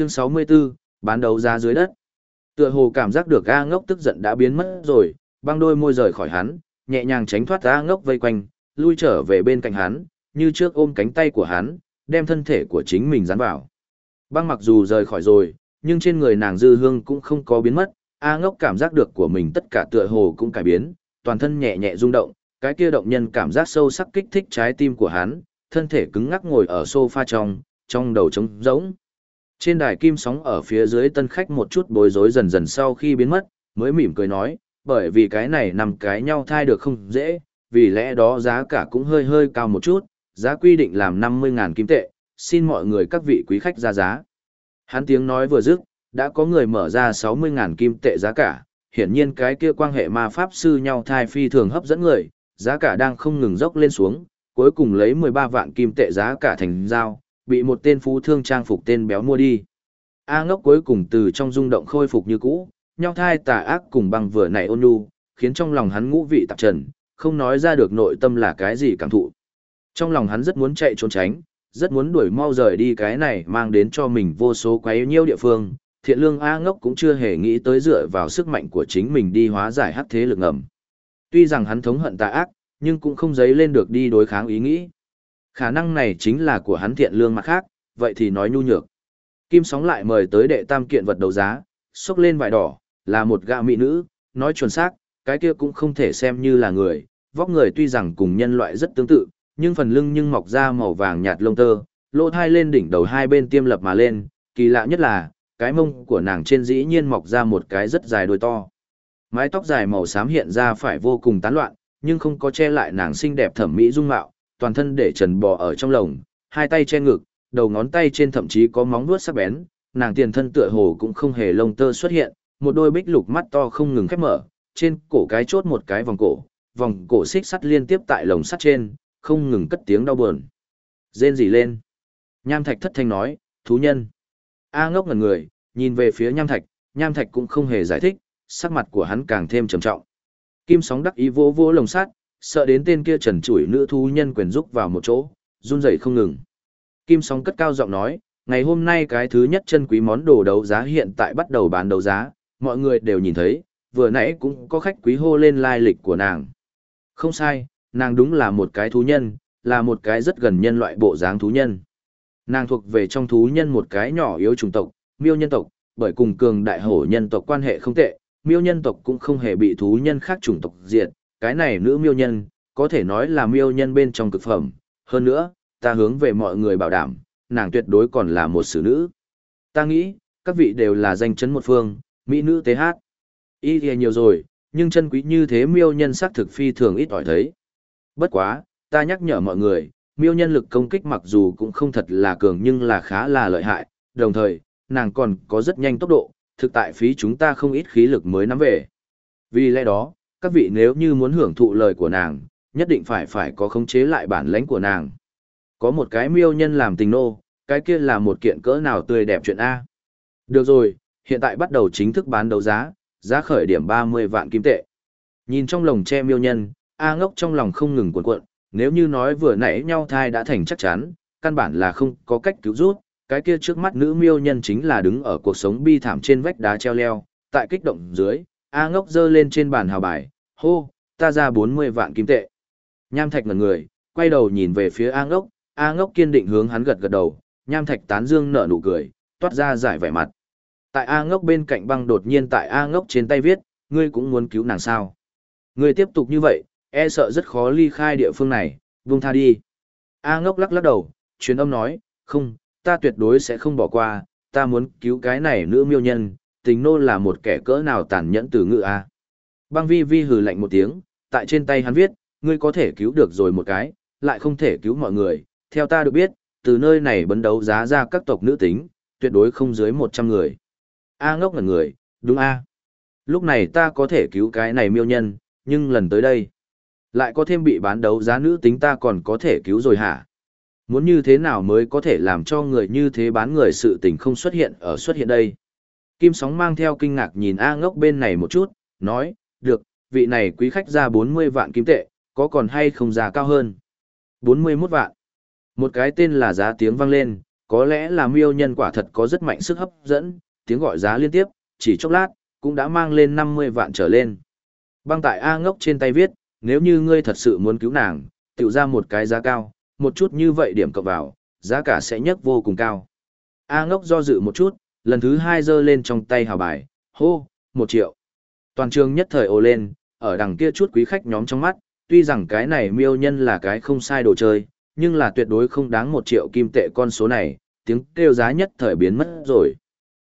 Chương 64, bán đấu giá dưới đất. Tựa hồ cảm giác được A ngốc tức giận đã biến mất rồi, băng đôi môi rời khỏi hắn, nhẹ nhàng tránh thoát A ngốc vây quanh, lui trở về bên cạnh hắn, như trước ôm cánh tay của hắn, đem thân thể của chính mình dán vào. Băng mặc dù rời khỏi rồi, nhưng trên người nàng dư hương cũng không có biến mất, A ngốc cảm giác được của mình tất cả tựa hồ cũng cải biến, toàn thân nhẹ nhẹ rung động, cái kia động nhân cảm giác sâu sắc kích thích trái tim của hắn, thân thể cứng ngắc ngồi ở sofa trong, trong đầu trống rỗng. Trên đài kim sóng ở phía dưới tân khách một chút bối rối dần dần sau khi biến mất, mới mỉm cười nói, bởi vì cái này nằm cái nhau thai được không dễ, vì lẽ đó giá cả cũng hơi hơi cao một chút, giá quy định làm 50.000 kim tệ, xin mọi người các vị quý khách ra giá. Hắn tiếng nói vừa dứt, đã có người mở ra 60.000 kim tệ giá cả, hiển nhiên cái kia quan hệ ma pháp sư nhau thai phi thường hấp dẫn người, giá cả đang không ngừng dốc lên xuống, cuối cùng lấy 13 vạn kim tệ giá cả thành giao, bị một tên phú thương trang phục tên béo mua đi. A ngốc cuối cùng từ trong rung động khôi phục như cũ, nhau thai tà ác cùng băng vừa nảy ôn nhu, khiến trong lòng hắn ngũ vị tạp trần, không nói ra được nội tâm là cái gì cảm thụ. Trong lòng hắn rất muốn chạy trốn tránh, rất muốn đuổi mau rời đi cái này mang đến cho mình vô số quấy nhiêu địa phương, thiện lương A ngốc cũng chưa hề nghĩ tới dựa vào sức mạnh của chính mình đi hóa giải hắc thế lực ngầm. Tuy rằng hắn thống hận tà ác, nhưng cũng không dấy lên được đi đối kháng ý nghĩ. Khả năng này chính là của hắn thiện lương mặt khác, vậy thì nói nhu nhược. Kim sóng lại mời tới đệ tam kiện vật đấu giá, xốc lên vải đỏ, là một gạ mỹ nữ, nói chuẩn xác, cái kia cũng không thể xem như là người, vóc người tuy rằng cùng nhân loại rất tương tự, nhưng phần lưng nhưng mọc ra màu vàng nhạt lông tơ, lỗ thai lên đỉnh đầu hai bên tiêm lập mà lên, kỳ lạ nhất là, cái mông của nàng trên dĩ nhiên mọc ra một cái rất dài đôi to. Mái tóc dài màu xám hiện ra phải vô cùng tán loạn, nhưng không có che lại nàng xinh đẹp thẩm mỹ dung mạo, toàn thân để trần bò ở trong lồng, hai tay che ngực, đầu ngón tay trên thậm chí có móng vuốt sắc bén, nàng tiền thân tựa hồ cũng không hề lông tơ xuất hiện, một đôi bích lục mắt to không ngừng khép mở, trên cổ cái chốt một cái vòng cổ, vòng cổ xích sắt liên tiếp tại lồng sắt trên, không ngừng cất tiếng đau buồn. Rên rỉ lên. Nham Thạch thất thanh nói, thú nhân. A ngốc ngẩn người, nhìn về phía Nham Thạch, Nham Thạch cũng không hề giải thích, sắc mặt của hắn càng thêm trầm trọng. Kim sóng đắc ý vô vô lồng sắt, sợ đến tên kia trần trụi nữ thú nhân quyền rúc vào một chỗ, run rẩy không ngừng. Kim sóng cất cao giọng nói, ngày hôm nay cái thứ nhất chân quý món đồ đấu giá hiện tại bắt đầu bán đấu giá, mọi người đều nhìn thấy, vừa nãy cũng có khách quý hô lên lai lịch của nàng. Không sai, nàng đúng là một cái thú nhân, là một cái rất gần nhân loại bộ dáng thú nhân. Nàng thuộc về trong thú nhân một cái nhỏ yếu chủng tộc, miêu nhân tộc, bởi cùng cường đại hổ nhân tộc quan hệ không tệ, miêu nhân tộc cũng không hề bị thú nhân khác chủng tộc diệt, cái này nữ miêu nhân, có thể nói là miêu nhân bên trong cực phẩm, hơn nữa, ta hướng về mọi người bảo đảm, nàng tuyệt đối còn là một xử nữ. Ta nghĩ, các vị đều là danh chấn một phương, mỹ nữ TH. Ý thì nhiều rồi, nhưng chân quý như thế miêu nhân sắc thực phi thường ít ỏi thấy. Bất quá, ta nhắc nhở mọi người, miêu nhân lực công kích mặc dù cũng không thật là cường nhưng là khá là lợi hại, đồng thời, nàng còn có rất nhanh tốc độ, thực tại phí chúng ta không ít khí lực mới nắm về. Vì lẽ đó, các vị nếu như muốn hưởng thụ lời của nàng, nhất định phải phải có khống chế lại bản lãnh của nàng. Có một cái miêu nhân làm tình nô, cái kia là một kiện cỡ nào tươi đẹp chuyện A. Được rồi, hiện tại bắt đầu chính thức bán đấu giá, giá khởi điểm 30 vạn kim tệ. Nhìn trong lồng che miêu nhân, A ngốc trong lòng không ngừng cuộn cuộn, nếu như nói vừa nãy nhau thai đã thành chắc chắn, căn bản là không có cách cứu rút, cái kia trước mắt nữ miêu nhân chính là đứng ở cuộc sống bi thảm trên vách đá treo leo, tại kích động dưới, A ngốc dơ lên trên bàn hào bài, hô, ta ra 40 vạn kim tệ. Nham thạch ngẩn người, quay đầu nhìn về phía A ngốc, A ngốc kiên định hướng hắn gật gật đầu, nham thạch tán dương nở nụ cười, toát ra giải vẻ mặt. Tại A ngốc bên cạnh băng đột nhiên tại A ngốc trên tay viết, ngươi cũng muốn cứu nàng sao. Ngươi tiếp tục như vậy, e sợ rất khó ly khai địa phương này, buông tha đi. A ngốc lắc lắc đầu, truyền âm nói, không, ta tuyệt đối sẽ không bỏ qua, ta muốn cứu cái này nữ miêu nhân, tình nô là một kẻ cỡ nào tàn nhẫn từ ngữ A. Băng vi vi hừ lạnh một tiếng, tại trên tay hắn viết, ngươi có thể cứu được rồi một cái, lại không thể cứu mọi người, theo ta được biết, từ nơi này bấn đấu giá ra các tộc nữ tính, tuyệt đối không dưới 100 người. A ngốc ngẩn người, đúng A. Lúc này ta có thể cứu cái này miêu nhân, nhưng lần tới đây, lại có thêm bị bán đấu giá nữ tính ta còn có thể cứu rồi hả? Muốn như thế nào mới có thể làm cho người như thế bán người sự tình không xuất hiện ở xuất hiện đây? Kim sóng mang theo kinh ngạc nhìn A ngốc bên này một chút, nói, được, vị này quý khách ra 40 vạn kim tệ, có còn hay không giá cao hơn? 41 vạn. Một cái tên là giá tiếng vang lên, Có lẽ là miêu nhân quả thật có rất mạnh sức hấp dẫn, tiếng gọi giá liên tiếp, chỉ chốc lát, cũng đã mang lên 50 vạn trở lên. Băng tại A ngốc trên tay viết, nếu như ngươi thật sự muốn cứu nàng, tiểu ra một cái giá cao, một chút như vậy điểm cộng vào, giá cả sẽ nhấc vô cùng cao. A ngốc do dự một chút, lần thứ hai giơ lên trong tay hào bài, hô, một triệu. Toàn trường nhất thời ồ lên, ở đằng kia chút quý khách nhóm trong mắt, tuy rằng cái này miêu nhân là cái không sai đồ chơi, nhưng là tuyệt đối không đáng một triệu kim tệ con số này, tiếng kêu giá nhất thời biến mất rồi.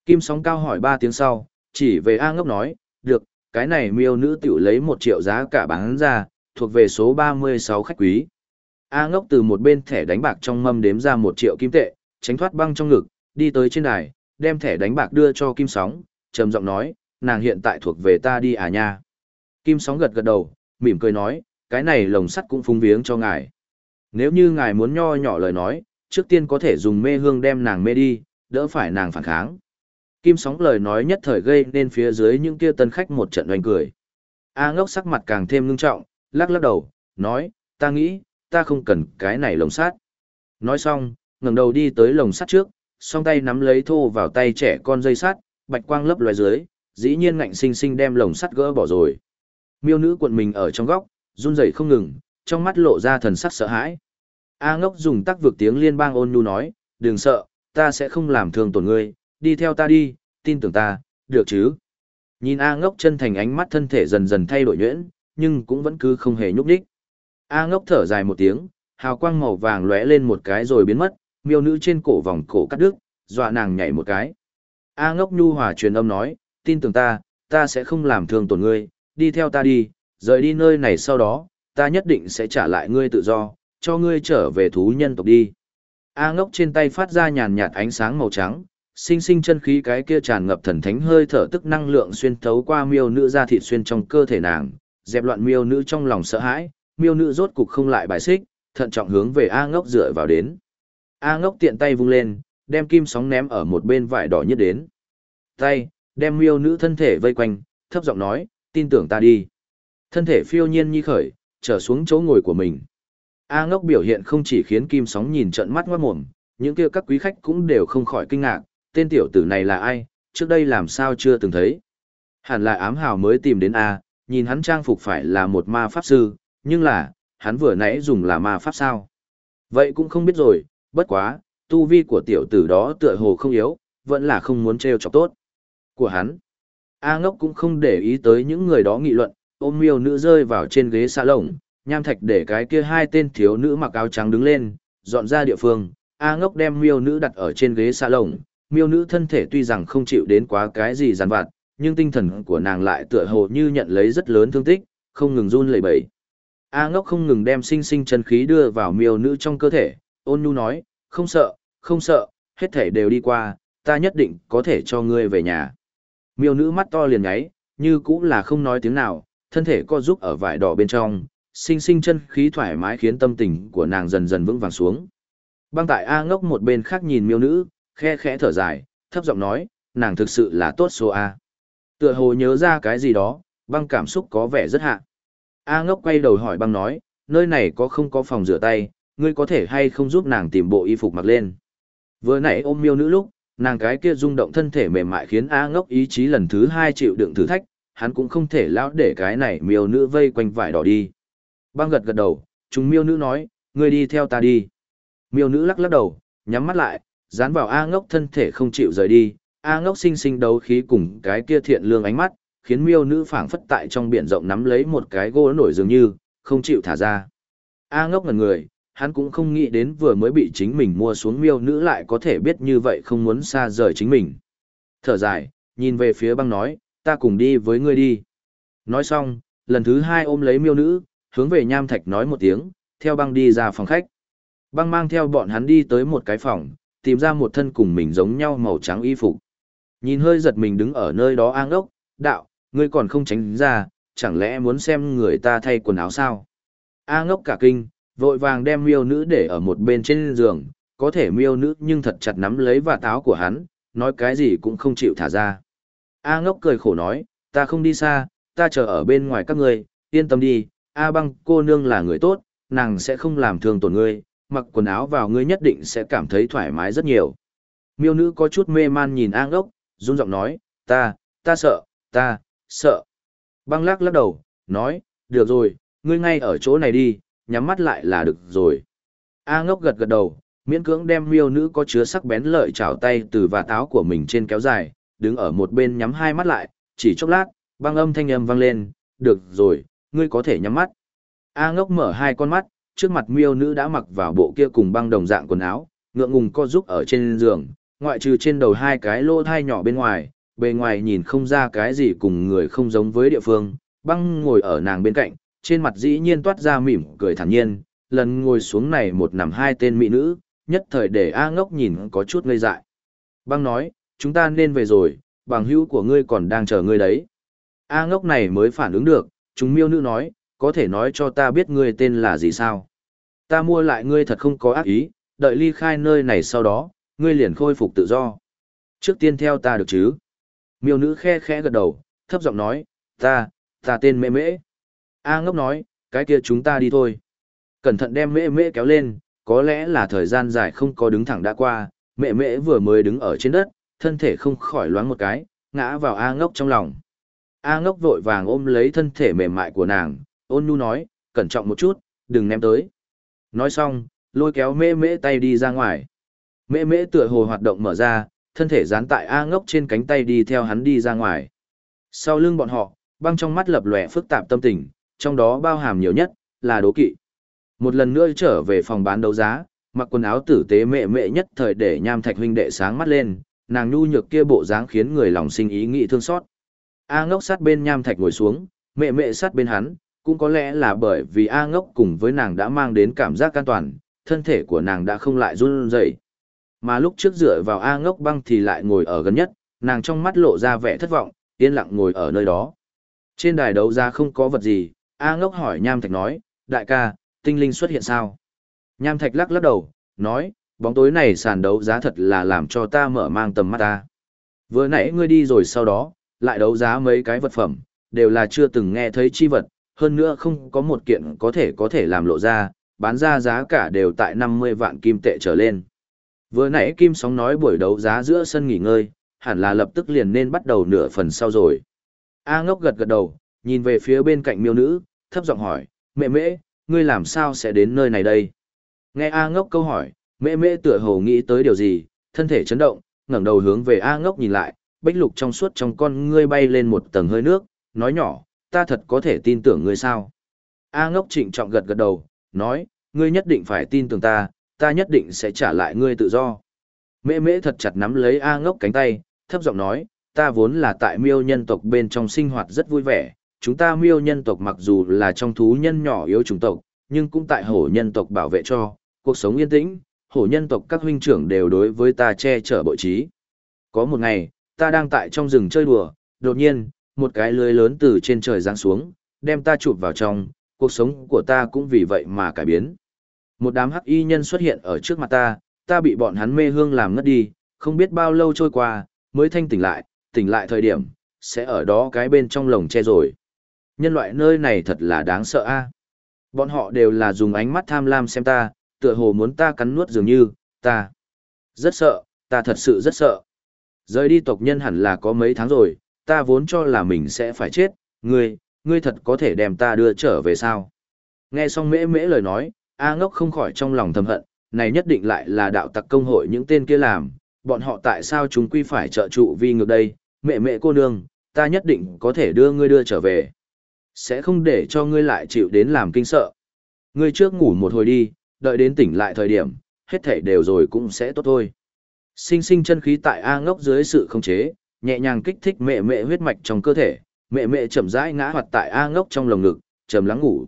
Kim sóng cao hỏi ba tiếng sau, chỉ về A ngốc nói, được, cái này miêu nữ tiểu lấy một triệu giá cả bán ra, thuộc về số 36 khách quý. A ngốc từ một bên thẻ đánh bạc trong mâm đếm ra một triệu kim tệ, tránh thoát băng trong ngực, đi tới trên đài, đem thẻ đánh bạc đưa cho Kim Sóng, trầm giọng nói, nàng hiện tại thuộc về ta đi à nha. Kim Sóng gật gật đầu, mỉm cười nói, cái này lồng sắt cũng phung viếng cho ngài. Nếu như ngài muốn nho nhỏ lời nói, trước tiên có thể dùng mê hương đem nàng mê đi, đỡ phải nàng phản kháng. Kim Sóng lời nói nhất thời gây nên phía dưới những kia tân khách một trận oanh cười. A ngốc sắc mặt càng thêm ngưng trọng, lắc lắc đầu, nói, ta nghĩ, ta không cần cái này lồng sắt. Nói xong, ngẩng đầu đi tới lồng sắt trước, song tay nắm lấy thô vào tay trẻ con dây sắt, bạch quang lấp loé dưới, dĩ nhiên ngạnh sinh sinh đem lồng sắt gỡ bỏ rồi. Miêu nữ cuộn mình ở trong góc, run rẩy không ngừng, trong mắt lộ ra thần sắc sợ hãi. A ngốc dùng tắc vực tiếng liên bang ôn nhu nói, đừng sợ, ta sẽ không làm thương tổn ngươi, đi theo ta đi, tin tưởng ta, được chứ. Nhìn A ngốc chân thành ánh mắt thân thể dần dần thay đổi nhuyễn, nhưng cũng vẫn cứ không hề nhúc đích. A ngốc thở dài một tiếng, hào quang màu vàng lóe lên một cái rồi biến mất, miêu nữ trên cổ vòng cổ cắt đứt, dọa nàng nhảy một cái. A ngốc nhu hòa truyền âm nói, tin tưởng ta, ta sẽ không làm thương tổn ngươi, đi theo ta đi, rời đi nơi này sau đó, ta nhất định sẽ trả lại ngươi tự do, cho ngươi trở về thú nhân tộc đi. A ngốc trên tay phát ra nhàn nhạt ánh sáng màu trắng, sinh sinh chân khí cái kia tràn ngập thần thánh hơi thở tức năng lượng xuyên thấu qua miêu nữ ra thịt xuyên trong cơ thể nàng, dẹp loạn miêu nữ trong lòng sợ hãi, miêu nữ rốt cục không lại bài xích, thận trọng hướng về A ngốc dựa vào đến. A ngốc tiện tay vung lên, đem kim sóng ném ở một bên vải đỏ nhất đến. Tay, đem miêu nữ thân thể vây quanh, thấp giọng nói, tin tưởng ta đi. Thân thể phiêu nhiên nhi khởi, trở xuống chỗ ngồi của mình. A ngốc biểu hiện không chỉ khiến kim sóng nhìn trận mắt ngoát mồm, những kia các quý khách cũng đều không khỏi kinh ngạc, tên tiểu tử này là ai, trước đây làm sao chưa từng thấy. Hẳn là ám hào mới tìm đến A, nhìn hắn trang phục phải là một ma pháp sư, nhưng là, hắn vừa nãy dùng là ma pháp sao. Vậy cũng không biết rồi, bất quá, tu vi của tiểu tử đó tựa hồ không yếu, vẫn là không muốn treo chọc tốt. Của hắn, A ngốc cũng không để ý tới những người đó nghị luận, ôm miêu nữ rơi vào trên ghế xa lồng, nham thạch để cái kia hai tên thiếu nữ mặc áo trắng đứng lên, dọn ra địa phương, A ngốc đem miêu nữ đặt ở trên ghế xa lồng, miêu nữ thân thể tuy rằng không chịu đến quá cái gì giàn vặt, nhưng tinh thần của nàng lại tựa hồ như nhận lấy rất lớn thương tích, không ngừng run lẩy bẩy. A ngốc không ngừng đem sinh sinh chân khí đưa vào miêu nữ trong cơ thể, ôn nhu nói, không sợ, không sợ, hết thể đều đi qua, ta nhất định có thể cho ngươi về nhà. Miêu nữ mắt to liền nháy, như cũng là không nói tiếng nào, thân thể co giúp ở vải đỏ bên trong, sinh sinh chân khí thoải mái khiến tâm tình của nàng dần dần vững vàng xuống. Băng tại A ngốc một bên khác nhìn miêu nữ, khe khẽ thở dài, thấp giọng nói, nàng thực sự là tốt số A. Tựa hồ nhớ ra cái gì đó, băng cảm xúc có vẻ rất hạ. A ngốc quay đầu hỏi băng nói, nơi này có không có phòng rửa tay, ngươi có thể hay không giúp nàng tìm bộ y phục mặc lên. Vừa nãy ôm miêu nữ lúc, nàng cái kia rung động thân thể mềm mại khiến A ngốc ý chí lần thứ hai chịu đựng thử thách, hắn cũng không thể lão để cái này miêu nữ vây quanh vải đỏ đi. Băng gật gật đầu, chúng miêu nữ nói, ngươi đi theo ta đi. Miêu nữ lắc lắc đầu, nhắm mắt lại, dán vào A ngốc thân thể không chịu rời đi. A ngốc sinh sinh đấu khí cùng cái kia thiện lương ánh mắt, khiến miêu nữ phảng phất tại trong biển rộng nắm lấy một cái gỗ nổi dường như, không chịu thả ra. A ngốc ngần người, hắn cũng không nghĩ đến vừa mới bị chính mình mua xuống miêu nữ lại có thể biết như vậy không muốn xa rời chính mình. Thở dài, nhìn về phía băng nói, ta cùng đi với ngươi đi. Nói xong, lần thứ hai ôm lấy miêu nữ, hướng về nham thạch nói một tiếng, theo băng đi ra phòng khách. Băng mang theo bọn hắn đi tới một cái phòng, tìm ra một thân cùng mình giống nhau màu trắng y phục. Nhìn hơi giật mình đứng ở nơi đó an ốc, đạo, ngươi còn không tránh ra, chẳng lẽ muốn xem người ta thay quần áo sao? A ngốc cả kinh, vội vàng đem miêu nữ để ở một bên trên giường, có thể miêu nữ nhưng thật chặt nắm lấy và táo của hắn, nói cái gì cũng không chịu thả ra. A ngốc cười khổ nói, ta không đi xa, ta chờ ở bên ngoài các ngươi, yên tâm đi, A băng cô nương là người tốt, nàng sẽ không làm thương tổn ngươi, mặc quần áo vào ngươi nhất định sẽ cảm thấy thoải mái rất nhiều. Miêu nữ có chút mê man nhìn A ngốc, run giọng nói, ta, ta sợ, ta, sợ. Băng lắc lắc đầu, nói, được rồi, ngươi ngay ở chỗ này đi, nhắm mắt lại là được rồi. A ngốc gật gật đầu, miễn cưỡng đem miêu nữ có chứa sắc bén lợi chảo tay từ và táo của mình trên kéo dài, đứng ở một bên nhắm hai mắt lại, chỉ chốc lát, băng âm thanh âm vang lên, được rồi, ngươi có thể nhắm mắt. A ngốc mở hai con mắt, trước mặt miêu nữ đã mặc vào bộ kia cùng băng đồng dạng quần áo, ngượng ngùng co giúp ở trên giường, ngoại trừ trên đầu hai cái lô thai nhỏ bên ngoài, bề ngoài nhìn không ra cái gì cùng người không giống với địa phương, băng ngồi ở nàng bên cạnh, trên mặt dĩ nhiên toát ra mỉm cười thản nhiên, lần ngồi xuống này một nằm hai tên mỹ nữ, nhất thời để A ngốc nhìn có chút ngây dại. Băng nói, chúng ta nên về rồi, bằng hữu của ngươi còn đang chờ ngươi đấy. A ngốc này mới phản ứng được, chúng miêu nữ nói, có thể nói cho ta biết ngươi tên là gì sao? Ta mua lại ngươi thật không có ác ý, đợi ly khai nơi này sau đó, ngươi liền khôi phục tự do. Trước tiên theo ta được chứ? Miêu nữ khe khẽ gật đầu, thấp giọng nói, ta, ta tên mẹ mễ. A ngốc nói, cái kia chúng ta đi thôi. Cẩn thận đem mễ mễ kéo lên, có lẽ là thời gian dài không có đứng thẳng đã qua, mẹ mễ vừa mới đứng ở trên đất, thân thể không khỏi loáng một cái, ngã vào A ngốc trong lòng. A ngốc vội vàng ôm lấy thân thể mềm mại của nàng, ôn nhu nói, cẩn trọng một chút, đừng ném tới. Nói xong, lôi kéo mễ mễ tay đi ra ngoài. Mễ mễ tựa hồ hoạt động mở ra, thân thể dán tại A ngốc trên cánh tay đi theo hắn đi ra ngoài. Sau lưng bọn họ, băng trong mắt lập lòe phức tạp tâm tình, trong đó bao hàm nhiều nhất, là đố kỵ. Một lần nữa trở về phòng bán đấu giá, mặc quần áo tử tế mẹ mẹ nhất thời để nham thạch huynh đệ sáng mắt lên, nàng nhu nhược kia bộ dáng khiến người lòng sinh ý nghĩ thương xót. A ngốc sát bên nham thạch ngồi xuống, mẹ mẹ sát bên hắn, cũng có lẽ là bởi vì A ngốc cùng với nàng đã mang đến cảm giác an toàn, thân thể của nàng đã không lại run rẩy. Mà lúc trước dựa vào A ngốc băng thì lại ngồi ở gần nhất, nàng trong mắt lộ ra vẻ thất vọng, yên lặng ngồi ở nơi đó. Trên đài đấu ra không có vật gì, A ngốc hỏi Nham Thạch nói, đại ca, tinh linh xuất hiện sao? Nham Thạch lắc lắc đầu, nói, bóng tối này sàn đấu giá thật là làm cho ta mở mang tầm mắt ta. Vừa nãy ngươi đi rồi sau đó, lại đấu giá mấy cái vật phẩm, đều là chưa từng nghe thấy chi vật, hơn nữa không có một kiện có thể có thể làm lộ ra, bán ra giá cả đều tại 50 vạn kim tệ trở lên. Vừa nãy Kim Sóng nói buổi đấu giá giữa sân nghỉ ngơi, hẳn là lập tức liền nên bắt đầu nửa phần sau rồi. A ngốc gật gật đầu, nhìn về phía bên cạnh miêu nữ, thấp giọng hỏi, mẹ mễ, ngươi làm sao sẽ đến nơi này đây? Nghe A ngốc câu hỏi, mẹ mễ tựa hồ nghĩ tới điều gì, thân thể chấn động, ngẩng đầu hướng về A ngốc nhìn lại, bích lục trong suốt trong con ngươi bay lên một tầng hơi nước, nói nhỏ, ta thật có thể tin tưởng ngươi sao? A ngốc trịnh trọng gật gật đầu, nói, ngươi nhất định phải tin tưởng ta, ta nhất định sẽ trả lại ngươi tự do. Mễ mễ thật chặt nắm lấy A ngốc cánh tay, thấp giọng nói, ta vốn là tại miêu nhân tộc bên trong sinh hoạt rất vui vẻ, chúng ta miêu nhân tộc mặc dù là trong thú nhân nhỏ yếu chủng tộc, nhưng cũng tại hổ nhân tộc bảo vệ cho, cuộc sống yên tĩnh, hổ nhân tộc các huynh trưởng đều đối với ta che chở bội trí. Có một ngày, ta đang tại trong rừng chơi đùa, đột nhiên, một cái lưới lớn từ trên trời giáng xuống, đem ta chụp vào trong, cuộc sống của ta cũng vì vậy mà cải biến. Một đám hắc y nhân xuất hiện ở trước mặt ta, ta bị bọn hắn mê hương làm ngất đi, không biết bao lâu trôi qua, mới thanh tỉnh lại, tỉnh lại thời điểm, sẽ ở đó cái bên trong lồng che rồi. Nhân loại nơi này thật là đáng sợ a. Bọn họ đều là dùng ánh mắt tham lam xem ta, tựa hồ muốn ta cắn nuốt dường như, ta. Rất sợ, ta thật sự rất sợ. Rời đi tộc nhân hẳn là có mấy tháng rồi, ta vốn cho là mình sẽ phải chết, ngươi, ngươi thật có thể đem ta đưa trở về sao? Nghe xong mễ mễ lời nói, A ngốc không khỏi trong lòng thầm hận, này nhất định lại là đạo tặc công hội những tên kia làm, bọn họ tại sao chúng quy phải trợ trụ vi ngược đây, mẹ mẹ cô nương, ta nhất định có thể đưa ngươi đưa trở về. Sẽ không để cho ngươi lại chịu đến làm kinh sợ. Ngươi trước ngủ một hồi đi, đợi đến tỉnh lại thời điểm, hết thể đều rồi cũng sẽ tốt thôi. Sinh sinh chân khí tại A ngốc dưới sự khống chế, nhẹ nhàng kích thích mẹ mẹ huyết mạch trong cơ thể, mẹ mẹ chậm rãi ngã hoạt tại A ngốc trong lồng ngực, trầm lắng ngủ.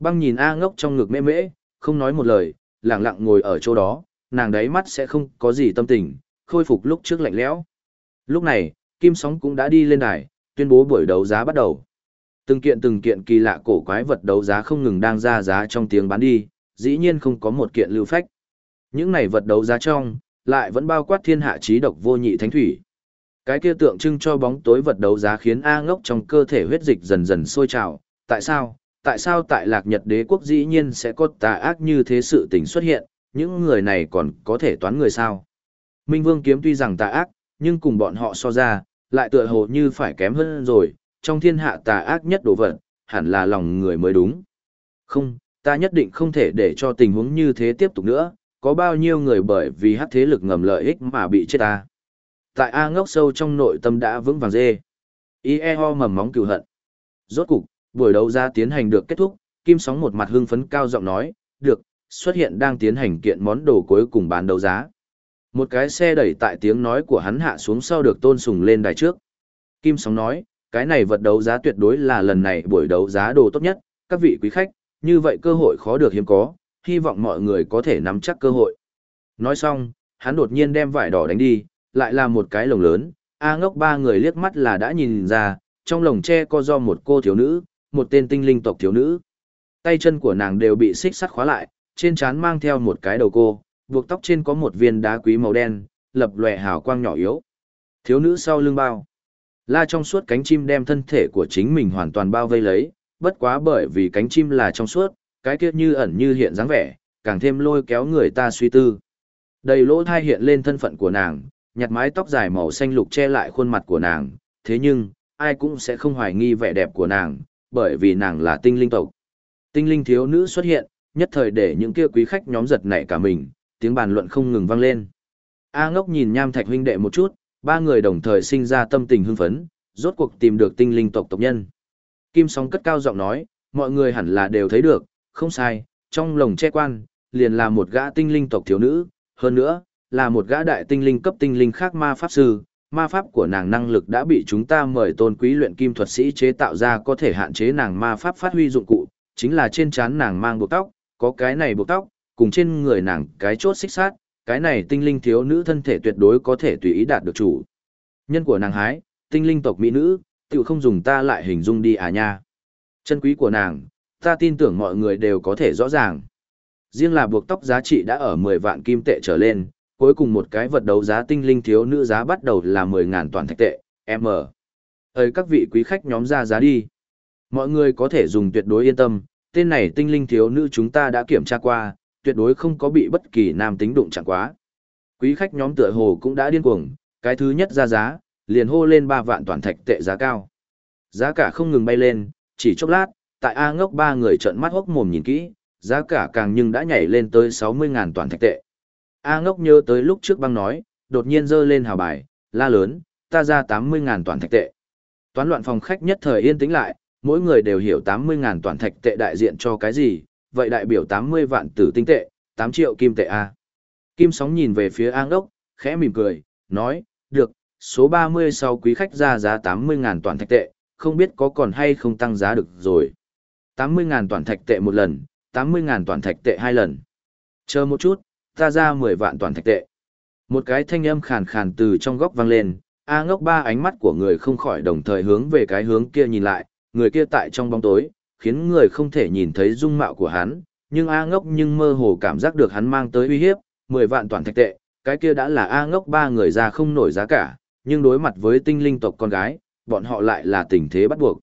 Băng nhìn A ngốc trong ngực mẹ mẹ, không nói một lời, lặng lặng ngồi ở chỗ đó, nàng đáy mắt sẽ không có gì tâm tình, khôi phục lúc trước lạnh lẽo. Lúc này, Kim Sóng cũng đã đi lên đài, tuyên bố buổi đấu giá bắt đầu. Từng kiện từng kiện kỳ lạ cổ quái vật đấu giá không ngừng đang ra giá trong tiếng bán đi, dĩ nhiên không có một kiện lưu phách. Những này vật đấu giá trong, lại vẫn bao quát thiên hạ trí độc vô nhị thánh thủy. Cái kia tượng trưng cho bóng tối vật đấu giá khiến A ngốc trong cơ thể huyết dịch dần dần sôi trào, tại sao? tại sao tại lạc nhật đế quốc dĩ nhiên sẽ có tà ác như thế sự tình xuất hiện, những người này còn có thể toán người sao? Minh Vương kiếm tuy rằng tà ác, nhưng cùng bọn họ so ra, lại tựa hồ như phải kém hơn rồi, trong thiên hạ tà ác nhất đồ vật, hẳn là lòng người mới đúng. Không, ta nhất định không thể để cho tình huống như thế tiếp tục nữa, có bao nhiêu người bởi vì hát thế lực ngầm lợi ích mà bị chết ta. Tại A ngốc sâu trong nội tâm đã vững vàng dê. IEO mầm móng cựu hận. Rốt cục, buổi đấu ra tiến hành được kết thúc, Kim Sóng một mặt hưng phấn cao giọng nói, được, xuất hiện đang tiến hành kiện món đồ cuối cùng bán đấu giá. Một cái xe đẩy tại tiếng nói của hắn hạ xuống sau được tôn sùng lên đài trước. Kim Sóng nói, cái này vật đấu giá tuyệt đối là lần này buổi đấu giá đồ tốt nhất, các vị quý khách, như vậy cơ hội khó được hiếm có, hy vọng mọi người có thể nắm chắc cơ hội. Nói xong, hắn đột nhiên đem vải đỏ đánh đi, lại là một cái lồng lớn, A ngốc ba người liếc mắt là đã nhìn ra, trong lồng tre có do một cô thiếu nữ, một tên tinh linh tộc thiếu nữ. Tay chân của nàng đều bị xích sắt khóa lại, trên trán mang theo một cái đầu cô, buộc tóc trên có một viên đá quý màu đen, lập lòe hào quang nhỏ yếu. Thiếu nữ sau lưng bao. La trong suốt cánh chim đem thân thể của chính mình hoàn toàn bao vây lấy, bất quá bởi vì cánh chim là trong suốt, cái kia như ẩn như hiện dáng vẻ, càng thêm lôi kéo người ta suy tư. Đầy lỗ thai hiện lên thân phận của nàng, nhặt mái tóc dài màu xanh lục che lại khuôn mặt của nàng, thế nhưng, ai cũng sẽ không hoài nghi vẻ đẹp của nàng, bởi vì nàng là tinh linh tộc. Tinh linh thiếu nữ xuất hiện, nhất thời để những kia quý khách nhóm giật nảy cả mình, tiếng bàn luận không ngừng vang lên. A ngốc nhìn nham thạch huynh đệ một chút, ba người đồng thời sinh ra tâm tình hưng phấn, rốt cuộc tìm được tinh linh tộc tộc nhân. Kim sóng cất cao giọng nói, mọi người hẳn là đều thấy được, không sai, trong lồng che quan, liền là một gã tinh linh tộc thiếu nữ, hơn nữa, là một gã đại tinh linh cấp tinh linh khác ma pháp sư, ma pháp của nàng năng lực đã bị chúng ta mời tôn quý luyện kim thuật sĩ chế tạo ra có thể hạn chế nàng ma pháp phát huy dụng cụ, chính là trên trán nàng mang buộc tóc, có cái này buộc tóc, cùng trên người nàng cái chốt xích sát, cái này tinh linh thiếu nữ thân thể tuyệt đối có thể tùy ý đạt được chủ. Nhân của nàng hái, tinh linh tộc mỹ nữ, tự không dùng ta lại hình dung đi à nha. Chân quý của nàng, ta tin tưởng mọi người đều có thể rõ ràng. Riêng là buộc tóc giá trị đã ở 10 vạn kim tệ trở lên, cuối cùng một cái vật đấu giá tinh linh thiếu nữ giá bắt đầu là 10.000 toàn thạch tệ, M. Ơi các vị quý khách nhóm ra giá đi. Mọi người có thể dùng tuyệt đối yên tâm, tên này tinh linh thiếu nữ chúng ta đã kiểm tra qua, tuyệt đối không có bị bất kỳ nam tính đụng chẳng quá. Quý khách nhóm tựa hồ cũng đã điên cuồng, cái thứ nhất ra giá, liền hô lên 3 vạn toàn thạch tệ giá cao. Giá cả không ngừng bay lên, chỉ chốc lát, tại A ngốc ba người trợn mắt hốc mồm nhìn kỹ, giá cả càng nhưng đã nhảy lên tới 60.000 toàn thạch tệ. A ngốc nhớ tới lúc trước băng nói, đột nhiên dơ lên hào bài, la lớn, ta ra 80.000 toàn thạch tệ. Toán loạn phòng khách nhất thời yên tĩnh lại, mỗi người đều hiểu 80.000 toàn thạch tệ đại diện cho cái gì, vậy đại biểu 80 vạn tử tinh tệ, 8 triệu kim tệ A. Kim sóng nhìn về phía an đốc, khẽ mỉm cười, nói, được, số 30 sau quý khách ra giá 80.000 toàn thạch tệ, không biết có còn hay không tăng giá được rồi. 80.000 toàn thạch tệ một lần, 80.000 toàn thạch tệ hai lần. Chờ một chút, ta ra 10 vạn toàn thạch tệ. Một cái thanh âm khàn khàn từ trong góc vang lên, A ngốc ba ánh mắt của người không khỏi đồng thời hướng về cái hướng kia nhìn lại, người kia tại trong bóng tối, khiến người không thể nhìn thấy dung mạo của hắn, nhưng A ngốc nhưng mơ hồ cảm giác được hắn mang tới uy hiếp, 10 vạn toàn thạch tệ, cái kia đã là A ngốc ba người ra không nổi giá cả, nhưng đối mặt với tinh linh tộc con gái, bọn họ lại là tình thế bắt buộc.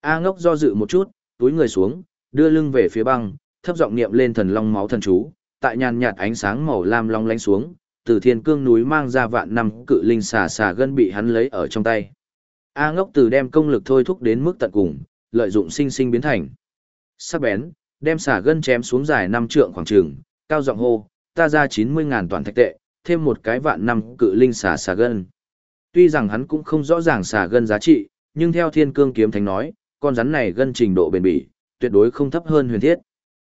A ngốc do dự một chút, túi người xuống, đưa lưng về phía băng, thấp giọng niệm lên thần long máu thần chú, tại nhàn nhạt ánh sáng màu lam long lánh xuống, từ thiên cương núi mang ra vạn năm cự linh xà xà gân bị hắn lấy ở trong tay. A ngốc từ đem công lực thôi thúc đến mức tận cùng, lợi dụng sinh sinh biến thành. Sắc bén, đem xả gân chém xuống dài năm trượng khoảng trường, cao giọng hô, ta ra 90.000 toàn thạch tệ, thêm một cái vạn năm cự linh xả xả gân. Tuy rằng hắn cũng không rõ ràng xả gân giá trị, nhưng theo thiên cương kiếm thánh nói, con rắn này gân trình độ bền bỉ, tuyệt đối không thấp hơn huyền thiết.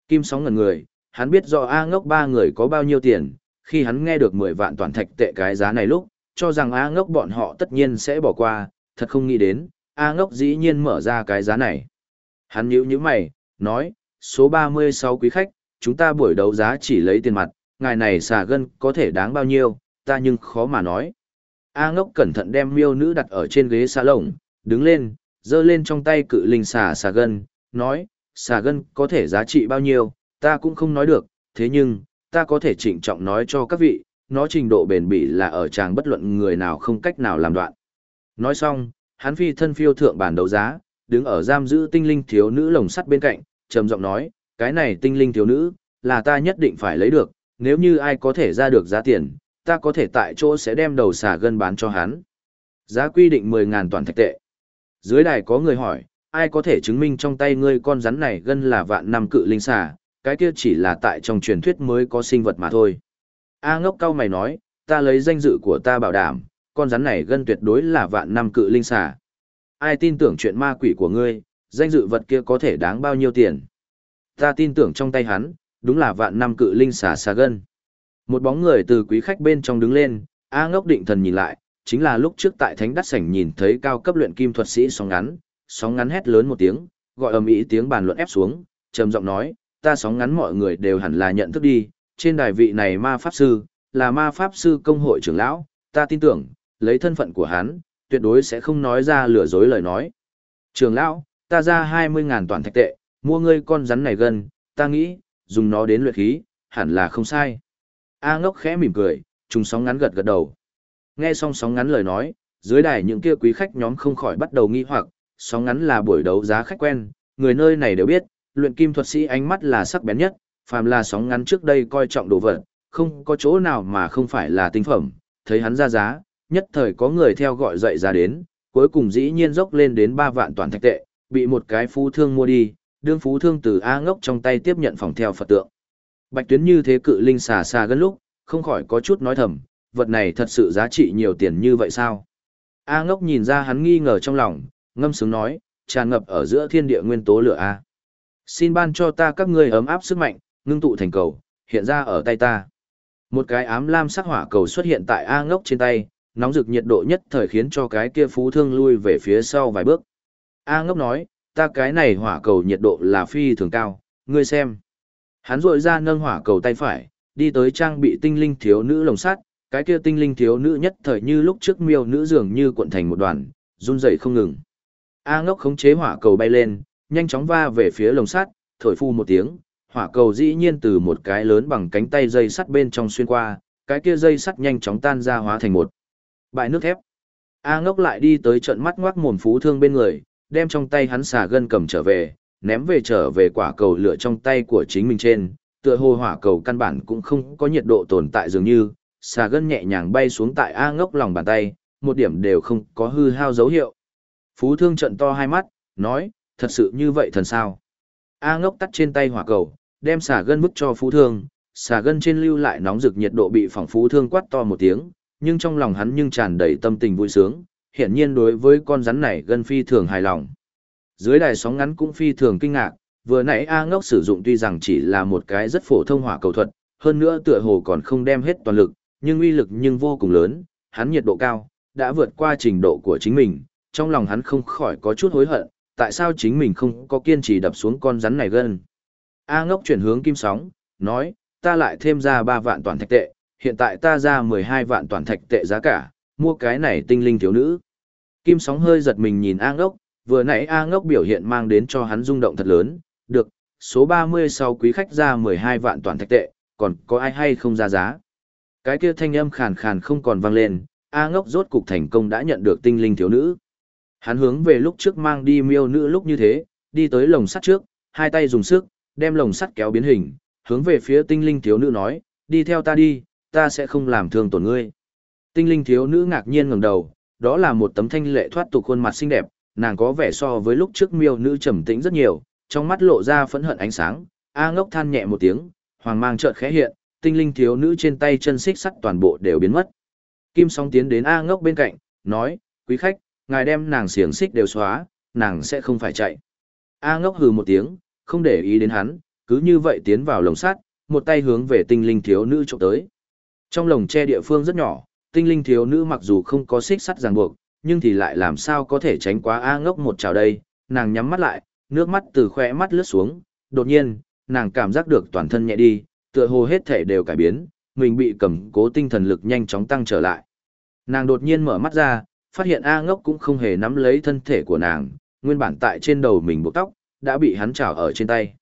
Kim sóng ngần người, hắn biết rõ A ngốc ba người có bao nhiêu tiền, khi hắn nghe được 10 vạn toàn thạch tệ cái giá này lúc, cho rằng A ngốc bọn họ tất nhiên sẽ bỏ qua, thật không nghĩ đến, A ngốc dĩ nhiên mở ra cái giá này. Hắn nhíu như mày, nói, số 36 quý khách, chúng ta buổi đấu giá chỉ lấy tiền mặt, ngài này xà gân có thể đáng bao nhiêu, ta nhưng khó mà nói. A ngốc cẩn thận đem miêu nữ đặt ở trên ghế xà lồng, đứng lên, giơ lên trong tay cự linh xà xà gân, nói, xà gân có thể giá trị bao nhiêu, ta cũng không nói được, thế nhưng, ta có thể trịnh trọng nói cho các vị, nó trình độ bền bỉ là ở tràng bất luận người nào không cách nào làm đoạn. Nói xong, hắn phi thân phiêu thượng bản đấu giá, đứng ở giam giữ tinh linh thiếu nữ lồng sắt bên cạnh, trầm giọng nói, cái này tinh linh thiếu nữ, là ta nhất định phải lấy được, nếu như ai có thể ra được giá tiền, ta có thể tại chỗ sẽ đem đầu xà gân bán cho hắn. Giá quy định 10.000 toàn thạch tệ. Dưới đài có người hỏi, ai có thể chứng minh trong tay ngươi con rắn này gân là vạn năm cự linh xà, cái kia chỉ là tại trong truyền thuyết mới có sinh vật mà thôi. A ngốc cao mày nói, ta lấy danh dự của ta bảo đảm, con rắn này gân tuyệt đối là vạn năm cự linh xà. Ai tin tưởng chuyện ma quỷ của ngươi, danh dự vật kia có thể đáng bao nhiêu tiền. Ta tin tưởng trong tay hắn, đúng là vạn năm cự linh xà xà gân. Một bóng người từ quý khách bên trong đứng lên, A ngốc định thần nhìn lại, chính là lúc trước tại thánh đắt sảnh nhìn thấy cao cấp luyện kim thuật sĩ sóng ngắn, sóng ngắn hét lớn một tiếng, gọi ầm ĩ tiếng bàn luận ép xuống, trầm giọng nói, ta sóng ngắn mọi người đều hẳn là nhận thức đi, trên đài vị này ma pháp sư, là ma pháp sư công hội trưởng lão, ta tin tưởng, lấy thân phận của hắn, tuyệt đối sẽ không nói ra lừa dối lời nói. Trường lão, ta ra 20.000 toàn thạch tệ, mua ngươi con rắn này gần, ta nghĩ, dùng nó đến luyện khí, hẳn là không sai. A ngốc khẽ mỉm cười, trùng sóng ngắn gật gật đầu. Nghe xong sóng ngắn lời nói, dưới đài những kia quý khách nhóm không khỏi bắt đầu nghi hoặc, sóng ngắn là buổi đấu giá khách quen, người nơi này đều biết, luyện kim thuật sĩ ánh mắt là sắc bén nhất, phàm là sóng ngắn trước đây coi trọng đồ vật, không có chỗ nào mà không phải là tinh phẩm, thấy hắn ra giá, nhất thời có người theo gọi dậy ra đến, cuối cùng dĩ nhiên dốc lên đến 3 vạn toàn thạch tệ, bị một cái phú thương mua đi, đương phú thương từ A ngốc trong tay tiếp nhận phòng theo Phật tượng. Bạch tuyến như thế cự linh xà xà gần lúc, không khỏi có chút nói thầm, vật này thật sự giá trị nhiều tiền như vậy sao? A ngốc nhìn ra hắn nghi ngờ trong lòng, ngâm sướng nói, tràn ngập ở giữa thiên địa nguyên tố lửa A. Xin ban cho ta các ngươi ấm áp sức mạnh, ngưng tụ thành cầu, hiện ra ở tay ta. Một cái ám lam sắc hỏa cầu xuất hiện tại A ngốc trên tay, nóng rực nhiệt độ nhất thời khiến cho cái kia phú thương lui về phía sau vài bước. A ngốc nói, ta cái này hỏa cầu nhiệt độ là phi thường cao, ngươi xem. Hắn rội ra nâng hỏa cầu tay phải, đi tới trang bị tinh linh thiếu nữ lồng sắt, cái kia tinh linh thiếu nữ nhất thời như lúc trước miêu nữ dường như cuộn thành một đoàn, run rẩy không ngừng. A ngốc khống chế hỏa cầu bay lên, nhanh chóng va về phía lồng sắt, thổi phu một tiếng, hỏa cầu dĩ nhiên từ một cái lớn bằng cánh tay dây sắt bên trong xuyên qua, cái kia dây sắt nhanh chóng tan ra hóa thành một bãi nước thép. A ngốc lại đi tới trận mắt ngoác mồm phú thương bên người, đem trong tay hắn xà gân cầm trở về, ném về trở về quả cầu lửa trong tay của chính mình trên, tựa hồ hỏa cầu căn bản cũng không có nhiệt độ tồn tại dường như, xà gân nhẹ nhàng bay xuống tại A ngốc lòng bàn tay, một điểm đều không có hư hao dấu hiệu. Phú thương trận to hai mắt, nói, thật sự như vậy thần sao. A ngốc tắt trên tay hỏa cầu, đem xà gân vứt cho phú thương, xà gân trên lưu lại nóng rực nhiệt độ bị phỏng phú thương quát to một tiếng, nhưng trong lòng hắn nhưng tràn đầy tâm tình vui sướng, hiển nhiên đối với con rắn này gần phi thường hài lòng. Dưới đài sóng ngắn cũng phi thường kinh ngạc, vừa nãy A ngốc sử dụng tuy rằng chỉ là một cái rất phổ thông hỏa cầu thuật, hơn nữa tựa hồ còn không đem hết toàn lực, nhưng uy lực nhưng vô cùng lớn, hắn nhiệt độ cao, đã vượt qua trình độ của chính mình, trong lòng hắn không khỏi có chút hối hận, tại sao chính mình không có kiên trì đập xuống con rắn này gân. A ngốc chuyển hướng kim sóng, nói, ta lại thêm ra 3 vạn toàn thạch tệ, hiện tại ta ra 12 vạn toàn thạch tệ giá cả, mua cái này tinh linh thiếu nữ. Kim sóng hơi giật mình nhìn A ngốc, vừa nãy A ngốc biểu hiện mang đến cho hắn rung động thật lớn, được, số 30 sau quý khách ra 12 vạn toàn thạch tệ, còn có ai hay không ra giá. Cái kia thanh âm khàn khàn không còn vang lên, A ngốc rốt cục thành công đã nhận được tinh linh thiếu nữ. Hắn hướng về lúc trước mang đi miêu nữ lúc như thế, đi tới lồng sắt trước, hai tay dùng sức, đem lồng sắt kéo biến hình, hướng về phía tinh linh thiếu nữ nói, đi theo ta đi, ta sẽ không làm thương tổn ngươi. Tinh linh thiếu nữ ngạc nhiên ngẩng đầu, đó là một tấm thanh lệ thoát tục khuôn mặt xinh đẹp, nàng có vẻ so với lúc trước miêu nữ trầm tĩnh rất nhiều, trong mắt lộ ra phẫn hận ánh sáng, A ngốc than nhẹ một tiếng, hoàng mang chợt khẽ hiện, tinh linh thiếu nữ trên tay chân xích sắt toàn bộ đều biến mất. Kim song tiến đến A ngốc bên cạnh, nói, quý khách, ngài đem nàng xiềng xích đều xóa, nàng sẽ không phải chạy. A ngốc hừ một tiếng, không để ý đến hắn, cứ như vậy tiến vào lồng sắt, một tay hướng về tinh linh thiếu nữ trộm tới. Trong lồng tre địa phương rất nhỏ, tinh linh thiếu nữ mặc dù không có xích sắt ràng buộc, nhưng thì lại làm sao có thể tránh quá A ngốc một chảo đây, nàng nhắm mắt lại, nước mắt từ khoe mắt lướt xuống, đột nhiên, nàng cảm giác được toàn thân nhẹ đi, tựa hồ hết thể đều cải biến, mình bị cầm cố tinh thần lực nhanh chóng tăng trở lại. Nàng đột nhiên mở mắt ra, phát hiện A ngốc cũng không hề nắm lấy thân thể của nàng, nguyên bản tại trên đầu mình buộc tóc, đã bị hắn trảo ở trên tay.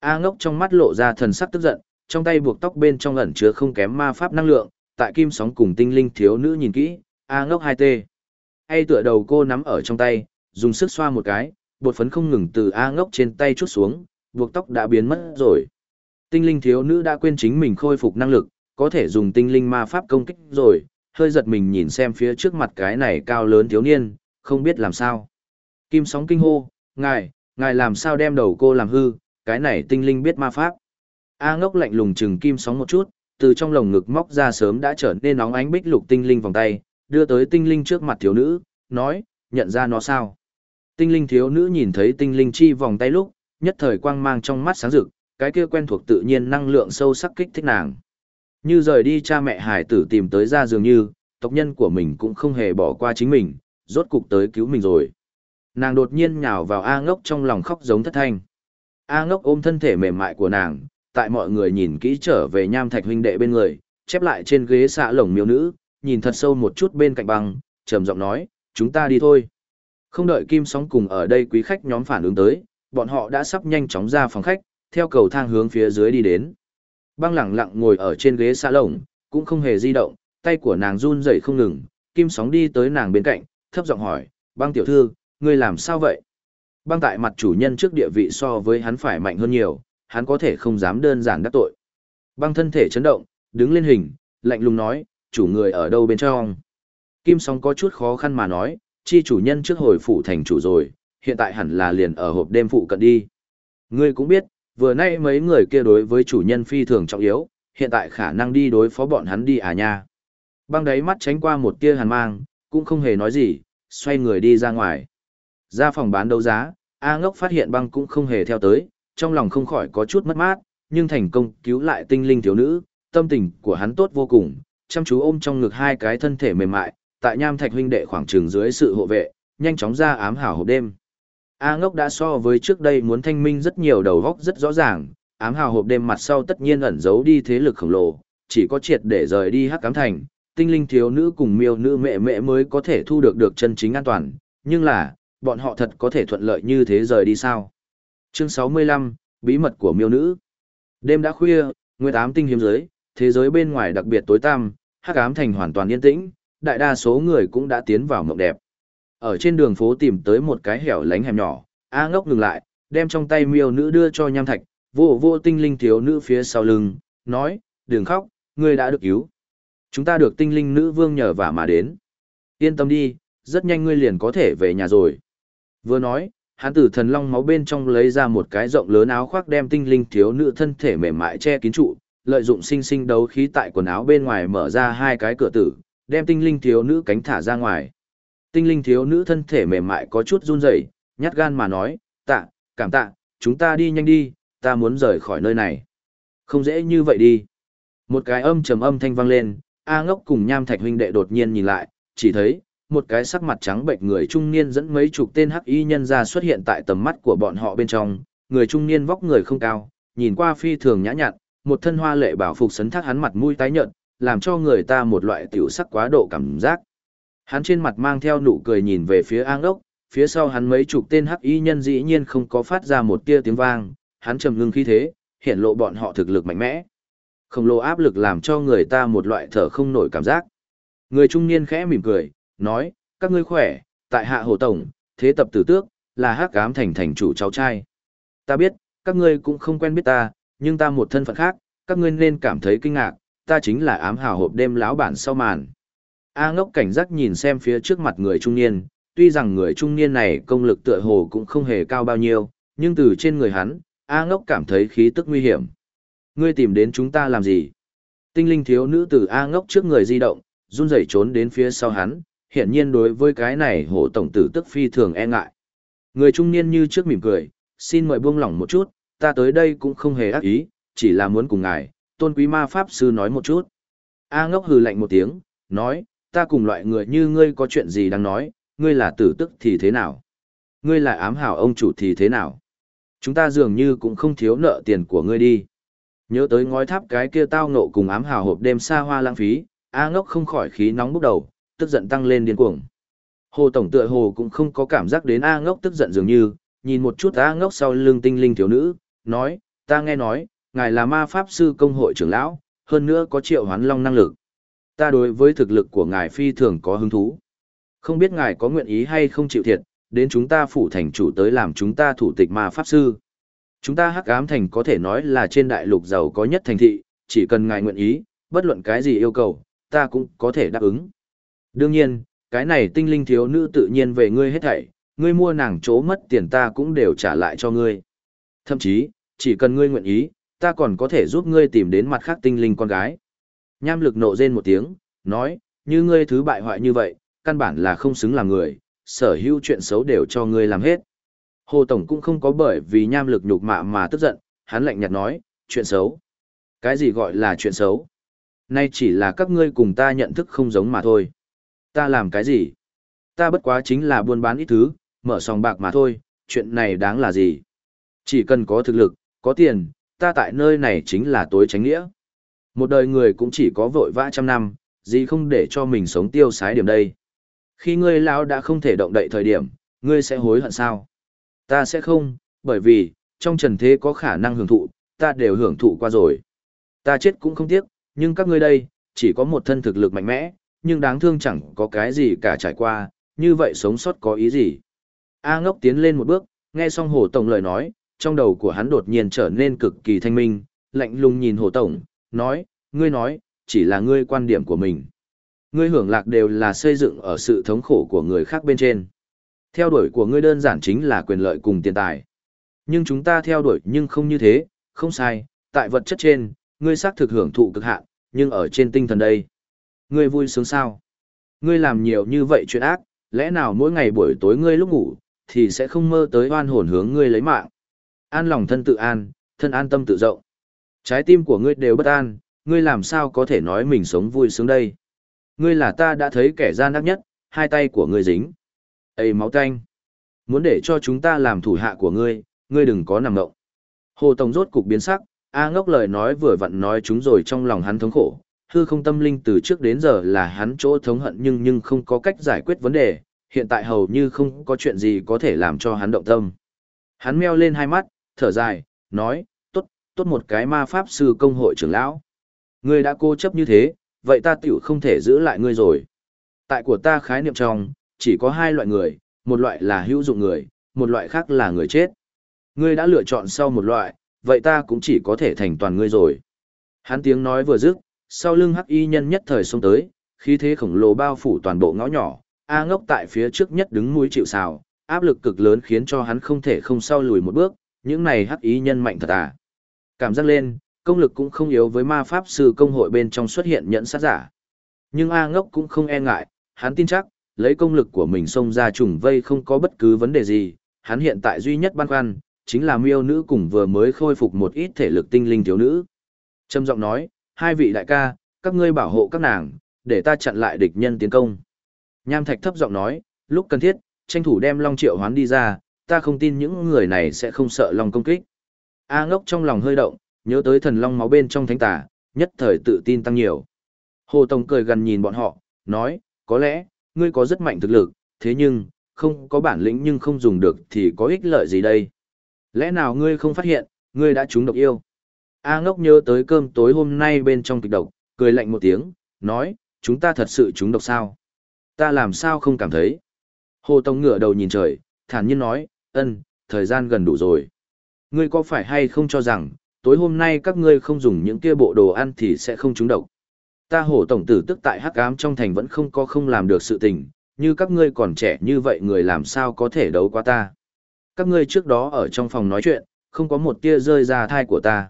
A ngốc trong mắt lộ ra thần sắc tức giận, trong tay buộc tóc bên trong ẩn chứa không kém ma pháp năng lượng, tại kim sóng cùng tinh linh thiếu nữ nhìn kỹ, A ngốc 2T. Hay tựa đầu cô nắm ở trong tay, dùng sức xoa một cái, bột phấn không ngừng từ A ngốc trên tay chút xuống, buộc tóc đã biến mất rồi. Tinh linh thiếu nữ đã quên chính mình khôi phục năng lực, có thể dùng tinh linh ma pháp công kích rồi, hơi giật mình nhìn xem phía trước mặt cái này cao lớn thiếu niên, không biết làm sao. Kim sóng kinh hô, ngài, ngài làm sao đem đầu cô làm hư, cái này tinh linh biết ma pháp. A ngốc lạnh lùng chừng kim sóng một chút, từ trong lồng ngực móc ra sớm đã trở nên nóng ánh bích lục tinh linh vòng tay, đưa tới tinh linh trước mặt thiếu nữ, nói, nhận ra nó sao. Tinh linh thiếu nữ nhìn thấy tinh linh chi vòng tay lúc, nhất thời quang mang trong mắt sáng rực, cái kia quen thuộc tự nhiên năng lượng sâu sắc kích thích nàng. Như rời đi cha mẹ hải tử tìm tới ra dường như, tộc nhân của mình cũng không hề bỏ qua chính mình, rốt cục tới cứu mình rồi. Nàng đột nhiên nhào vào A ngốc trong lòng khóc giống thất thanh. A ngốc ôm thân thể mềm mại của nàng, tại mọi người nhìn kỹ trở về nham thạch huynh đệ bên người, chép lại trên ghế xạ lồng miêu nữ, nhìn thật sâu một chút bên cạnh băng, trầm giọng nói, chúng ta đi thôi. Không đợi kim sóng cùng ở đây quý khách nhóm phản ứng tới, bọn họ đã sắp nhanh chóng ra phòng khách, theo cầu thang hướng phía dưới đi đến. Băng lẳng lặng ngồi ở trên ghế xạ lồng, cũng không hề di động, tay của nàng run rẩy không ngừng, kim sóng đi tới nàng bên cạnh, thấp giọng hỏi, băng tiểu thư, ngươi làm sao vậy? Băng tại mặt chủ nhân trước địa vị so với hắn phải mạnh hơn nhiều, hắn có thể không dám đơn giản đắc tội. Băng thân thể chấn động, đứng lên hình, lạnh lùng nói, chủ người ở đâu bên trong? Kim sóng có chút khó khăn mà nói, chi chủ nhân trước hồi phủ thành chủ rồi, hiện tại hẳn là liền ở hộp đêm phụ cận đi. Ngươi cũng biết, vừa nay mấy người kia đối với chủ nhân phi thường trọng yếu, hiện tại khả năng đi đối phó bọn hắn đi à nha. Băng đáy mắt tránh qua một tia hàn mang, cũng không hề nói gì, xoay người đi ra ngoài. Ra phòng bán đấu giá, A ngốc phát hiện băng cũng không hề theo tới, trong lòng không khỏi có chút mất mát, nhưng thành công cứu lại tinh linh thiếu nữ, tâm tình của hắn tốt vô cùng, chăm chú ôm trong ngực hai cái thân thể mềm mại, tại nham thạch huynh đệ khoảng trường dưới sự hộ vệ, nhanh chóng ra ám hảo hộp đêm. A ngốc đã so với trước đây muốn thanh minh rất nhiều đầu góc rất rõ ràng, ám hào hộp đêm mặt sau tất nhiên ẩn giấu đi thế lực khổng lồ, chỉ có triệt để rời đi hắc cám thành, tinh linh thiếu nữ cùng miêu nữ mẹ mẹ mới có thể thu được được chân chính an toàn, nhưng là, bọn họ thật có thể thuận lợi như thế rời đi sao? Chương 65, Bí mật của miêu nữ Đêm đã khuya, nguyệt ám tinh hiếm giới, thế giới bên ngoài đặc biệt tối tăm, hắc ám thành hoàn toàn yên tĩnh, đại đa số người cũng đã tiến vào mộng đẹp. Ở trên đường phố tìm tới một cái hẻo lánh hẻm nhỏ, A ngốc ngừng lại, đem trong tay miêu nữ đưa cho nham thạch, vô vô tinh linh thiếu nữ phía sau lưng, nói, đừng khóc, ngươi đã được cứu. Chúng ta được tinh linh nữ vương nhờ vả mà đến. Yên tâm đi, rất nhanh ngươi liền có thể về nhà rồi. Vừa nói, hắn từ thần long máu bên trong lấy ra một cái rộng lớn áo khoác đem tinh linh thiếu nữ thân thể mềm mại che kín trụ, lợi dụng sinh sinh đấu khí tại quần áo bên ngoài mở ra hai cái cửa tử, đem tinh linh thiếu nữ cánh thả ra ngoài. Tinh linh thiếu nữ thân thể mềm mại có chút run rẩy, nhát gan mà nói, tạ, cảm tạ, chúng ta đi nhanh đi, ta muốn rời khỏi nơi này. Không dễ như vậy đi. Một cái âm trầm âm thanh vang lên, A ngốc cùng nham thạch huynh đệ đột nhiên nhìn lại, chỉ thấy, một cái sắc mặt trắng bệnh người trung niên dẫn mấy chục tên hắc y nhân ra xuất hiện tại tầm mắt của bọn họ bên trong, người trung niên vóc người không cao, nhìn qua phi thường nhã nhặn, một thân hoa lệ bảo phục sấn thác hắn mặt mũi tái nhợt, làm cho người ta một loại tiểu sắc quá độ cảm giác. Hắn trên mặt mang theo nụ cười nhìn về phía An Đốc, phía sau hắn mấy chục tên hắc y nhân dĩ nhiên không có phát ra một tia tiếng vang, hắn trầm ngưng khí thế, hiện lộ bọn họ thực lực mạnh mẽ. Khổng lồ áp lực làm cho người ta một loại thở không nổi cảm giác. Người trung niên khẽ mỉm cười, nói, các ngươi khỏe, tại hạ hồ tổng, thế tập tử tước, là hắc ám thành thành chủ cháu trai. Ta biết, các ngươi cũng không quen biết ta, nhưng ta một thân phận khác, các ngươi nên cảm thấy kinh ngạc, ta chính là ám hào hộp đêm lão bản sau màn. A ngốc cảnh giác nhìn xem phía trước mặt người trung niên, tuy rằng người trung niên này công lực tựa hồ cũng không hề cao bao nhiêu, nhưng từ trên người hắn, A ngốc cảm thấy khí tức nguy hiểm. Ngươi tìm đến chúng ta làm gì? Tinh linh thiếu nữ từ A ngốc trước người di động, run rẩy trốn đến phía sau hắn, hiển nhiên đối với cái này hổ tổng tử tức phi thường e ngại. Người trung niên như trước mỉm cười, xin mời buông lỏng một chút, ta tới đây cũng không hề ác ý, chỉ là muốn cùng ngài, tôn quý ma pháp sư nói một chút. A ngốc hừ lạnh một tiếng, nói, ta cùng loại người như ngươi có chuyện gì đang nói, ngươi là tử tức thì thế nào? Ngươi là ám hảo ông chủ thì thế nào? Chúng ta dường như cũng không thiếu nợ tiền của ngươi đi. Nhớ tới ngói tháp cái kia tao nộ cùng ám hào hộp đêm xa hoa lãng phí, A ngốc không khỏi khí nóng bốc đầu, tức giận tăng lên điên cuồng. Hồ Tổng tựa hồ cũng không có cảm giác đến A ngốc tức giận dường như, nhìn một chút A ngốc sau lưng tinh linh thiếu nữ, nói, ta nghe nói, ngài là ma pháp sư công hội trưởng lão, hơn nữa có triệu hoán long năng lực. Ta đối với thực lực của ngài phi thường có hứng thú. Không biết ngài có nguyện ý hay không chịu thiệt, đến chúng ta phủ thành chủ tới làm chúng ta thủ tịch ma pháp sư. Chúng ta hắc ám thành có thể nói là trên đại lục giàu có nhất thành thị, chỉ cần ngài nguyện ý, bất luận cái gì yêu cầu, ta cũng có thể đáp ứng. Đương nhiên, cái này tinh linh thiếu nữ tự nhiên về ngươi hết thảy, ngươi mua nàng chỗ mất tiền ta cũng đều trả lại cho ngươi. Thậm chí, chỉ cần ngươi nguyện ý, ta còn có thể giúp ngươi tìm đến mặt khác tinh linh con gái. Nham lực nộ rên một tiếng, nói, như ngươi thứ bại hoại như vậy, căn bản là không xứng làm người, sở hữu chuyện xấu đều cho ngươi làm hết. Hồ Tổng cũng không có bởi vì nham lực nhục mạ mà tức giận, hắn lạnh nhạt nói, chuyện xấu. Cái gì gọi là chuyện xấu? Nay chỉ là các ngươi cùng ta nhận thức không giống mà thôi. Ta làm cái gì? Ta bất quá chính là buôn bán ít thứ, mở sòng bạc mà thôi, chuyện này đáng là gì? Chỉ cần có thực lực, có tiền, ta tại nơi này chính là tối tránh nghĩa. Một đời người cũng chỉ có vội vã trăm năm, gì không để cho mình sống tiêu sái điểm đây. Khi ngươi lão đã không thể động đậy thời điểm, ngươi sẽ hối hận sao? Ta sẽ không, bởi vì, trong trần thế có khả năng hưởng thụ, ta đều hưởng thụ qua rồi. Ta chết cũng không tiếc, nhưng các ngươi đây, chỉ có một thân thực lực mạnh mẽ, nhưng đáng thương chẳng có cái gì cả trải qua, như vậy sống sót có ý gì. A ngốc tiến lên một bước, nghe xong Hồ Tổng lời nói, trong đầu của hắn đột nhiên trở nên cực kỳ thanh minh, lạnh lùng nhìn Hồ Tổng, nói, ngươi nói, chỉ là ngươi quan điểm của mình. Ngươi hưởng lạc đều là xây dựng ở sự thống khổ của người khác bên trên. Theo đuổi của ngươi đơn giản chính là quyền lợi cùng tiền tài. Nhưng chúng ta theo đuổi nhưng không như thế, không sai, tại vật chất trên, ngươi xác thực hưởng thụ cực hạn, nhưng ở trên tinh thần đây. Ngươi vui sướng sao? Ngươi làm nhiều như vậy chuyện ác, lẽ nào mỗi ngày buổi tối ngươi lúc ngủ, thì sẽ không mơ tới oan hồn hướng ngươi lấy mạng. An lòng thân tự an, thân an tâm tự rộng. Trái tim của ngươi đều bất an, ngươi làm sao có thể nói mình sống vui sướng đây? Ngươi là ta đã thấy kẻ gian ác nhất, hai tay của ngươi dính. Ây máu tanh. Muốn để cho chúng ta làm thủ hạ của ngươi, ngươi đừng có nằm động. Hồ Tổng rốt cục biến sắc, A ngốc lời nói vừa vặn nói chúng rồi trong lòng hắn thống khổ. Hư không tâm linh từ trước đến giờ là hắn chỗ thống hận nhưng nhưng không có cách giải quyết vấn đề, hiện tại hầu như không có chuyện gì có thể làm cho hắn động tâm. Hắn meo lên hai mắt, thở dài, nói, tốt, tốt một cái ma pháp sư công hội trưởng lão. Ngươi đã cố chấp như thế, vậy ta tiểu không thể giữ lại ngươi rồi. Tại của ta khái niệm trong, chỉ có hai loại người, một loại là hữu dụng người, một loại khác là người chết. Ngươi đã lựa chọn sau một loại, vậy ta cũng chỉ có thể thành toàn ngươi rồi. Hắn tiếng nói vừa dứt, sau lưng hắc y nhân nhất thời xông tới, khí thế khổng lồ bao phủ toàn bộ ngõ nhỏ, A ngốc tại phía trước nhất đứng mũi chịu sào, áp lực cực lớn khiến cho hắn không thể không sau lùi một bước, những này hắc y nhân mạnh thật à. Cảm giác lên, công lực cũng không yếu với ma pháp sư công hội bên trong xuất hiện nhận sát giả. Nhưng A ngốc cũng không e ngại, hắn tin chắc, lấy công lực của mình xông ra trùng vây không có bất cứ vấn đề gì, hắn hiện tại duy nhất băn khoăn, chính là miêu nữ cùng vừa mới khôi phục một ít thể lực tinh linh thiếu nữ. Trâm giọng nói, hai vị đại ca, các ngươi bảo hộ các nàng, để ta chặn lại địch nhân tiến công. Nham Thạch thấp giọng nói, lúc cần thiết, tranh thủ đem Long Triệu hoán đi ra, ta không tin những người này sẽ không sợ Long công kích. A ngốc trong lòng hơi động, nhớ tới thần Long máu bên trong thánh tà, nhất thời tự tin tăng nhiều. Hồ Tông cười gần nhìn bọn họ, nói, có lẽ, ngươi có rất mạnh thực lực, thế nhưng, không có bản lĩnh nhưng không dùng được thì có ích lợi gì đây? Lẽ nào ngươi không phát hiện, ngươi đã trúng độc yêu? A ngốc nhớ tới cơm tối hôm nay bên trong kịch độc, cười lạnh một tiếng, nói, chúng ta thật sự trúng độc sao? Ta làm sao không cảm thấy? Hồ Tông ngửa đầu nhìn trời, thản nhiên nói, ân, thời gian gần đủ rồi. Ngươi có phải hay không cho rằng, tối hôm nay các ngươi không dùng những kia bộ đồ ăn thì sẽ không trúng độc? Ta hổ tổng tử tức tại hắc ám trong thành vẫn không có không làm được sự tình, như các ngươi còn trẻ như vậy người làm sao có thể đấu qua ta. Các ngươi trước đó ở trong phòng nói chuyện, không có một tia rơi ra thai của ta.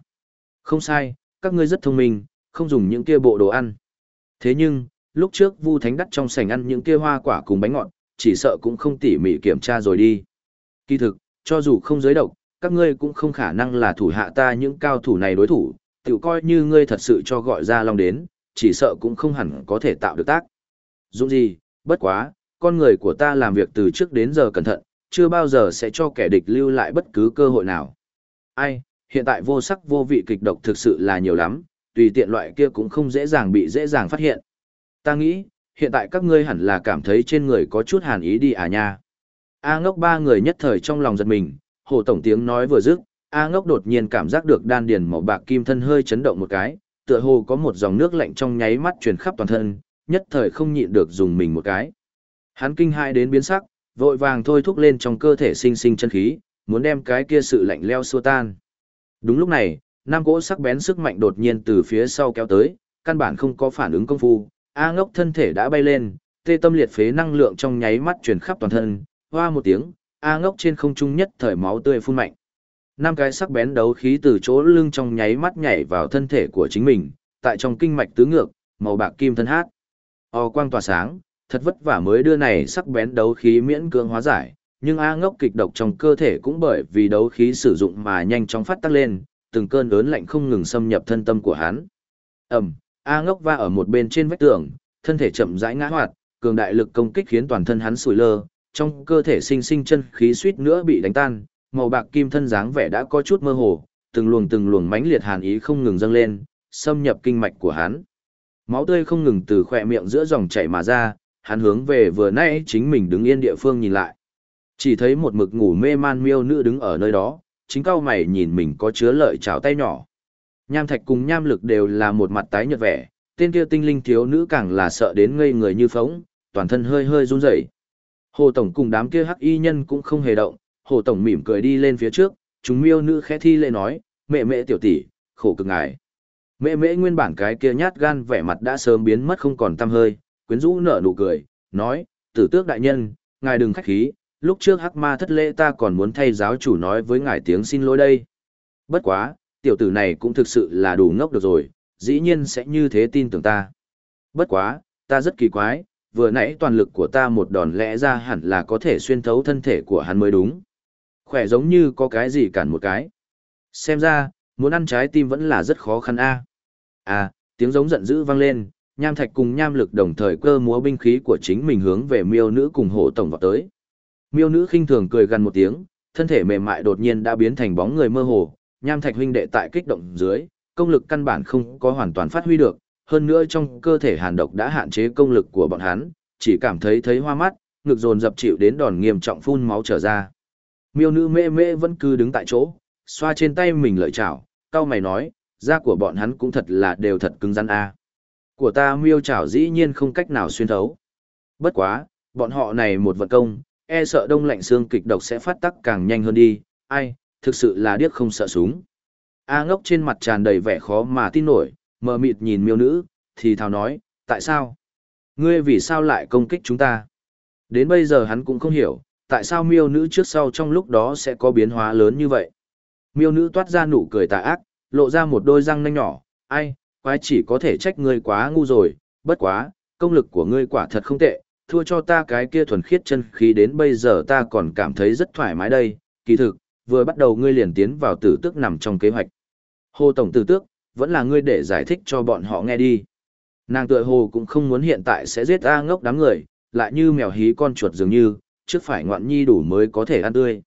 Không sai, các ngươi rất thông minh, không dùng những kia bộ đồ ăn. Thế nhưng, lúc trước Vu Thánh đắt trong sảnh ăn những kia hoa quả cùng bánh ngọt, chỉ sợ cũng không tỉ mỉ kiểm tra rồi đi. Kỳ thực, cho dù không giới độc, các ngươi cũng không khả năng là thủ hạ ta những cao thủ này đối thủ, tự coi như ngươi thật sự cho gọi ra long đến, chỉ sợ cũng không hẳn có thể tạo được tác. Dụng gì, bất quá, con người của ta làm việc từ trước đến giờ cẩn thận, chưa bao giờ sẽ cho kẻ địch lưu lại bất cứ cơ hội nào. Ai, hiện tại vô sắc vô vị kịch độc thực sự là nhiều lắm, tùy tiện loại kia cũng không dễ dàng bị dễ dàng phát hiện. Ta nghĩ, hiện tại các ngươi hẳn là cảm thấy trên người có chút hàn ý đi à nha. A ngốc ba người nhất thời trong lòng giật mình, hồ tổng tiếng nói vừa dứt, A ngốc đột nhiên cảm giác được đan điền màu bạc kim thân hơi chấn động một cái, tựa hồ có một dòng nước lạnh trong nháy mắt truyền khắp toàn thân, nhất thời không nhịn được dùng mình một cái. Hắn kinh hai đến biến sắc, vội vàng thôi thúc lên trong cơ thể sinh sinh chân khí, muốn đem cái kia sự lạnh leo xua tan. Đúng lúc này, nam cỗ sắc bén sức mạnh đột nhiên từ phía sau kéo tới, căn bản không có phản ứng công phu, A ngốc thân thể đã bay lên, tê tâm liệt phế năng lượng trong nháy mắt truyền khắp toàn thân, hoa một tiếng, A ngốc trên không trung nhất thời máu tươi phun mạnh. Năm cái sắc bén đấu khí từ chỗ lưng trong nháy mắt nhảy vào thân thể của chính mình, tại trong kinh mạch tứ ngược, màu bạc kim thân hát. O quang tỏa sáng, thật vất vả mới đưa này sắc bén đấu khí miễn cưỡng hóa giải, nhưng A ngốc kịch độc trong cơ thể cũng bởi vì đấu khí sử dụng mà nhanh chóng phát tác lên, từng cơn ớn lạnh không ngừng xâm nhập thân tâm của hắn. Ẩm, A ngốc va ở một bên trên vách tường, thân thể chậm rãi ngã hoạt, cường đại lực công kích khiến toàn thân hắn sủi lơ, trong cơ thể sinh sinh chân khí suýt nữa bị đánh tan, màu bạc kim thân dáng vẻ đã có chút mơ hồ, từng luồng từng luồng mãnh liệt hàn ý không ngừng dâng lên, xâm nhập kinh mạch của hắn. Máu tươi không ngừng từ khỏe miệng giữa dòng chảy mà ra, hắn hướng về vừa nãy chính mình đứng yên địa phương nhìn lại. Chỉ thấy một mực ngủ mê man miêu nữ đứng ở nơi đó, chính cao mày nhìn mình có chứa lợi chảo tay nhỏ. Nham thạch cùng nham lực đều là một mặt tái nhợt vẻ, tên kia tinh linh thiếu nữ càng là sợ đến ngây người như phóng, toàn thân hơi hơi run rẩy. Hồ Tổng cùng đám kia hắc y nhân cũng không hề động, Hồ Tổng mỉm cười đi lên phía trước, chúng miêu nữ khẽ thi lễ nói, mẹ mẹ tiểu tỷ, khổ cực ngài. Mẹ mẹ nguyên bản cái kia nhát gan vẻ mặt đã sớm biến mất không còn tăm hơi, quyến rũ nở nụ cười, nói, tử tước đại nhân, ngài đừng khách khí, lúc trước hắc ma thất lễ ta còn muốn thay giáo chủ nói với ngài tiếng xin lỗi đây. Bất quá, tiểu tử này cũng thực sự là đủ ngốc được rồi, dĩ nhiên sẽ như thế tin tưởng ta. Bất quá, ta rất kỳ quái, vừa nãy toàn lực của ta một đòn lẽ ra hẳn là có thể xuyên thấu thân thể của hắn mới đúng. Khỏe giống như có cái gì cản một cái. Xem ra, muốn ăn trái tim vẫn là rất khó khăn a. À, tiếng giống giận dữ vang lên, nham thạch cùng nham lực đồng thời cơ múa binh khí của chính mình hướng về miêu nữ cùng hổ tổng vào tới. Miêu nữ khinh thường cười gần một tiếng, thân thể mềm mại đột nhiên đã biến thành bóng người mơ hồ, nham thạch huynh đệ tại kích động dưới, công lực căn bản không có hoàn toàn phát huy được, hơn nữa trong cơ thể hàn độc đã hạn chế công lực của bọn hắn, chỉ cảm thấy thấy hoa mắt, ngực dồn dập chịu đến đòn nghiêm trọng phun máu trở ra. Miêu nữ mê mê vẫn cứ đứng tại chỗ, xoa trên tay mình lợi chảo, cao mày nói, da của bọn hắn cũng thật là đều thật cứng rắn a. Của ta miêu chảo dĩ nhiên không cách nào xuyên thấu. Bất quá, bọn họ này một vận công, e sợ đông lạnh xương kịch độc sẽ phát tắc càng nhanh hơn đi, ai, thực sự là điếc không sợ súng. A ngốc trên mặt tràn đầy vẻ khó mà tin nổi, mờ mịt nhìn miêu nữ, thì thào nói, tại sao? Ngươi vì sao lại công kích chúng ta? Đến bây giờ hắn cũng không hiểu, tại sao miêu nữ trước sau trong lúc đó sẽ có biến hóa lớn như vậy. Miêu nữ toát ra nụ cười tà ác, lộ ra một đôi răng nanh nhỏ, ai, quái chỉ có thể trách ngươi quá ngu rồi, bất quá, công lực của ngươi quả thật không tệ, thua cho ta cái kia thuần khiết chân khí đến bây giờ ta còn cảm thấy rất thoải mái đây, kỳ thực, vừa bắt đầu ngươi liền tiến vào tử tước nằm trong kế hoạch. Hồ Tổng tử tước, vẫn là ngươi để giải thích cho bọn họ nghe đi. Nàng tựa hồ cũng không muốn hiện tại sẽ giết A ngốc đám người, lại như mèo hí con chuột dường như, trước phải ngoạn nhi đủ mới có thể ăn tươi.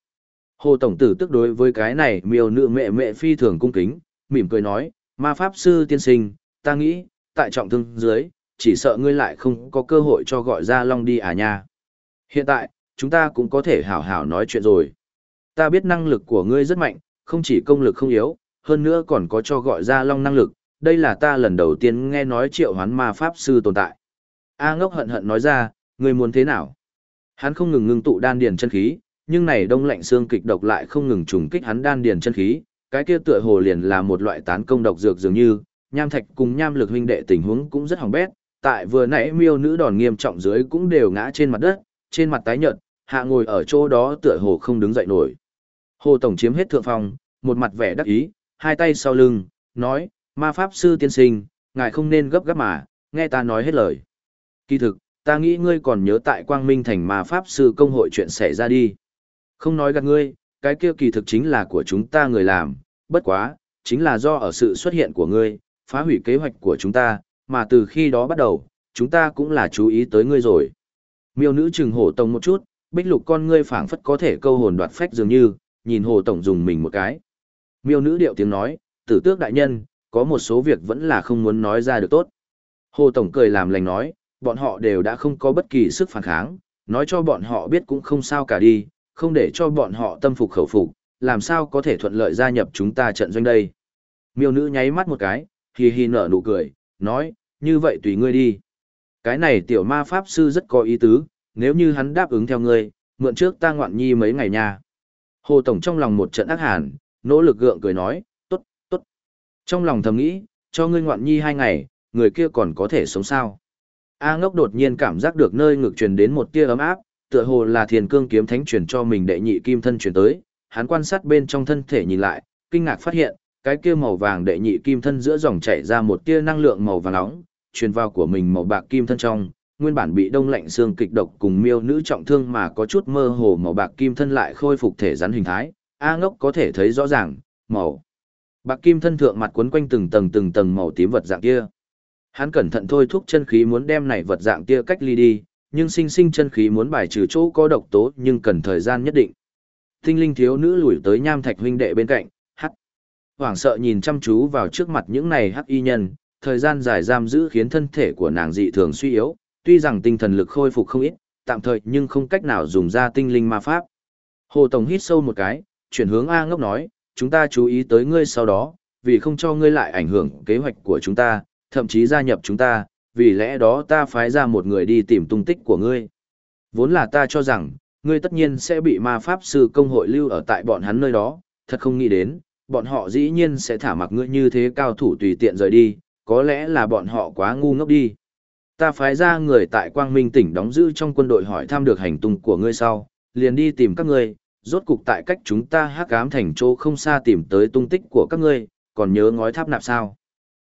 Hồ Tổng tử tức đối với cái này miêu nữ mẹ mẹ phi thường cung kính, mỉm cười nói, ma pháp sư tiên sinh, ta nghĩ, tại trọng thương dưới, chỉ sợ ngươi lại không có cơ hội cho gọi ra long đi à nha. Hiện tại, chúng ta cũng có thể hảo hảo nói chuyện rồi. Ta biết năng lực của ngươi rất mạnh, không chỉ công lực không yếu, hơn nữa còn có cho gọi ra long năng lực, đây là ta lần đầu tiên nghe nói triệu hoán ma pháp sư tồn tại. A ngốc hận hận nói ra, ngươi muốn thế nào? Hắn không ngừng ngưng tụ đan điền chân khí, nhưng này đông lạnh xương kịch độc lại không ngừng trùng kích hắn đan điền chân khí, cái kia tựa hồ liền là một loại tán công độc dược dường như, nham thạch cùng nham lực huynh đệ tình huống cũng rất hỏng bét, tại vừa nãy miêu nữ đòn nghiêm trọng dưới cũng đều ngã trên mặt đất, trên mặt tái nhợt, hạ ngồi ở chỗ đó tựa hồ không đứng dậy nổi. Hồ Tổng chiếm hết thượng phòng, một mặt vẻ đắc ý, hai tay sau lưng, nói, ma pháp sư tiên sinh, ngài không nên gấp gáp mà, nghe ta nói hết lời. Kỳ thực, ta nghĩ ngươi còn nhớ tại Quang Minh thành ma pháp sư công hội chuyện xảy ra đi. Không nói gạt ngươi, cái kia kỳ thực chính là của chúng ta người làm, bất quá, chính là do ở sự xuất hiện của ngươi, phá hủy kế hoạch của chúng ta, mà từ khi đó bắt đầu, chúng ta cũng là chú ý tới ngươi rồi. Miêu nữ trừng hổ tổng một chút, bích lục con ngươi phảng phất có thể câu hồn đoạt phách dường như, nhìn hồ tổng dùng mình một cái. Miêu nữ điệu tiếng nói, tử tước đại nhân, có một số việc vẫn là không muốn nói ra được tốt. Hồ tổng cười làm lành nói, bọn họ đều đã không có bất kỳ sức phản kháng, nói cho bọn họ biết cũng không sao cả đi, không để cho bọn họ tâm phục khẩu phục, làm sao có thể thuận lợi gia nhập chúng ta trận doanh đây. Miêu nữ nháy mắt một cái, hì hì nở nụ cười, nói, như vậy tùy ngươi đi. Cái này tiểu ma pháp sư rất có ý tứ, nếu như hắn đáp ứng theo ngươi, mượn trước ta ngoạn nhi mấy ngày nha. Hồ Tổng trong lòng một trận ác hàn, nỗ lực gượng cười nói, tốt, tốt. Trong lòng thầm nghĩ, cho ngươi ngoạn nhi hai ngày, người kia còn có thể sống sao. A ngốc đột nhiên cảm giác được nơi ngực truyền đến một tia ấm áp, tựa hồ là thiền cương kiếm thánh truyền cho mình đệ nhị kim thân truyền tới, hắn quan sát bên trong thân thể nhìn lại, kinh ngạc phát hiện, cái kia màu vàng đệ nhị kim thân giữa dòng chảy ra một tia năng lượng màu vàng nóng, truyền vào của mình màu bạc kim thân trong, nguyên bản bị đông lạnh xương kịch độc cùng miêu nữ trọng thương mà có chút mơ hồ màu bạc kim thân lại khôi phục thể rắn hình thái, A ngốc có thể thấy rõ ràng, màu bạc kim thân thượng mặt quấn quanh từng tầng từng tầng màu tím vật dạng kia. Hắn cẩn thận thôi thúc chân khí muốn đem này vật dạng kia cách ly đi, nhưng sinh sinh chân khí muốn bài trừ chỗ có độc tố nhưng cần thời gian nhất định. Tinh linh thiếu nữ lùi tới nham thạch huynh đệ bên cạnh, hắc. Hoảng sợ nhìn chăm chú vào trước mặt những này hắc y nhân, thời gian dài giam giữ khiến thân thể của nàng dị thường suy yếu, tuy rằng tinh thần lực khôi phục không ít, tạm thời nhưng không cách nào dùng ra tinh linh ma pháp. Hồ Tổng hít sâu một cái, chuyển hướng A ngốc nói, chúng ta chú ý tới ngươi sau đó, vì không cho ngươi lại ảnh hưởng kế hoạch của chúng ta, thậm chí gia nhập chúng ta, vì lẽ đó ta phái ra một người đi tìm tung tích của ngươi. Vốn là ta cho rằng, ngươi tất nhiên sẽ bị ma pháp sư công hội lưu ở tại bọn hắn nơi đó, thật không nghĩ đến, bọn họ dĩ nhiên sẽ thả mặc ngươi như thế cao thủ tùy tiện rời đi, có lẽ là bọn họ quá ngu ngốc đi. Ta phái ra người tại Quang Minh tỉnh đóng giữ trong quân đội hỏi thăm được hành tung của ngươi sau, liền đi tìm các ngươi, rốt cục tại cách chúng ta hắc ám thành chỗ không xa tìm tới tung tích của các ngươi, còn nhớ ngói tháp nạp sao.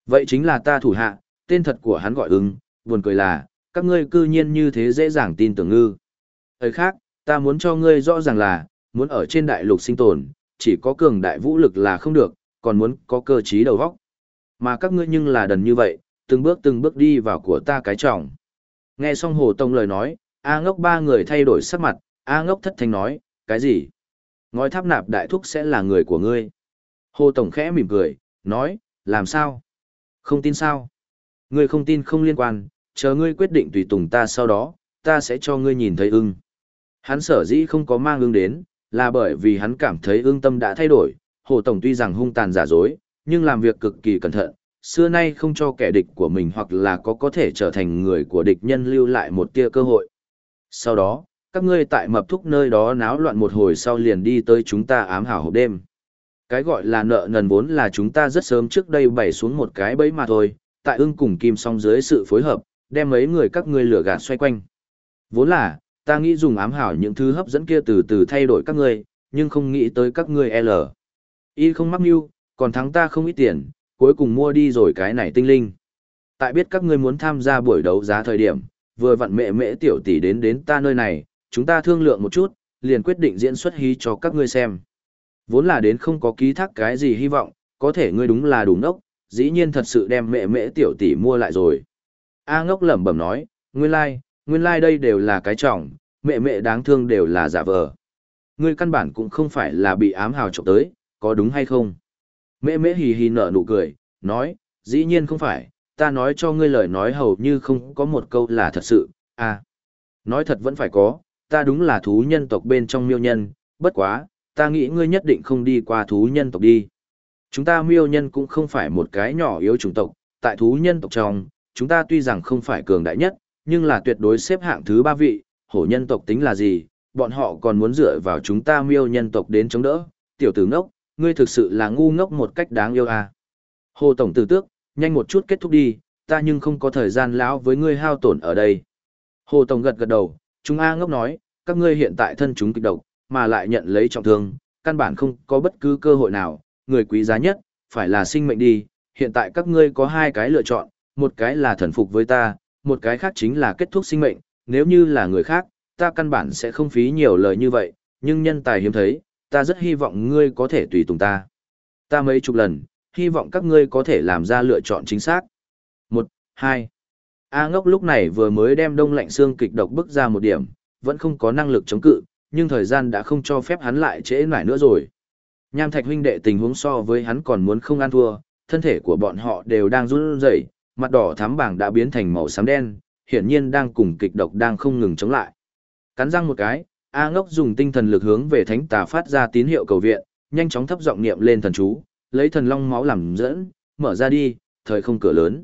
Vậy chính là ta thủ hạ, tên thật của hắn gọi ưng, buồn cười là, các ngươi cư nhiên như thế dễ dàng tin tưởng ngư. Thời khác, ta muốn cho ngươi rõ ràng là, muốn ở trên đại lục sinh tồn, chỉ có cường đại vũ lực là không được, còn muốn có cơ trí đầu óc. Mà các ngươi nhưng là đần như vậy, từng bước từng bước đi vào của ta cái trọng. Nghe xong Hồ Tông lời nói, A ngốc ba người thay đổi sắc mặt, A ngốc thất thanh nói, cái gì? Ngói tháp nạp đại thúc sẽ là người của ngươi. Hồ Tổng khẽ mỉm cười, nói, làm sao? Không tin sao? Ngươi không tin không liên quan, chờ ngươi quyết định tùy tùng ta sau đó, ta sẽ cho ngươi nhìn thấy ưng. Hắn sở dĩ không có mang ưng đến, là bởi vì hắn cảm thấy ưng tâm đã thay đổi, Hồ Tổng tuy rằng hung tàn giả dối, nhưng làm việc cực kỳ cẩn thận, xưa nay không cho kẻ địch của mình hoặc là có có thể trở thành người của địch nhân lưu lại một tia cơ hội. Sau đó, các ngươi tại mập thúc nơi đó náo loạn một hồi sau liền đi tới chúng ta ám hảo hộp đêm. Cái gọi là nợ nần vốn là chúng ta rất sớm trước đây bày xuống một cái bẫy mà thôi, tại ưng cùng kim song dưới sự phối hợp, đem mấy người các ngươi lửa gạt xoay quanh. Vốn là, ta nghĩ dùng ám hảo những thứ hấp dẫn kia từ từ thay đổi các ngươi, nhưng không nghĩ tới các ngươi L. Y không mắc mưu, còn thắng ta không ít tiền, cuối cùng mua đi rồi cái này tinh linh. Tại biết các ngươi muốn tham gia buổi đấu giá thời điểm, vừa vặn mẹ mẹ tiểu tỷ đến đến ta nơi này, chúng ta thương lượng một chút, liền quyết định diễn xuất hí cho các ngươi xem. Vốn là đến không có ký thác cái gì hy vọng, có thể ngươi đúng là đủ ngốc, dĩ nhiên thật sự đem mẹ mẹ tiểu tỷ mua lại rồi. A ngốc lẩm bẩm nói, nguyên lai, like, nguyên lai like đây đều là cái trọng, mẹ mẹ đáng thương đều là giả vờ. Ngươi căn bản cũng không phải là bị ám hào trộm tới, có đúng hay không? Mễ Mễ hì hì nở nụ cười, nói, dĩ nhiên không phải, ta nói cho ngươi lời nói hầu như không có một câu là thật sự, à. Nói thật vẫn phải có, ta đúng là thú nhân tộc bên trong miêu nhân, bất quá, ta nghĩ ngươi nhất định không đi qua thú nhân tộc đi. Chúng ta miêu nhân cũng không phải một cái nhỏ yếu chủng tộc, tại thú nhân tộc trong, chúng ta tuy rằng không phải cường đại nhất, nhưng là tuyệt đối xếp hạng thứ ba vị, hổ nhân tộc tính là gì, bọn họ còn muốn dựa vào chúng ta miêu nhân tộc đến chống đỡ, tiểu tử ngốc, ngươi thực sự là ngu ngốc một cách đáng yêu à. Hồ Tổng tử tước, nhanh một chút kết thúc đi, ta nhưng không có thời gian lão với ngươi hao tổn ở đây. Hồ Tổng gật gật đầu, chúng A ngốc nói, các ngươi hiện tại thân chúng kịch độc, mà lại nhận lấy trọng thương, căn bản không có bất cứ cơ hội nào, người quý giá nhất, phải là sinh mệnh đi, hiện tại các ngươi có hai cái lựa chọn, một cái là thần phục với ta, một cái khác chính là kết thúc sinh mệnh, nếu như là người khác, ta căn bản sẽ không phí nhiều lời như vậy, nhưng nhân tài hiếm thấy, ta rất hy vọng ngươi có thể tùy tùng ta. Ta mấy chục lần, hy vọng các ngươi có thể làm ra lựa chọn chính xác. Một, hai. A ngốc lúc này vừa mới đem đông lạnh xương kịch độc bức ra một điểm, vẫn không có năng lực chống cự, nhưng thời gian đã không cho phép hắn lại trễ nải nữa rồi. Nham thạch huynh đệ tình huống so với hắn còn muốn không ăn thua, thân thể của bọn họ đều đang run rẩy, mặt đỏ thắm bảng đã biến thành màu xám đen, hiển nhiên đang cùng kịch độc đang không ngừng chống lại. Cắn răng một cái, A ngốc dùng tinh thần lực hướng về thánh tà phát ra tín hiệu cầu viện, nhanh chóng thấp giọng niệm lên thần chú, lấy thần long máu làm dẫn, mở ra đi, thời không cửa lớn.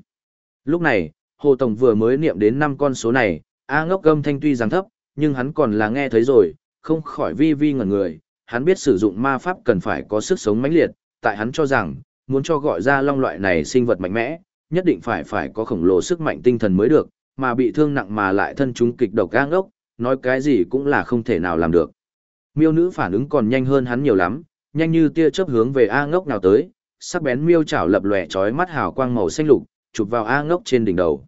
Lúc này, Hồ Tổng vừa mới niệm đến năm con số này, A ngốc âm thanh tuy rằng thấp, nhưng hắn còn là nghe thấy rồi, không khỏi vi vi ngẩn người, hắn biết sử dụng ma pháp cần phải có sức sống mãnh liệt, tại hắn cho rằng, muốn cho gọi ra long loại này sinh vật mạnh mẽ, nhất định phải phải có khổng lồ sức mạnh tinh thần mới được, mà bị thương nặng mà lại thân chúng kịch độc A Ngốc, nói cái gì cũng là không thể nào làm được. Miêu nữ phản ứng còn nhanh hơn hắn nhiều lắm, nhanh như tia chớp hướng về A ngốc nào tới, sắc bén miêu chảo lập lòe chói mắt hào quang màu xanh lục, chụp vào A ngốc trên đỉnh đầu.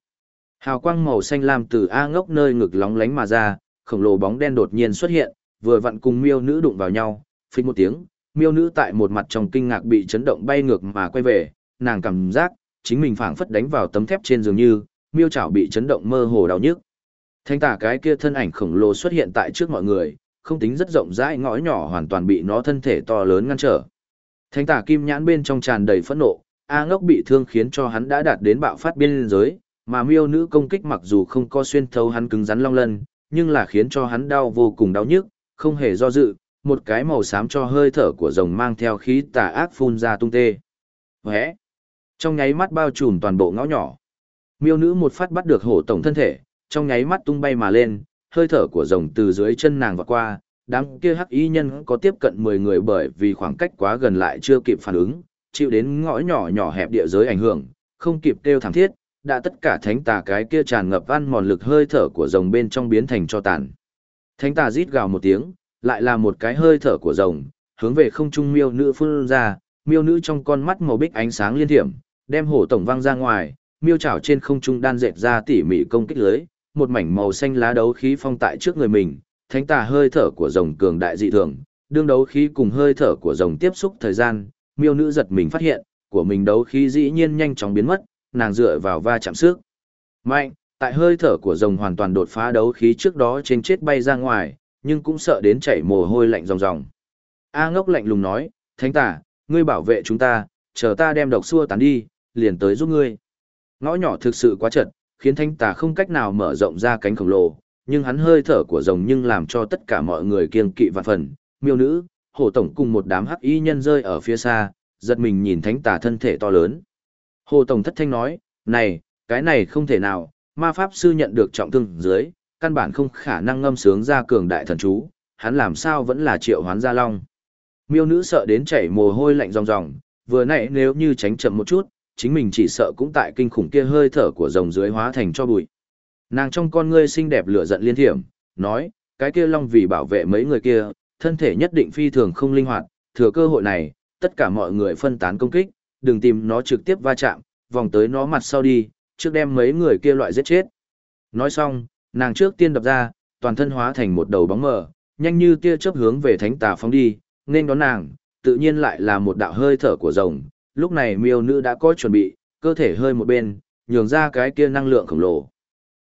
Hào quang màu xanh lam từ A ngốc nơi ngực lóng lánh mà ra, khổng lồ bóng đen đột nhiên xuất hiện, vừa vặn cùng miêu nữ đụng vào nhau, phích một tiếng, miêu nữ tại một mặt trong kinh ngạc bị chấn động bay ngược mà quay về, nàng cảm giác, chính mình phảng phất đánh vào tấm thép trên giường như, miêu chảo bị chấn động mơ hồ đau nhức. Thanh tả cái kia thân ảnh khổng lồ xuất hiện tại trước mọi người, không tính rất rộng rãi ngõ nhỏ hoàn toàn bị nó thân thể to lớn ngăn trở. Thanh tả kim nhãn bên trong tràn đầy phẫn nộ, A ngốc bị thương khiến cho hắn đã đạt đến bạo phát biên giới, mà miêu nữ công kích mặc dù không có xuyên thấu hắn cứng rắn long lân, nhưng là khiến cho hắn đau vô cùng đau nhức, không hề do dự, một cái màu xám cho hơi thở của rồng mang theo khí tà ác phun ra tung tê. Vẽ! Trong nháy mắt bao trùm toàn bộ ngõ nhỏ. Miêu nữ một phát bắt được hổ tổng thân thể, trong nháy mắt tung bay mà lên, hơi thở của rồng từ dưới chân nàng vọt qua, đám kia hắc y nhân có tiếp cận 10 người bởi vì khoảng cách quá gần lại chưa kịp phản ứng, chịu đến ngõ nhỏ nhỏ hẹp địa giới ảnh hưởng, không kịp kêu thảm thiết, đã tất cả thánh tà cái kia tràn ngập ăn mòn lực hơi thở của rồng bên trong biến thành cho tàn. Thánh tà rít gào một tiếng, lại là một cái hơi thở của rồng, hướng về không trung miêu nữ phun ra, miêu nữ trong con mắt màu bích ánh sáng liên thiểm, đem hổ tổng văng ra ngoài, miêu chảo trên không trung đan dệt ra tỉ mỉ công kích lưới, một mảnh màu xanh lá đấu khí phong tại trước người mình, thánh tà hơi thở của rồng cường đại dị thường, đương đấu khí cùng hơi thở của rồng tiếp xúc thời gian, miêu nữ giật mình phát hiện, của mình đấu khí dĩ nhiên nhanh chóng biến mất, nàng dựa vào va chạm sức. Mạnh, tại hơi thở của rồng hoàn toàn đột phá đấu khí trước đó trên chết bay ra ngoài, nhưng cũng sợ đến chảy mồ hôi lạnh ròng ròng. A ngốc lạnh lùng nói, thánh tà, ngươi bảo vệ chúng ta, chờ ta đem độc xua tán đi, liền tới giúp ngươi. Ngõ nhỏ thực sự quá chật, khiến thánh tà không cách nào mở rộng ra cánh khổng lồ, nhưng hắn hơi thở của rồng nhưng làm cho tất cả mọi người kiêng kỵ vạn phần. Miêu nữ, hổ tổng cùng một đám hắc y nhân rơi ở phía xa, giật mình nhìn thánh tà thân thể to lớn. Hồ tổng thất thanh nói, này, cái này không thể nào, ma pháp sư nhận được trọng thương dưới, căn bản không khả năng ngâm sướng ra cường đại thần chú, hắn làm sao vẫn là triệu hoán gia long. Miêu nữ sợ đến chảy mồ hôi lạnh ròng ròng, vừa nãy nếu như tránh chậm một chút, chính mình chỉ sợ cũng tại kinh khủng kia hơi thở của rồng dưới hóa thành cho bụi. Nàng trong con ngươi xinh đẹp lửa giận liên thiểm, nói, cái kia long vì bảo vệ mấy người kia, thân thể nhất định phi thường không linh hoạt, thừa cơ hội này, tất cả mọi người phân tán công kích, đừng tìm nó trực tiếp va chạm, vòng tới nó mặt sau đi, trước đem mấy người kia loại giết chết. Nói xong, nàng trước tiên đập ra, toàn thân hóa thành một đầu bóng mờ, nhanh như tia chớp hướng về thánh tà phóng đi, nên đón nàng, tự nhiên lại là một đạo hơi thở của rồng, lúc này miêu nữ đã có chuẩn bị, cơ thể hơi một bên, nhường ra cái kia năng lượng khổng lồ.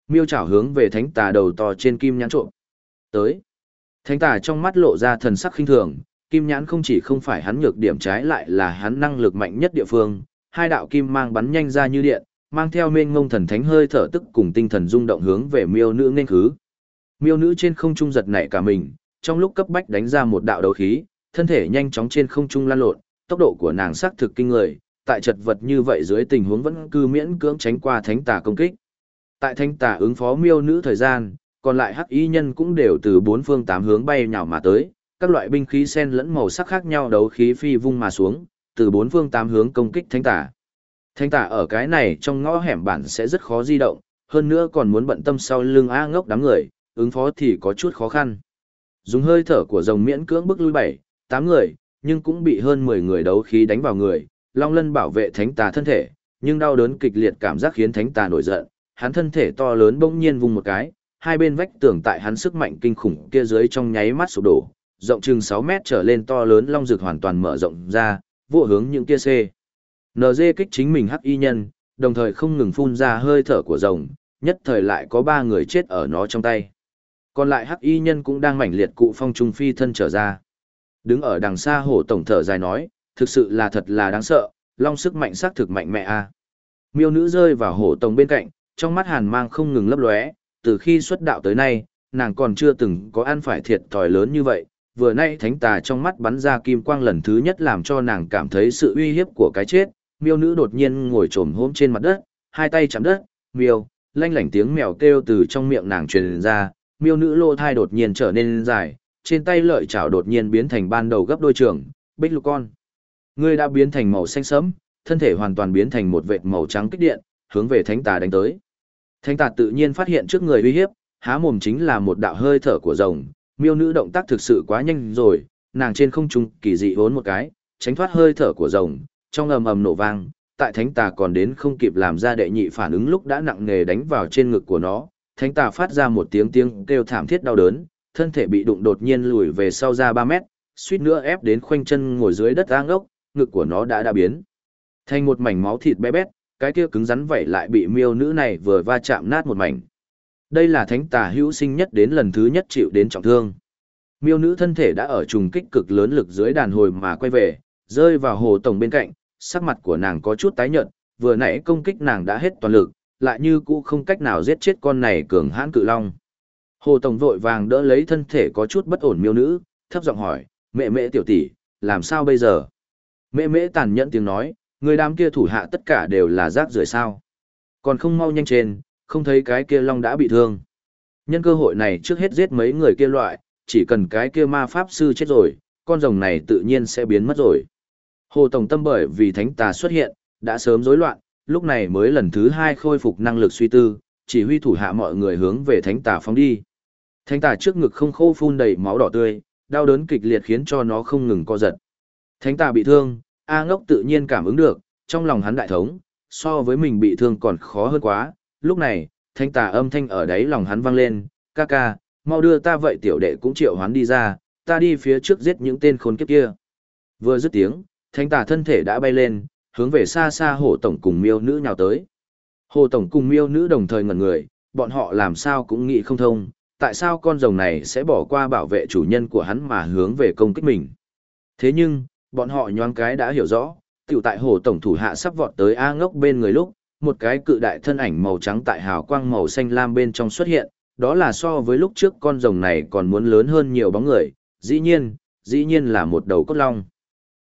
Miêu chảo hướng về thánh tà đầu to trên kim nhãn trộm. Tới. Thánh tà trong mắt lộ ra thần sắc khinh thường, kim nhãn không chỉ không phải hắn nhược điểm trái lại là hắn năng lực mạnh nhất địa phương, hai đạo kim mang bắn nhanh ra như điện, mang theo mênh ngông thần thánh hơi thở tức cùng tinh thần rung động hướng về miêu nữ nên khứ. Miêu nữ trên không trung giật nảy cả mình, trong lúc cấp bách đánh ra một đạo đấu khí, thân thể nhanh chóng trên không trung lan lộn, tốc độ của nàng xác thực kinh người, tại chật vật như vậy dưới tình huống vẫn cư miễn cưỡng tránh qua thánh tà công kích. Tại thánh tà ứng phó miêu nữ thời gian, còn lại hắc y nhân cũng đều từ bốn phương tám hướng bay nhào mà tới, các loại binh khí xen lẫn màu sắc khác nhau đấu khí phi vung mà xuống, từ bốn phương tám hướng công kích thánh tà. Thánh tà ở cái này trong ngõ hẻm bản sẽ rất khó di động, hơn nữa còn muốn bận tâm sau lưng A ngốc đám người, ứng phó thì có chút khó khăn. Dùng hơi thở của rồng miễn cưỡng bức lui bảy, tám người, nhưng cũng bị hơn 10 người đấu khí đánh vào người, Long Lân bảo vệ thánh tà thân thể, nhưng đau đớn kịch liệt cảm giác khiến thánh tà nổi giận, hắn thân thể to lớn bỗng nhiên vùng một cái, hai bên vách tường tại hắn sức mạnh kinh khủng kia dưới trong nháy mắt sụp đổ, rộng chừng 6 mét trở lên to lớn long rực hoàn toàn mở rộng ra, vụ hướng những kia xê. NG kích chính mình hắc y nhân, đồng thời không ngừng phun ra hơi thở của rồng, nhất thời lại có ba người chết ở nó trong tay. Còn lại hắc y nhân cũng đang mảnh liệt cụ phong trung phi thân trở ra. Đứng ở đằng xa hổ tổng thở dài nói, thực sự là thật là đáng sợ, long sức mạnh sắc thực mạnh mẽ a. Miêu nữ rơi vào hổ tổng bên cạnh, trong mắt hàn mang không ngừng lấp lóe, từ khi xuất đạo tới nay, nàng còn chưa từng có ăn phải thiệt thòi lớn như vậy. Vừa nay thánh tà trong mắt bắn ra kim quang lần thứ nhất làm cho nàng cảm thấy sự uy hiếp của cái chết. Miêu nữ đột nhiên ngồi trồm hôm trên mặt đất, hai tay chạm đất, miêu, lanh lảnh tiếng mèo kêu từ trong miệng nàng truyền ra, miêu nữ lô thai đột nhiên trở nên dài, trên tay lợi chảo đột nhiên biến thành ban đầu gấp đôi trường, bích lục con. Ngươi đã biến thành màu xanh sẫm, thân thể hoàn toàn biến thành một vệt màu trắng kích điện, hướng về thánh tà đánh tới. Thánh tà tự nhiên phát hiện trước người uy hiếp, há mồm chính là một đạo hơi thở của rồng, miêu nữ động tác thực sự quá nhanh rồi, nàng trên không trung kỳ dị vốn một cái, tránh thoát hơi thở của rồng, trong ầm ầm nổ vang, tại thánh tà còn đến không kịp làm ra đệ nhị phản ứng lúc đã nặng nề đánh vào trên ngực của nó, thánh tà phát ra một tiếng tiếng kêu thảm thiết đau đớn, thân thể bị đụng đột nhiên lùi về sau ra 3 mét, suýt nữa ép đến khoanh chân ngồi dưới đất ang ốc, ngực của nó đã đã biến thành một mảnh máu thịt bé bét, cái kia cứng rắn vậy lại bị miêu nữ này vừa va chạm nát một mảnh. Đây là thánh tà hữu sinh nhất đến lần thứ nhất chịu đến trọng thương. Miêu nữ thân thể đã ở trùng kích cực lớn lực dưới đàn hồi mà quay về, rơi vào hồ tổng bên cạnh, sắc mặt của nàng có chút tái nhợt, vừa nãy công kích nàng đã hết toàn lực, lại như cũ không cách nào giết chết con này cường hãn cự long. Hồ tổng vội vàng đỡ lấy thân thể có chút bất ổn miêu nữ, thấp giọng hỏi, mẹ mẹ tiểu tỷ, làm sao bây giờ? Mẹ mẹ tàn nhẫn tiếng nói, người đám kia thủ hạ tất cả đều là rác rưởi sao. Còn không mau nhanh trên, không thấy cái kia long đã bị thương. Nhân cơ hội này trước hết giết mấy người kia loại, chỉ cần cái kia ma pháp sư chết rồi, con rồng này tự nhiên sẽ biến mất rồi. Hồ Tổng Tâm bởi vì thánh tà xuất hiện, đã sớm rối loạn, lúc này mới lần thứ hai khôi phục năng lực suy tư, chỉ huy thủ hạ mọi người hướng về thánh tà phóng đi. Thánh tà trước ngực không khô phun đầy máu đỏ tươi, đau đớn kịch liệt khiến cho nó không ngừng co giật. Thánh tà bị thương, A ngốc tự nhiên cảm ứng được, trong lòng hắn đại thống, so với mình bị thương còn khó hơn quá. Lúc này, thánh tà âm thanh ở đáy lòng hắn vang lên, ca ca, mau đưa ta vậy tiểu đệ cũng triệu hoán đi ra, ta đi phía trước giết những tên khốn kiếp kia. Vừa dứt tiếng, thánh tà thân thể đã bay lên, hướng về xa xa Hổ tổng cùng miêu nữ nhào tới. Hồ tổng cùng miêu nữ đồng thời ngẩn người, bọn họ làm sao cũng nghĩ không thông, tại sao con rồng này sẽ bỏ qua bảo vệ chủ nhân của hắn mà hướng về công kích mình. Thế nhưng, bọn họ nhoáng cái đã hiểu rõ, tiểu tại hồ tổng thủ hạ sắp vọt tới A ngốc bên người lúc, một cái cự đại thân ảnh màu trắng tại hào quang màu xanh lam bên trong xuất hiện, đó là so với lúc trước con rồng này còn muốn lớn hơn nhiều bóng người, dĩ nhiên, dĩ nhiên là một đầu cốt long.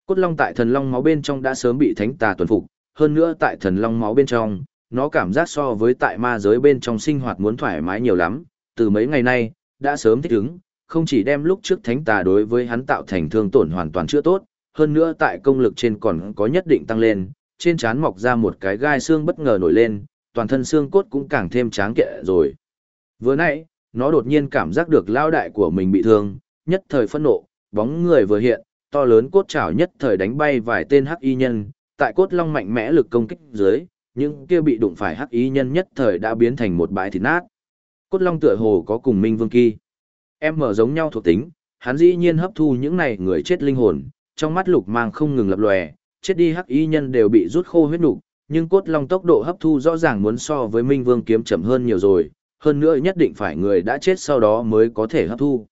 Cốt long tại thần long máu bên trong đã sớm bị thánh tà tuần phục, hơn nữa tại thần long máu bên trong, nó cảm giác so với tại ma giới bên trong sinh hoạt muốn thoải mái nhiều lắm, từ mấy ngày nay, đã sớm thích ứng, không chỉ đem lúc trước thánh tà đối với hắn tạo thành thương tổn hoàn toàn chưa tốt, hơn nữa tại công lực trên còn có nhất định tăng lên, trên trán mọc ra một cái gai xương bất ngờ nổi lên, toàn thân xương cốt cũng càng thêm tráng kiện rồi. Vừa nãy, nó đột nhiên cảm giác được lao đại của mình bị thương, nhất thời phẫn nộ, bóng người vừa hiện, to lớn cốt chảo nhất thời đánh bay vài tên hắc y nhân, tại cốt long mạnh mẽ lực công kích dưới, những kia bị đụng phải hắc y nhân nhất thời đã biến thành một bãi thịt nát. Cốt long tựa hồ có cùng minh vương kỳ. Em mở giống nhau thuộc tính, hắn dĩ nhiên hấp thu những này người chết linh hồn, trong mắt lục mang không ngừng lập lòe, chết đi hắc y nhân đều bị rút khô huyết nục, nhưng cốt long tốc độ hấp thu rõ ràng muốn so với minh vương kiếm chậm hơn nhiều rồi, hơn nữa nhất định phải người đã chết sau đó mới có thể hấp thu.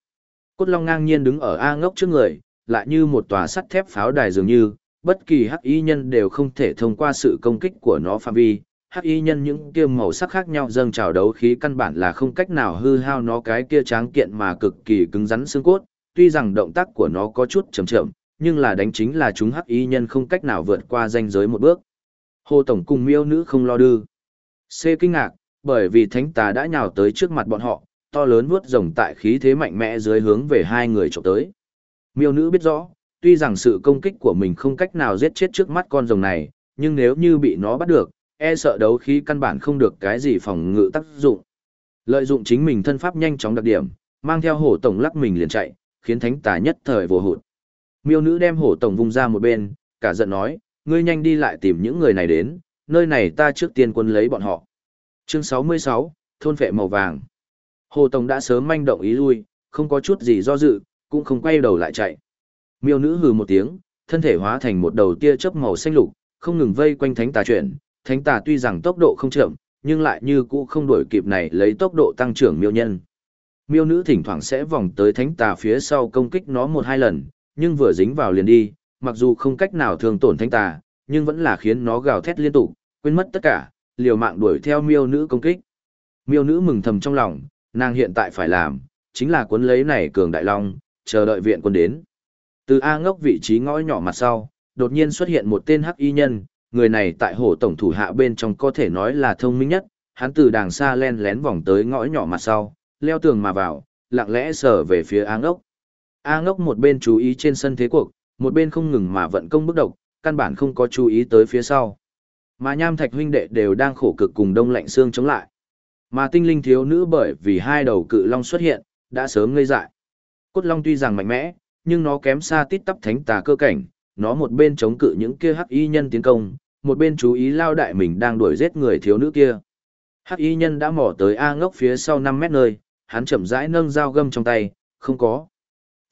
Cốt long ngang nhiên đứng ở A ngốc trước người, lại như một tòa sắt thép pháo đài dường như, bất kỳ hắc y nhân đều không thể thông qua sự công kích của nó phạm vi. Hắc y nhân những kia màu sắc khác nhau dâng trào đấu khí căn bản là không cách nào hư hao nó cái kia tráng kiện mà cực kỳ cứng rắn xương cốt, tuy rằng động tác của nó có chút chậm chậm, nhưng là đánh chính là chúng hắc y nhân không cách nào vượt qua ranh giới một bước. Hồ Tổng cùng miêu nữ không lo đư. C kinh ngạc, bởi vì thánh tà đã nhào tới trước mặt bọn họ, to lớn vuốt rồng tại khí thế mạnh mẽ dưới hướng về hai người trộm tới. Miêu nữ biết rõ, tuy rằng sự công kích của mình không cách nào giết chết trước mắt con rồng này, nhưng nếu như bị nó bắt được, e sợ đấu khí căn bản không được cái gì phòng ngự tác dụng. Lợi dụng chính mình thân pháp nhanh chóng đặc điểm, mang theo hổ tổng lắc mình liền chạy, khiến thánh tà nhất thời vô hụt. Miêu nữ đem hổ tổng vung ra một bên, cả giận nói, ngươi nhanh đi lại tìm những người này đến, nơi này ta trước tiên quân lấy bọn họ. Chương 66, thôn phệ màu vàng. Hồ Tổng đã sớm manh động ý lui, không có chút gì do dự, cũng không quay đầu lại chạy. Miêu nữ hừ một tiếng, thân thể hóa thành một đầu tia chớp màu xanh lục, không ngừng vây quanh thánh tà chuyển. Thánh tà tuy rằng tốc độ không chậm, nhưng lại như cũ không đuổi kịp này lấy tốc độ tăng trưởng miêu nhân. Miêu nữ thỉnh thoảng sẽ vòng tới thánh tà phía sau công kích nó một hai lần, nhưng vừa dính vào liền đi, mặc dù không cách nào thường tổn thánh tà, nhưng vẫn là khiến nó gào thét liên tục, quên mất tất cả, liều mạng đuổi theo miêu nữ công kích. Miêu nữ mừng thầm trong lòng, nàng hiện tại phải làm, chính là cuốn lấy này cường đại long, chờ đợi viện quân đến. Từ A ngốc vị trí ngõ nhỏ mặt sau, đột nhiên xuất hiện một tên hắc y nhân, người này tại hồ tổng thủ hạ bên trong có thể nói là thông minh nhất, hắn từ đàng xa len lén vòng tới ngõ nhỏ mặt sau, leo tường mà vào, lặng lẽ sờ về phía A ngốc. A ngốc một bên chú ý trên sân thế cuộc, một bên không ngừng mà vận công bức độc, căn bản không có chú ý tới phía sau. Mà nham thạch huynh đệ đều đang khổ cực cùng đông lạnh xương chống lại. Mà tinh linh thiếu nữ bởi vì hai đầu cự long xuất hiện, đã sớm ngây dại. Cốt long tuy rằng mạnh mẽ, nhưng nó kém xa tít tắp thánh tà cơ cảnh, nó một bên chống cự những kia hắc y nhân tiến công, một bên chú ý lao đại mình đang đuổi giết người thiếu nữ kia. Hắc y nhân đã mò tới A ngốc phía sau 5 mét nơi, hắn chậm rãi nâng dao găm trong tay, không có.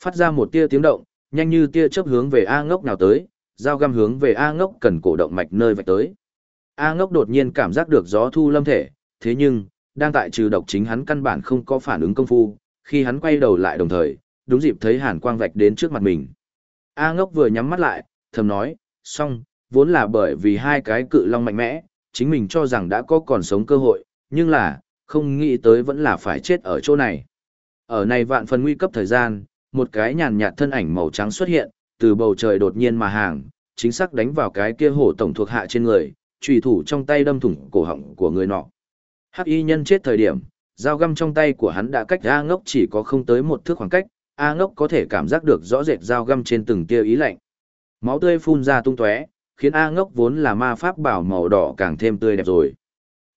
Phát ra một tia tiếng động, nhanh như tia chớp hướng về A ngốc nào tới, dao găm hướng về A ngốc cần cổ động mạch nơi vạch tới. A ngốc đột nhiên cảm giác được gió thu lâm thể, thế nhưng, đang tại trừ độc chính hắn căn bản không có phản ứng công phu, khi hắn quay đầu lại đồng thời, đúng dịp thấy hàn quang vạch đến trước mặt mình. A ngốc vừa nhắm mắt lại, thầm nói, xong, vốn là bởi vì hai cái cự long mạnh mẽ, chính mình cho rằng đã có còn sống cơ hội, nhưng là, không nghĩ tới vẫn là phải chết ở chỗ này. Ở này vạn phần nguy cấp thời gian, một cái nhàn nhạt thân ảnh màu trắng xuất hiện, từ bầu trời đột nhiên mà hàng, chính xác đánh vào cái kia hổ tổng thuộc hạ trên người, trùy thủ trong tay đâm thủng cổ họng của người nọ. Hắc y nhân chết thời điểm, dao găm trong tay của hắn đã cách A ngốc chỉ có không tới một thước khoảng cách, A ngốc có thể cảm giác được rõ rệt dao găm trên từng tia ý lạnh. Máu tươi phun ra tung tóe, khiến A ngốc vốn là ma pháp bảo màu đỏ càng thêm tươi đẹp rồi.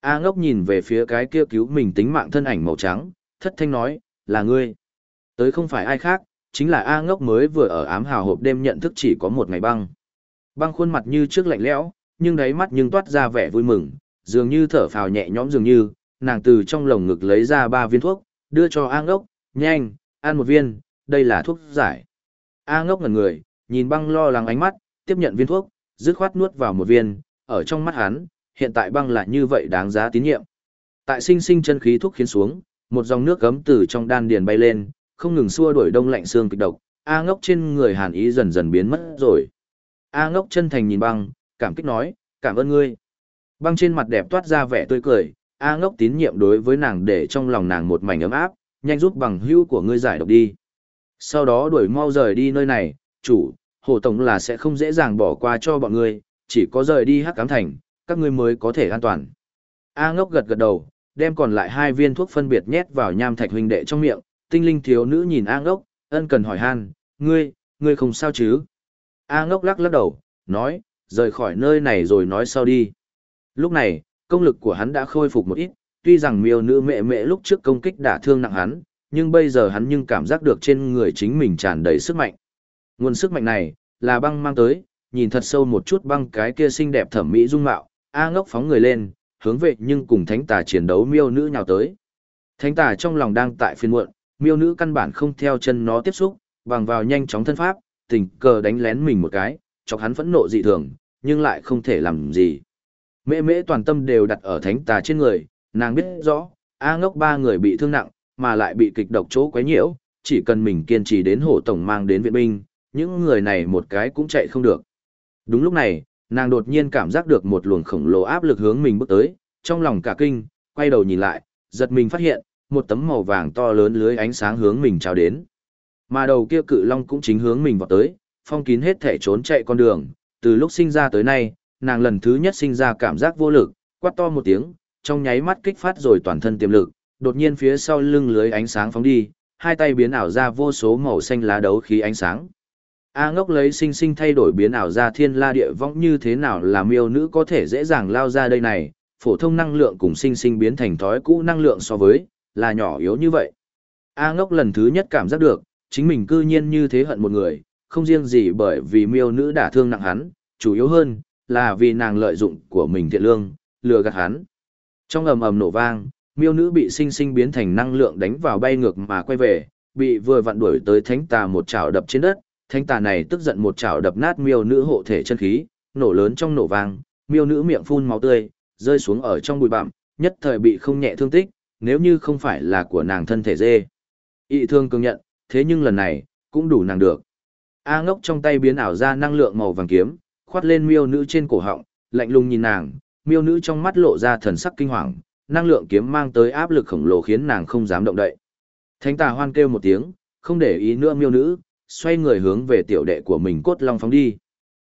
A ngốc nhìn về phía cái kia cứu mình tính mạng thân ảnh màu trắng, thất thanh nói, là ngươi. Tới không phải ai khác, chính là A ngốc mới vừa ở ám hào hộp đêm nhận thức chỉ có một ngày băng. Băng khuôn mặt như trước lạnh lẽo, nhưng đáy mắt nhưng toát ra vẻ vui mừng, dường như thở phào nhẹ nhõm dường như, nàng từ trong lồng ngực lấy ra ba viên thuốc, đưa cho A ngốc, nhanh, ăn một viên, đây là thuốc giải. A ngốc ngẩn người, nhìn băng lo lắng ánh mắt, tiếp nhận viên thuốc, dứt khoát nuốt vào một viên, ở trong mắt hắn, hiện tại băng là như vậy đáng giá tín nhiệm. Tại sinh sinh chân khí thuốc khiến xuống, một dòng nước gấm từ trong đan điền bay lên, không ngừng xua đuổi đông lạnh xương kịch độc, A ngốc trên người hàn ý dần dần biến mất rồi. A ngốc chân thành nhìn băng, cảm kích nói, cảm ơn ngươi. Băng trên mặt đẹp toát ra vẻ tươi cười, A ngốc tín nhiệm đối với nàng để trong lòng nàng một mảnh ấm áp, nhanh giúp bằng hữu của ngươi giải độc đi. Sau đó đuổi mau rời đi nơi này, chủ, hồ tổng là sẽ không dễ dàng bỏ qua cho bọn ngươi, chỉ có rời đi hắc cám thành, các ngươi mới có thể an toàn. A ngốc gật gật đầu, đem còn lại hai viên thuốc phân biệt nhét vào nham thạch huynh đệ trong miệng, tinh linh thiếu nữ nhìn A ngốc, ân cần hỏi han, ngươi, ngươi không sao chứ? A ngốc lắc lắc đầu, nói, rời khỏi nơi này rồi nói sau đi. Lúc này, công lực của hắn đã khôi phục một ít, tuy rằng miêu nữ mẹ mẹ lúc trước công kích đã thương nặng hắn, nhưng bây giờ hắn nhưng cảm giác được trên người chính mình tràn đầy sức mạnh. Nguồn sức mạnh này, là băng mang tới, nhìn thật sâu một chút băng cái kia xinh đẹp thẩm mỹ dung mạo, A ngốc phóng người lên, hướng về nhưng cùng thánh tà chiến đấu miêu nữ nhào tới. Thánh tà trong lòng đang tại phiên muộn, miêu nữ căn bản không theo chân nó tiếp xúc, bằng vào nhanh chóng thân pháp, tình cờ đánh lén mình một cái, chọc hắn phẫn nộ dị thường, nhưng lại không thể làm gì. Mễ mễ toàn tâm đều đặt ở thánh tà trên người, nàng biết rõ, A ngốc ba người bị thương nặng, mà lại bị kịch độc chỗ quấy nhiễu, chỉ cần mình kiên trì đến hổ tổng mang đến viện binh, những người này một cái cũng chạy không được. Đúng lúc này, nàng đột nhiên cảm giác được một luồng khổng lồ áp lực hướng mình bước tới, trong lòng cả kinh, quay đầu nhìn lại, giật mình phát hiện, một tấm màu vàng to lớn lưới ánh sáng hướng mình chào đến. Mà đầu kia cự long cũng chính hướng mình vào tới, phong kín hết thể trốn chạy con đường, từ lúc sinh ra tới nay, nàng lần thứ nhất sinh ra cảm giác vô lực, quát to một tiếng, trong nháy mắt kích phát rồi toàn thân tiềm lực, đột nhiên phía sau lưng lưới ánh sáng phóng đi, hai tay biến ảo ra vô số màu xanh lá đấu khí ánh sáng. A ngốc lấy sinh sinh thay đổi biến ảo ra thiên la địa vong như thế nào là miêu nữ có thể dễ dàng lao ra đây này, phổ thông năng lượng cùng sinh sinh biến thành thói cũ năng lượng so với, là nhỏ yếu như vậy. A ngốc lần thứ nhất cảm giác được, chính mình cư nhiên như thế hận một người, không riêng gì bởi vì miêu nữ đả thương nặng hắn, chủ yếu hơn, là vì nàng lợi dụng của mình thiện lương, lừa gạt hắn. Trong ầm ầm nổ vang, miêu nữ bị sinh sinh biến thành năng lượng đánh vào bay ngược mà quay về, bị vừa vặn đuổi tới thánh tà một chảo đập trên đất, thánh tà này tức giận một chảo đập nát miêu nữ hộ thể chân khí, nổ lớn trong nổ vang, miêu nữ miệng phun máu tươi, rơi xuống ở trong bụi bặm, nhất thời bị không nhẹ thương tích, nếu như không phải là của nàng thân thể dê. Ý thương công nhận, thế nhưng lần này, cũng đủ nàng được. A ngốc trong tay biến ảo ra năng lượng màu vàng kiếm, khoát lên miêu nữ trên cổ họng, lạnh lùng nhìn nàng, miêu nữ trong mắt lộ ra thần sắc kinh hoàng, năng lượng kiếm mang tới áp lực khổng lồ khiến nàng không dám động đậy. Thánh tà hoan kêu một tiếng, không để ý nữa miêu nữ, xoay người hướng về tiểu đệ của mình cốt long phóng đi.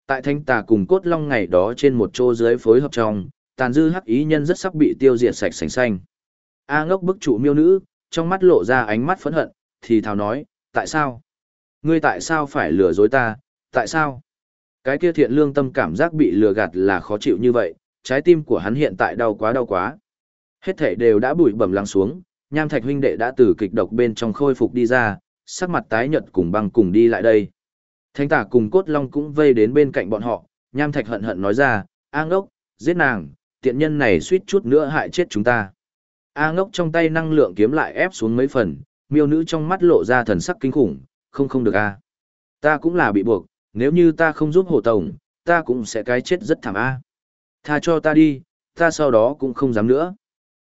Tại thánh tà cùng cốt long ngày đó trên một chỗ dưới phối hợp trong, tàn dư hắc ý nhân rất sắp bị tiêu diệt sạch sành xanh. A ngốc bức trụ miêu nữ, trong mắt lộ ra ánh mắt phẫn hận, thì thào nói, tại sao? Ngươi tại sao phải lừa dối ta, tại sao? Cái kia thiện lương tâm cảm giác bị lừa gạt là khó chịu như vậy, trái tim của hắn hiện tại đau quá đau quá. Hết thể đều đã bụi bẩm lắng xuống, nham thạch huynh đệ đã từ kịch độc bên trong khôi phục đi ra, sắc mặt tái nhợt cùng băng cùng đi lại đây. Thánh tả cùng cốt long cũng vây đến bên cạnh bọn họ, nham thạch hận hận nói ra, A ngốc, giết nàng, tiện nhân này suýt chút nữa hại chết chúng ta. A ngốc trong tay năng lượng kiếm lại ép xuống mấy phần, miêu nữ trong mắt lộ ra thần sắc kinh khủng, không không được A. Ta cũng là bị buộc, nếu như ta không giúp hộ tổng, ta cũng sẽ cái chết rất thảm A. Tha cho ta đi, ta sau đó cũng không dám nữa.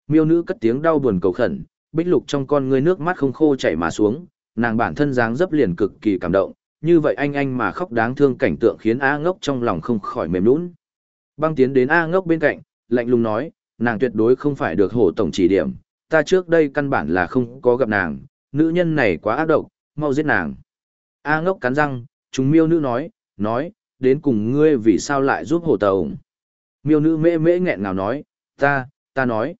Miêu nữ cất tiếng đau buồn cầu khẩn, bích lục trong con ngươi nước mắt không khô chảy mà xuống, nàng bản thân dáng dấp liền cực kỳ cảm động, như vậy anh anh mà khóc đáng thương cảnh tượng khiến A ngốc trong lòng không khỏi mềm nũng. Băng tiến đến A ngốc bên cạnh, lạnh lùng nói, nàng tuyệt đối không phải được hổ tổng chỉ điểm, ta trước đây căn bản là không có gặp nàng, nữ nhân này quá ác độc, mau giết nàng. A ngốc cắn răng, chúng miêu nữ nói, nói, đến cùng ngươi vì sao lại giúp hổ tổng. Miêu nữ mễ mễ nghẹn ngào nói, ta, ta nói.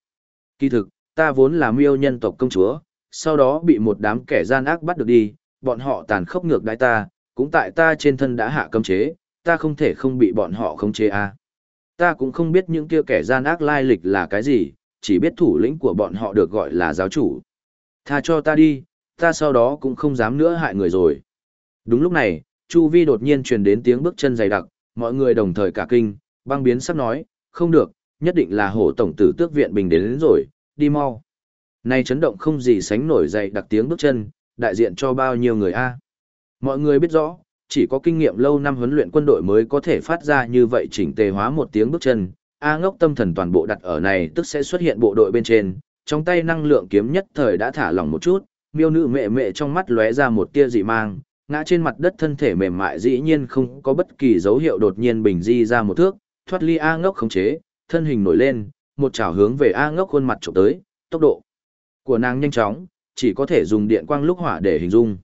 Kỳ thực, ta vốn là miêu nhân tộc công chúa, sau đó bị một đám kẻ gian ác bắt được đi, bọn họ tàn khốc ngược đãi ta, cũng tại ta trên thân đã hạ cấm chế, ta không thể không bị bọn họ khống chế a. À. Ta cũng không biết những kia kẻ gian ác lai lịch là cái gì, chỉ biết thủ lĩnh của bọn họ được gọi là giáo chủ. Tha cho ta đi, ta sau đó cũng không dám nữa hại người rồi. Đúng lúc này, Chu Vi đột nhiên truyền đến tiếng bước chân dày đặc, mọi người đồng thời cả kinh, băng biến sắp nói, không được, nhất định là hổ tổng tử tước viện bình đến, đến rồi, đi mau. Này chấn động không gì sánh nổi dậy đặc tiếng bước chân, đại diện cho bao nhiêu người a Mọi người biết rõ, chỉ có kinh nghiệm lâu năm huấn luyện quân đội mới có thể phát ra như vậy chỉnh tề hóa một tiếng bước chân. A ngốc tâm thần toàn bộ đặt ở này tức sẽ xuất hiện bộ đội bên trên, trong tay năng lượng kiếm nhất thời đã thả lỏng một chút, miêu nữ mẹ mẹ trong mắt lóe ra một tia dị mang, ngã trên mặt đất thân thể mềm mại dĩ nhiên không có bất kỳ dấu hiệu đột nhiên bình di ra một thước, thoát ly A ngốc khống chế, thân hình nổi lên, một chảo hướng về A ngốc khuôn mặt trộm tới, tốc độ của nàng nhanh chóng, chỉ có thể dùng điện quang lúc hỏa để hình dung.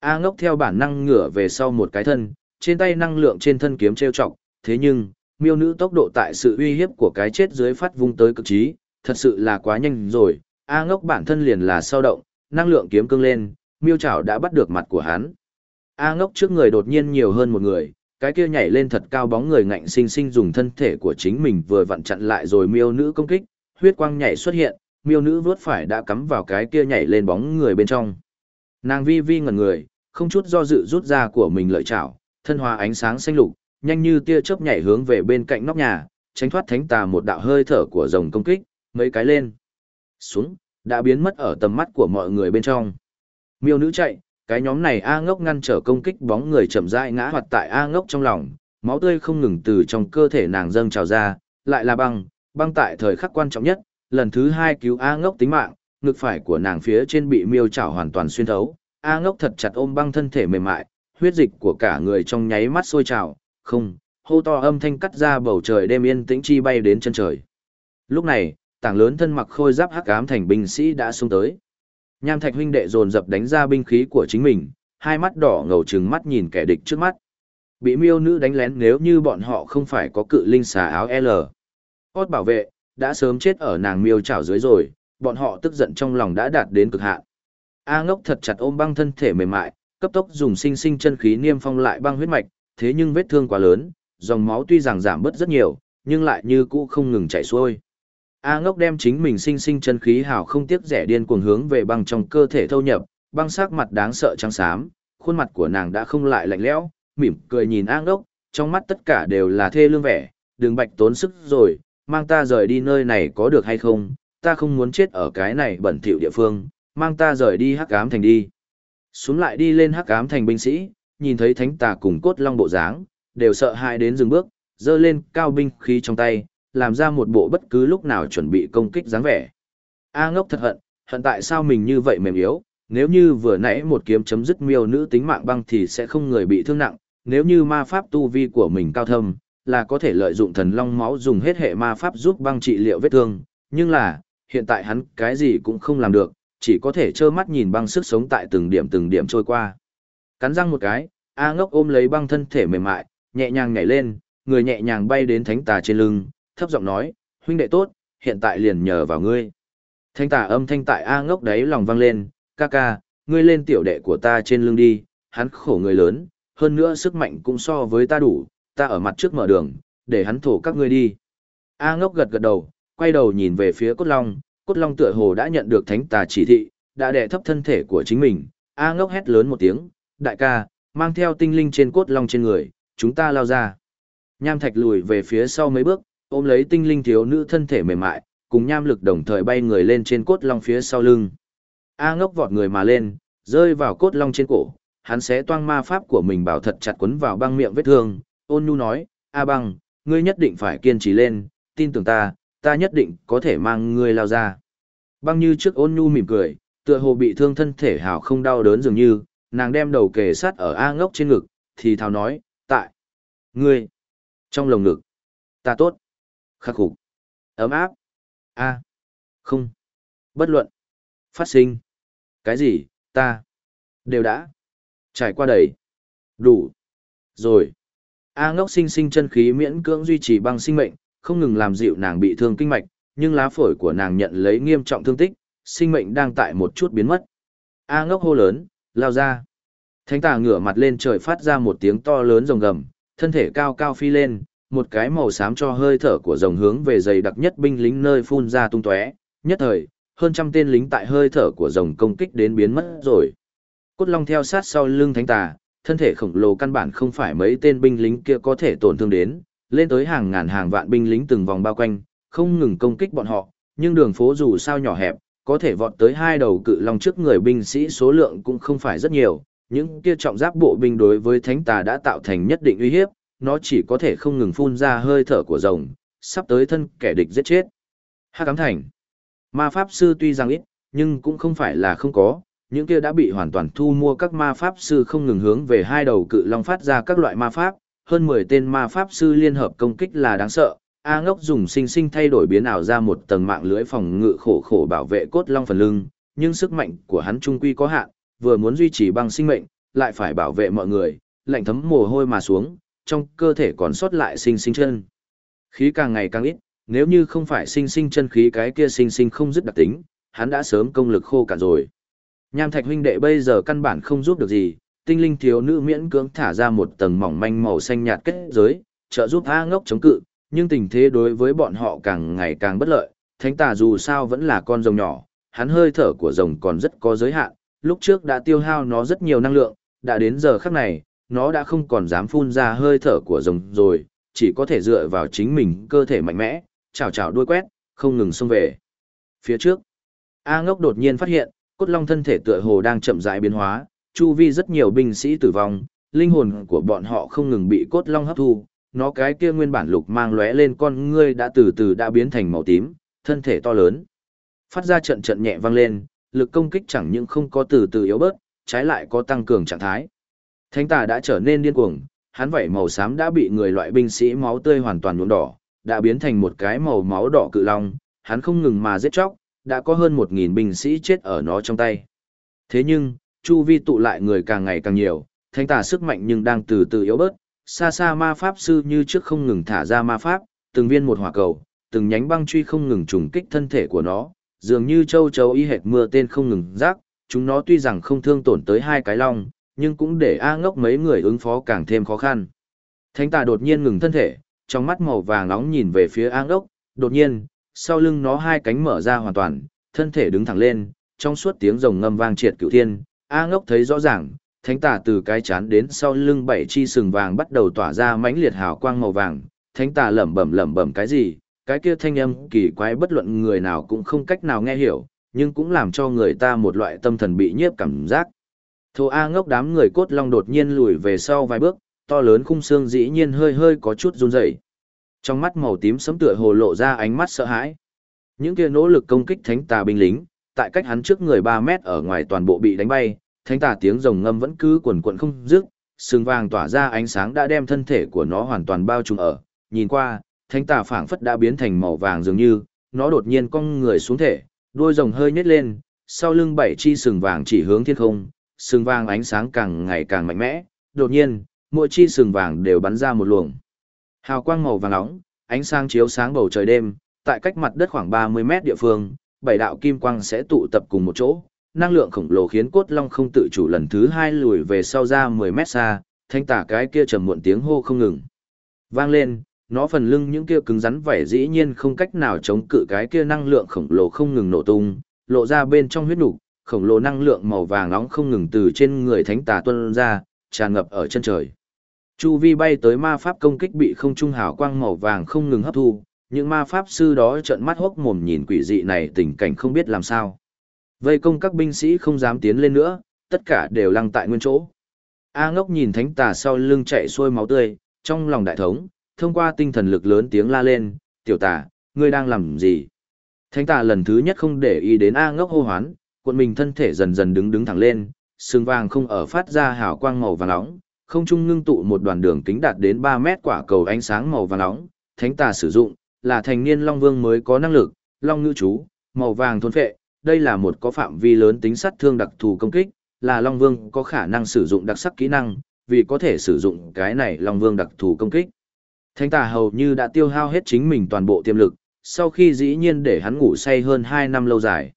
A ngốc theo bản năng ngửa về sau một cái thân, trên tay năng lượng trên thân kiếm treo trọng, thế nhưng, miêu nữ tốc độ tại sự uy hiếp của cái chết dưới phát vung tới cực trí, thật sự là quá nhanh rồi, A ngốc bản thân liền là sao động, năng lượng kiếm cương lên, miêu chảo đã bắt được mặt của hắn. A ngốc trước người đột nhiên nhiều hơn một người, cái kia nhảy lên thật cao bóng người ngạnh sinh sinh dùng thân thể của chính mình vừa vặn chặn lại rồi miêu nữ công kích, huyết quang nhảy xuất hiện, miêu nữ vuốt phải đã cắm vào cái kia nhảy lên bóng người bên trong. Nàng vi vi ngẩn người, không chút do dự rút ra của mình lợi chảo, thân hòa ánh sáng xanh lục, nhanh như tia chớp nhảy hướng về bên cạnh nóc nhà, tránh thoát thánh tà một đạo hơi thở của rồng công kích, mấy cái lên. Xuống, đã biến mất ở tầm mắt của mọi người bên trong. Miêu nữ chạy, cái nhóm này A ngốc ngăn trở công kích bóng người chậm rãi ngã hoạt tại A ngốc trong lòng, máu tươi không ngừng từ trong cơ thể nàng dâng trào ra, lại là băng, băng tại thời khắc quan trọng nhất, lần thứ hai cứu A ngốc tính mạng, ngực phải của nàng phía trên bị miêu chảo hoàn toàn xuyên thấu. A ngốc thật chặt ôm băng thân thể mềm mại, huyết dịch của cả người trong nháy mắt sôi trào, không, hô to âm thanh cắt ra bầu trời đêm yên tĩnh chi bay đến chân trời. Lúc này, tảng lớn thân mặc khôi giáp hắc ám thành binh sĩ đã xuống tới. Nham Thạch huynh đệ dồn dập đánh ra binh khí của chính mình, hai mắt đỏ ngầu trừng mắt nhìn kẻ địch trước mắt. Bị miêu nữ đánh lén nếu như bọn họ không phải có cự linh xà áo L. Ốt bảo vệ, đã sớm chết ở nàng miêu chảo dưới rồi, bọn họ tức giận trong lòng đã đạt đến cực hạn. A ngốc thật chặt ôm băng thân thể mềm mại, cấp tốc dùng sinh sinh chân khí niêm phong lại băng huyết mạch, thế nhưng vết thương quá lớn, dòng máu tuy rằng giảm bớt rất nhiều, nhưng lại như cũ không ngừng chảy xuôi. A ngốc đem chính mình sinh sinh chân khí hào không tiếc rẻ điên cuồng hướng về băng trong cơ thể thâu nhập, băng sắc mặt đáng sợ trắng xám, khuôn mặt của nàng đã không lại lạnh lẽo, mỉm cười nhìn A ngốc, trong mắt tất cả đều là thê lương vẻ, đừng bạch tốn sức rồi, mang ta rời đi nơi này có được hay không, ta không muốn chết ở cái này bẩn thỉu địa phương, mang ta rời đi hắc ám thành đi. Xuống lại đi lên hắc ám thành binh sĩ, nhìn thấy thánh tà cùng cốt long bộ dáng, đều sợ hãi đến dừng bước, dơ lên cao binh khí trong tay, làm ra một bộ bất cứ lúc nào chuẩn bị công kích dáng vẻ. A ngốc thật hận, hận tại sao mình như vậy mềm yếu, nếu như vừa nãy một kiếm chấm dứt miêu nữ tính mạng băng thì sẽ không người bị thương nặng, nếu như ma pháp tu vi của mình cao thâm, là có thể lợi dụng thần long máu dùng hết hệ ma pháp giúp băng trị liệu vết thương, nhưng là, hiện tại hắn cái gì cũng không làm được, chỉ có thể trơ mắt nhìn băng sức sống tại từng điểm từng điểm trôi qua. Cắn răng một cái, A ngốc ôm lấy băng thân thể mềm mại, nhẹ nhàng nhảy lên, người nhẹ nhàng bay đến thánh tà trên lưng, thấp giọng nói, huynh đệ tốt, hiện tại liền nhờ vào ngươi. Thánh tà âm thanh tại A ngốc đấy lòng vang lên, ca ca, ngươi lên tiểu đệ của ta trên lưng đi, hắn khổ người lớn, hơn nữa sức mạnh cũng so với ta đủ, ta ở mặt trước mở đường, để hắn thổ các ngươi đi. A ngốc gật gật đầu, quay đầu nhìn về phía cốt long, cốt long tựa hồ đã nhận được thánh tà chỉ thị, đã đè thấp thân thể của chính mình. A ngốc hét lớn một tiếng, đại ca, mang theo tinh linh trên cốt long trên người, chúng ta lao ra. Nham thạch lùi về phía sau mấy bước, ôm lấy tinh linh thiếu nữ thân thể mềm mại, cùng nham lực đồng thời bay người lên trên cốt long phía sau lưng. A ngốc vọt người mà lên, rơi vào cốt long trên cổ, hắn sẽ toang ma pháp của mình bảo thật chặt quấn vào băng miệng vết thương, ôn nhu nói, A băng, ngươi nhất định phải kiên trì lên, tin tưởng ta, ta nhất định có thể mang ngươi lao ra. Băng như trước ôn nhu mỉm cười, tựa hồ bị thương thân thể hào không đau đớn dường như, nàng đem đầu kề sát ở A ngốc trên ngực, thì thào nói, tại, ngươi, trong lồng ngực, ta tốt, khắc phục, ấm áp, A, không, bất luận, phát sinh, cái gì, ta, đều đã, trải qua đầy, đủ, rồi. A ngốc sinh sinh chân khí miễn cưỡng duy trì băng sinh mệnh, không ngừng làm dịu nàng bị thương kinh mạch, nhưng lá phổi của nàng nhận lấy nghiêm trọng thương tích, sinh mệnh đang tại một chút biến mất. A ngốc hô lớn, lao ra. Thánh tà ngửa mặt lên trời phát ra một tiếng to lớn rồng gầm, thân thể cao cao phi lên, một cái màu xám cho hơi thở của rồng hướng về dày đặc nhất binh lính nơi phun ra tung tóe. Nhất thời, hơn trăm tên lính tại hơi thở của rồng công kích đến biến mất rồi. Cốt long theo sát sau lưng thánh tà, thân thể khổng lồ căn bản không phải mấy tên binh lính kia có thể tổn thương đến, lên tới hàng ngàn hàng vạn binh lính từng vòng bao quanh, không ngừng công kích bọn họ, nhưng đường phố dù sao nhỏ hẹp, có thể vọt tới hai đầu cự long trước người binh sĩ số lượng cũng không phải rất nhiều, những kia trọng giáp bộ binh đối với thánh tà đã tạo thành nhất định uy hiếp, nó chỉ có thể không ngừng phun ra hơi thở của rồng, sắp tới thân kẻ địch giết chết. Hắc ám thành. Ma pháp sư tuy rằng ít, nhưng cũng không phải là không có, những kia đã bị hoàn toàn thu mua các ma pháp sư không ngừng hướng về hai đầu cự long phát ra các loại ma pháp, hơn 10 tên ma pháp sư liên hợp công kích là đáng sợ. A ngốc dùng sinh sinh thay đổi biến ảo ra một tầng mạng lưới phòng ngự khổ khổ bảo vệ cốt long phần lưng, nhưng sức mạnh của hắn trung quy có hạn, vừa muốn duy trì băng sinh mệnh, lại phải bảo vệ mọi người, lạnh thấm mồ hôi mà xuống, trong cơ thể còn sót lại sinh sinh chân. Khí càng ngày càng ít, nếu như không phải sinh sinh chân khí cái kia sinh sinh không dứt đặc tính, hắn đã sớm công lực khô cả rồi. Nham Thạch huynh đệ bây giờ căn bản không giúp được gì, tinh linh thiếu nữ miễn cưỡng thả ra một tầng mỏng manh màu xanh nhạt kết giới, trợ giúp A ngốc chống cự, nhưng tình thế đối với bọn họ càng ngày càng bất lợi, thánh tà dù sao vẫn là con rồng nhỏ, hắn hơi thở của rồng còn rất có giới hạn, lúc trước đã tiêu hao nó rất nhiều năng lượng, đã đến giờ khắc này, nó đã không còn dám phun ra hơi thở của rồng rồi, chỉ có thể dựa vào chính mình cơ thể mạnh mẽ, chào chào đuôi quét, không ngừng xông về. Phía trước, A ngốc đột nhiên phát hiện, cốt long thân thể tựa hồ đang chậm rãi biến hóa, chu vi rất nhiều binh sĩ tử vong, linh hồn của bọn họ không ngừng bị cốt long hấp thu, nó cái kia nguyên bản lục mang lóe lên con ngươi đã từ từ đã biến thành màu tím, thân thể to lớn. Phát ra trận trận nhẹ vang lên, lực công kích chẳng những không có từ từ yếu bớt, trái lại có tăng cường trạng thái. Thánh tà đã trở nên điên cuồng, hắn vảy màu xám đã bị người loại binh sĩ máu tươi hoàn toàn nhuộm đỏ, đã biến thành một cái màu máu đỏ cự long, hắn không ngừng mà giết chóc, đã có hơn 1.000 binh sĩ chết ở nó trong tay. Thế nhưng, chu vi tụ lại người càng ngày càng nhiều, thánh tà sức mạnh nhưng đang từ từ yếu bớt, xa xa ma pháp sư như trước không ngừng thả ra ma pháp, từng viên một hỏa cầu, từng nhánh băng truy không ngừng trùng kích thân thể của nó, dường như châu chấu y hệt mưa tên không ngừng rác, chúng nó tuy rằng không thương tổn tới hai cái long, nhưng cũng để A ngốc mấy người ứng phó càng thêm khó khăn. Thánh tà đột nhiên ngừng thân thể, trong mắt màu vàng nóng nhìn về phía A ngốc, đột nhiên, sau lưng nó hai cánh mở ra hoàn toàn, thân thể đứng thẳng lên, trong suốt tiếng rồng ngâm vang triệt cửu thiên, A ngốc thấy rõ ràng, thánh tà từ cái chán đến sau lưng bảy chi sừng vàng bắt đầu tỏa ra mãnh liệt hào quang màu vàng, thánh tà lẩm bẩm lẩm bẩm cái gì, cái kia thanh âm kỳ quái bất luận người nào cũng không cách nào nghe hiểu, nhưng cũng làm cho người ta một loại tâm thần bị nhiếp cảm giác. Thô A ngốc đám người cốt long đột nhiên lùi về sau vài bước, to lớn khung xương dĩ nhiên hơi hơi có chút run rẩy. Trong mắt màu tím sấm tựa hồ lộ ra ánh mắt sợ hãi. Những kia nỗ lực công kích thánh tà binh lính, tại cách hắn trước người 3 mét ở ngoài toàn bộ bị đánh bay, thánh tà tiếng rồng ngâm vẫn cứ quần quần không dứt, sừng vàng tỏa ra ánh sáng đã đem thân thể của nó hoàn toàn bao trùm ở. Nhìn qua, thánh tà phảng phất đã biến thành màu vàng dường như, nó đột nhiên cong người xuống thể, đuôi rồng hơi nhếch lên, sau lưng bảy chi sừng vàng chỉ hướng thiên không, sừng vàng ánh sáng càng ngày càng mạnh mẽ, đột nhiên, mỗi chi sừng vàng đều bắn ra một luồng. Hào quang màu vàng nóng, ánh sáng chiếu sáng bầu trời đêm, tại cách mặt đất khoảng 30 mét địa phương, bảy đạo kim quang sẽ tụ tập cùng một chỗ, năng lượng khổng lồ khiến cốt long không tự chủ lần thứ hai lùi về sau ra 10 mét xa, thanh tả cái kia trầm muộn tiếng hô không ngừng. Vang lên, nó phần lưng những kia cứng rắn vẻ dĩ nhiên không cách nào chống cự cái kia năng lượng khổng lồ không ngừng nổ tung, lộ ra bên trong huyết nục, khổng lồ năng lượng màu vàng nóng không ngừng từ trên người thánh tà tuôn ra, tràn ngập ở chân trời. Chu vi bay tới ma pháp công kích bị không trung hào quang màu vàng không ngừng hấp thu, những ma pháp sư đó trợn mắt hốc mồm nhìn quỷ dị này tình cảnh không biết làm sao. Vây công các binh sĩ không dám tiến lên nữa, tất cả đều lăng tại nguyên chỗ. A ngốc nhìn thánh tà sau lưng chạy xuôi máu tươi, trong lòng đại thống, thông qua tinh thần lực lớn tiếng la lên, tiểu tà, ngươi đang làm gì? Thánh tà lần thứ nhất không để ý đến A ngốc hô hoán, cuộn mình thân thể dần dần đứng đứng thẳng lên, sừng vàng không ở phát ra hào quang màu vàng nóng, không trung ngưng tụ một đoàn đường kính đạt đến 3 mét quả cầu ánh sáng màu vàng nóng, thánh tà sử dụng, là thành niên Long Vương mới có năng lực, Long ngữ chú, màu vàng thôn phệ, đây là một có phạm vi lớn tính sát thương đặc thù công kích, là Long Vương có khả năng sử dụng đặc sắc kỹ năng, vì có thể sử dụng cái này Long Vương đặc thù công kích. Thánh tà hầu như đã tiêu hao hết chính mình toàn bộ tiềm lực, sau khi dĩ nhiên để hắn ngủ say hơn 2 năm lâu dài.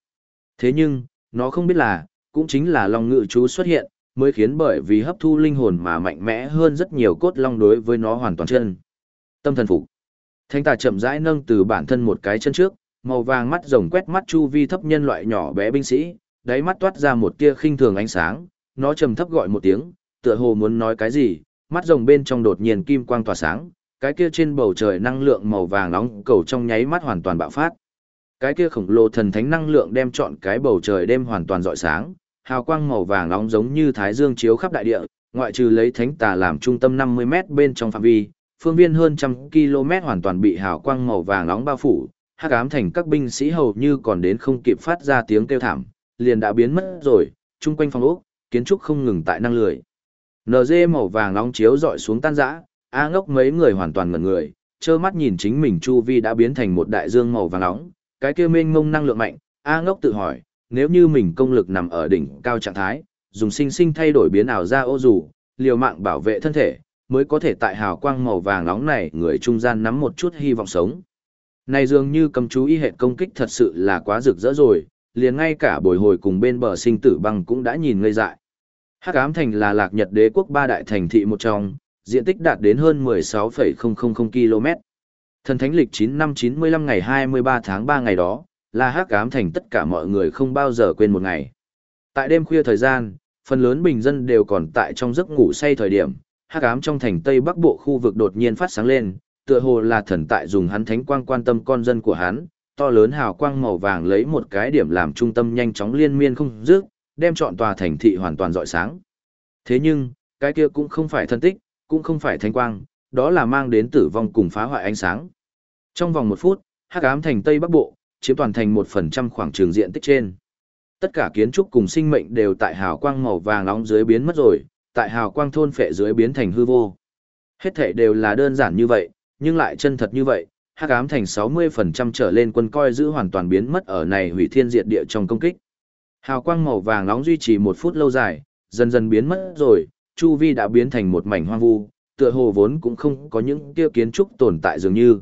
Thế nhưng, nó không biết là, cũng chính là Long Ngự chú xuất hiện, mới khiến bởi vì hấp thu linh hồn mà mạnh mẽ hơn rất nhiều cốt long đối với nó hoàn toàn chân. Tâm thần phục. Thánh tà chậm rãi nâng từ bản thân một cái chân trước, màu vàng mắt rồng quét mắt chu vi thấp nhân loại nhỏ bé binh sĩ, đáy mắt toát ra một tia khinh thường ánh sáng, nó trầm thấp gọi một tiếng, tựa hồ muốn nói cái gì, mắt rồng bên trong đột nhiên kim quang tỏa sáng, cái kia trên bầu trời năng lượng màu vàng nóng cầu trong nháy mắt hoàn toàn bạo phát. Cái kia khổng lồ thần thánh năng lượng đem trọn cái bầu trời đêm hoàn toàn rọi sáng, hào quang màu vàng nóng giống như thái dương chiếu khắp đại địa, ngoại trừ lấy thánh tà làm trung tâm 50 mét bên trong phạm vi, phương viên hơn trăm km hoàn toàn bị hào quang màu vàng nóng bao phủ, hắc ám thành các binh sĩ hầu như còn đến không kịp phát ra tiếng kêu thảm, liền đã biến mất rồi, chung quanh phòng ốc, kiến trúc không ngừng tại năng lười. NG màu vàng nóng chiếu dọi xuống tan rã, A ngốc mấy người hoàn toàn ngẩn người, trơ mắt nhìn chính mình chu vi đã biến thành một đại dương màu vàng nóng, cái kia mênh mông năng lượng mạnh, A ngốc tự hỏi, nếu như mình công lực nằm ở đỉnh cao trạng thái, dùng sinh sinh thay đổi biến ảo ra ô dù, liều mạng bảo vệ thân thể, mới có thể tại hào quang màu vàng nóng này người trung gian nắm một chút hy vọng sống. Này dường như cầm chú ý hệ công kích thật sự là quá rực rỡ rồi, liền ngay cả bồi hồi cùng bên bờ sinh tử băng cũng đã nhìn ngây dại. Hắc ám thành là lạc nhật đế quốc ba đại thành thị một trong, diện tích đạt đến hơn 16,000 km. Thần thánh lịch 9 năm 95 ngày 23 tháng 3 ngày đó, là hắc ám thành tất cả mọi người không bao giờ quên một ngày. Tại đêm khuya thời gian, phần lớn bình dân đều còn tại trong giấc ngủ say thời điểm, hắc ám trong thành Tây Bắc Bộ khu vực đột nhiên phát sáng lên, tựa hồ là thần tại dùng hắn thánh quang quan tâm con dân của hắn, to lớn hào quang màu vàng lấy một cái điểm làm trung tâm nhanh chóng liên miên không dứt, đem trọn tòa thành thị hoàn toàn rọi sáng. Thế nhưng, cái kia cũng không phải thân tích, cũng không phải thánh quang, đó là mang đến tử vong cùng phá hoại ánh sáng. Trong vòng một phút, hắc ám thành Tây Bắc Bộ, chiếm toàn thành một phần trăm khoảng trường diện tích trên. Tất cả kiến trúc cùng sinh mệnh đều tại hào quang màu vàng nóng dưới biến mất rồi, tại hào quang thôn phệ dưới biến thành hư vô. Hết thể đều là đơn giản như vậy, nhưng lại chân thật như vậy, hắc ám thành 60% trở lên quân coi giữ hoàn toàn biến mất ở này hủy thiên diệt địa trong công kích. Hào quang màu vàng nóng duy trì một phút lâu dài, dần dần biến mất rồi, chu vi đã biến thành một mảnh hoang vu, tựa hồ vốn cũng không có những kia kiến trúc tồn tại dường như.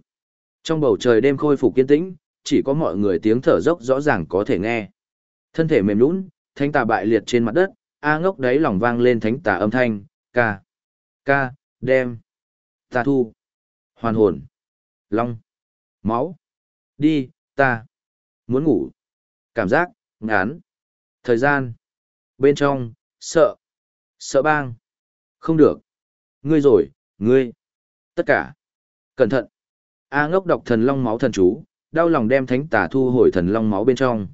Trong bầu trời đêm khôi phục kiên tĩnh, chỉ có mọi người tiếng thở dốc rõ ràng có thể nghe. Thân thể mềm nhũn, thánh tà bại liệt trên mặt đất, A ngốc đấy lòng vang lên thánh tà âm thanh, ca, ca, đem, ta thu, hoàn hồn, long, máu, đi, ta, muốn ngủ, cảm giác, ngán, thời gian, bên trong, sợ, sợ bang, không được, ngươi rồi, ngươi, tất cả, cẩn thận, A ngốc đọc thần long máu thần chú, đau lòng đem thánh tà thu hồi thần long máu bên trong.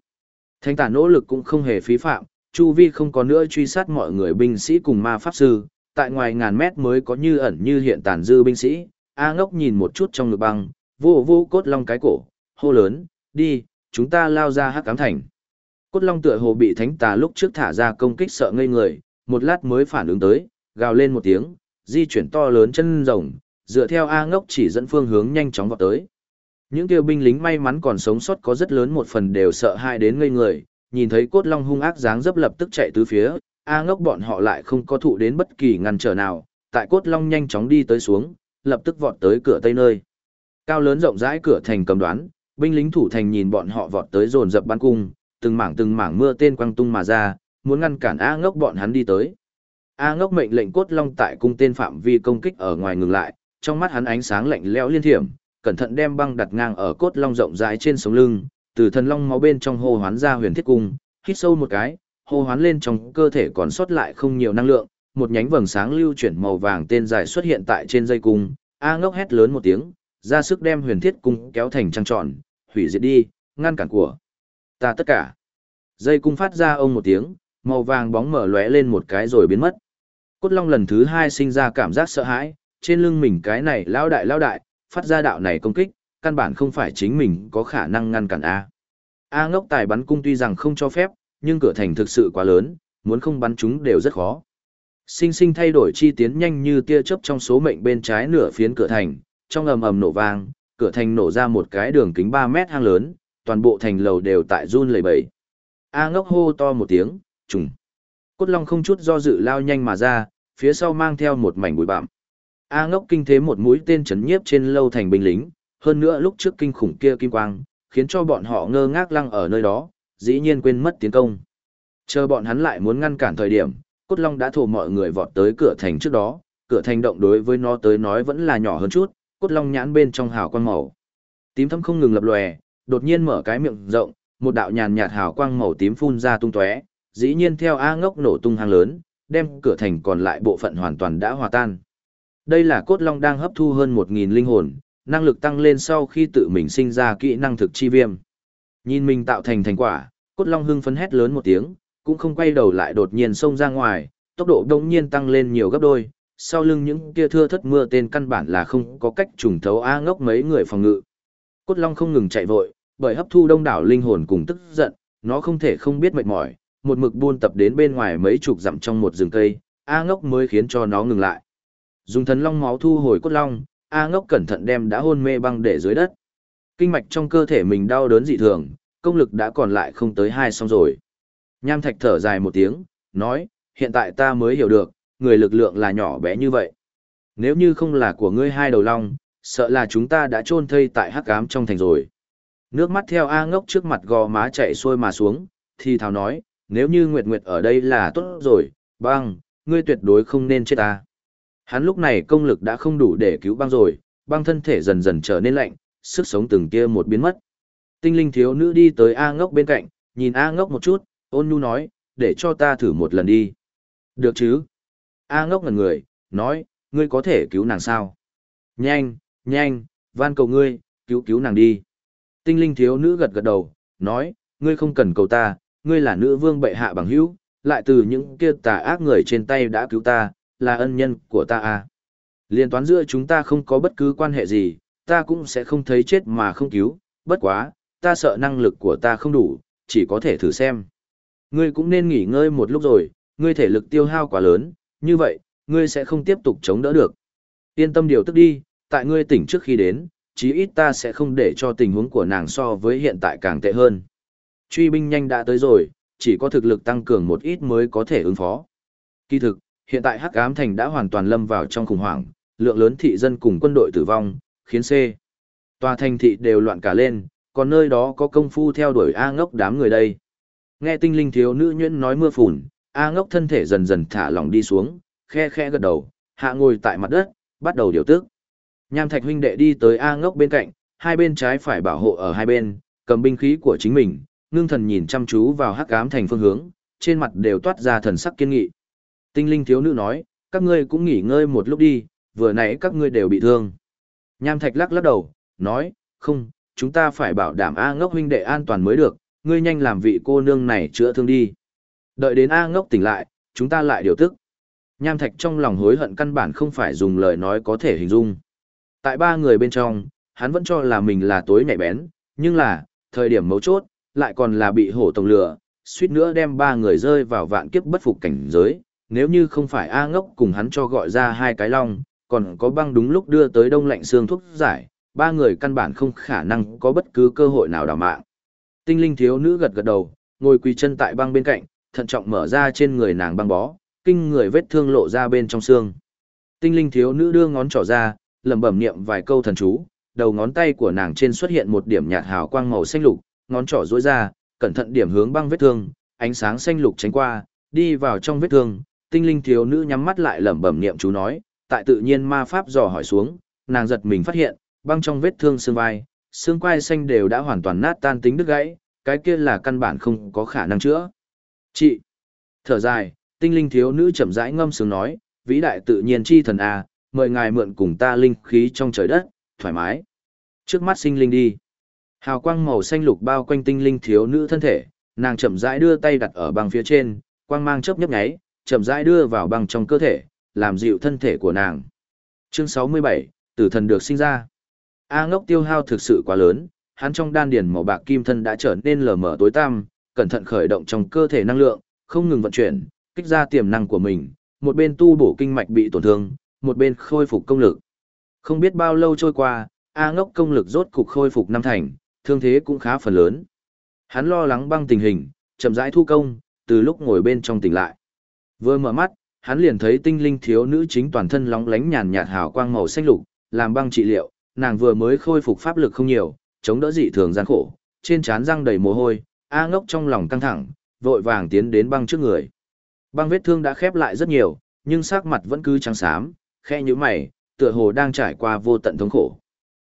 Thánh tà nỗ lực cũng không hề phí phạm, chu vi không có nữa truy sát mọi người binh sĩ cùng ma pháp sư, tại ngoài ngàn mét mới có như ẩn như hiện tàn dư binh sĩ. A ngốc nhìn một chút trong ngực băng, vô vô cốt long cái cổ, hô lớn, đi, chúng ta lao ra hắc cám thành. Cốt long tựa hồ bị thánh tà lúc trước thả ra công kích sợ ngây người, một lát mới phản ứng tới, gào lên một tiếng, di chuyển to lớn chân rồng, dựa theo A ngốc chỉ dẫn phương hướng nhanh chóng vào tới. Những kêu binh lính may mắn còn sống sót có rất lớn một phần đều sợ hãi đến ngây người, nhìn thấy cốt long hung ác dáng dấp lập tức chạy tứ phía, A ngốc bọn họ lại không có thụ đến bất kỳ ngăn trở nào, tại cốt long nhanh chóng đi tới xuống, lập tức vọt tới cửa tây nơi. Cao lớn rộng rãi cửa thành cầm đoán, binh lính thủ thành nhìn bọn họ vọt tới dồn dập ban cung, từng mảng từng mảng mưa tên quăng tung mà ra, muốn ngăn cản A ngốc bọn hắn đi tới. A ngốc mệnh lệnh cốt long tại cung tên phạm vi công kích ở ngoài ngừng lại, trong mắt hắn ánh sáng lạnh lẽo liên thiểm, cẩn thận đem băng đặt ngang ở cốt long rộng rãi trên sống lưng, từ thần long máu bên trong hô hoán ra huyền thiết cung, hít sâu một cái, hô hoán lên trong cơ thể còn sót lại không nhiều năng lượng, một nhánh vầng sáng lưu chuyển màu vàng tên dài xuất hiện tại trên dây cung, A ngốc hét lớn một tiếng, ra sức đem huyền thiết cung kéo thành trăng tròn, hủy diệt đi, ngăn cản của ta tất cả. Dây cung phát ra ông một tiếng, màu vàng bóng mở lóe lên một cái rồi biến mất. Cốt long lần thứ hai sinh ra cảm giác sợ hãi, trên lưng mình cái này lao đại lao đại, phát ra đạo này công kích, căn bản không phải chính mình có khả năng ngăn cản A. A ngốc tài bắn cung tuy rằng không cho phép, nhưng cửa thành thực sự quá lớn, muốn không bắn chúng đều rất khó. Sinh sinh thay đổi chi tiến nhanh như tia chớp trong số mệnh bên trái nửa phiến cửa thành, trong ầm ầm nổ vang, cửa thành nổ ra một cái đường kính 3 mét hang lớn, toàn bộ thành lầu đều tại run lẩy bẩy. A ngốc hô to một tiếng, trùng. Cốt long không chút do dự lao nhanh mà ra, phía sau mang theo một mảnh bụi bặm. A ngốc kinh thế một mũi tên chấn nhiếp trên lâu thành binh lính, hơn nữa lúc trước kinh khủng kia kim quang, khiến cho bọn họ ngơ ngác lăng ở nơi đó, dĩ nhiên quên mất tiến công. Chờ bọn hắn lại muốn ngăn cản thời điểm, cốt long đã thổ mọi người vọt tới cửa thành trước đó, cửa thành động đối với nó tới nói vẫn là nhỏ hơn chút, cốt long nhãn bên trong hào quang màu. Tím thâm không ngừng lập lòe, đột nhiên mở cái miệng rộng, một đạo nhàn nhạt hào quang màu tím phun ra tung tóe, dĩ nhiên theo A ngốc nổ tung hang lớn, đem cửa thành còn lại bộ phận hoàn toàn đã hòa tan. Đây là cốt long đang hấp thu hơn 1.000 linh hồn, năng lực tăng lên sau khi tự mình sinh ra kỹ năng thực chi viêm. Nhìn mình tạo thành thành quả, cốt long hưng phấn hét lớn một tiếng, cũng không quay đầu lại đột nhiên xông ra ngoài, tốc độ đống nhiên tăng lên nhiều gấp đôi, sau lưng những kia thưa thất mưa tên căn bản là không có cách trùng thấu A ngốc mấy người phòng ngự. Cốt long không ngừng chạy vội, bởi hấp thu đông đảo linh hồn cùng tức giận, nó không thể không biết mệt mỏi, một mực buôn tập đến bên ngoài mấy chục dặm trong một rừng cây, A ngốc mới khiến cho nó ngừng lại. Dùng thần long máu thu hồi cốt long, A ngốc cẩn thận đem đã hôn mê băng để dưới đất. Kinh mạch trong cơ thể mình đau đớn dị thường, công lực đã còn lại không tới hai xong rồi. Nham thạch thở dài một tiếng, nói, hiện tại ta mới hiểu được, người lực lượng là nhỏ bé như vậy. Nếu như không là của ngươi hai đầu long, sợ là chúng ta đã chôn thây tại hắc ám trong thành rồi. Nước mắt theo A ngốc trước mặt gò má chạy xuôi mà xuống, thì thào nói, nếu như Nguyệt Nguyệt ở đây là tốt rồi, băng, ngươi tuyệt đối không nên chết ta. Hắn lúc này công lực đã không đủ để cứu băng rồi, băng thân thể dần dần trở nên lạnh, sức sống từng kia một biến mất. Tinh linh thiếu nữ đi tới A ngốc bên cạnh, nhìn A ngốc một chút, ôn nhu nói, để cho ta thử một lần đi. Được chứ? A ngốc ngần người, nói, ngươi có thể cứu nàng sao? Nhanh, nhanh, van cầu ngươi, cứu cứu nàng đi. Tinh linh thiếu nữ gật gật đầu, nói, ngươi không cần cầu ta, ngươi là nữ vương bệ hạ bằng hữu, lại từ những kia tà ác người trên tay đã cứu ta, là ân nhân của ta à. Liên toán giữa chúng ta không có bất cứ quan hệ gì, ta cũng sẽ không thấy chết mà không cứu, bất quá, ta sợ năng lực của ta không đủ, chỉ có thể thử xem. Ngươi cũng nên nghỉ ngơi một lúc rồi, ngươi thể lực tiêu hao quá lớn, như vậy, ngươi sẽ không tiếp tục chống đỡ được. Yên tâm điều tức đi, tại ngươi tỉnh trước khi đến, chí ít ta sẽ không để cho tình huống của nàng so với hiện tại càng tệ hơn. Truy binh nhanh đã tới rồi, chỉ có thực lực tăng cường một ít mới có thể ứng phó. Kỳ thực, hiện tại Hắc Ám Thành đã hoàn toàn lâm vào trong khủng hoảng, lượng lớn thị dân cùng quân đội tử vong, khiến C. Tòa thành thị đều loạn cả lên, còn nơi đó có công phu theo đuổi A ngốc đám người đây. Nghe tinh linh thiếu nữ nhuyễn nói mưa phùn, A ngốc thân thể dần dần thả lỏng đi xuống, khe khe gật đầu, hạ ngồi tại mặt đất, bắt đầu điều tức. Nham Thạch huynh đệ đi tới A Ngốc bên cạnh, hai bên trái phải bảo hộ ở hai bên, cầm binh khí của chính mình, ngưng thần nhìn chăm chú vào hắc ám thành phương hướng, trên mặt đều toát ra thần sắc kiên nghị. Tinh linh thiếu nữ nói, các ngươi cũng nghỉ ngơi một lúc đi, vừa nãy các ngươi đều bị thương. Nham Thạch lắc lắc đầu, nói, không, chúng ta phải bảo đảm A Ngốc huynh đệ an toàn mới được, ngươi nhanh làm vị cô nương này chữa thương đi. Đợi đến A Ngốc tỉnh lại, chúng ta lại điều tức. Nham Thạch trong lòng hối hận căn bản không phải dùng lời nói có thể hình dung. Tại ba người bên trong, hắn vẫn cho là mình là tối nhạy bén, nhưng là, thời điểm mấu chốt, lại còn là bị hổ tổng lửa, suýt nữa đem ba người rơi vào vạn kiếp bất phục cảnh giới. Nếu như không phải A ngốc cùng hắn cho gọi ra hai cái long, còn có băng đúng lúc đưa tới đông lạnh xương thuốc giải, ba người căn bản không khả năng có bất cứ cơ hội nào đào mạng. Tinh linh thiếu nữ gật gật đầu, ngồi quỳ chân tại băng bên cạnh, thận trọng mở ra trên người nàng băng bó, kinh người vết thương lộ ra bên trong xương. Tinh linh thiếu nữ đưa ngón trỏ ra, lẩm bẩm niệm vài câu thần chú, đầu ngón tay của nàng trên xuất hiện một điểm nhạt hào quang màu xanh lục, ngón trỏ duỗi ra, cẩn thận điểm hướng băng vết thương, ánh sáng xanh lục tránh qua, đi vào trong vết thương, tinh linh thiếu nữ nhắm mắt lại lẩm bẩm niệm chú nói, tại tự nhiên ma pháp dò hỏi xuống, nàng giật mình phát hiện, băng trong vết thương xương vai, xương quai xanh đều đã hoàn toàn nát tan tính đứt gãy, cái kia là căn bản không có khả năng chữa. Chị, thở dài, tinh linh thiếu nữ chậm rãi ngâm sướng nói, vĩ đại tự nhiên chi thần a, mời ngài mượn cùng ta linh khí trong trời đất, thoải mái. Trước mắt sinh linh đi. Hào quang màu xanh lục bao quanh tinh linh thiếu nữ thân thể, nàng chậm rãi đưa tay đặt ở băng phía trên, quang mang chớp nhấp nháy, chậm rãi đưa vào băng trong cơ thể, làm dịu thân thể của nàng. Chương 67, tử thần được sinh ra. A ngốc tiêu hao thực sự quá lớn, hắn trong đan điền màu bạc kim thân đã trở nên lờ mờ tối tăm, cẩn thận khởi động trong cơ thể năng lượng, không ngừng vận chuyển, kích ra tiềm năng của mình, một bên tu bổ kinh mạch bị tổn thương, một bên khôi phục công lực. Không biết bao lâu trôi qua, A ngốc công lực rốt cục khôi phục năm thành, thương thế cũng khá phần lớn. Hắn lo lắng băng tình hình, chậm rãi thu công, từ lúc ngồi bên trong tỉnh lại. Vừa mở mắt, hắn liền thấy tinh linh thiếu nữ chính toàn thân lóng lánh nhàn nhạt hào quang màu xanh lục, làm băng trị liệu, nàng vừa mới khôi phục pháp lực không nhiều, chống đỡ dị thường gian khổ, trên trán răng đầy mồ hôi, A ngốc trong lòng căng thẳng, vội vàng tiến đến băng trước người. Băng vết thương đã khép lại rất nhiều, nhưng sắc mặt vẫn cứ trắng xám, khe như mày, tựa hồ đang trải qua vô tận thống khổ.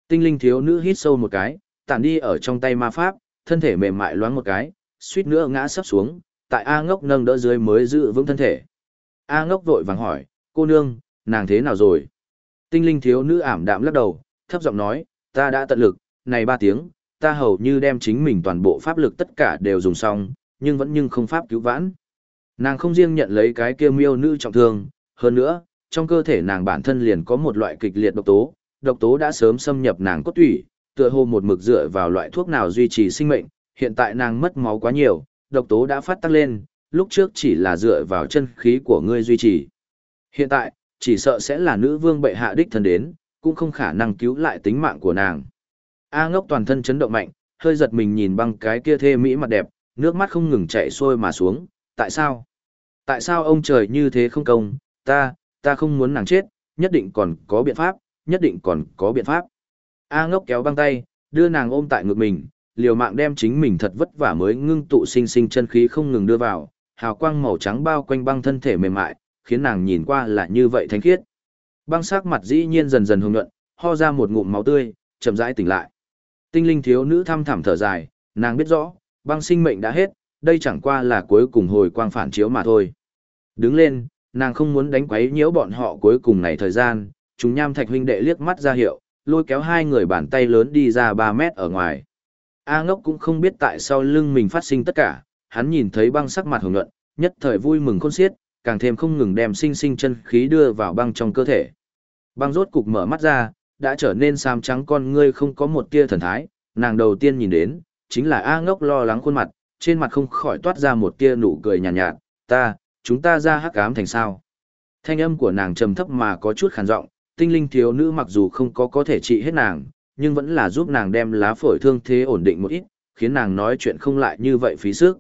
Tinh linh thiếu nữ hít sâu một cái, tản đi ở trong tay ma pháp, thân thể mềm mại loáng một cái, suýt nữa ngã sắp xuống, tại A ngốc nâng đỡ dưới mới giữ vững thân thể. A ngốc vội vàng hỏi, cô nương, nàng thế nào rồi? Tinh linh thiếu nữ ảm đạm lắc đầu, thấp giọng nói, ta đã tận lực, này ba tiếng, ta hầu như đem chính mình toàn bộ pháp lực tất cả đều dùng xong, nhưng vẫn nhưng không pháp cứu vãn. Nàng không riêng nhận lấy cái kia miêu nữ trọng thương, hơn nữa, trong cơ thể nàng bản thân liền có một loại kịch liệt độc tố, độc tố đã sớm xâm nhập nàng cốt tủy, tựa hồ một mực dựa vào loại thuốc nào duy trì sinh mệnh, hiện tại nàng mất máu quá nhiều, độc tố đã phát tăng lên, lúc trước chỉ là dựa vào chân khí của ngươi duy trì. Hiện tại, chỉ sợ sẽ là nữ vương bệ hạ đích thân đến, cũng không khả năng cứu lại tính mạng của nàng. A ngốc toàn thân chấn động mạnh, hơi giật mình nhìn băng cái kia thê mỹ mặt đẹp, nước mắt không ngừng chảy xuôi mà xuống, tại sao? Tại sao ông trời như thế không công, ta, ta không muốn nàng chết, nhất định còn có biện pháp, nhất định còn có biện pháp. A ngốc kéo băng tay, đưa nàng ôm tại ngực mình, liều mạng đem chính mình thật vất vả mới ngưng tụ sinh sinh chân khí không ngừng đưa vào, hào quang màu trắng bao quanh băng thân thể mềm mại, khiến nàng nhìn qua là như vậy thánh khiết. Băng sắc mặt dĩ nhiên dần dần hồng nhuận, ho ra một ngụm máu tươi, chậm rãi tỉnh lại. Tinh linh thiếu nữ thăm thẳm thở dài, nàng biết rõ, băng sinh mệnh đã hết, đây chẳng qua là cuối cùng hồi quang phản chiếu mà thôi. Đứng lên, nàng không muốn đánh quấy nhiễu bọn họ cuối cùng này thời gian, chúng nham thạch huynh đệ liếc mắt ra hiệu, lôi kéo hai người bàn tay lớn đi ra 3 mét ở ngoài. A ngốc cũng không biết tại sao lưng mình phát sinh tất cả, hắn nhìn thấy băng sắc mặt hồng nhuận, nhất thời vui mừng khôn xiết, càng thêm không ngừng đem sinh sinh chân khí đưa vào băng trong cơ thể. Băng rốt cục mở mắt ra, đã trở nên xám trắng con ngươi không có một tia thần thái, nàng đầu tiên nhìn đến, chính là A ngốc lo lắng khuôn mặt, trên mặt không khỏi toát ra một tia nụ cười nhàn nhạt, nhạt, ta, chúng ta ra hắc ám thành sao. Thanh âm của nàng trầm thấp mà có chút khàn giọng, tinh linh thiếu nữ mặc dù không có có thể trị hết nàng, nhưng vẫn là giúp nàng đem lá phổi thương thế ổn định một ít, khiến nàng nói chuyện không lại như vậy phí sức.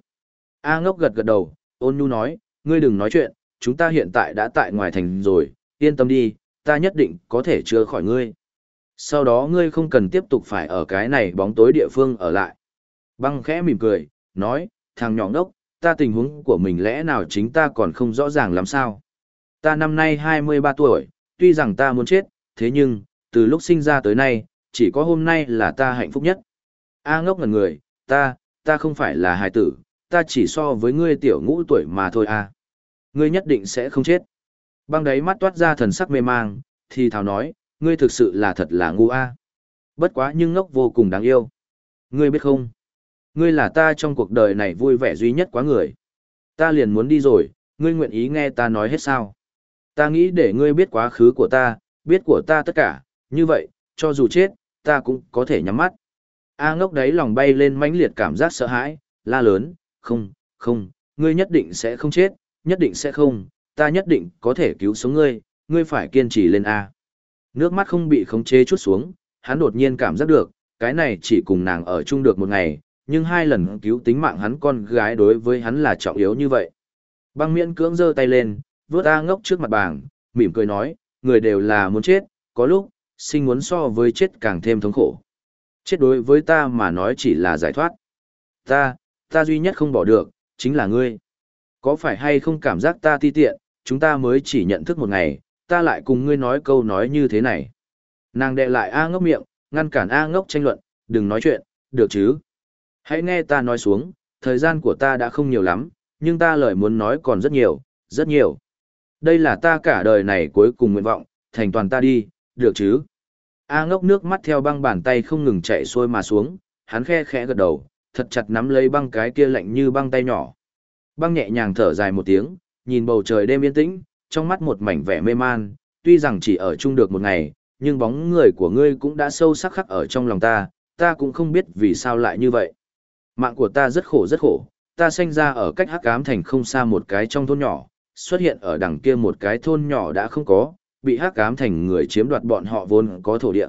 A ngốc gật gật đầu, ôn nhu nói, ngươi đừng nói chuyện, chúng ta hiện tại đã tại ngoài thành rồi, yên tâm đi, ta nhất định có thể chữa khỏi ngươi. Sau đó ngươi không cần tiếp tục phải ở cái này bóng tối địa phương ở lại. Băng khẽ mỉm cười, nói, thằng nhỏ ngốc, ta tình huống của mình lẽ nào chính ta còn không rõ ràng làm sao. Ta năm nay 23 tuổi, tuy rằng ta muốn chết, thế nhưng, từ lúc sinh ra tới nay, chỉ có hôm nay là ta hạnh phúc nhất. A ngốc ngần người, ta, ta không phải là hài tử, ta chỉ so với ngươi tiểu ngũ tuổi mà thôi à? Ngươi nhất định sẽ không chết. Băng đáy mắt toát ra thần sắc mê mang, thì thào nói, ngươi thực sự là thật là ngu a. Bất quá nhưng ngốc vô cùng đáng yêu. Ngươi biết không? Ngươi là ta trong cuộc đời này vui vẻ duy nhất quá người. Ta liền muốn đi rồi, ngươi nguyện ý nghe ta nói hết sao? Ta nghĩ để ngươi biết quá khứ của ta, biết của ta tất cả, như vậy, cho dù chết, ta cũng có thể nhắm mắt. A ngốc đấy lòng bay lên mãnh liệt cảm giác sợ hãi, la lớn, không, không, ngươi nhất định sẽ không chết, nhất định sẽ không, ta nhất định có thể cứu sống ngươi, ngươi phải kiên trì lên A. Nước mắt không bị khống chế chút xuống, hắn đột nhiên cảm giác được, cái này chỉ cùng nàng ở chung được một ngày, nhưng hai lần cứu tính mạng hắn con gái đối với hắn là trọng yếu như vậy. Băng miễn cưỡng giơ tay lên, vướt A ngốc trước mặt bảng, mỉm cười nói, người đều là muốn chết, có lúc, sinh muốn so với chết càng thêm thống khổ. Chết đối với ta mà nói chỉ là giải thoát. Ta, Ta duy nhất không bỏ được, chính là ngươi. Có phải hay không cảm giác ta ti tiện, chúng ta mới chỉ nhận thức một ngày, ta lại cùng ngươi nói câu nói như thế này. Nàng đệ lại A ngốc miệng, ngăn cản A ngốc tranh luận, đừng nói chuyện, được chứ. Hãy nghe ta nói xuống, thời gian của ta đã không nhiều lắm, nhưng ta lời muốn nói còn rất nhiều, rất nhiều. Đây là ta cả đời này cuối cùng nguyện vọng, thành toàn ta đi, được chứ. A ngốc nước mắt theo băng bàn tay không ngừng chạy xuôi mà xuống, hắn khe khẽ gật đầu, thật chặt nắm lấy băng cái kia lạnh như băng tay nhỏ. Băng nhẹ nhàng thở dài một tiếng, nhìn bầu trời đêm yên tĩnh, trong mắt một mảnh vẻ mê man, tuy rằng chỉ ở chung được một ngày, nhưng bóng người của ngươi cũng đã sâu sắc khắc ở trong lòng ta, ta cũng không biết vì sao lại như vậy. Mạng của ta rất khổ rất khổ, ta sinh ra ở cách hắc ám thành không xa một cái trong thôn nhỏ, xuất hiện ở đằng kia một cái thôn nhỏ đã không có, bị hắc ám thành người chiếm đoạt bọn họ vốn có thổ địa.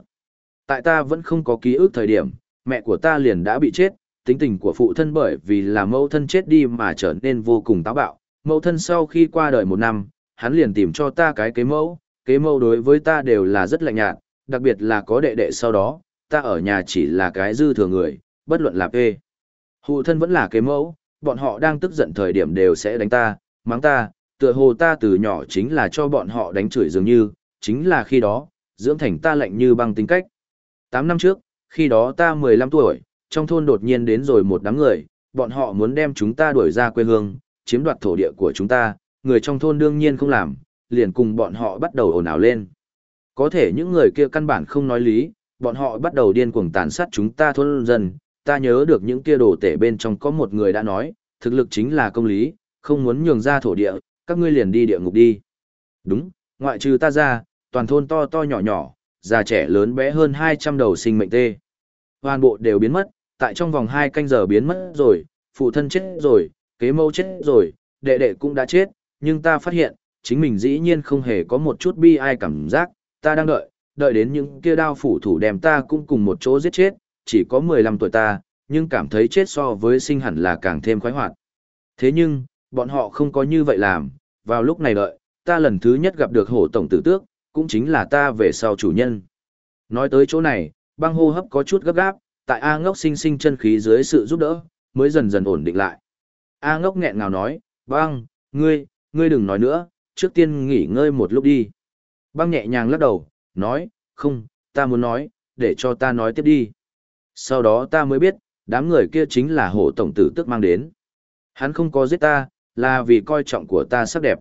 Tại ta vẫn không có ký ức thời điểm, mẹ của ta liền đã bị chết, tính tình của phụ thân bởi vì là mẫu thân chết đi mà trở nên vô cùng táo bạo. Mẫu thân sau khi qua đời một năm, hắn liền tìm cho ta cái kế mẫu, kế mẫu đối với ta đều là rất lạnh nhạt, đặc biệt là có đệ đệ sau đó, ta ở nhà chỉ là cái dư thừa người, bất luận là phê. Phụ thân vẫn là kế mẫu, bọn họ đang tức giận thời điểm đều sẽ đánh ta, mắng ta, tựa hồ ta từ nhỏ chính là cho bọn họ đánh chửi dường như, chính là khi đó, dưỡng thành ta lạnh như băng tính cách. 8 năm trước, khi đó ta 15 tuổi, trong thôn đột nhiên đến rồi một đám người, bọn họ muốn đem chúng ta đuổi ra quê hương, chiếm đoạt thổ địa của chúng ta, người trong thôn đương nhiên không làm, liền cùng bọn họ bắt đầu ồn ào lên. Có thể những người kia căn bản không nói lý, bọn họ bắt đầu điên cuồng tàn sát chúng ta thôn dân, ta nhớ được những kia đồ tể bên trong có một người đã nói, thực lực chính là công lý, không muốn nhường ra thổ địa, các ngươi liền đi địa ngục đi. Đúng, ngoại trừ ta ra, toàn thôn to to nhỏ nhỏ, già trẻ lớn bé hơn 200 đầu sinh mệnh tê. Hoàn bộ đều biến mất, tại trong vòng 2 canh giờ biến mất rồi, phụ thân chết rồi, kế mâu chết rồi, đệ đệ cũng đã chết, nhưng ta phát hiện, chính mình dĩ nhiên không hề có một chút bi ai cảm giác, ta đang đợi, đợi đến những kia đao phủ thủ đem ta cũng cùng một chỗ giết chết, chỉ có 15 tuổi ta, nhưng cảm thấy chết so với sinh hẳn là càng thêm khoái hoạt. Thế nhưng, bọn họ không có như vậy làm, vào lúc này đợi, ta lần thứ nhất gặp được hổ tổng tử tước, cũng chính là ta về sau chủ nhân. Nói tới chỗ này, băng hô hấp có chút gấp gáp, tại A ngốc sinh sinh chân khí dưới sự giúp đỡ, mới dần dần ổn định lại. A ngốc nghẹn ngào nói, băng, ngươi, ngươi đừng nói nữa, trước tiên nghỉ ngơi một lúc đi. Băng nhẹ nhàng lắc đầu, nói, không, ta muốn nói, để cho ta nói tiếp đi. Sau đó ta mới biết, đám người kia chính là hổ tổng tử tức mang đến. Hắn không có giết ta, là vì coi trọng của ta sắc đẹp.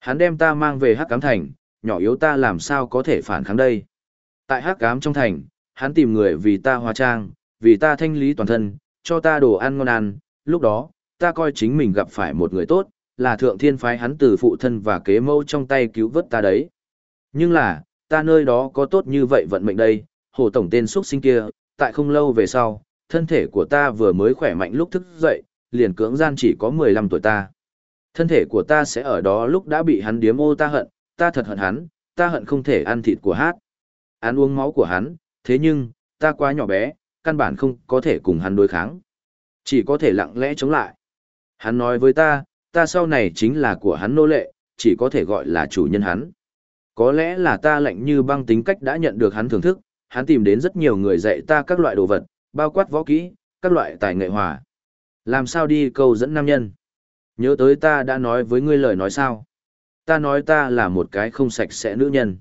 Hắn đem ta mang về hắc cám thành, nhỏ yếu ta làm sao có thể phản kháng đây. Tại hắc cám trong thành, hắn tìm người vì ta hóa trang, vì ta thanh lý toàn thân, cho ta đồ ăn ngon ăn, lúc đó, ta coi chính mình gặp phải một người tốt, là thượng thiên phái hắn từ phụ thân và kế mâu trong tay cứu vớt ta đấy. Nhưng là, ta nơi đó có tốt như vậy vận mệnh đây, hồ tổng tên xuất sinh kia, tại không lâu về sau, thân thể của ta vừa mới khỏe mạnh lúc thức dậy, liền cưỡng gian chỉ có 15 tuổi ta. Thân thể của ta sẽ ở đó lúc đã bị hắn điếm ô ta hận, ta thật hận hắn, ta hận không thể ăn thịt của hát. Ăn uống máu của hắn, thế nhưng, ta quá nhỏ bé, căn bản không có thể cùng hắn đối kháng. Chỉ có thể lặng lẽ chống lại. Hắn nói với ta, ta sau này chính là của hắn nô lệ, chỉ có thể gọi là chủ nhân hắn. Có lẽ là ta lạnh như băng tính cách đã nhận được hắn thưởng thức, hắn tìm đến rất nhiều người dạy ta các loại đồ vật, bao quát võ kỹ, các loại tài nghệ hòa. Làm sao đi câu dẫn nam nhân? Nhớ tới ta đã nói với ngươi lời nói sao? Ta nói ta là một cái không sạch sẽ nữ nhân.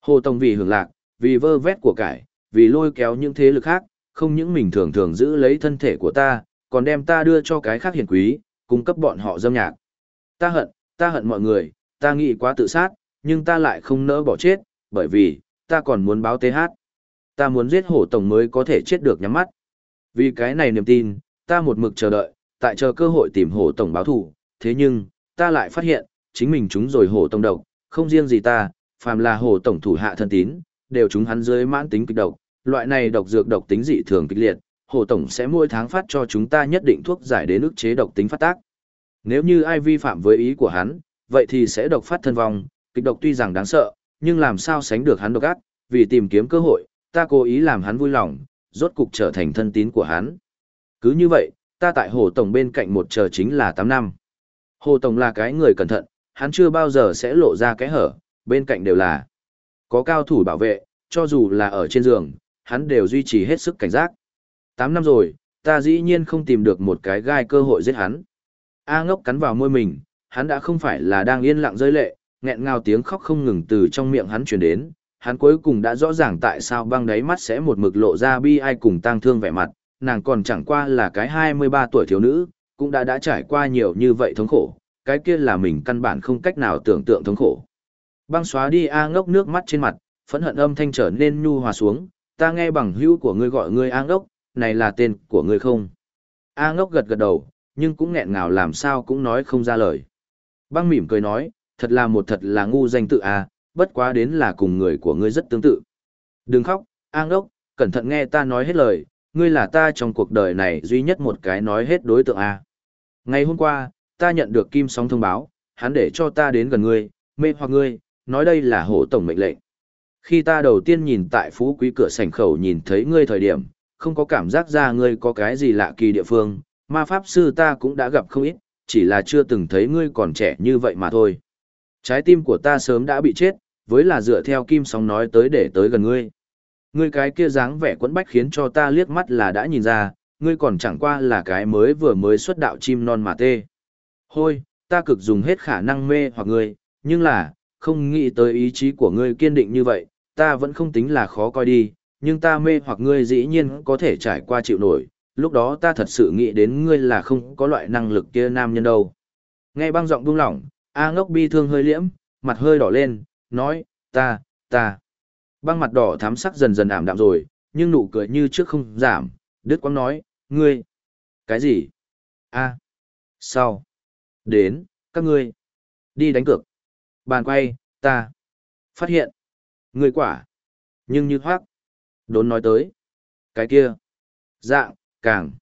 Hồ Tông vì hưởng lạc, vì vơ vét của cải, vì lôi kéo những thế lực khác, không những mình thường thường giữ lấy thân thể của ta, còn đem ta đưa cho cái khác hiền quý, cung cấp bọn họ dâm nhạc. Ta hận, ta hận mọi người, ta nghĩ quá tự sát, nhưng ta lại không nỡ bỏ chết, bởi vì, ta còn muốn báo TH. Ta muốn giết hổ tổng mới có thể chết được nhắm mắt. Vì cái này niềm tin, ta một mực chờ đợi, tại chờ cơ hội tìm hổ tổng báo thủ, thế nhưng, ta lại phát hiện, chính mình chúng rồi hổ tổng độc, không riêng gì ta, phàm là hổ tổng thủ hạ thân tín, đều chúng hắn dưới mãn tính kịch độc, loại này độc dược độc tính dị thường kịch liệt, hổ tổng sẽ mỗi tháng phát cho chúng ta nhất định thuốc giải đến ức chế độc tính phát tác. Nếu như ai vi phạm với ý của hắn, vậy thì sẽ độc phát thân vong, kịch độc tuy rằng đáng sợ, nhưng làm sao sánh được hắn độc ác, vì tìm kiếm cơ hội, ta cố ý làm hắn vui lòng, rốt cục trở thành thân tín của hắn. Cứ như vậy, ta tại Hồ Tổng bên cạnh một chờ chính là 8 năm. Hồ Tổng là cái người cẩn thận, hắn chưa bao giờ sẽ lộ ra cái hở, bên cạnh đều là có cao thủ bảo vệ, cho dù là ở trên giường, hắn đều duy trì hết sức cảnh giác. 8 năm rồi, ta dĩ nhiên không tìm được một cái gai cơ hội giết hắn. A ngốc cắn vào môi mình, hắn đã không phải là đang yên lặng rơi lệ, nghẹn ngào tiếng khóc không ngừng từ trong miệng hắn truyền đến, hắn cuối cùng đã rõ ràng tại sao băng đáy mắt sẽ một mực lộ ra bi ai cùng tang thương vẻ mặt, nàng còn chẳng qua là cái 23 tuổi thiếu nữ, cũng đã đã trải qua nhiều như vậy thống khổ, cái kia là mình căn bản không cách nào tưởng tượng thống khổ. Băng xóa đi A ngốc nước mắt trên mặt, phẫn hận âm thanh trở nên nhu hòa xuống, ta nghe bằng hữu của ngươi gọi ngươi A ngốc, này là tên của ngươi không? A ngốc gật gật đầu, nhưng cũng nghẹn ngào làm sao cũng nói không ra lời. Băng mỉm cười nói, thật là một thật là ngu danh tự A, bất quá đến là cùng người của ngươi rất tương tự. Đừng khóc, A ngốc, cẩn thận nghe ta nói hết lời, ngươi là ta trong cuộc đời này duy nhất một cái nói hết đối tượng A. Ngày hôm qua, ta nhận được kim sóng thông báo, hắn để cho ta đến gần ngươi, mê hoặc ngươi, nói đây là hổ tổng mệnh lệnh. Khi ta đầu tiên nhìn tại phú quý cửa sảnh khẩu nhìn thấy ngươi thời điểm, không có cảm giác ra ngươi có cái gì lạ kỳ địa phương, ma pháp sư ta cũng đã gặp không ít, chỉ là chưa từng thấy ngươi còn trẻ như vậy mà thôi. Trái tim của ta sớm đã bị chết, với là dựa theo kim sóng nói tới để tới gần ngươi. Ngươi cái kia dáng vẻ quẫn bách khiến cho ta liếc mắt là đã nhìn ra, ngươi còn chẳng qua là cái mới vừa mới xuất đạo chim non mà tê. Hôi, ta cực dùng hết khả năng mê hoặc ngươi, nhưng là, không nghĩ tới ý chí của ngươi kiên định như vậy, ta vẫn không tính là khó coi đi, nhưng ta mê hoặc ngươi dĩ nhiên có thể trải qua chịu nổi, lúc đó ta thật sự nghĩ đến ngươi là không có loại năng lực kia nam nhân đâu. Nghe băng giọng buông lỏng, A ngốc bi thương hơi liễm, mặt hơi đỏ lên, nói, ta, ta. Băng mặt đỏ thám sắc dần dần ảm đạm rồi, nhưng nụ cười như trước không giảm, đứt quang nói, ngươi. Cái gì? A. Sau. Đến, các ngươi. Đi đánh cược. Bàn quay, ta. Phát hiện. Ngươi quả. Nhưng như hoác. Đốn nói tới. Cái kia. Dạng, càng.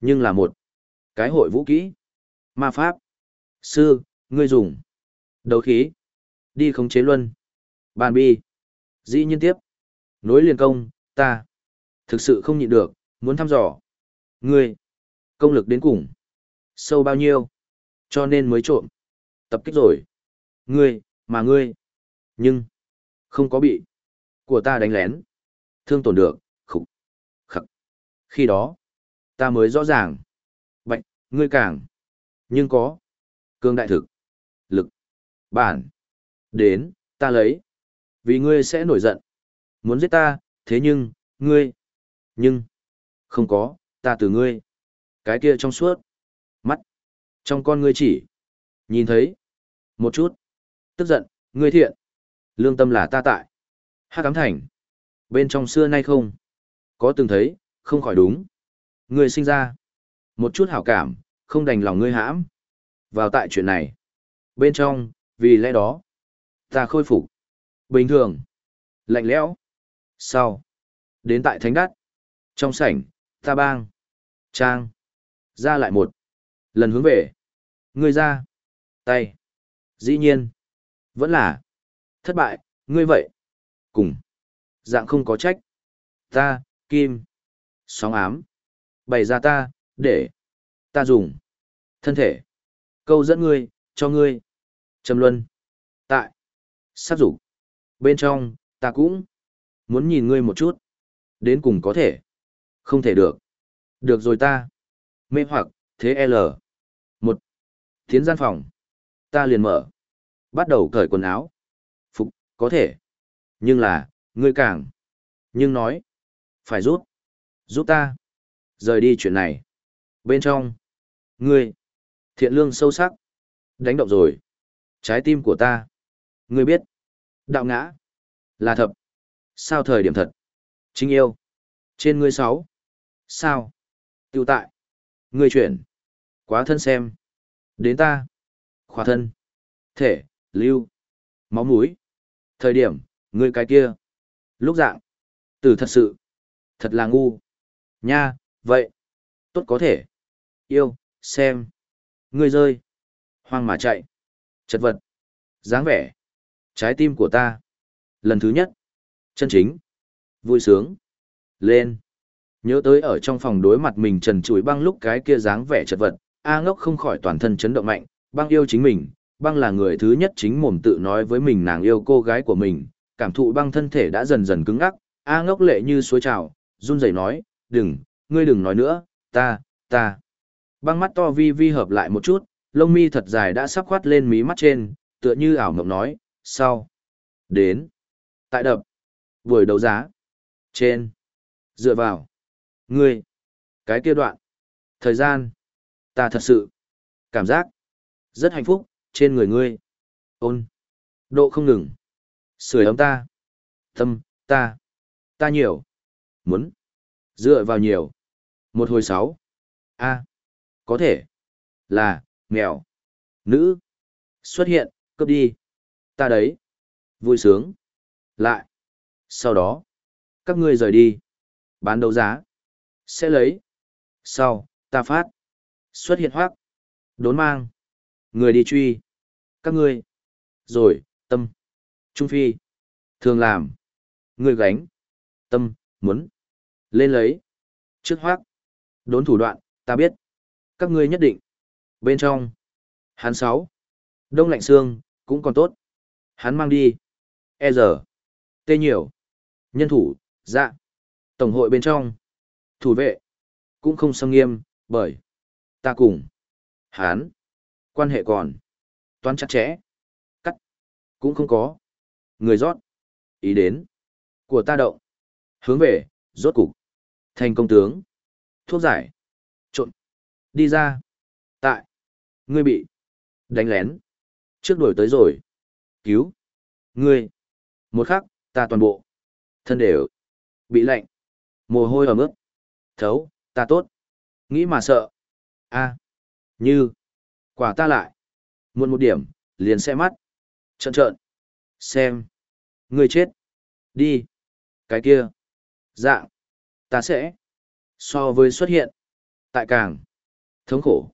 Nhưng là một. Cái hội vũ kỹ. Ma pháp. Sư, ngươi dùng. Đấu khí. Đi khống chế luân. Bàn bi. Dĩ nhiên tiếp. Nối liền công, ta. Thực sự không nhịn được, muốn thăm dò. Ngươi. Công lực đến cùng. Sâu bao nhiêu. Cho nên mới trộm. Tập kích rồi. Ngươi, mà ngươi. Nhưng. Không có bị. Của ta đánh lén. Thương tổn được, khục. Khắc. Khi đó. Ta mới rõ ràng. Bạch, ngươi càng. Nhưng có. Cương đại thực. Lực. Bản. Đến, ta lấy. Vì ngươi sẽ nổi giận. Muốn giết ta, thế nhưng, ngươi. Nhưng. Không có, ta từ ngươi. Cái kia trong suốt. Mắt. Trong con ngươi chỉ. Nhìn thấy. Một chút. Tức giận, ngươi thiện. Lương tâm là ta tại. Hát cám thành. Bên trong xưa nay không. Có từng thấy, không khỏi đúng. Ngươi sinh ra. Một chút hảo cảm, không đành lòng ngươi hãm. Vào tại chuyện này. Bên trong, vì lẽ đó. Ta khôi phục. Bình thường. Lạnh lẽo. Sau. Đến tại thánh đắt. Trong sảnh, ta bang. Trang. Ra lại một. Lần hướng về. Ngươi ra. Tay. Dĩ nhiên. Vẫn là. Thất bại, ngươi vậy. Cùng. Dạng không có trách. Ta, kim. Sóng ám. Bày ra ta, để. Ta dùng. Thân thể. Câu dẫn ngươi, cho ngươi. Trầm luân. Tại. Sát dục Bên trong, ta cũng muốn nhìn ngươi một chút. Đến cùng có thể. Không thể được. Được rồi ta. Mê hoặc, thế L. Một. Tiến gian phòng. Ta liền mở. Bắt đầu cởi quần áo. Phục, có thể. Nhưng là, ngươi càng. Nhưng nói. Phải rút Giúp ta. Rời đi chuyện này. Bên trong. Ngươi. Thiện lương sâu sắc. Đánh động rồi. Trái tim của ta. Ngươi biết. Đạo ngã. Là thập. Sao thời điểm thật? Chính yêu. Trên ngươi sáu. Sao? Tiêu tại. Ngươi chuyển. Quá thân xem. Đến ta. khỏa thân. Thể, lưu. Máu mũi. Thời điểm, ngươi cái kia. Lúc dạng. Từ thật sự. Thật là ngu. Nha, vậy. Tốt có thể. Yêu, xem. Ngươi rơi. Hoang mà chạy. Chật vật. dáng vẻ. Trái tim của ta. Lần thứ nhất. Chân chính. Vui sướng. Lên. Nhớ tới ở trong phòng đối mặt mình trần trụi băng lúc cái kia dáng vẻ chật vật, A ngốc không khỏi toàn thân chấn động mạnh, băng yêu chính mình, băng là người thứ nhất chính mồm tự nói với mình nàng yêu cô gái của mình, cảm thụ băng thân thể đã dần dần cứng ngắc, A ngốc lệ như suối trào, run rẩy nói, đừng, ngươi đừng nói nữa, ta, ta. Băng mắt to vi vi hợp lại một chút, lông mi thật dài đã sắp khoát lên mí mắt trên, tựa như ảo mộng nói, sau. Đến. Tại đập. Buổi đấu giá. Trên. Dựa vào. Ngươi. Cái kia đoạn. Thời gian. Ta thật sự. Cảm giác. Rất hạnh phúc, trên người ngươi. Ôn. Độ không ngừng. Sưởi ấm ta. Tâm, ta. Ta nhiều. Muốn. Dựa vào nhiều. Một hồi sáu. A. Có thể. Là, nghèo Nữ. Xuất hiện, cướp đi. Ta đấy. Vui sướng. Lại. Sau đó. Các ngươi rời đi. Bán đấu giá. Sẽ lấy. Sau, ta phát. Xuất hiện hoác. Đốn mang. Người đi truy. Các ngươi. Rồi, tâm. Trung phi. Thường làm. Người gánh. Tâm, muốn. Lên lấy. Trước hoác. Đốn thủ đoạn, ta biết. Các ngươi nhất định. Bên trong. Hán sáu. Đông lạnh xương, cũng còn tốt. Hắn mang đi. E giờ. Tê nhiều. Nhân thủ, dạ. Tổng hội bên trong. Thủ vệ. Cũng không xâm nghiêm, bởi. Ta cùng. Hắn. Quan hệ còn. Toán chặt chẽ. Cắt. Cũng không có. Người rót. Ý đến. Của ta động. Hướng về, rốt cục. Thành công tướng. Thuốc giải. Trộn. Đi ra. Tại. Ngươi bị. Đánh lén. Trước đổi tới rồi. Cứu. Ngươi. Một khắc, ta toàn bộ. Thân đều. Bị lạnh. Mồ hôi ở mức. Thấu, ta tốt. Nghĩ mà sợ. a Như. Quả ta lại. Muộn một điểm, liền xe mắt. Trợn trợn. Xem. Ngươi chết. Đi. Cái kia. Dạng. Ta sẽ. So với xuất hiện. Tại càng. Thống khổ.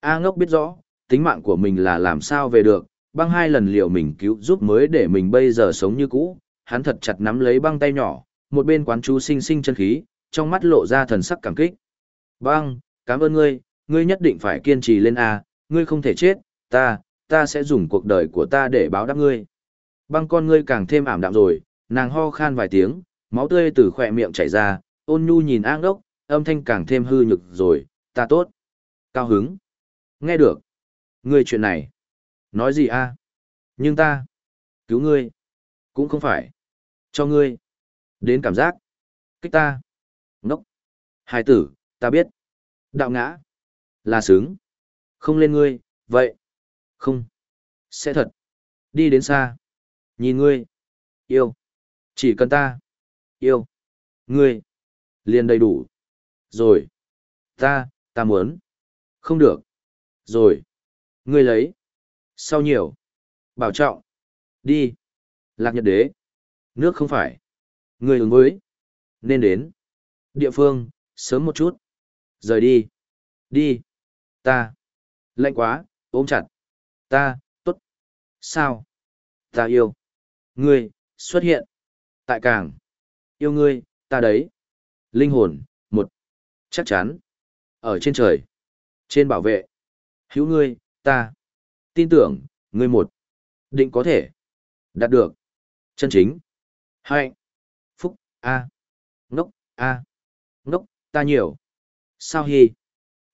A ngốc biết rõ, tính mạng của mình là làm sao về được, băng hai lần liệu mình cứu giúp mới để mình bây giờ sống như cũ, hắn thật chặt nắm lấy băng tay nhỏ, một bên quán chú sinh sinh chân khí, trong mắt lộ ra thần sắc cảm kích. Băng, cảm ơn ngươi, ngươi nhất định phải kiên trì lên A, ngươi không thể chết, ta, ta sẽ dùng cuộc đời của ta để báo đáp ngươi. Băng con ngươi càng thêm ảm đạm rồi, nàng ho khan vài tiếng, máu tươi từ khỏe miệng chảy ra, ôn nhu nhìn ang đốc, âm thanh càng thêm hư nhực rồi, ta tốt. Cao hứng. Nghe được. Ngươi chuyện này. Nói gì a? Nhưng ta. Cứu ngươi. Cũng không phải. Cho ngươi. Đến cảm giác. Kích ta. Ngốc. Hai tử, ta biết. Đạo ngã. Là sướng. Không lên ngươi, vậy. Không. Sẽ thật. Đi đến xa. Nhìn ngươi. Yêu. Chỉ cần ta. Yêu. Ngươi. Liền đầy đủ. Rồi. Ta, ta muốn. Không được. Rồi. Ngươi lấy. Sau nhiều. Bảo trọng. Đi. Lạc nhật đế. Nước không phải. người ứng với. Nên đến. Địa phương, sớm một chút. Rời đi. Đi. Ta. Lạnh quá, ôm chặt. Ta, tốt. Sao? Ta yêu. Ngươi, xuất hiện. Tại càng. Yêu ngươi, ta đấy. Linh hồn, một. Chắc chắn. Ở trên trời. Trên bảo vệ. Hữu ngươi, ta. Tin tưởng, ngươi một. Định có thể. Đạt được. Chân chính. Hạnh. Phúc, A. Ngốc, A. Ngốc, ta nhiều. Sao hy?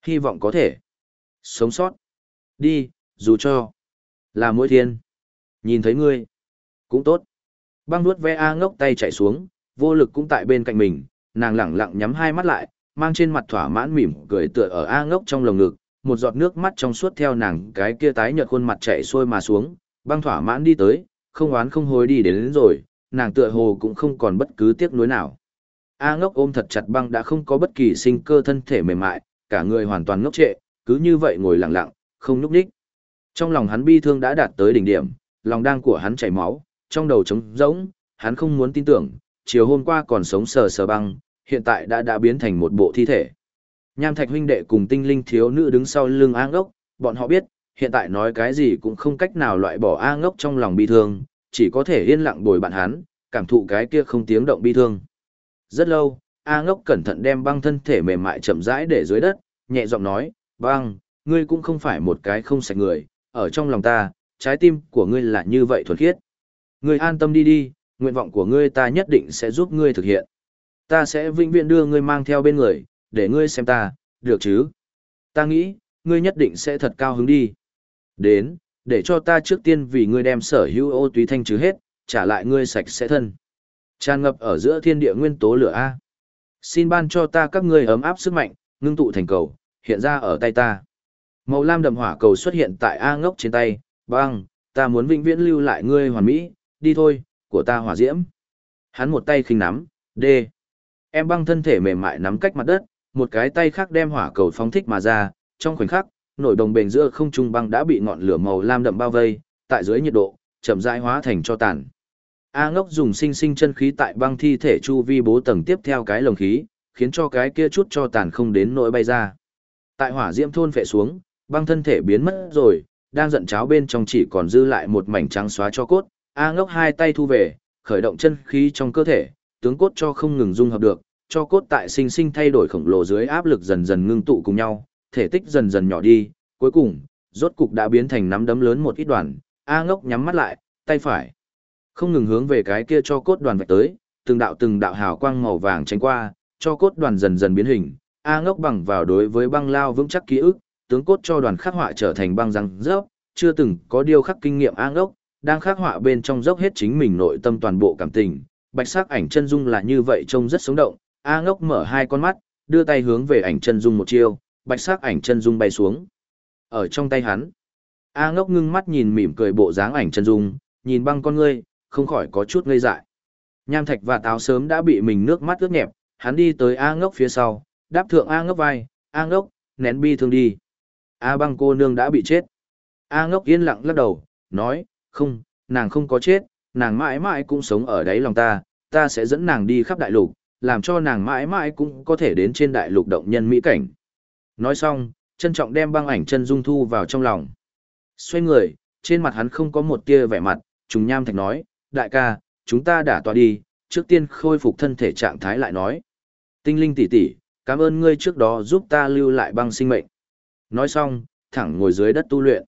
Hy vọng có thể. Sống sót. Đi, dù cho. Là mỗi thiên. Nhìn thấy ngươi. Cũng tốt. Băng nuốt ve A ngốc tay chạy xuống, vô lực cũng tại bên cạnh mình, nàng lẳng lặng nhắm hai mắt lại, mang trên mặt thỏa mãn mỉm cười tựa ở A ngốc trong lồng ngực, một giọt nước mắt trong suốt theo nàng cái kia tái nhợt khuôn mặt chạy xuôi mà xuống, băng thỏa mãn đi tới, không oán không hối đi đến, đến rồi, nàng tựa hồ cũng không còn bất cứ tiếc nuối nào. A ngốc ôm thật chặt băng đã không có bất kỳ sinh cơ thân thể mềm mại, cả người hoàn toàn ngốc trệ, cứ như vậy ngồi lặng lặng, không nhúc nhích. Trong lòng hắn bi thương đã đạt tới đỉnh điểm, lòng đang của hắn chảy máu, trong đầu trống rỗng, hắn không muốn tin tưởng, chiều hôm qua còn sống sờ sờ băng, hiện tại đã đã biến thành một bộ thi thể. Nham Thạch huynh đệ cùng tinh linh thiếu nữ đứng sau lưng A ngốc, bọn họ biết, hiện tại nói cái gì cũng không cách nào loại bỏ A ngốc trong lòng bi thương, chỉ có thể yên lặng bồi bạn hắn, cảm thụ cái kia không tiếng động bi thương. Rất lâu, A ngốc cẩn thận đem băng thân thể mềm mại chậm rãi để dưới đất, nhẹ giọng nói, băng, ngươi cũng không phải một cái không sạch người, ở trong lòng ta, trái tim của ngươi là như vậy thuần khiết. Ngươi an tâm đi đi, nguyện vọng của ngươi ta nhất định sẽ giúp ngươi thực hiện. Ta sẽ vĩnh viễn đưa ngươi mang theo bên người, để ngươi xem ta, được chứ? Ta nghĩ, ngươi nhất định sẽ thật cao hứng đi. Đến, để cho ta trước tiên vì ngươi đem sở hữu ô túy thanh trừ hết, trả lại ngươi sạch sẽ thân. Tràn ngập ở giữa thiên địa nguyên tố lửa A. Xin ban cho ta các ngươi ấm áp sức mạnh, ngưng tụ thành cầu, hiện ra ở tay ta. Màu lam đậm hỏa cầu xuất hiện tại A ngốc trên tay, băng, ta muốn vĩnh viễn lưu lại ngươi hoàn mỹ, đi thôi, của ta hỏa diễm. Hắn một tay khinh nắm, đê. Em băng thân thể mềm mại nắm cách mặt đất, một cái tay khác đem hỏa cầu phóng thích mà ra, trong khoảnh khắc, nổi đồng bền giữa không trung băng đã bị ngọn lửa màu lam đậm bao vây, tại dưới nhiệt độ, chậm rãi hóa thành cho tàn. A ngốc dùng sinh sinh chân khí tại băng thi thể chu vi bố tầng tiếp theo cái lồng khí, khiến cho cái kia chút cho tàn không đến nỗi bay ra. Tại hỏa diễm thôn phệ xuống, băng thân thể biến mất rồi, đang giận cháo bên trong chỉ còn dư lại một mảnh trắng xóa cho cốt. A ngốc hai tay thu về, khởi động chân khí trong cơ thể, tướng cốt cho không ngừng dung hợp được, cho cốt tại sinh sinh thay đổi khổng lồ dưới áp lực dần dần ngưng tụ cùng nhau, thể tích dần dần nhỏ đi, cuối cùng, rốt cục đã biến thành nắm đấm lớn một ít đoàn. A ngốc nhắm mắt lại, tay phải không ngừng hướng về cái kia cho cốt đoàn vạch tới, từng đạo từng đạo hào quang màu vàng tránh qua, cho cốt đoàn dần dần biến hình. A ngốc bằng vào đối với băng lao vững chắc ký ức, tướng cốt cho đoàn khắc họa trở thành băng răng rớp, chưa từng có điều khắc kinh nghiệm A ngốc, đang khắc họa bên trong dốc hết chính mình nội tâm toàn bộ cảm tình. Bạch sắc ảnh chân dung là như vậy trông rất sống động, A ngốc mở hai con mắt, đưa tay hướng về ảnh chân dung một chiêu, bạch sắc ảnh chân dung bay xuống. Ở trong tay hắn, A ngốc ngưng mắt nhìn mỉm cười bộ dáng ảnh chân dung, nhìn băng con ngươi, không khỏi có chút ngây dại. Nham thạch và táo sớm đã bị mình nước mắt ướt nhẹp, hắn đi tới A ngốc phía sau, đáp thượng A ngốc vai, A ngốc, nén bi thương đi. A băng cô nương đã bị chết. A ngốc yên lặng lắc đầu, nói, không, nàng không có chết, nàng mãi mãi cũng sống ở đáy lòng ta, ta sẽ dẫn nàng đi khắp đại lục, làm cho nàng mãi mãi cũng có thể đến trên đại lục động nhân mỹ cảnh. Nói xong, trân trọng đem băng ảnh chân dung thu vào trong lòng. Xoay người, trên mặt hắn không có một tia vẻ mặt, trùng nham thạch nói, đại ca, chúng ta đã tòa đi, trước tiên khôi phục thân thể trạng thái lại nói. Tinh linh tỷ tỷ, cảm ơn ngươi trước đó giúp ta lưu lại băng sinh mệnh. Nói xong, thẳng ngồi dưới đất tu luyện.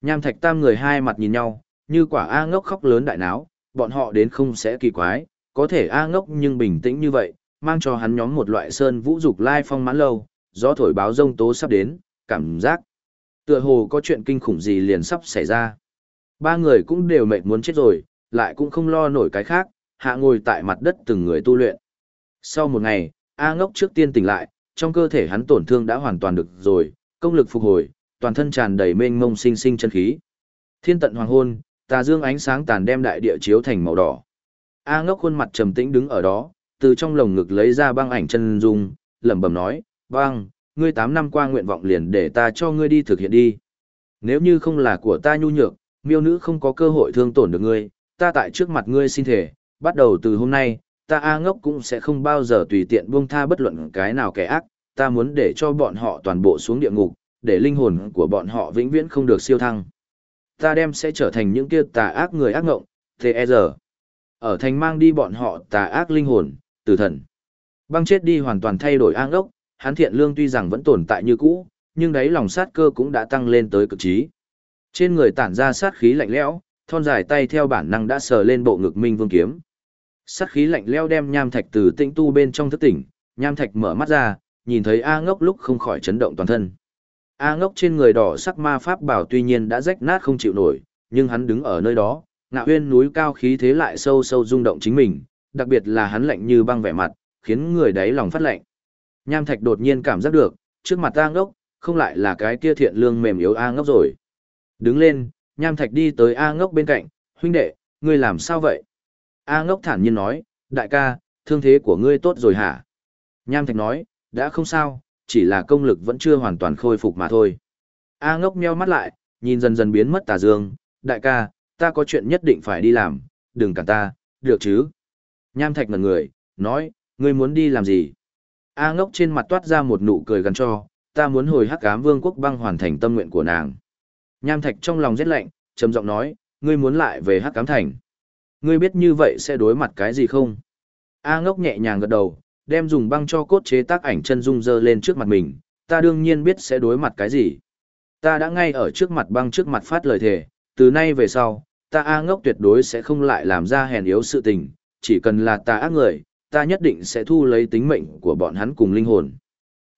Nham thạch tam người hai mặt nhìn nhau, như quả A ngốc khóc lớn đại náo, bọn họ đến không sẽ kỳ quái, có thể A ngốc nhưng bình tĩnh như vậy, mang cho hắn nhóm một loại sơn vũ dục lai phong mãn lâu, gió thổi báo rông tố sắp đến, cảm giác. Tựa hồ có chuyện kinh khủng gì liền sắp xảy ra. Ba người cũng đều mệt muốn chết rồi, lại cũng không lo nổi cái khác, hạ ngồi tại mặt đất từng người tu luyện. Sau một ngày, A ngốc trước tiên tỉnh lại, trong cơ thể hắn tổn thương đã hoàn toàn được rồi, công lực phục hồi, toàn thân tràn đầy mênh mông sinh sinh chân khí. Thiên tận hoàng hôn, tà dương ánh sáng tàn đem đại địa chiếu thành màu đỏ. A ngốc khuôn mặt trầm tĩnh đứng ở đó, từ trong lồng ngực lấy ra băng ảnh chân dung, lẩm bẩm nói, băng, ngươi 8 năm qua nguyện vọng liền để ta cho ngươi đi thực hiện đi. Nếu như không là của ta nhu nhược, miêu nữ không có cơ hội thương tổn được ngươi, ta tại trước mặt ngươi xin thể, bắt đầu từ hôm nay, ta A ngốc cũng sẽ không bao giờ tùy tiện buông tha bất luận cái nào kẻ ác, ta muốn để cho bọn họ toàn bộ xuống địa ngục, để linh hồn của bọn họ vĩnh viễn không được siêu thăng. Ta đem sẽ trở thành những kia tà ác người ác ngộng, T.E.G. Ở thành mang đi bọn họ tà ác linh hồn, tử thần. Băng chết đi hoàn toàn thay đổi A ngốc, hắn thiện lương tuy rằng vẫn tồn tại như cũ, nhưng đấy lòng sát cơ cũng đã tăng lên tới cực trí. Trên người tản ra sát khí lạnh lẽo, thon dài tay theo bản năng đã sờ lên bộ ngực Minh Vương kiếm. Sát khí lạnh lẽo đem nham thạch từ tĩnh tu bên trong thức tỉnh, nham thạch mở mắt ra, nhìn thấy A Ngốc lúc không khỏi chấn động toàn thân. A Ngốc trên người đỏ sắc ma pháp bảo tuy nhiên đã rách nát không chịu nổi, nhưng hắn đứng ở nơi đó, ngạo huyên núi cao khí thế lại sâu sâu rung động chính mình, đặc biệt là hắn lạnh như băng vẻ mặt, khiến người đấy lòng phát lạnh. Nham thạch đột nhiên cảm giác được, trước mặt A Ngốc, không lại là cái kia thiện lương mềm yếu A Ngốc rồi. Đứng lên, Nham Thạch đi tới A ngốc bên cạnh, huynh đệ, ngươi làm sao vậy? A ngốc thản nhiên nói, đại ca, thương thế của ngươi tốt rồi hả? Nham Thạch nói, đã không sao, chỉ là công lực vẫn chưa hoàn toàn khôi phục mà thôi. A ngốc meo mắt lại, nhìn dần dần biến mất tà dương, đại ca, ta có chuyện nhất định phải đi làm, đừng cản ta, được chứ? Nham Thạch ngần người, nói, ngươi muốn đi làm gì? A ngốc trên mặt toát ra một nụ cười gắn cho, ta muốn hồi hắc ám vương quốc băng hoàn thành tâm nguyện của nàng. Nham Thạch trong lòng rét lạnh, trầm giọng nói, ngươi muốn lại về Hắc Cám Thành. Ngươi biết như vậy sẽ đối mặt cái gì không? A ngốc nhẹ nhàng gật đầu, đem dùng băng cho cốt chế tác ảnh chân dung dơ lên trước mặt mình, ta đương nhiên biết sẽ đối mặt cái gì. Ta đã ngay ở trước mặt băng trước mặt phát lời thề, từ nay về sau, ta A ngốc tuyệt đối sẽ không lại làm ra hèn yếu sự tình, chỉ cần là ta ác người, ta nhất định sẽ thu lấy tính mệnh của bọn hắn cùng linh hồn.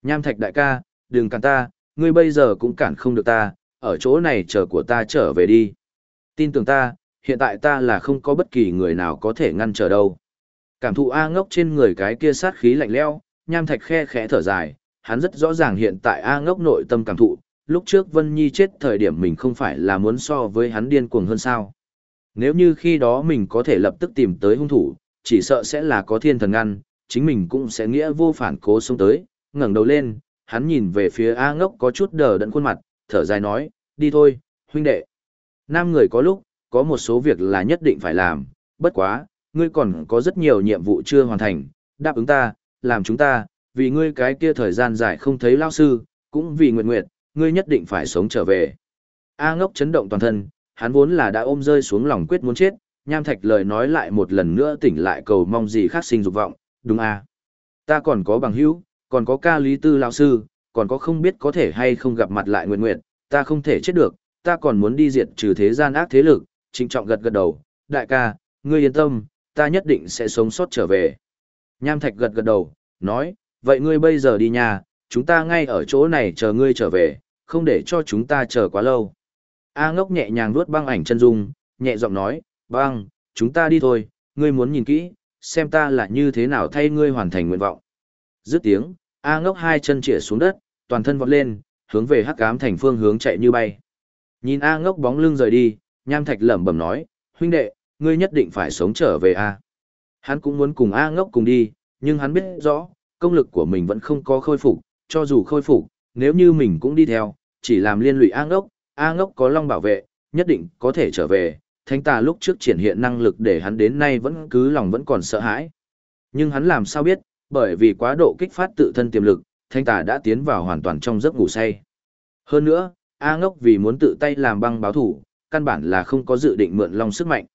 Nham thạch đại ca, đừng cản ta, ngươi bây giờ cũng cản không được ta, ở chỗ này chờ của ta trở về đi. Tin tưởng ta, hiện tại ta là không có bất kỳ người nào có thể ngăn trở đâu. Cảm thụ A ngốc trên người cái kia sát khí lạnh leo, nham thạch khe khẽ thở dài, hắn rất rõ ràng hiện tại A ngốc nội tâm cảm thụ, lúc trước Vân Nhi chết thời điểm mình không phải là muốn so với hắn điên cuồng hơn sao. Nếu như khi đó mình có thể lập tức tìm tới hung thủ, chỉ sợ sẽ là có thiên thần ngăn, chính mình cũng sẽ nghĩa vô phản cố xông tới, ngẩng đầu lên, hắn nhìn về phía A ngốc có chút đờ đẫn khuôn mặt, thở dài nói, đi thôi, huynh đệ. Nam người có lúc, có một số việc là nhất định phải làm, bất quá, ngươi còn có rất nhiều nhiệm vụ chưa hoàn thành, đáp ứng ta, làm chúng ta, vì ngươi cái kia thời gian dài không thấy lao sư, cũng vì nguyệt nguyệt, ngươi nhất định phải sống trở về. A ngốc chấn động toàn thân, hắn vốn là đã ôm rơi xuống lòng quyết muốn chết, nham thạch lời nói lại một lần nữa tỉnh lại cầu mong gì khác sinh dục vọng, đúng à. Ta còn có bằng hữu, còn có ca lý tư lao sư, còn có không biết có thể hay không gặp mặt lại nguyện nguyện, ta không thể chết được, ta còn muốn đi diệt trừ thế gian ác thế lực, trịnh trọng gật gật đầu, đại ca, ngươi yên tâm, ta nhất định sẽ sống sót trở về. Nham thạch gật gật đầu, nói, vậy ngươi bây giờ đi nhà, chúng ta ngay ở chỗ này chờ ngươi trở về, không để cho chúng ta chờ quá lâu. A ngốc nhẹ nhàng vuốt băng ảnh chân dung, nhẹ giọng nói, băng, chúng ta đi thôi, ngươi muốn nhìn kỹ, xem ta là như thế nào thay ngươi hoàn thành nguyện vọng. Dứt tiếng, A ngốc hai chân chĩa xuống đất, toàn thân vọt lên, hướng về hắc ám thành phương hướng chạy như bay. Nhìn A ngốc bóng lưng rời đi, nham thạch lẩm bẩm nói, huynh đệ, ngươi nhất định phải sống trở về A. Hắn cũng muốn cùng A ngốc cùng đi, nhưng hắn biết rõ, công lực của mình vẫn không có khôi phục, cho dù khôi phục, nếu như mình cũng đi theo, chỉ làm liên lụy A ngốc, A ngốc có long bảo vệ, nhất định có thể trở về. Thánh tà lúc trước triển hiện năng lực để hắn đến nay vẫn cứ lòng vẫn còn sợ hãi. Nhưng hắn làm sao biết, bởi vì quá độ kích phát tự thân tiềm lực, Thánh tà đã tiến vào hoàn toàn trong giấc ngủ say. Hơn nữa, A ngốc vì muốn tự tay làm băng báo thủ, căn bản là không có dự định mượn long sức mạnh.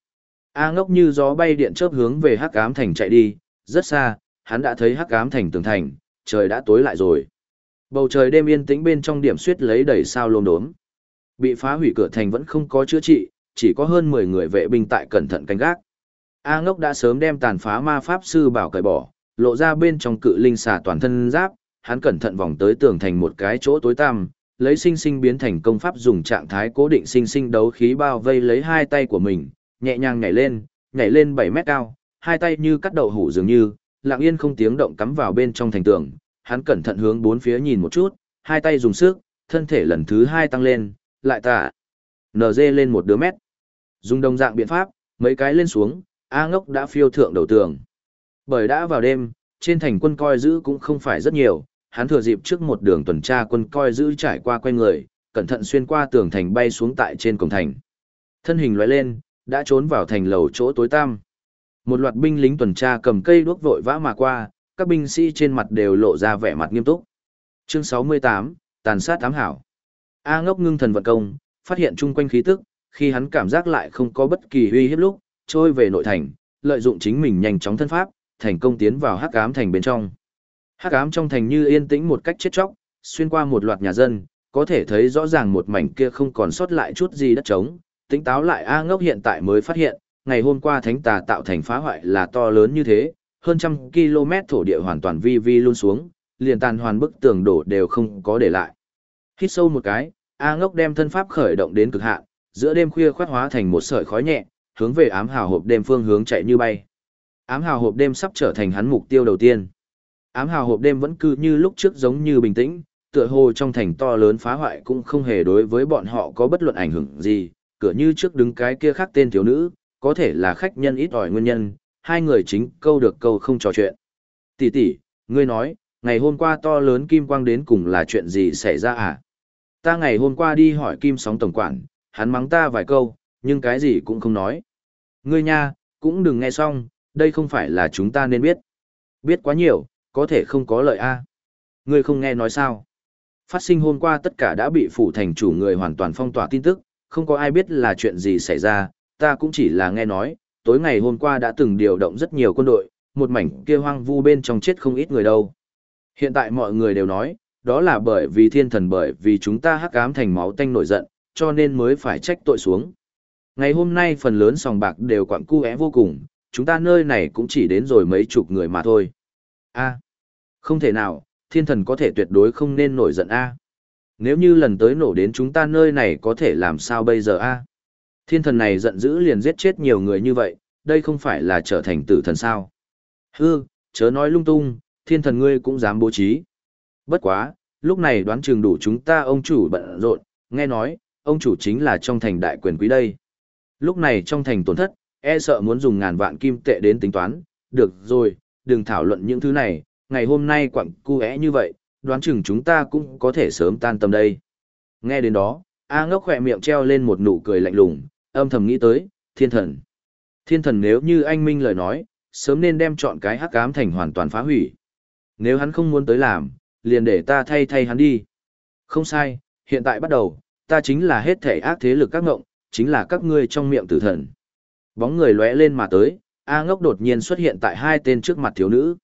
A ngốc như gió bay điện chớp hướng về hắc ám thành chạy đi, rất xa, hắn đã thấy hắc ám thành tường thành, trời đã tối lại rồi. Bầu trời đêm yên tĩnh bên trong điểm suyết lấy đầy sao lôm đốm. Bị phá hủy cửa thành vẫn không có chữa trị, chỉ có hơn 10 người vệ binh tại cẩn thận canh gác. A ngốc đã sớm đem tàn phá ma pháp sư bảo cởi bỏ, lộ ra bên trong cự linh xà toàn thân giáp, hắn cẩn thận vòng tới tường thành một cái chỗ tối tăm, lấy sinh sinh biến thành công pháp dùng trạng thái cố định sinh sinh đấu khí bao vây lấy hai tay của mình, nhẹ nhàng nhảy lên, nhảy lên 7 mét cao, hai tay như cắt đậu hủ dường như, lặng yên không tiếng động cắm vào bên trong thành tường, hắn cẩn thận hướng bốn phía nhìn một chút, hai tay dùng sức, thân thể lần thứ hai tăng lên, lại tạ. NG lên một đứa mét. Dùng đồng dạng biện pháp, mấy cái lên xuống, A ngốc đã phiêu thượng đầu tường. Bởi đã vào đêm, trên thành quân coi giữ cũng không phải rất nhiều, hắn thừa dịp trước một đường tuần tra quân coi giữ trải qua quanh người, cẩn thận xuyên qua tường thành bay xuống tại trên cổng thành. Thân hình lóe lên, đã trốn vào thành lầu chỗ tối tăm. Một loạt binh lính tuần tra cầm cây đuốc vội vã mà qua, các binh sĩ trên mặt đều lộ ra vẻ mặt nghiêm túc. Chương 68, tàn sát ám hảo. A ngốc ngưng thần vận công, phát hiện chung quanh khí tức, khi hắn cảm giác lại không có bất kỳ uy hiếp lúc, trôi về nội thành, lợi dụng chính mình nhanh chóng thân pháp, thành công tiến vào hắc ám thành bên trong. Hắc ám trong thành như yên tĩnh một cách chết chóc, xuyên qua một loạt nhà dân, có thể thấy rõ ràng một mảnh kia không còn sót lại chút gì đất trống, tính táo lại A ngốc hiện tại mới phát hiện, ngày hôm qua thánh tà tạo thành phá hoại là to lớn như thế, hơn trăm km thổ địa hoàn toàn vi vi luôn xuống, liền tàn hoàn bức tường đổ đều không có để lại. Hít sâu một cái, A ngốc đem thân pháp khởi động đến cực hạn, giữa đêm khuya khoát hóa thành một sợi khói nhẹ, hướng về ám hào hộp đêm phương hướng chạy như bay. Ám hào hộp đêm sắp trở thành hắn mục tiêu đầu tiên. Ám hào hộp đêm vẫn cứ như lúc trước giống như bình tĩnh, tựa hồ trong thành to lớn phá hoại cũng không hề đối với bọn họ có bất luận ảnh hưởng gì, cửa như trước đứng cái kia khác tên thiếu nữ, có thể là khách nhân ít ỏi nguyên nhân, hai người chính câu được câu không trò chuyện. Tỷ tỷ, ngươi nói, ngày hôm qua to lớn kim quang đến cùng là chuyện gì xảy ra à? Ta ngày hôm qua đi hỏi kim sóng tổng quản, hắn mắng ta vài câu, nhưng cái gì cũng không nói. Ngươi nha, cũng đừng nghe xong, đây không phải là chúng ta nên biết. Biết quá nhiều, có thể không có lợi a. Ngươi không nghe nói sao? Phát sinh hôm qua tất cả đã bị phủ thành chủ người hoàn toàn phong tỏa tin tức, không có ai biết là chuyện gì xảy ra, ta cũng chỉ là nghe nói, tối ngày hôm qua đã từng điều động rất nhiều quân đội, một mảnh kia hoang vu bên trong chết không ít người đâu. Hiện tại mọi người đều nói, đó là bởi vì thiên thần bởi vì chúng ta hắc ám thành máu tanh nổi giận, cho nên mới phải trách tội xuống. Ngày hôm nay phần lớn sòng bạc đều quặng cu é vô cùng, chúng ta nơi này cũng chỉ đến rồi mấy chục người mà thôi. a không thể nào, thiên thần có thể tuyệt đối không nên nổi giận A. Nếu như lần tới nổ đến chúng ta nơi này có thể làm sao bây giờ A. Thiên thần này giận dữ liền giết chết nhiều người như vậy, đây không phải là trở thành tử thần sao. Hư, chớ nói lung tung, thiên thần ngươi cũng dám bố trí. Bất quá, lúc này đoán chừng đủ chúng ta ông chủ bận rộn, nghe nói, ông chủ chính là trong thành đại quyền quý đây. Lúc này trong thành tổn thất, e sợ muốn dùng ngàn vạn kim tệ đến tính toán, được rồi, đừng thảo luận những thứ này, ngày hôm nay quặng cu é như vậy, đoán chừng chúng ta cũng có thể sớm tan tâm đây. Nghe đến đó, A ngốc khỏe miệng treo lên một nụ cười lạnh lùng, âm thầm nghĩ tới, thiên thần. Thiên thần nếu như anh Minh lời nói, sớm nên đem chọn cái hắc ám thành hoàn toàn phá hủy. Nếu hắn không muốn tới làm, liền để ta thay thay hắn đi. Không sai, hiện tại bắt đầu, ta chính là hết thể ác thế lực các ngộng, chính là các ngươi trong miệng tử thần. Bóng người lóe lên mà tới, A ngốc đột nhiên xuất hiện tại hai tên trước mặt thiếu nữ.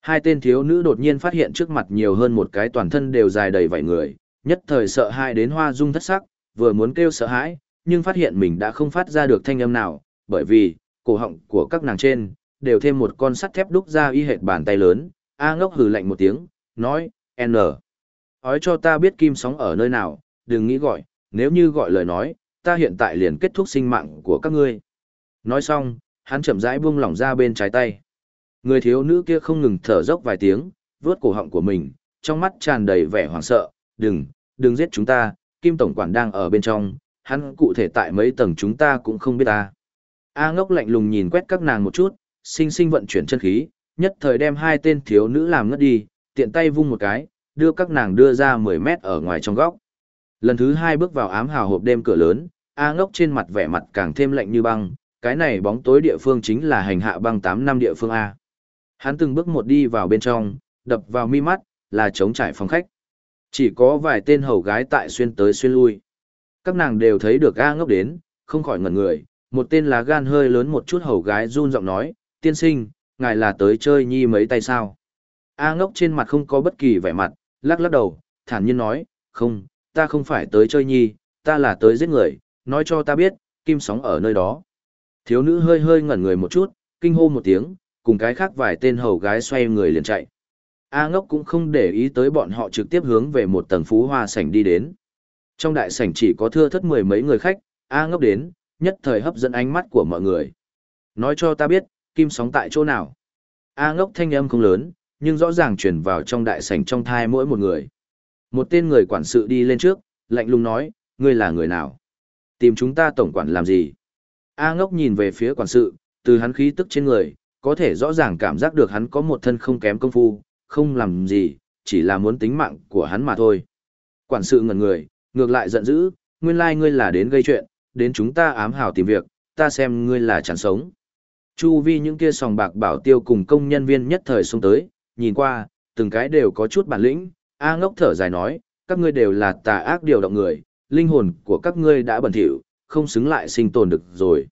Hai tên thiếu nữ đột nhiên phát hiện trước mặt nhiều hơn một cái toàn thân đều dài đầy vảy người, nhất thời sợ hãi đến hoa dung thất sắc, vừa muốn kêu sợ hãi, nhưng phát hiện mình đã không phát ra được thanh âm nào, bởi vì, cổ họng của các nàng trên, đều thêm một con sắt thép đúc ra y hệt bàn tay lớn, A ngốc hừ lạnh một tiếng, nói, N. Ói cho ta biết kim sóng ở nơi nào, đừng nghĩ gọi, nếu như gọi lời nói, ta hiện tại liền kết thúc sinh mạng của các ngươi. Nói xong, hắn chậm rãi buông lỏng ra bên trái tay. Người thiếu nữ kia không ngừng thở dốc vài tiếng, vướt cổ họng của mình, trong mắt tràn đầy vẻ hoảng sợ, đừng, đừng giết chúng ta, Kim Tổng Quản đang ở bên trong, hắn cụ thể tại mấy tầng chúng ta cũng không biết ta. A ngốc lạnh lùng nhìn quét các nàng một chút, sinh sinh vận chuyển chân khí, nhất thời đem hai tên thiếu nữ làm ngất đi, tiện tay vung một cái, đưa các nàng đưa ra 10 mét ở ngoài trong góc. Lần thứ hai bước vào ám hào hộp đêm cửa lớn, A ngốc trên mặt vẻ mặt càng thêm lạnh như băng, cái này bóng tối địa phương chính là hành hạ băng 8 năm địa phương A. Hắn từng bước một đi vào bên trong, đập vào mi mắt, là trống trải phòng khách. Chỉ có vài tên hầu gái tại xuyên tới xuyên lui. Các nàng đều thấy được A ngốc đến, không khỏi ngẩn người, một tên lá gan hơi lớn một chút hầu gái run giọng nói, tiên sinh, ngài là tới chơi nhi mấy tay sao. A ngốc trên mặt không có bất kỳ vẻ mặt, lắc lắc đầu, thản nhiên nói, không, ta không phải tới chơi nhi, ta là tới giết người, nói cho ta biết, kim sóng ở nơi đó. Thiếu nữ hơi hơi ngẩn người một chút, kinh hô một tiếng, cùng cái khác vài tên hầu gái xoay người liền chạy. A ngốc cũng không để ý tới bọn họ trực tiếp hướng về một tầng phú hoa sảnh đi đến. Trong đại sảnh chỉ có thưa thất mười mấy người khách, A ngốc đến, nhất thời hấp dẫn ánh mắt của mọi người. Nói cho ta biết, kim sóng tại chỗ nào. A ngốc thanh âm không lớn, nhưng rõ ràng truyền vào trong đại sảnh trong thai mỗi một người. Một tên người quản sự đi lên trước, lạnh lùng nói, ngươi là người nào? Tìm chúng ta tổng quản làm gì? A ngốc nhìn về phía quản sự, từ hắn khí tức trên người, có thể rõ ràng cảm giác được hắn có một thân không kém công phu, không làm gì, chỉ là muốn tính mạng của hắn mà thôi. Quản sự ngẩn người, ngược lại giận dữ, nguyên lai ngươi là đến gây chuyện, đến chúng ta ám hào tìm việc, ta xem ngươi là chẳng sống. Chu vi những kia sòng bạc bảo tiêu cùng công nhân viên nhất thời xuống tới, nhìn qua, từng cái đều có chút bản lĩnh, A ngốc thở dài nói, các ngươi đều là tà ác điều động người, linh hồn của các ngươi đã bẩn thỉu, không xứng lại sinh tồn được rồi.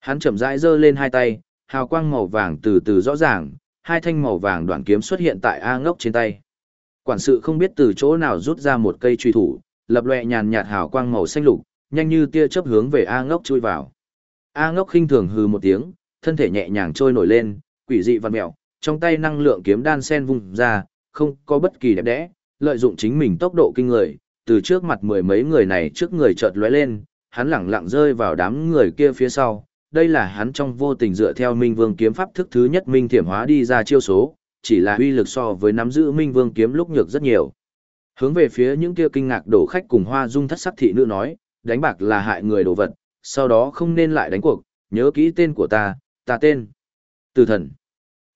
Hắn chậm rãi giơ lên hai tay, hào quang màu vàng từ từ rõ ràng, hai thanh màu vàng đoạn kiếm xuất hiện tại A ngốc trên tay. Quản sự không biết từ chỗ nào rút ra một cây truy thủ, lập lòe nhàn nhạt hào quang màu xanh lục, nhanh như tia chớp hướng về A ngốc chui vào. A ngốc khinh thường hừ một tiếng, thân thể nhẹ nhàng trôi nổi lên, quỷ dị văn mèo, trong tay năng lượng kiếm đan sen vung ra, không có bất kỳ đẹp đẽ, lợi dụng chính mình tốc độ kinh người, từ trước mặt mười mấy người này trước người chợt lóe lên, hắn lẳng lặng rơi vào đám người kia phía sau. Đây là hắn trong vô tình dựa theo Minh Vương kiếm pháp thức thứ nhất Minh Thiểm hóa đi ra chiêu số, chỉ là uy lực so với nắm giữ Minh Vương kiếm lúc nhược rất nhiều. Hướng về phía những kia kinh ngạc đổ khách cùng Hoa Dung thất sắc thị nữ nói, đánh bạc là hại người đồ vật, sau đó không nên lại đánh cuộc, nhớ kỹ tên của ta, ta tên. Từ thần.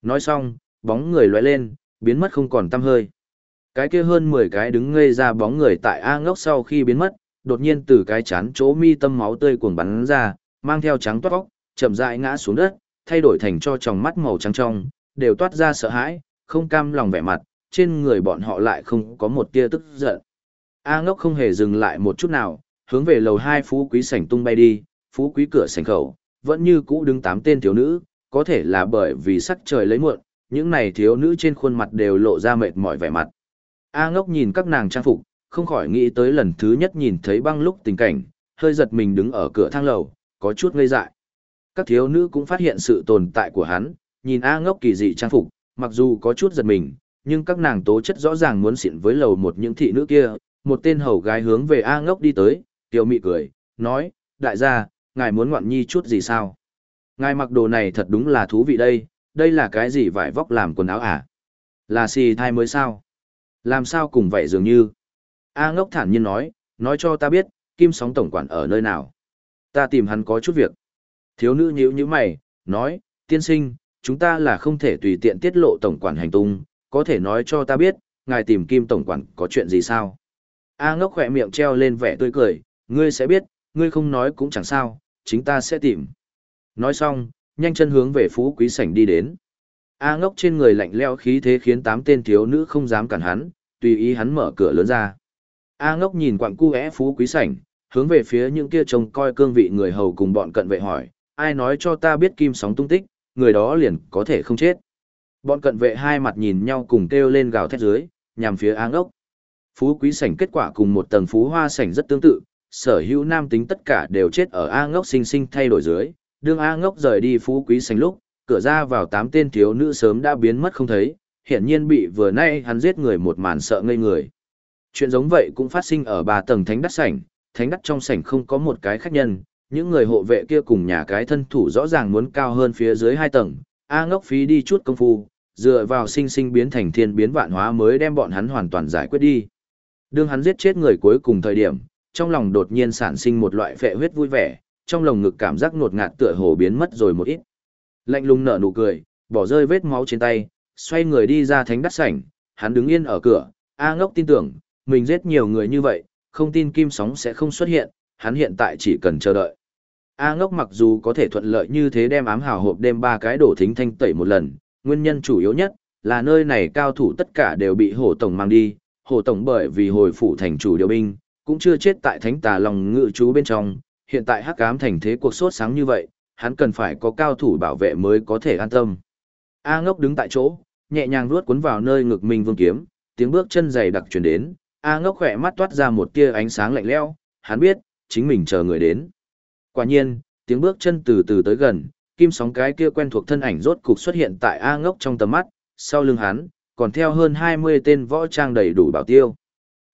Nói xong, bóng người lóe lên, biến mất không còn tăm hơi. Cái kia hơn 10 cái đứng ngây ra bóng người tại A ngốc sau khi biến mất, đột nhiên từ cái chán chỗ mi tâm máu tươi cuồng bắn ra, mang theo trắng toát óc, chậm rãi ngã xuống đất, thay đổi thành cho tròng mắt màu trắng trong, đều toát ra sợ hãi, không cam lòng vẻ mặt, trên người bọn họ lại không có một tia tức giận. A ngốc không hề dừng lại một chút nào, hướng về lầu hai phú quý sảnh tung bay đi, phú quý cửa sảnh khẩu, vẫn như cũ đứng tám tên thiếu nữ, có thể là bởi vì sắc trời lấy muộn, những này thiếu nữ trên khuôn mặt đều lộ ra mệt mỏi vẻ mặt. A ngốc nhìn các nàng trang phục, không khỏi nghĩ tới lần thứ nhất nhìn thấy băng lúc tình cảnh, hơi giật mình đứng ở cửa thang lầu, có chút ngây dại. Các thiếu nữ cũng phát hiện sự tồn tại của hắn, nhìn A ngốc kỳ dị trang phục, mặc dù có chút giật mình, nhưng các nàng tố chất rõ ràng muốn xịn với lầu một những thị nữ kia, một tên hầu gái hướng về A ngốc đi tới, tiểu mị cười, nói, đại gia, ngài muốn ngoạn nhi chút gì sao? Ngài mặc đồ này thật đúng là thú vị đây, đây là cái gì vải vóc làm quần áo à? Là xì thai mới sao? Làm sao cùng vậy dường như? A ngốc thản nhiên nói, nói cho ta biết, kim sóng tổng quản ở nơi nào? Ta tìm hắn có chút việc. Thiếu nữ nhíu nhíu mày, nói, tiên sinh, chúng ta là không thể tùy tiện tiết lộ tổng quản hành tung, có thể nói cho ta biết, ngài tìm kim tổng quản có chuyện gì sao? A ngốc khỏe miệng treo lên vẻ tươi cười, ngươi sẽ biết, ngươi không nói cũng chẳng sao, chính ta sẽ tìm. Nói xong, nhanh chân hướng về phú quý sảnh đi đến. A ngốc trên người lạnh leo khí thế khiến tám tên thiếu nữ không dám cản hắn, tùy ý hắn mở cửa lớn ra. A ngốc nhìn quặng cu é phú quý sảnh, hướng về phía những kia trông coi cương vị người hầu cùng bọn cận vệ hỏi, ai nói cho ta biết kim sóng tung tích, người đó liền có thể không chết. Bọn cận vệ hai mặt nhìn nhau cùng kêu lên gào thét dưới, nhằm phía A ngốc. Phú quý sảnh kết quả cùng một tầng phú hoa sảnh rất tương tự, sở hữu nam tính tất cả đều chết ở A ngốc sinh sinh thay đổi dưới, đương A ngốc rời đi phú quý sành lúc, cửa ra vào tám tên thiếu nữ sớm đã biến mất không thấy, hiển nhiên bị vừa nay hắn giết người một màn sợ ngây người. Chuyện giống vậy cũng phát sinh ở ba tầng thánh đắt sảnh, thánh đắt trong sảnh không có một cái khách nhân, những người hộ vệ kia cùng nhà cái thân thủ rõ ràng muốn cao hơn phía dưới hai tầng, A ngốc phí đi chút công phu, dựa vào sinh sinh biến thành thiên biến vạn hóa mới đem bọn hắn hoàn toàn giải quyết đi. Đương hắn giết chết người cuối cùng thời điểm, trong lòng đột nhiên sản sinh một loại phệ huyết vui vẻ, trong lồng ngực cảm giác nột ngạt tựa hồ biến mất rồi một ít. Lạnh lùng nở nụ cười, bỏ rơi vết máu trên tay, xoay người đi ra thánh đắt sảnh, hắn đứng yên ở cửa, A ngốc tin tưởng, mình giết nhiều người như vậy, không tin kim sóng sẽ không xuất hiện, hắn hiện tại chỉ cần chờ đợi. A ngốc mặc dù có thể thuận lợi như thế đem ám hào hộp đêm ba cái đổ thính thanh tẩy một lần, nguyên nhân chủ yếu nhất là nơi này cao thủ tất cả đều bị hổ tổng mang đi, hổ tổng bởi vì hồi phủ thành chủ điều binh, cũng chưa chết tại thánh tà lòng ngự chú bên trong, hiện tại hắc ám thành thế cuộc sốt sáng như vậy, hắn cần phải có cao thủ bảo vệ mới có thể an tâm. A ngốc đứng tại chỗ, nhẹ nhàng ruốt cuốn vào nơi ngực mình vương kiếm, tiếng bước chân dày đặc truyền đến, A ngốc khỏe mắt toát ra một tia ánh sáng lạnh lẽo, hắn biết, chính mình chờ người đến. Quả nhiên, tiếng bước chân từ từ tới gần, kim sóng cái kia quen thuộc thân ảnh rốt cục xuất hiện tại A ngốc trong tầm mắt, sau lưng hắn, còn theo hơn 20 tên võ trang đầy đủ bảo tiêu.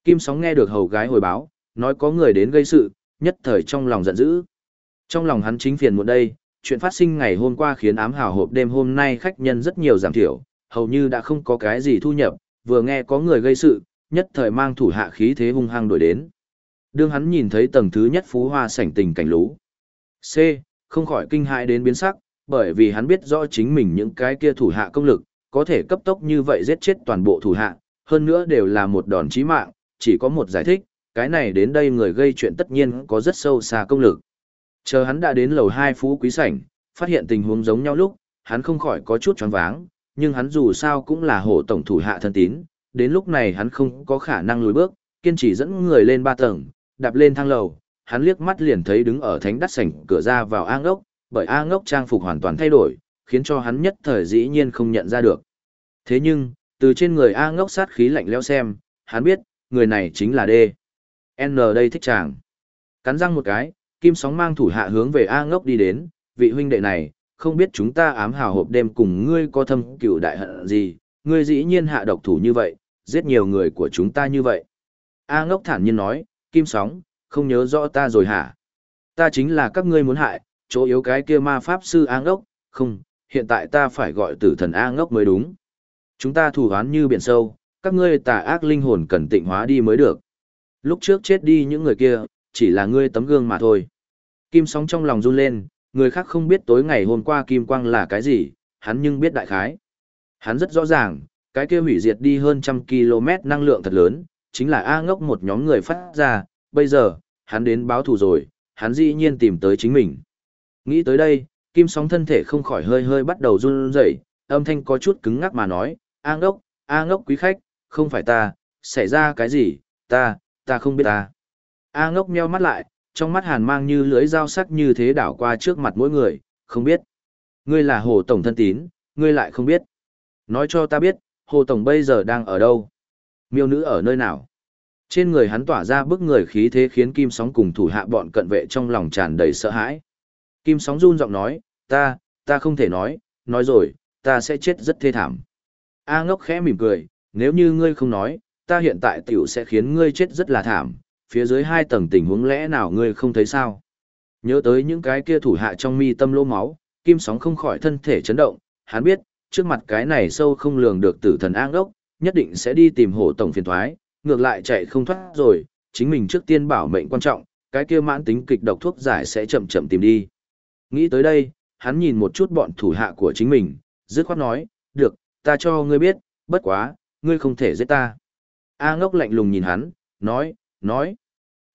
Kim sóng nghe được hầu gái hồi báo, nói có người đến gây sự, nhất thời trong lòng giận dữ. Trong lòng hắn chính phiền một đây, chuyện phát sinh ngày hôm qua khiến ám hào hộp đêm hôm nay khách nhân rất nhiều giảm thiểu, hầu như đã không có cái gì thu nhập, vừa nghe có người gây sự, nhất thời mang thủ hạ khí thế hung hăng đổi đến. Đương hắn nhìn thấy tầng thứ nhất phú hoa sảnh tình cảnh lũ. C, không khỏi kinh hãi đến biến sắc, bởi vì hắn biết rõ chính mình những cái kia thủ hạ công lực, có thể cấp tốc như vậy giết chết toàn bộ thủ hạ, hơn nữa đều là một đòn chí mạng, chỉ có một giải thích, cái này đến đây người gây chuyện tất nhiên có rất sâu xa công lực. Chờ hắn đã đến lầu 2 phú quý sảnh, phát hiện tình huống giống nhau lúc, hắn không khỏi có chút choáng váng, nhưng hắn dù sao cũng là hộ tổng thủ hạ thân tín, đến lúc này hắn không có khả năng lùi bước, kiên trì dẫn người lên ba tầng, đạp lên thang lầu, hắn liếc mắt liền thấy đứng ở thánh đắt sảnh cửa ra vào A ngốc, bởi A ngốc trang phục hoàn toàn thay đổi, khiến cho hắn nhất thời dĩ nhiên không nhận ra được. Thế nhưng, từ trên người A ngốc sát khí lạnh lẽo xem, hắn biết, người này chính là D. N đây thích chàng. Cắn răng một cái, kim sóng mang thủ hạ hướng về A ngốc đi đến, vị huynh đệ này, không biết chúng ta ám hào hộp đêm cùng ngươi có thâm cựu đại hận gì, ngươi dĩ nhiên hạ độc thủ như vậy, giết nhiều người của chúng ta như vậy. A ngốc thản nhiên nói, kim sóng, không nhớ rõ ta rồi hả? Ta chính là các ngươi muốn hại, chỗ yếu cái kia ma pháp sư A ngốc, không, hiện tại ta phải gọi tử thần A ngốc mới đúng. Chúng ta thủ án như biển sâu, các ngươi tà ác linh hồn cần tịnh hóa đi mới được. Lúc trước chết đi những người kia, chỉ là ngươi tấm gương mà thôi. Kim sóng trong lòng run lên, người khác không biết tối ngày hôm qua Kim Quang là cái gì, hắn nhưng biết đại khái. Hắn rất rõ ràng, cái kia hủy diệt đi hơn trăm km năng lượng thật lớn, chính là A ngốc một nhóm người phát ra, bây giờ, hắn đến báo thù rồi, hắn dĩ nhiên tìm tới chính mình. Nghĩ tới đây, kim sóng thân thể không khỏi hơi hơi bắt đầu run rẩy, âm thanh có chút cứng ngắc mà nói, A ngốc, A ngốc quý khách, không phải ta, xảy ra cái gì, ta, ta không biết ta. A ngốc meo mắt lại, trong mắt hàn mang như lưới dao sắc như thế đảo qua trước mặt mỗi người, không biết. Ngươi là hồ tổng thân tín, ngươi lại không biết. Nói cho ta biết, hồ tổng bây giờ đang ở đâu? Miêu nữ ở nơi nào? Trên người hắn tỏa ra bức người khí thế khiến kim sóng cùng thủ hạ bọn cận vệ trong lòng tràn đầy sợ hãi. Kim sóng run giọng nói, ta, ta không thể nói, nói rồi, ta sẽ chết rất thê thảm. A ngốc khẽ mỉm cười, nếu như ngươi không nói, ta hiện tại tiểu sẽ khiến ngươi chết rất là thảm, phía dưới hai tầng tình huống lẽ nào ngươi không thấy sao? Nhớ tới những cái kia thủ hạ trong mi tâm lỗ máu, kim sóng không khỏi thân thể chấn động, hắn biết, trước mặt cái này sâu không lường được tử thần an ốc, nhất định sẽ đi tìm hổ tổng phiền thoái, ngược lại chạy không thoát rồi, chính mình trước tiên bảo mệnh quan trọng, cái kia mãn tính kịch độc thuốc giải sẽ chậm chậm tìm đi. Nghĩ tới đây, hắn nhìn một chút bọn thủ hạ của chính mình, dứt khoát nói, được, ta cho ngươi biết, bất quá, ngươi không thể giết ta. A ngốc lạnh lùng nhìn hắn, nói, nói.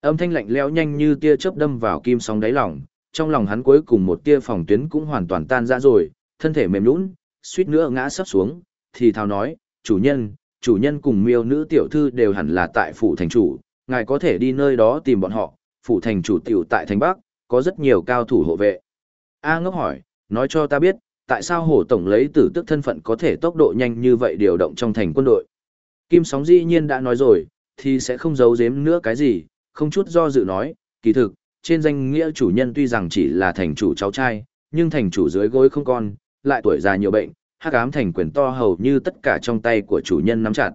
Âm thanh lạnh lẽo nhanh như tia chớp đâm vào kim sóng đáy lòng, trong lòng hắn cuối cùng một tia phòng tuyến cũng hoàn toàn tan ra rồi, thân thể mềm nhũn, suýt nữa ngã sắp xuống, thì thào nói, chủ nhân, chủ nhân cùng miêu nữ tiểu thư đều hẳn là tại phủ thành chủ, ngài có thể đi nơi đó tìm bọn họ, phủ thành chủ tiểu tại thành Bắc, có rất nhiều cao thủ hộ vệ. A ngốc hỏi, nói cho ta biết, tại sao hổ tổng lấy tử tức thân phận có thể tốc độ nhanh như vậy điều động trong thành quân đội. Kim sóng dĩ nhiên đã nói rồi, thì sẽ không giấu giếm nữa cái gì, không chút do dự nói, kỳ thực, trên danh nghĩa chủ nhân tuy rằng chỉ là thành chủ cháu trai, nhưng thành chủ dưới gối không con, lại tuổi già nhiều bệnh, hắc ám thành quyền to hầu như tất cả trong tay của chủ nhân nắm chặt.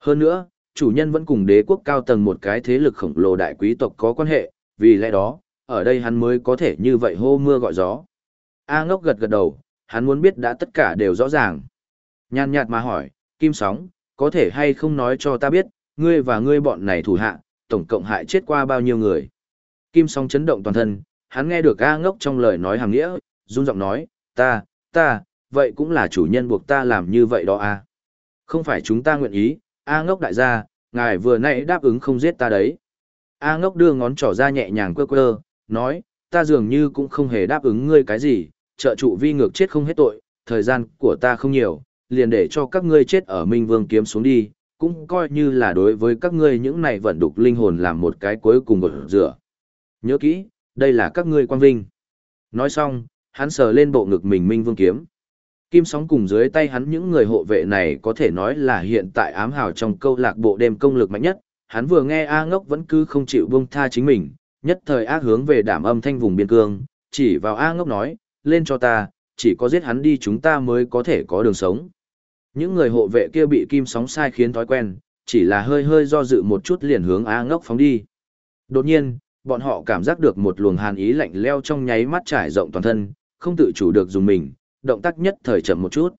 Hơn nữa, chủ nhân vẫn cùng đế quốc cao tầng một cái thế lực khổng lồ đại quý tộc có quan hệ, vì lẽ đó, ở đây hắn mới có thể như vậy hô mưa gọi gió. A ngốc gật gật đầu, hắn muốn biết đã tất cả đều rõ ràng. Nhàn nhạt mà hỏi, Kim Sóng, có thể hay không nói cho ta biết, ngươi và ngươi bọn này thủ hạ, tổng cộng hại chết qua bao nhiêu người. Kim Song chấn động toàn thân, hắn nghe được A ngốc trong lời nói hàng nghĩa, run giọng nói, ta, ta, vậy cũng là chủ nhân buộc ta làm như vậy đó à. Không phải chúng ta nguyện ý, A ngốc đại gia, ngài vừa nãy đáp ứng không giết ta đấy. A ngốc đưa ngón trỏ ra nhẹ nhàng quơ quơ, nói, ta dường như cũng không hề đáp ứng ngươi cái gì, trợ trụ vi ngược chết không hết tội, thời gian của ta không nhiều, liền để cho các ngươi chết ở Minh Vương kiếm xuống đi, cũng coi như là đối với các ngươi những này vận đục linh hồn làm một cái cuối cùng gột rửa. Nhớ kỹ, đây là các ngươi quan vinh. Nói xong, hắn sờ lên bộ ngực mình Minh Vương kiếm. Kim sóng cùng dưới tay hắn những người hộ vệ này có thể nói là hiện tại ám hào trong câu lạc bộ đêm công lực mạnh nhất, hắn vừa nghe A ngốc vẫn cứ không chịu buông tha chính mình, nhất thời ác hướng về đảm âm thanh vùng biên cương, chỉ vào A ngốc nói, lên cho ta, chỉ có giết hắn đi chúng ta mới có thể có đường sống. Những người hộ vệ kia bị kim sóng sai khiến thói quen, chỉ là hơi hơi do dự một chút liền hướng A ngốc phóng đi. Đột nhiên, bọn họ cảm giác được một luồng hàn ý lạnh leo trong nháy mắt trải rộng toàn thân, không tự chủ được dùng mình, động tác nhất thời chậm một chút.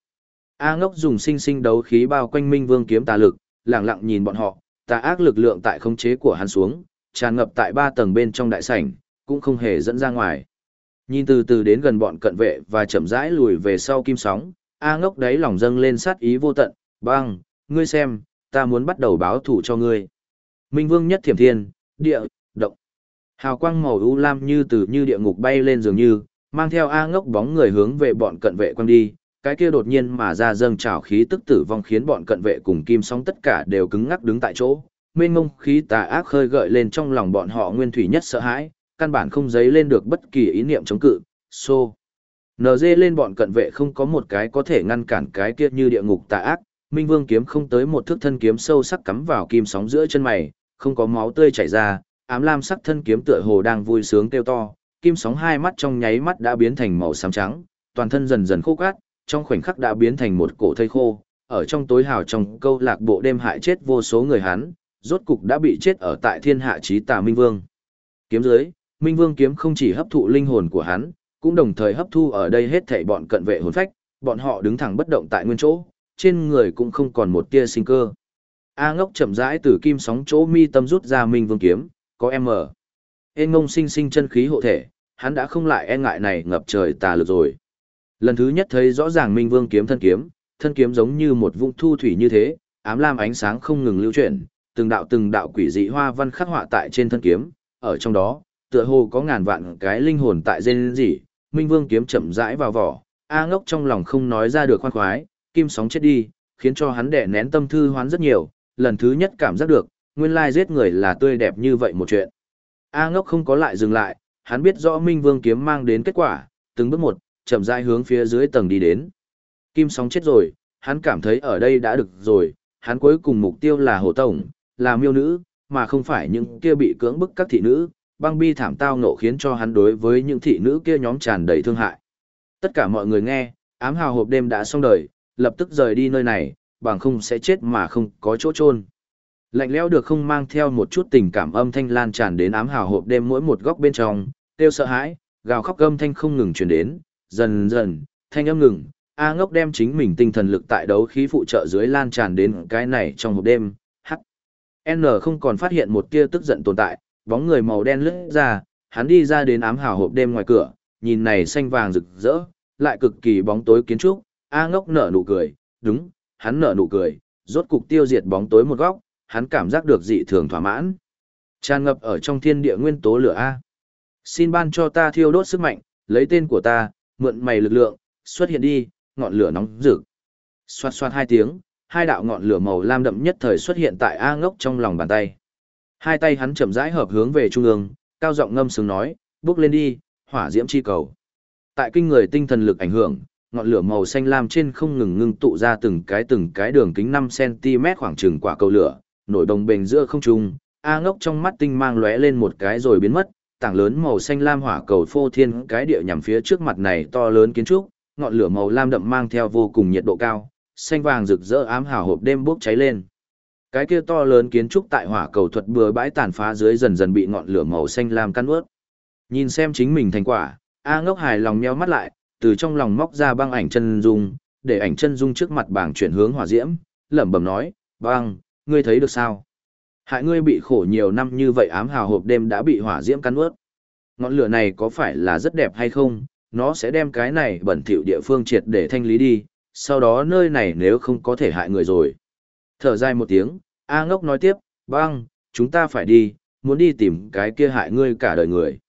A ngốc dùng sinh sinh đấu khí bao quanh Minh Vương kiếm tà lực, lặng lặng nhìn bọn họ, tà ác lực lượng tại khống chế của hắn xuống, tràn ngập tại ba tầng bên trong đại sảnh, cũng không hề dẫn ra ngoài. Nhìn từ từ đến gần bọn cận vệ và chậm rãi lùi về sau kim sóng, A ngốc đấy lòng dâng lên sát ý vô tận, băng, ngươi xem, ta muốn bắt đầu báo thủ cho ngươi. Minh vương nhất thiểm thiên, địa, động. Hào quang màu u lam như từ như địa ngục bay lên dường như, mang theo A ngốc bóng người hướng về bọn cận vệ quang đi, cái kia đột nhiên mà ra dâng trào khí tức tử vong khiến bọn cận vệ cùng kim sóng tất cả đều cứng ngắc đứng tại chỗ. Mênh ngông khí tà ác khơi gợi lên trong lòng bọn họ nguyên thủy nhất sợ hãi, căn bản không dấy lên được bất kỳ ý niệm chống cự, xô. NG lên bọn cận vệ không có một cái có thể ngăn cản cái kia như địa ngục tà ác, Minh Vương kiếm không tới một thước thân kiếm sâu sắc cắm vào kim sóng giữa chân mày, không có máu tươi chảy ra, ám lam sắc thân kiếm tựa hồ đang vui sướng kêu to, kim sóng hai mắt trong nháy mắt đã biến thành màu xám trắng, toàn thân dần dần khô cát, trong khoảnh khắc đã biến thành một cổ thây khô, ở trong tối hào trong câu lạc bộ đêm hại chết vô số người hắn, rốt cục đã bị chết ở tại thiên hạ chí tà Minh Vương. Kiếm dưới, Minh Vương kiếm không chỉ hấp thụ linh hồn của hắn, cũng đồng thời hấp thu ở đây hết thảy bọn cận vệ hồn phách, bọn họ đứng thẳng bất động tại nguyên chỗ, trên người cũng không còn một tia sinh cơ. A ngốc chậm rãi từ kim sóng chỗ mi tâm rút ra Minh Vương kiếm, có em mở. Ên ngông sinh sinh chân khí hộ thể, hắn đã không lại e ngại này ngập trời tà lực rồi. Lần thứ nhất thấy rõ ràng Minh Vương kiếm thân kiếm, thân kiếm giống như một vũng thu thủy như thế, ám lam ánh sáng không ngừng lưu chuyển, từng đạo từng đạo quỷ dị hoa văn khắc họa tại trên thân kiếm, ở trong đó, tựa hồ có ngàn vạn cái linh hồn tại dên gì, Minh Vương kiếm chậm rãi vào vỏ, A ngốc trong lòng không nói ra được khoan khoái, kim sóng chết đi, khiến cho hắn đẻ nén tâm thư hoán rất nhiều, lần thứ nhất cảm giác được, nguyên lai giết người là tươi đẹp như vậy một chuyện. A ngốc không có lại dừng lại, hắn biết rõ Minh Vương kiếm mang đến kết quả, từng bước một, chậm rãi hướng phía dưới tầng đi đến. Kim sóng chết rồi, hắn cảm thấy ở đây đã được rồi, hắn cuối cùng mục tiêu là hồ tổng, là miêu nữ, mà không phải những kia bị cưỡng bức các thị nữ, băng bi thảm tao nộ khiến cho hắn đối với những thị nữ kia nhóm tràn đầy thương hại. Tất cả mọi người nghe, ám hào hộp đêm đã xong đời, lập tức rời đi nơi này, bằng không sẽ chết mà không có chỗ chôn. Lạnh lẽo được không mang theo một chút tình cảm âm thanh lan tràn đến ám hào hộp đêm mỗi một góc bên trong, tiêu sợ hãi, gào khóc âm thanh không ngừng truyền đến, dần dần, thanh âm ngừng, A ngốc đem chính mình tinh thần lực tại đấu khí phụ trợ dưới lan tràn đến cái này trong hộp đêm, H. N không còn phát hiện một tia tức giận tồn tại, bóng người màu đen lướt ra, hắn đi ra đến ám hào hộp đêm ngoài cửa, nhìn này xanh vàng rực rỡ, lại cực kỳ bóng tối kiến trúc, A ngốc nở nụ cười, đúng, hắn nở nụ cười, rốt cục tiêu diệt bóng tối một góc, hắn cảm giác được dị thường thỏa mãn. Tràn ngập ở trong thiên địa nguyên tố lửa A. Xin ban cho ta thiêu đốt sức mạnh, lấy tên của ta, mượn mày lực lượng, xuất hiện đi, ngọn lửa nóng rực. Xoát xoát hai tiếng, hai đạo ngọn lửa màu lam đậm nhất thời xuất hiện tại A ngốc trong lòng bàn tay. Hai tay hắn chậm rãi hợp hướng về trung ương, cao giọng ngâm sướng nói, bước lên đi, hỏa diễm chi cầu. Tại kinh người tinh thần lực ảnh hưởng, ngọn lửa màu xanh lam trên không ngừng ngưng tụ ra từng cái từng cái đường kính 5cm khoảng chừng quả cầu lửa, nổi đồng bền giữa không trung, A ngốc trong mắt tinh mang lóe lên một cái rồi biến mất, tảng lớn màu xanh lam hỏa cầu phô thiên cái địa nhằm phía trước mặt này to lớn kiến trúc, ngọn lửa màu lam đậm mang theo vô cùng nhiệt độ cao, xanh vàng rực rỡ ám hào hộp đêm bốc cháy lên. Cái kia to lớn kiến trúc tại hỏa cầu thuật bừa bãi tàn phá dưới dần dần bị ngọn lửa màu xanh lam căn ướt. Nhìn xem chính mình thành quả, A ngốc hài lòng nheo mắt lại, từ trong lòng móc ra băng ảnh chân dung, để ảnh chân dung trước mặt bảng chuyển hướng hỏa diễm, lẩm bẩm nói, băng, ngươi thấy được sao? Hại ngươi bị khổ nhiều năm như vậy ám hào hộp đêm đã bị hỏa diễm cắn ướt. Ngọn lửa này có phải là rất đẹp hay không? Nó sẽ đem cái này bẩn thỉu địa phương triệt để thanh lý đi, sau đó nơi này nếu không có thể hại người rồi. Thở dài một tiếng, A ngốc nói tiếp, băng, chúng ta phải đi, muốn đi tìm cái kia hại ngươi cả đời người.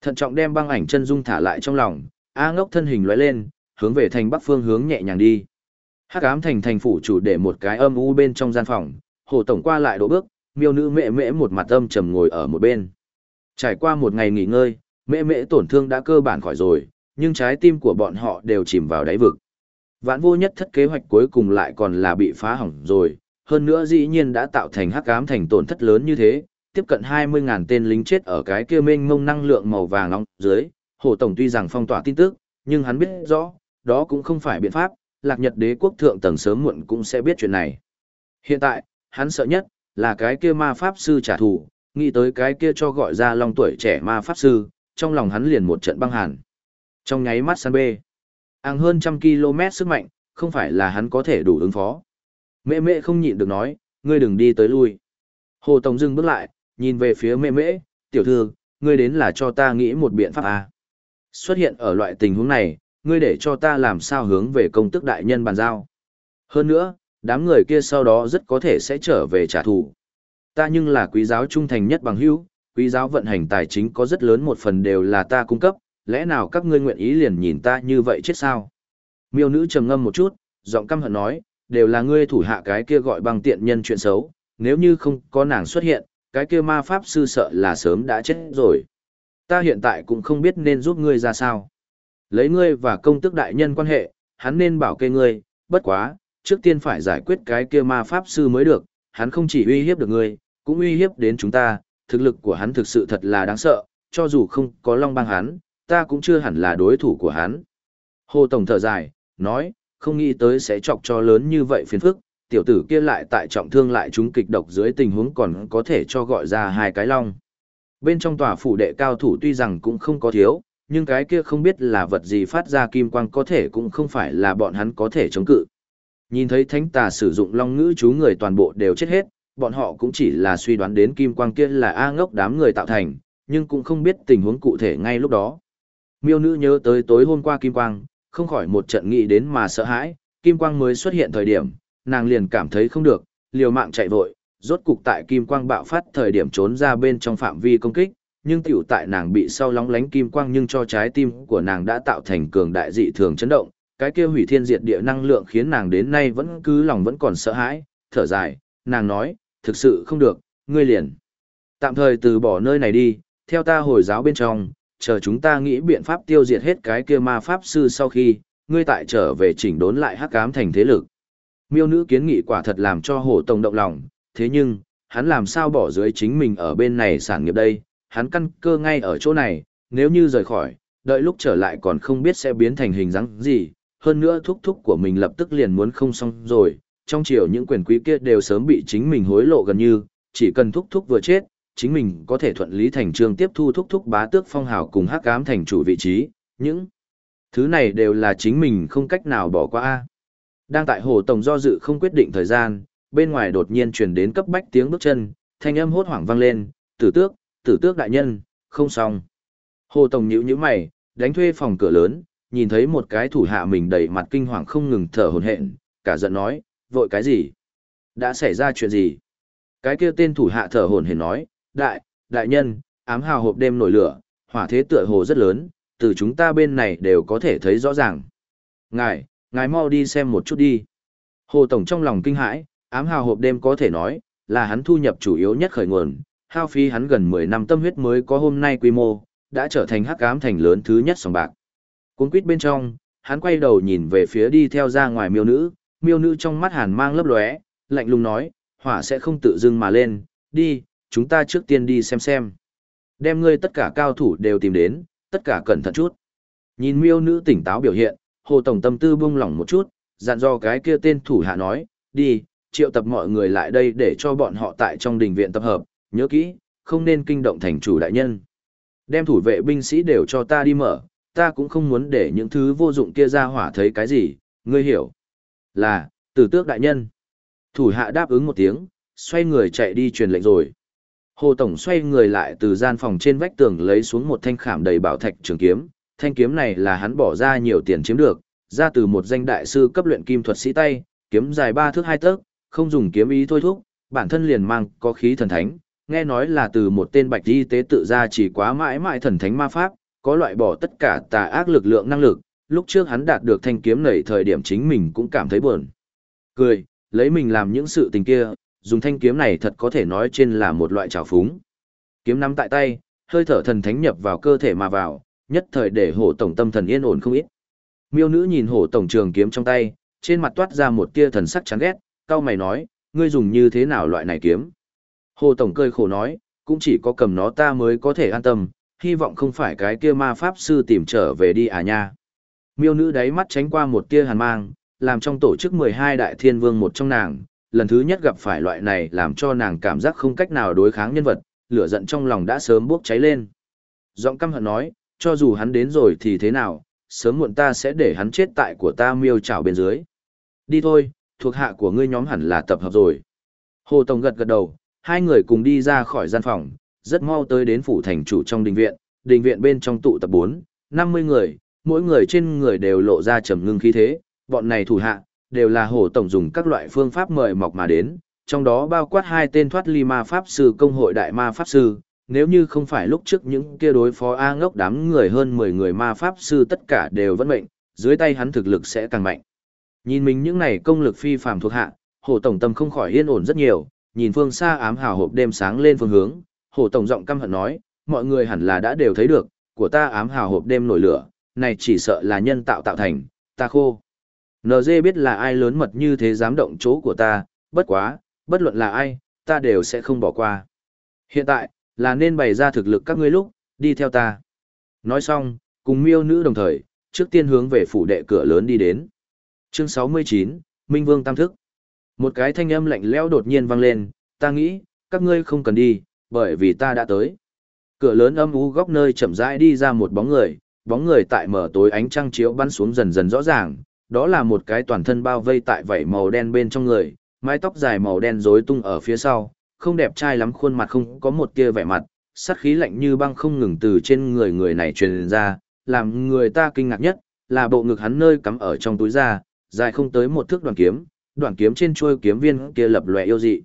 Thận trọng đem băng ảnh chân dung thả lại trong lòng, A ngốc thân hình lóe lên, hướng về thành bắc phương hướng nhẹ nhàng đi. Hắc ám thành thành phủ chủ để một cái âm u bên trong gian phòng, hồ tổng qua lại đỗ bước, miêu nữ mẹ Mẹ một mặt âm trầm ngồi ở một bên. Trải qua một ngày nghỉ ngơi, mẹ Mẹ tổn thương đã cơ bản khỏi rồi, nhưng trái tim của bọn họ đều chìm vào đáy vực. Vạn vô nhất thất kế hoạch cuối cùng lại còn là bị phá hỏng rồi, hơn nữa dĩ nhiên đã tạo thành hắc ám thành tổn thất lớn như thế, tiếp cận 20.000 tên lính chết ở cái kia mênh mông năng lượng màu vàng nóng dưới. Hồ Tổng tuy rằng phong tỏa tin tức, nhưng hắn biết rõ, đó cũng không phải biện pháp, lạc nhật đế quốc thượng tầng sớm muộn cũng sẽ biết chuyện này. Hiện tại, hắn sợ nhất, là cái kia ma pháp sư trả thù, nghĩ tới cái kia cho gọi ra long tuổi trẻ ma pháp sư, trong lòng hắn liền một trận băng hàn. Trong nháy mắt san bê, ang hơn trăm km sức mạnh, không phải là hắn có thể đủ ứng phó. Mẹ mẹ không nhịn được nói, ngươi đừng đi tới lui. Hồ Tổng dừng bước lại, nhìn về phía mẹ mẹ, tiểu thư, ngươi đến là cho ta nghĩ một biện pháp à. Xuất hiện ở loại tình huống này, ngươi để cho ta làm sao hướng về công tức đại nhân bàn giao. Hơn nữa, đám người kia sau đó rất có thể sẽ trở về trả thù. Ta nhưng là quý giáo trung thành nhất bằng hữu, quý giáo vận hành tài chính có rất lớn một phần đều là ta cung cấp, lẽ nào các ngươi nguyện ý liền nhìn ta như vậy chết sao? Miêu nữ trầm ngâm một chút, giọng căm hận nói, đều là ngươi thủ hạ cái kia gọi bằng tiện nhân chuyện xấu, nếu như không có nàng xuất hiện, cái kia ma pháp sư sợ là sớm đã chết rồi. Ta hiện tại cũng không biết nên giúp ngươi ra sao. Lấy ngươi và công tước đại nhân quan hệ, hắn nên bảo kê ngươi, bất quá, trước tiên phải giải quyết cái kia ma pháp sư mới được, hắn không chỉ uy hiếp được ngươi, cũng uy hiếp đến chúng ta, thực lực của hắn thực sự thật là đáng sợ, cho dù không có long bang hắn, ta cũng chưa hẳn là đối thủ của hắn. Hồ Tổng thở dài, nói, không nghĩ tới sẽ chọc cho lớn như vậy phiền phức, tiểu tử kia lại tại trọng thương lại chúng kịch độc dưới tình huống còn có thể cho gọi ra hai cái long. Bên trong tòa phủ đệ cao thủ tuy rằng cũng không có thiếu, nhưng cái kia không biết là vật gì phát ra kim quang có thể cũng không phải là bọn hắn có thể chống cự. Nhìn thấy thánh tà sử dụng long ngữ chú người toàn bộ đều chết hết, bọn họ cũng chỉ là suy đoán đến kim quang kia là A ngốc đám người tạo thành, nhưng cũng không biết tình huống cụ thể ngay lúc đó. Miêu nữ nhớ tới tối hôm qua kim quang, không khỏi một trận nghĩ đến mà sợ hãi, kim quang mới xuất hiện thời điểm, nàng liền cảm thấy không được, liều mạng chạy vội, rốt cục tại kim quang bạo phát thời điểm trốn ra bên trong phạm vi công kích, nhưng tiểu tại nàng bị sau lóng lánh kim quang nhưng cho trái tim của nàng đã tạo thành cường đại dị thường chấn động, cái kia hủy thiên diệt địa năng lượng khiến nàng đến nay vẫn cứ lòng vẫn còn sợ hãi, thở dài, nàng nói, thực sự không được, ngươi liền. Tạm thời từ bỏ nơi này đi, theo ta hồi giáo bên trong, chờ chúng ta nghĩ biện pháp tiêu diệt hết cái kia ma pháp sư sau khi, ngươi tại trở về chỉnh đốn lại hắc ám thành thế lực. Miêu nữ kiến nghị quả thật làm cho hổ tông động lòng, thế nhưng, hắn làm sao bỏ dưới chính mình ở bên này sản nghiệp đây, hắn căn cơ ngay ở chỗ này, nếu như rời khỏi, đợi lúc trở lại còn không biết sẽ biến thành hình dáng gì, hơn nữa thúc thúc của mình lập tức liền muốn không xong rồi, trong chiều những quyền quý kia đều sớm bị chính mình hối lộ gần như, chỉ cần thúc thúc vừa chết, chính mình có thể thuận lý thành trương tiếp thu thúc thúc bá tước phong hào cùng hắc ám thành chủ vị trí, những thứ này đều là chính mình không cách nào bỏ qua. a Đang tại hồ tổng do dự không quyết định thời gian, bên ngoài đột nhiên truyền đến cấp bách tiếng bước chân, thanh âm hốt hoảng vang lên, tử tước, tử tước đại nhân, không xong. Hồ tổng nhíu nhíu mày, đánh thuê phòng cửa lớn, nhìn thấy một cái thủ hạ mình đầy mặt kinh hoàng không ngừng thở hổn hển, cả giận nói, vội cái gì? Đã xảy ra chuyện gì? Cái kia tên thủ hạ thở hổn hển nói, đại, đại nhân, ám hào hộp đêm nổi lửa, hỏa thế tựa hồ rất lớn, từ chúng ta bên này đều có thể thấy rõ ràng. Ngài, ngài mau đi xem một chút đi. Hồ Tổng trong lòng kinh hãi, ám hào hộp đêm có thể nói, là hắn thu nhập chủ yếu nhất khởi nguồn, hao phí hắn gần 10 năm tâm huyết mới có hôm nay quy mô, đã trở thành hắc ám thành lớn thứ nhất sòng bạc. Cuốn quýt bên trong, hắn quay đầu nhìn về phía đi theo ra ngoài miêu nữ, miêu nữ trong mắt hàn mang lấp lóe, lạnh lùng nói, hỏa sẽ không tự dưng mà lên, đi, chúng ta trước tiên đi xem xem. Đem ngươi tất cả cao thủ đều tìm đến, tất cả cẩn thận chút. Nhìn miêu nữ tỉnh táo biểu hiện, hồ tổng tâm tư buông lỏng một chút, dặn do cái kia tên thủ hạ nói, đi, triệu tập mọi người lại đây để cho bọn họ tại trong đình viện tập hợp, nhớ kỹ, không nên kinh động thành chủ đại nhân. Đem thủ vệ binh sĩ đều cho ta đi mở, ta cũng không muốn để những thứ vô dụng kia ra hỏa thấy cái gì, ngươi hiểu. Là, tử tước đại nhân. Thủ hạ đáp ứng một tiếng, xoay người chạy đi truyền lệnh rồi. Hồ Tổng xoay người lại từ gian phòng trên vách tường lấy xuống một thanh khảm đầy bảo thạch trường kiếm. Thanh kiếm này là hắn bỏ ra nhiều tiền chiếm được, ra từ một danh đại sư cấp luyện kim thuật sĩ tay, kiếm dài ba thước hai tấc, không dùng kiếm ý thôi thúc, bản thân liền mang có khí thần thánh, nghe nói là từ một tên bạch y tế tự ra chỉ quá mãi mãi thần thánh ma pháp, có loại bỏ tất cả tà ác lực lượng năng lực, lúc trước hắn đạt được thanh kiếm này thời điểm chính mình cũng cảm thấy buồn. Cười, lấy mình làm những sự tình kia, dùng thanh kiếm này thật có thể nói trên là một loại trào phúng. Kiếm nắm tại tay, hơi thở thần thánh nhập vào cơ thể mà vào, nhất thời để hổ tổng tâm thần yên ổn không ít. Miêu nữ nhìn hổ tổng trường kiếm trong tay, trên mặt toát ra một tia thần sắc chán ghét, cao mày nói, ngươi dùng như thế nào loại này kiếm? Hồ tổng cười khổ nói, cũng chỉ có cầm nó ta mới có thể an tâm, hy vọng không phải cái kia ma pháp sư tìm trở về đi à nha. Miêu nữ đáy mắt tránh qua một tia hàn mang, làm trong tổ chức 12 đại thiên vương một trong nàng, lần thứ nhất gặp phải loại này làm cho nàng cảm giác không cách nào đối kháng nhân vật, lửa giận trong lòng đã sớm bốc cháy lên. Giọng căm hận nói, cho dù hắn đến rồi thì thế nào, sớm muộn ta sẽ để hắn chết tại của ta miêu trảo bên dưới. Đi thôi, thuộc hạ của ngươi nhóm hẳn là tập hợp rồi. Hồ Tổng gật gật đầu, hai người cùng đi ra khỏi gian phòng, rất mau tới đến phủ thành chủ trong đình viện, đình viện bên trong tụ tập 4, 50 người, mỗi người trên người đều lộ ra trầm ngưng khí thế, bọn này thủ hạ, đều là hổ tổng dùng các loại phương pháp mời mọc mà đến, trong đó bao quát hai tên thoát ly ma pháp sư công hội đại ma pháp sư, nếu như không phải lúc trước những kia đối phó A ngốc đám người hơn 10 người ma pháp sư tất cả đều vẫn mệnh, dưới tay hắn thực lực sẽ càng mạnh. Nhìn mình những này công lực phi phàm thuộc hạ, hổ tổng tâm không khỏi yên ổn rất nhiều, nhìn phương xa ám hào hộp đêm sáng lên phương hướng, hổ tổng giọng căm hận nói, mọi người hẳn là đã đều thấy được, của ta ám hào hộp đêm nổi lửa, này chỉ sợ là nhân tạo tạo thành, ta khô. NG biết là ai lớn mật như thế dám động chỗ của ta, bất quá, bất luận là ai, ta đều sẽ không bỏ qua. Hiện tại, là nên bày ra thực lực các ngươi lúc, đi theo ta. Nói xong, cùng miêu nữ đồng thời, trước tiên hướng về phủ đệ cửa lớn đi đến. Chương 69, Minh Vương Tam Thức. Một cái thanh âm lạnh lẽo đột nhiên vang lên, ta nghĩ, các ngươi không cần đi, bởi vì ta đã tới. Cửa lớn âm u góc nơi chậm rãi đi ra một bóng người, bóng người tại mở tối ánh trăng chiếu bắn xuống dần dần rõ ràng, đó là một cái toàn thân bao vây tại vảy màu đen bên trong người, mái tóc dài màu đen rối tung ở phía sau, không đẹp trai lắm khuôn mặt không có một tia vẻ mặt, sát khí lạnh như băng không ngừng từ trên người người này truyền ra, làm người ta kinh ngạc nhất, là bộ ngực hắn nơi cắm ở trong túi da, dài không tới một thước đoạn kiếm, đoạn kiếm trên chuôi kiếm viên kia lập lòe yêu dị.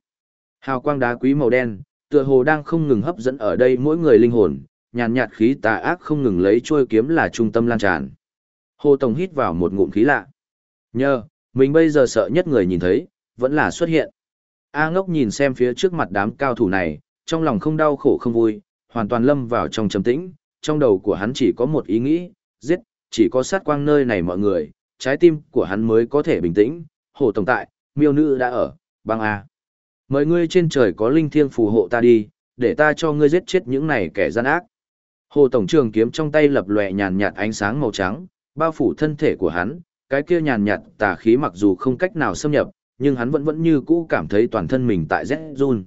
Hào quang đá quý màu đen, tựa hồ đang không ngừng hấp dẫn ở đây mỗi người linh hồn, nhàn nhạt khí tà ác không ngừng lấy chuôi kiếm là trung tâm lan tràn. Hồ Tổng hít vào một ngụm khí lạ. Nhờ, mình bây giờ sợ nhất người nhìn thấy, vẫn là xuất hiện. A ngốc nhìn xem phía trước mặt đám cao thủ này, trong lòng không đau khổ không vui, hoàn toàn lâm vào trong trầm tĩnh, trong đầu của hắn chỉ có một ý nghĩ, giết, chỉ có sát quang nơi này mọi người, trái tim của hắn mới có thể bình tĩnh, hồ tổng tại, miêu nữ đã ở, băng A. Mời ngươi trên trời có linh thiêng phù hộ ta đi, để ta cho ngươi giết chết những này kẻ gian ác. Hồ tổng trường kiếm trong tay lập lòe nhàn nhạt ánh sáng màu trắng, bao phủ thân thể của hắn, cái kia nhàn nhạt tà khí mặc dù không cách nào xâm nhập, nhưng hắn vẫn vẫn như cũ cảm thấy toàn thân mình tại rét run.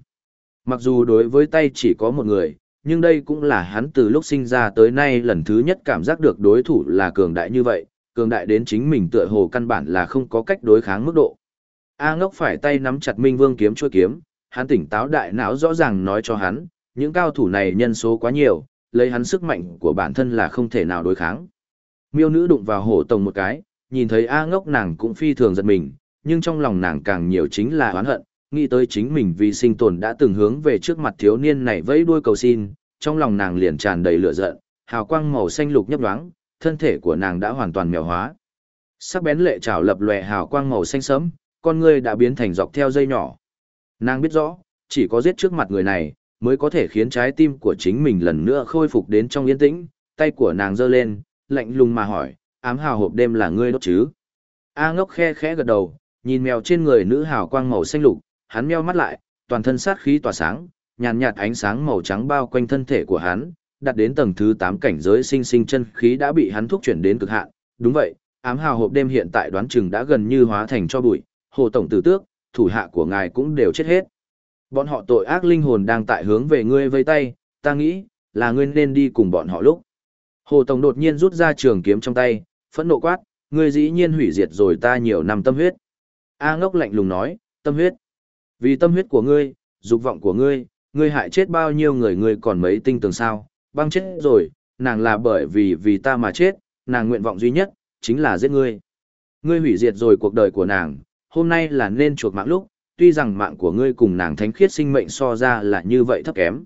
Mặc dù đối với tay chỉ có một người, nhưng đây cũng là hắn từ lúc sinh ra tới nay lần thứ nhất cảm giác được đối thủ là cường đại như vậy, cường đại đến chính mình tựa hồ căn bản là không có cách đối kháng mức độ. A ngốc phải tay nắm chặt Minh Vương kiếm chuôi kiếm, hắn tỉnh táo đại não rõ ràng nói cho hắn, những cao thủ này nhân số quá nhiều, lấy hắn sức mạnh của bản thân là không thể nào đối kháng. Miêu nữ đụng vào hổ tổng một cái, nhìn thấy A ngốc nàng cũng phi thường giật mình, nhưng trong lòng nàng càng nhiều chính là oán hận, nghĩ tới chính mình vì sinh tồn đã từng hướng về trước mặt thiếu niên này vẫy đuôi cầu xin, trong lòng nàng liền tràn đầy lửa giận, hào quang màu xanh lục nhấp nhoáng, thân thể của nàng đã hoàn toàn mèo hóa. Sắc bén lệ trảo lập lòe hào quang màu xanh sẫm, con người đã biến thành dọc theo dây nhỏ. Nàng biết rõ, chỉ có giết trước mặt người này, mới có thể khiến trái tim của chính mình lần nữa khôi phục đến trong yên tĩnh, tay của nàng giơ lên, lạnh lùng mà hỏi, ám hào hộp đêm là ngươi đốt chứ? A ngốc khe khẽ gật đầu, nhìn mèo trên người nữ hào quang màu xanh lục, hắn meo mắt lại, toàn thân sát khí tỏa sáng, nhàn nhạt ánh sáng màu trắng bao quanh thân thể của hắn, đặt đến tầng thứ 8 cảnh giới sinh sinh chân khí đã bị hắn thúc chuyển đến cực hạn. Đúng vậy, ám hào hộp đêm hiện tại đoán chừng đã gần như hóa thành cho bụi, hồ tổng tử tước, thủ hạ của ngài cũng đều chết hết. Bọn họ tội ác linh hồn đang tại hướng về ngươi vây tay, ta nghĩ, là ngươi nên đi cùng bọn họ lúc. Hồ Tổng đột nhiên rút ra trường kiếm trong tay, phẫn nộ quát, ngươi dĩ nhiên hủy diệt rồi ta nhiều năm tâm huyết. A ngốc lạnh lùng nói, tâm huyết. Vì tâm huyết của ngươi, dục vọng của ngươi, ngươi hại chết bao nhiêu người ngươi còn mấy tinh tường sao, băng chết rồi, nàng là bởi vì vì ta mà chết, nàng nguyện vọng duy nhất, chính là giết ngươi. Ngươi hủy diệt rồi cuộc đời của nàng, hôm nay là nên chuộc mạng lúc, tuy rằng mạng của ngươi cùng nàng thánh khiết sinh mệnh so ra là như vậy thấp kém.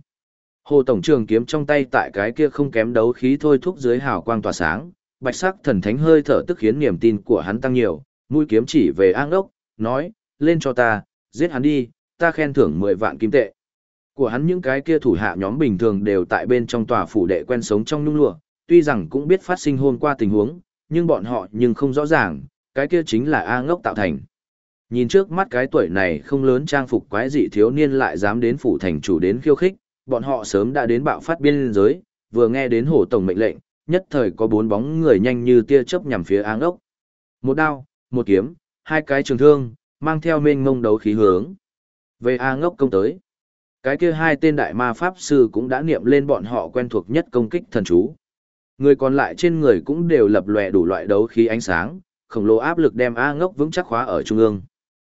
Hồ Tổng trường kiếm trong tay tại cái kia không kém đấu khí thôi thúc dưới hào quang tỏa sáng, bạch sắc thần thánh hơi thở tức khiến niềm tin của hắn tăng nhiều, mũi kiếm chỉ về ang ốc, nói, lên cho ta, giết hắn đi, ta khen thưởng 10 vạn kim tệ. Của hắn những cái kia thủ hạ nhóm bình thường đều tại bên trong tòa phủ đệ quen sống trong nhung lụa, tuy rằng cũng biết phát sinh hôm qua tình huống, nhưng bọn họ nhưng không rõ ràng, cái kia chính là A ngốc tạo thành. Nhìn trước mắt cái tuổi này không lớn trang phục quái dị thiếu niên lại dám đến phủ thành chủ đến khiêu khích, bọn họ sớm đã đến bạo phát biên giới, vừa nghe đến hổ tổng mệnh lệnh, nhất thời có bốn bóng người nhanh như tia chớp nhằm phía áng ốc. Một đao, một kiếm, hai cái trường thương, mang theo mênh mông đấu khí hướng. Về A ngốc công tới. Cái kia hai tên đại ma pháp sư cũng đã niệm lên bọn họ quen thuộc nhất công kích thần chú. Người còn lại trên người cũng đều lập lòe đủ loại đấu khí ánh sáng, khổng lồ áp lực đem A ngốc vững chắc khóa ở trung ương.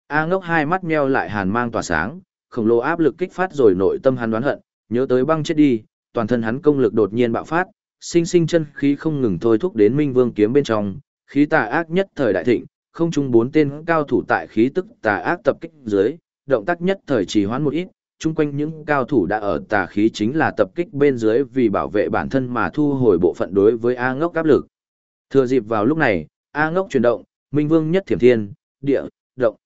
A ngốc hai mắt meo lại hàn mang tỏa sáng, khổng lồ áp lực kích phát rồi nội tâm hắn đoán hận, nhớ tới băng chết đi, toàn thân hắn công lực đột nhiên bạo phát, sinh sinh chân khí không ngừng thôi thúc đến Minh Vương kiếm bên trong, khí tà ác nhất thời đại thịnh, không chung bốn tên cao thủ tại khí tức tà ác tập kích dưới, động tác nhất thời trì hoãn một ít, chung quanh những cao thủ đã ở tà khí chính là tập kích bên dưới vì bảo vệ bản thân mà thu hồi bộ phận đối với A ngốc áp lực. Thừa dịp vào lúc này, A ngốc chuyển động, Minh Vương nhất thiểm thiên, địa, động.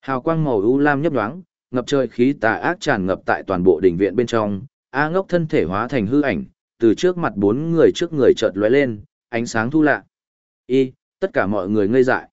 Hào quang màu u lam nhấp nhoáng, ngập trời khí tà ác tràn ngập tại toàn bộ đỉnh viện bên trong, A Ngốc thân thể hóa thành hư ảnh, từ trước mặt bốn người trước người chợt lóe lên, ánh sáng thu lạ. Y, tất cả mọi người ngây dại.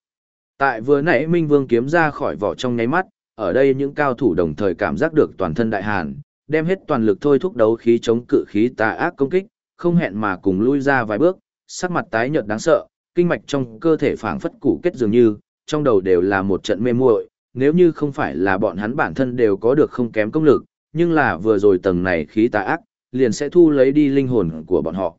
Tại vừa nãy Minh Vương kiếm ra khỏi vỏ trong nháy mắt, ở đây những cao thủ đồng thời cảm giác được toàn thân đại hàn, đem hết toàn lực thôi thúc đấu khí chống cự khí tà ác công kích, không hẹn mà cùng lui ra vài bước, sắc mặt tái nhợt đáng sợ, kinh mạch trong cơ thể phảng phất củ kết dường như, trong đầu đều là một trận mê muội, nếu như không phải là bọn hắn bản thân đều có được không kém công lực, nhưng là vừa rồi tầng này khí tà ác, liền sẽ thu lấy đi linh hồn của bọn họ.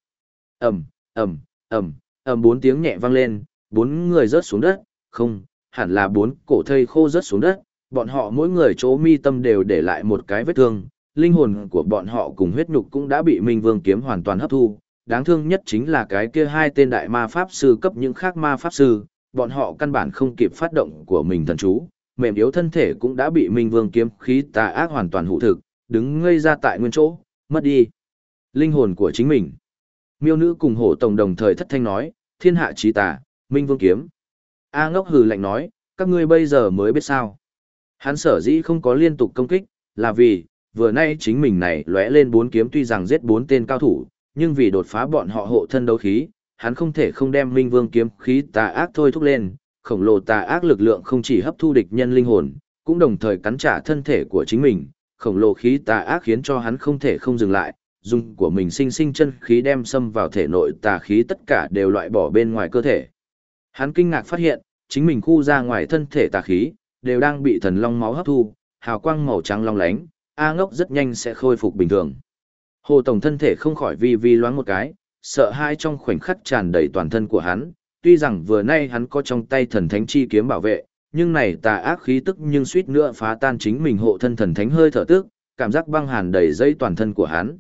Ầm, ầm, ầm, ầm bốn tiếng nhẹ vang lên, bốn người rớt xuống đất, không, hẳn là bốn cổ thây khô rớt xuống đất, bọn họ mỗi người chỗ mi tâm đều để lại một cái vết thương, linh hồn của bọn họ cùng huyết nhục cũng đã bị Minh Vương kiếm hoàn toàn hấp thu. Đáng thương nhất chính là cái kia hai tên đại ma pháp sư cấp những khác ma pháp sư, bọn họ căn bản không kịp phát động của mình thần chú, mềm yếu thân thể cũng đã bị Minh Vương kiếm khí tà ác hoàn toàn hụ thực, đứng ngây ra tại nguyên chỗ, mất đi linh hồn của chính mình. Miêu nữ cùng hổ tổng đồng thời thất thanh nói, thiên hạ trí tà, Minh Vương kiếm. A ngốc hừ lạnh nói, các ngươi bây giờ mới biết sao. Hắn sở dĩ không có liên tục công kích, là vì, vừa nay chính mình này lóe lên bốn kiếm tuy rằng giết bốn tên cao thủ, nhưng vì đột phá bọn họ hộ thân đấu khí, hắn không thể không đem Minh Vương kiếm khí tà ác thôi thúc lên, khổng lồ tà ác lực lượng không chỉ hấp thu địch nhân linh hồn, cũng đồng thời cắn trả thân thể của chính mình, khổng lồ khí tà ác khiến cho hắn không thể không dừng lại, dùng của mình sinh sinh chân khí đem xâm vào thể nội tà khí tất cả đều loại bỏ bên ngoài cơ thể. Hắn kinh ngạc phát hiện, chính mình khu ra ngoài thân thể tà khí, đều đang bị thần long máu hấp thu, hào quang màu trắng long lánh, A ngốc rất nhanh sẽ khôi phục bình thường. Hồ Tổng thân thể không khỏi vi vi loáng một cái, sợ hai trong khoảnh khắc tràn đầy toàn thân của hắn, tuy rằng vừa nay hắn có trong tay thần thánh chi kiếm bảo vệ, nhưng này tà ác khí tức nhưng suýt nữa phá tan chính mình hộ thân thần thánh hơi thở tức, cảm giác băng hàn đầy dây toàn thân của hắn.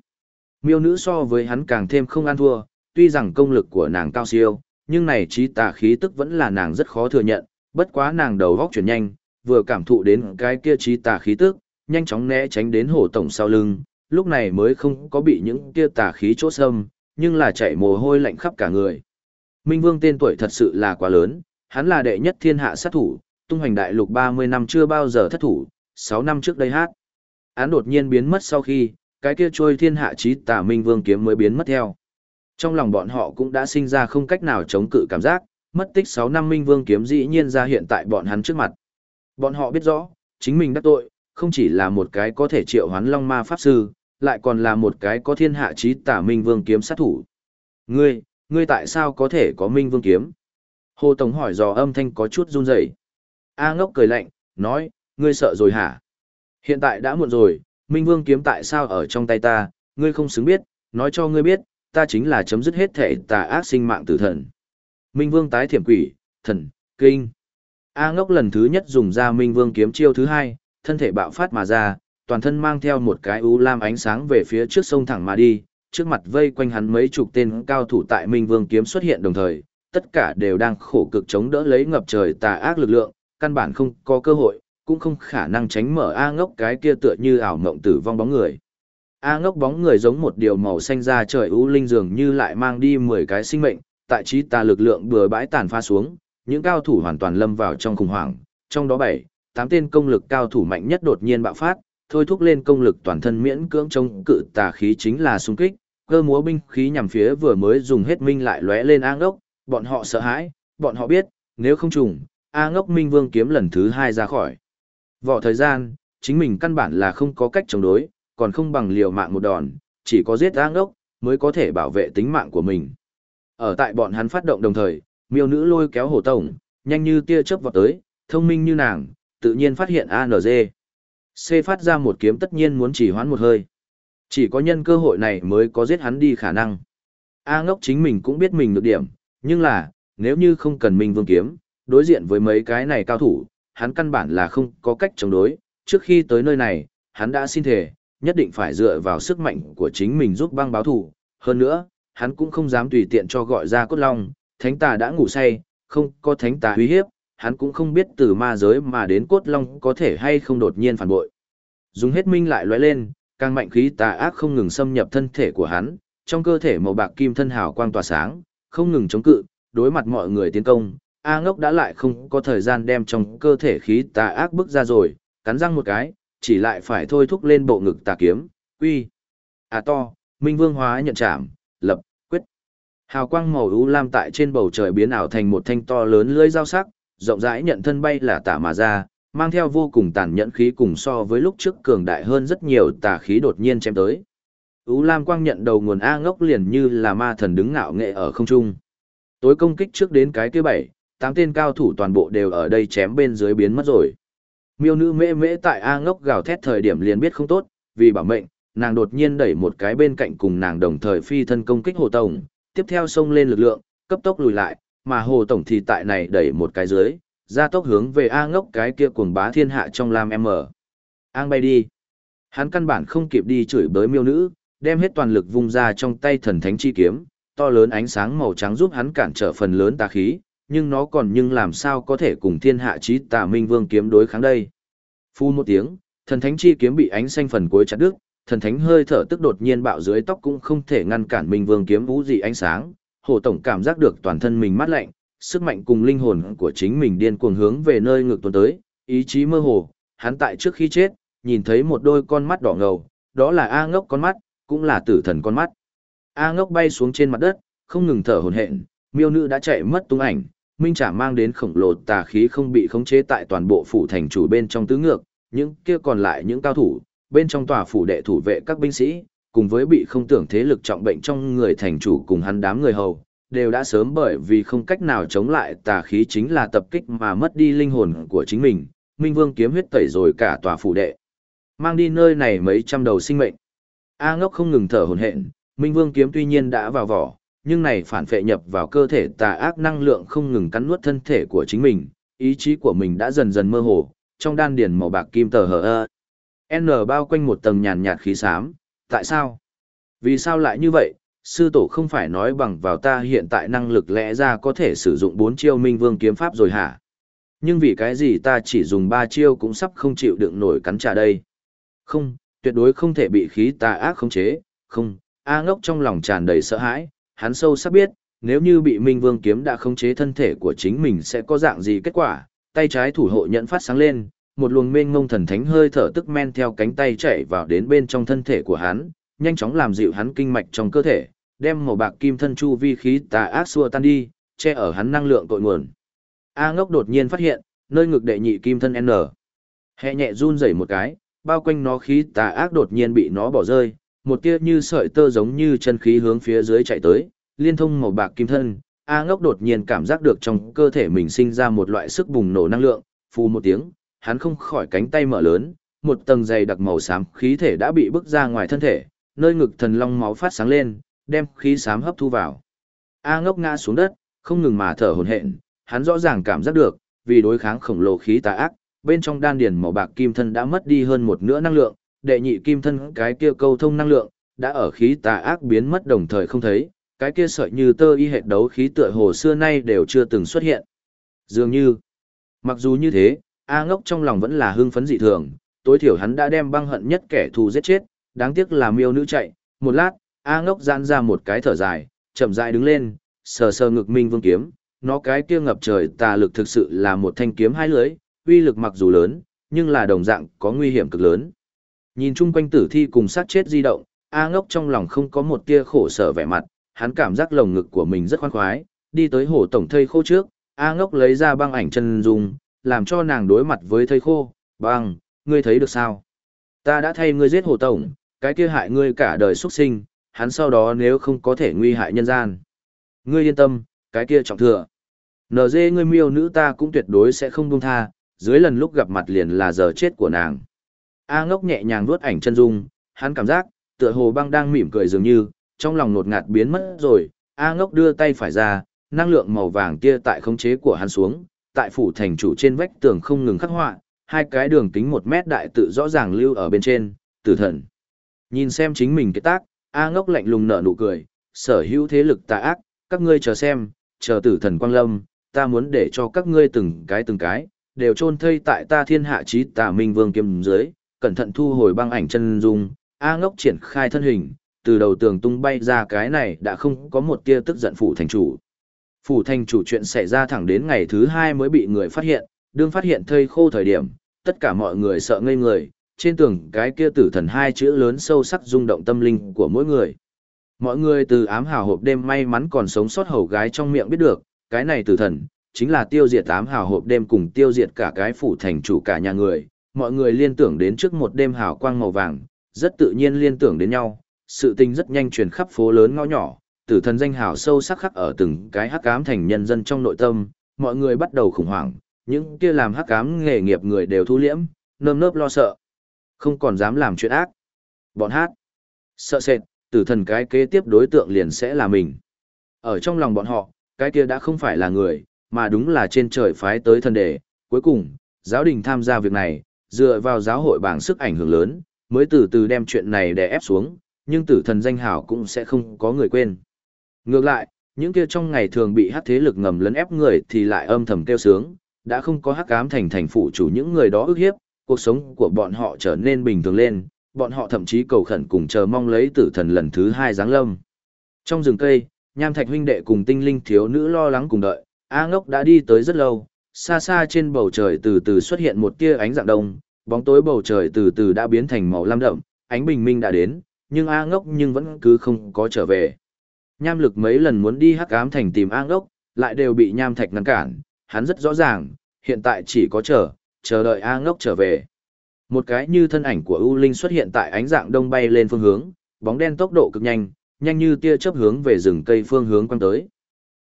Miêu nữ so với hắn càng thêm không ăn thua, tuy rằng công lực của nàng cao siêu, nhưng này trí tà khí tức vẫn là nàng rất khó thừa nhận, bất quá nàng đầu góc chuyển nhanh, vừa cảm thụ đến cái kia trí tà khí tức, nhanh chóng né tránh đến hổ tổng sau lưng, lúc này mới không có bị những kia tà khí chỗ xâm, nhưng là chạy mồ hôi lạnh khắp cả người. Minh Vương tên tuổi thật sự là quá lớn, hắn là đệ nhất thiên hạ sát thủ, tung hoành đại lục 30 năm chưa bao giờ thất thủ, 6 năm trước đây hát. Án đột nhiên biến mất sau khi, cái kia trôi thiên hạ trí tà Minh Vương kiếm mới biến mất theo. Trong lòng bọn họ cũng đã sinh ra không cách nào chống cự cảm giác, mất tích 6 năm Minh Vương kiếm dĩ nhiên ra hiện tại bọn hắn trước mặt. Bọn họ biết rõ, chính mình đắc tội, không chỉ là một cái có thể triệu hoán long ma pháp sư, lại còn là một cái có thiên hạ trí tả Minh Vương kiếm sát thủ. Ngươi, ngươi tại sao có thể có Minh Vương kiếm? Hồ Tổng hỏi dò âm thanh có chút run rẩy. A ngốc cười lạnh, nói, ngươi sợ rồi hả? Hiện tại đã muộn rồi, Minh Vương kiếm tại sao ở trong tay ta, ngươi không xứng biết, nói cho ngươi biết, ta chính là chấm dứt hết thể tà ác sinh mạng tử thần. Minh Vương tái thiểm quỷ, thần, kinh. A ngốc lần thứ nhất dùng ra Minh Vương kiếm chiêu thứ hai, thân thể bạo phát mà ra, toàn thân mang theo một cái u lam ánh sáng về phía trước sông thẳng mà đi, trước mặt vây quanh hắn mấy chục tên cao thủ tại Minh Vương kiếm xuất hiện đồng thời, tất cả đều đang khổ cực chống đỡ lấy ngập trời tà ác lực lượng, căn bản không có cơ hội, cũng không khả năng tránh mở A ngốc cái kia tựa như ảo mộng tử vong bóng người. A ngốc bóng người giống một điều màu xanh ra trời u linh dường như lại mang đi 10 cái sinh mệnh, tại trí tà lực lượng bừa bãi tàn pha xuống, những cao thủ hoàn toàn lâm vào trong khủng hoảng, trong đó 7, 8 tên công lực cao thủ mạnh nhất đột nhiên bạo phát, thôi thúc lên công lực toàn thân miễn cưỡng chống cự tà khí chính là xung kích, cơ múa binh khí nhằm phía vừa mới dùng hết minh lại lóe lên A ngốc, bọn họ sợ hãi, bọn họ biết, nếu không trùng, A ngốc minh vương kiếm lần thứ hai ra khỏi. Vỏ thời gian, chính mình căn bản là không có cách chống đối, còn không bằng liều mạng một đòn, chỉ có giết A ngốc, mới có thể bảo vệ tính mạng của mình. Ở tại bọn hắn phát động đồng thời, miêu nữ lôi kéo hổ tổng, nhanh như tia chớp vào tới, thông minh như nàng, tự nhiên phát hiện ANZ. C phát ra một kiếm tất nhiên muốn chỉ hoãn một hơi. Chỉ có nhân cơ hội này mới có giết hắn đi khả năng. A ngốc chính mình cũng biết mình được điểm, nhưng là, nếu như không cần mình vương kiếm, đối diện với mấy cái này cao thủ, hắn căn bản là không có cách chống đối. Trước khi tới nơi này, hắn đã xin thề, nhất định phải dựa vào sức mạnh của chính mình giúp băng báo thủ. Hơn nữa, hắn cũng không dám tùy tiện cho gọi ra cốt long, thánh tà đã ngủ say, không có thánh tà uy hiếp, hắn cũng không biết từ ma giới mà đến cốt long có thể hay không đột nhiên phản bội. Dùng hết minh lại lóe lên, càng mạnh khí tà ác không ngừng xâm nhập thân thể của hắn, trong cơ thể màu bạc kim thân hào quang tỏa sáng, không ngừng chống cự, đối mặt mọi người tiến công, A ngốc đã lại không có thời gian đem trong cơ thể khí tà ác bước ra rồi, cắn răng một cái, chỉ lại phải thôi thúc lên bộ ngực tà kiếm, uy. À to, Minh Vương hóa nhận chạm, lập, quyết. Hào quang màu u lam tại trên bầu trời biến ảo thành một thanh to lớn lưỡi dao sắc, rộng rãi nhận thân bay là tả mà ra, mang theo vô cùng tàn nhẫn khí cùng so với lúc trước cường đại hơn rất nhiều tà khí đột nhiên chém tới. U Lam Quang nhận đầu nguồn A ngốc liền như là ma thần đứng ngạo nghệ ở không trung. Tối công kích trước đến cái kia bảy, tám tên cao thủ toàn bộ đều ở đây chém bên dưới biến mất rồi. Miêu nữ mễ mễ tại A ngốc gào thét thời điểm liền biết không tốt, vì bảo mệnh, nàng đột nhiên đẩy một cái bên cạnh cùng nàng đồng thời phi thân công kích hồ tổng, tiếp theo xông lên lực lượng, cấp tốc lùi lại, mà hồ tổng thì tại này đẩy một cái dưới, ra tốc hướng về A ngốc cái kia cuồng bá thiên hạ trong lam M. Ang bay đi. Hắn căn bản không kịp đi chửi bới miêu nữ, đem hết toàn lực vung ra trong tay thần thánh chi kiếm, to lớn ánh sáng màu trắng giúp hắn cản trở phần lớn tà khí, nhưng nó còn nhưng làm sao có thể cùng thiên hạ trí tà minh vương kiếm đối kháng đây. Phu một tiếng, thần thánh chi kiếm bị ánh xanh phần cuối chặt đứt, thần thánh hơi thở tức đột nhiên bạo dưới tóc cũng không thể ngăn cản minh vương kiếm vũ dị ánh sáng, hồ tổng cảm giác được toàn thân mình mát lạnh, sức mạnh cùng linh hồn của chính mình điên cuồng hướng về nơi ngược tuần tới, ý chí mơ hồ, hắn tại trước khi chết, nhìn thấy một đôi con mắt đỏ ngầu, đó là A ngốc con mắt, cũng là tử thần con mắt. A ngốc bay xuống trên mặt đất, không ngừng thở hổn hển, miêu nữ đã chạy mất tung ảnh, minh trả mang đến khổng lồ tà khí không bị khống chế tại toàn bộ phủ thành chủ bên trong tứ ngược, những kia còn lại những cao thủ, bên trong tòa phủ đệ thủ vệ các binh sĩ, cùng với bị không tưởng thế lực trọng bệnh trong người thành chủ cùng hắn đám người hầu, đều đã sớm bởi vì không cách nào chống lại tà khí chính là tập kích mà mất đi linh hồn của chính mình, Minh Vương kiếm huyết tẩy rồi cả tòa phủ đệ. Mang đi nơi này mấy trăm đầu sinh mệnh. A ngốc không ngừng thở hổn hển, Minh Vương kiếm tuy nhiên đã vào vỏ, nhưng này phản phệ nhập vào cơ thể tà ác năng lượng không ngừng cắn nuốt thân thể của chính mình, ý chí của mình đã dần dần mơ hồ, trong đan điền màu bạc kim tờ hờ ơ. N bao quanh một tầng nhàn nhạt khí xám, tại sao? Vì sao lại như vậy? Sư tổ không phải nói bằng vào ta hiện tại năng lực lẽ ra có thể sử dụng bốn chiêu minh vương kiếm pháp rồi hả? Nhưng vì cái gì ta chỉ dùng ba chiêu cũng sắp không chịu đựng nổi cắn trả đây? Không, tuyệt đối không thể bị khí tà ác khống chế, không, A ngốc trong lòng tràn đầy sợ hãi, hắn sâu sắc biết, nếu như bị Minh Vương kiếm đã khống chế thân thể của chính mình sẽ có dạng gì kết quả, tay trái thủ hộ nhận phát sáng lên, một luồng mênh ngông thần thánh hơi thở tức men theo cánh tay chạy vào đến bên trong thân thể của hắn, nhanh chóng làm dịu hắn kinh mạch trong cơ thể, đem màu bạc kim thân chu vi khí tà ác xua tan đi, che ở hắn năng lượng tội nguồn. A ngốc đột nhiên phát hiện, nơi ngực đệ nhị kim thân N. Hẹ nhẹ run rẩy một cái, bao quanh nó khí tà ác đột nhiên bị nó bỏ rơi, một tia như sợi tơ giống như chân khí hướng phía dưới chạy tới, liên thông màu bạc kim thân. A ngốc đột nhiên cảm giác được trong cơ thể mình sinh ra một loại sức bùng nổ năng lượng, phù một tiếng, hắn không khỏi cánh tay mở lớn, một tầng dày đặc màu xám khí thể đã bị bức ra ngoài thân thể, nơi ngực thần long máu phát sáng lên, đem khí xám hấp thu vào. A ngốc ngã xuống đất, không ngừng mà thở hổn hển, hắn rõ ràng cảm giác được, vì đối kháng khổng lồ khí tà ác, bên trong đan điền màu bạc kim thân đã mất đi hơn một nửa năng lượng, đệ nhị kim thân cái kia câu thông năng lượng, đã ở khí tà ác biến mất đồng thời không thấy, cái kia sợi như tơ y hệt đấu khí tựa hồ xưa nay đều chưa từng xuất hiện. Dường như, mặc dù như thế, A ngốc trong lòng vẫn là hưng phấn dị thường, tối thiểu hắn đã đem băng hận nhất kẻ thù giết chết, đáng tiếc là miêu nữ chạy, một lát, A ngốc giãn ra một cái thở dài, chậm rãi đứng lên, sờ sờ ngực minh vương kiếm, nó cái kia ngập trời tà lực thực sự là một thanh kiếm hai lưới, uy lực mặc dù lớn, nhưng là đồng dạng có nguy hiểm cực lớn. Nhìn chung quanh tử thi cùng sát chết di động, A ngốc trong lòng không có một tia khổ sở vẻ mặt, hắn cảm giác lồng ngực của mình rất khoan khoái, đi tới hồ tổng thây khô trước, A ngốc lấy ra băng ảnh chân dung, làm cho nàng đối mặt với thây khô, băng, ngươi thấy được sao? Ta đã thay ngươi giết hồ tổng, cái kia hại ngươi cả đời xuất sinh, hắn sau đó nếu không có thể nguy hại nhân gian. Ngươi yên tâm, cái kia trọng thừa. NG ngươi miêu nữ ta cũng tuyệt đối sẽ không buông tha, dưới lần lúc gặp mặt liền là giờ chết của nàng. A ngốc nhẹ nhàng vuốt ảnh chân dung, hắn cảm giác, tựa hồ băng đang mỉm cười dường như, trong lòng nột ngạt biến mất rồi, A ngốc đưa tay phải ra, năng lượng màu vàng kia tại khống chế của hắn xuống, tại phủ thành chủ trên vách tường không ngừng khắc họa, hai cái đường kính một mét đại tự rõ ràng lưu ở bên trên, tử thần. Nhìn xem chính mình cái tác, A ngốc lạnh lùng nở nụ cười, sở hữu thế lực tà ác, các ngươi chờ xem, chờ tử thần quang lâm, ta muốn để cho các ngươi từng cái từng cái, đều chôn thây tại ta thiên hạ trí tà minh vương kiếm dưới, cẩn thận thu hồi băng ảnh chân dung, A ngốc triển khai thân hình, từ đầu tường tung bay ra cái này đã không có một tia tức giận phủ thành chủ. Phủ thành chủ chuyện xảy ra thẳng đến ngày thứ hai mới bị người phát hiện, đương phát hiện thây khô thời điểm, tất cả mọi người sợ ngây người, trên tường cái kia tử thần hai chữ lớn sâu sắc rung động tâm linh của mỗi người. Mọi người từ ám hào hộp đêm may mắn còn sống sót hầu gái trong miệng biết được, cái này tử thần, chính là tiêu diệt ám hào hộp đêm cùng tiêu diệt cả cái phủ thành chủ cả nhà người. Mọi người liên tưởng đến trước một đêm hào quang màu vàng, rất tự nhiên liên tưởng đến nhau, sự tình rất nhanh truyền khắp phố lớn ngõ nhỏ, tử thần danh hào sâu sắc khắc ở từng cái hắc ám thành nhân dân trong nội tâm, mọi người bắt đầu khủng hoảng, những kia làm hắc ám nghề nghiệp người đều thu liễm, nơm nớp lo sợ, không còn dám làm chuyện ác. Bọn hát, sợ sệt, tử thần cái kế tiếp đối tượng liền sẽ là mình. Ở trong lòng bọn họ, cái kia đã không phải là người, mà đúng là trên trời phái tới thần đề. Cuối cùng, giáo đình tham gia việc này, dựa vào giáo hội bảng sức ảnh hưởng lớn, mới từ từ đem chuyện này đè ép xuống, nhưng tử thần danh hảo cũng sẽ không có người quên. Ngược lại, những kia trong ngày thường bị hắc thế lực ngầm lấn ép người thì lại âm thầm kêu sướng, đã không có hắc ám thành thành phụ chủ những người đó ức hiếp, cuộc sống của bọn họ trở nên bình thường lên, bọn họ thậm chí cầu khẩn cùng chờ mong lấy tử thần lần thứ hai giáng lâm. Trong rừng cây, Nham Thạch huynh đệ cùng tinh linh thiếu nữ lo lắng cùng đợi, A Ngốc đã đi tới rất lâu, xa xa trên bầu trời từ từ xuất hiện một tia ánh dạng đông, bóng tối bầu trời từ từ đã biến thành màu lam đậm, ánh bình minh đã đến, nhưng A Ngốc nhưng vẫn cứ không có trở về. Nham lực mấy lần muốn đi hắc ám thành tìm A Ngốc, lại đều bị Nham Thạch ngăn cản, hắn rất rõ ràng, hiện tại chỉ có chờ, chờ đợi A Ngốc trở về. Một cái như thân ảnh của U Linh xuất hiện tại ánh dạng đông bay lên phương hướng, bóng đen tốc độ cực nhanh, nhanh như tia chớp hướng về rừng cây phương hướng quăng tới.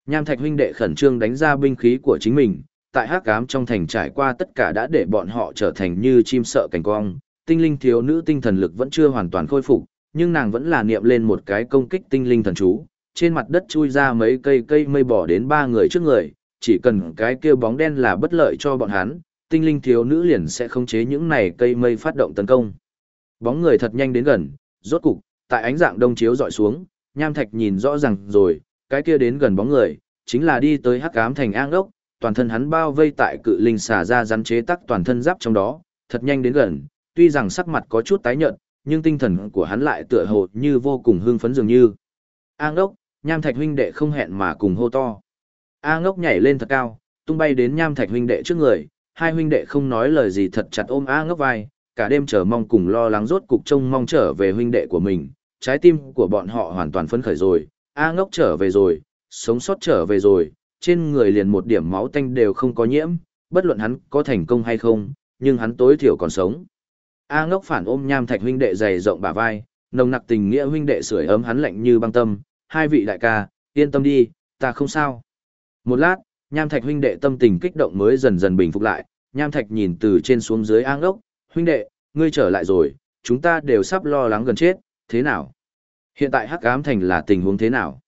Nham Thạch huynh đệ khẩn trương đánh ra binh khí của chính mình, tại hắc ám trong thành trải qua tất cả đã để bọn họ trở thành như chim sợ cảnh cong, tinh linh thiếu nữ tinh thần lực vẫn chưa hoàn toàn khôi phục, nhưng nàng vẫn là niệm lên một cái công kích tinh linh thần chú, trên mặt đất chui ra mấy cây cây mây bỏ đến ba người trước người, chỉ cần cái kia bóng đen là bất lợi cho bọn hắn, tinh linh thiếu nữ liền sẽ khống chế những này cây mây phát động tấn công. Bóng người thật nhanh đến gần, rốt cục, tại ánh dạng đông chiếu dọi xuống, nham thạch nhìn rõ ràng rồi, cái kia đến gần bóng người, chính là đi tới hắc ám thành an đốc, toàn thân hắn bao vây tại cự linh xà ra rắn chế tắc toàn thân giáp trong đó, thật nhanh đến gần, tuy rằng sắc mặt có chút tái nhợt, nhưng tinh thần của hắn lại tựa hồ như vô cùng hưng phấn dường như. A ngốc, nham thạch huynh đệ không hẹn mà cùng hô to. A ngốc nhảy lên thật cao, tung bay đến nham thạch huynh đệ trước người, hai huynh đệ không nói lời gì thật chặt ôm A ngốc vai, cả đêm chờ mong cùng lo lắng rốt cục trông mong trở về huynh đệ của mình, trái tim của bọn họ hoàn toàn phấn khởi rồi, A ngốc trở về rồi, sống sót trở về rồi, trên người liền một điểm máu tanh đều không có nhiễm, bất luận hắn có thành công hay không, nhưng hắn tối thiểu còn sống. A ngốc phản ôm nham thạch huynh đệ dày rộng bả vai, nồng nặc tình nghĩa huynh đệ sưởi ấm hắn lạnh như băng tâm, hai vị đại ca, yên tâm đi, ta không sao. Một lát, nham thạch huynh đệ tâm tình kích động mới dần dần bình phục lại, nham thạch nhìn từ trên xuống dưới A ngốc, huynh đệ, ngươi trở lại rồi, chúng ta đều sắp lo lắng gần chết, thế nào? Hiện tại hắc ám thành là tình huống thế nào?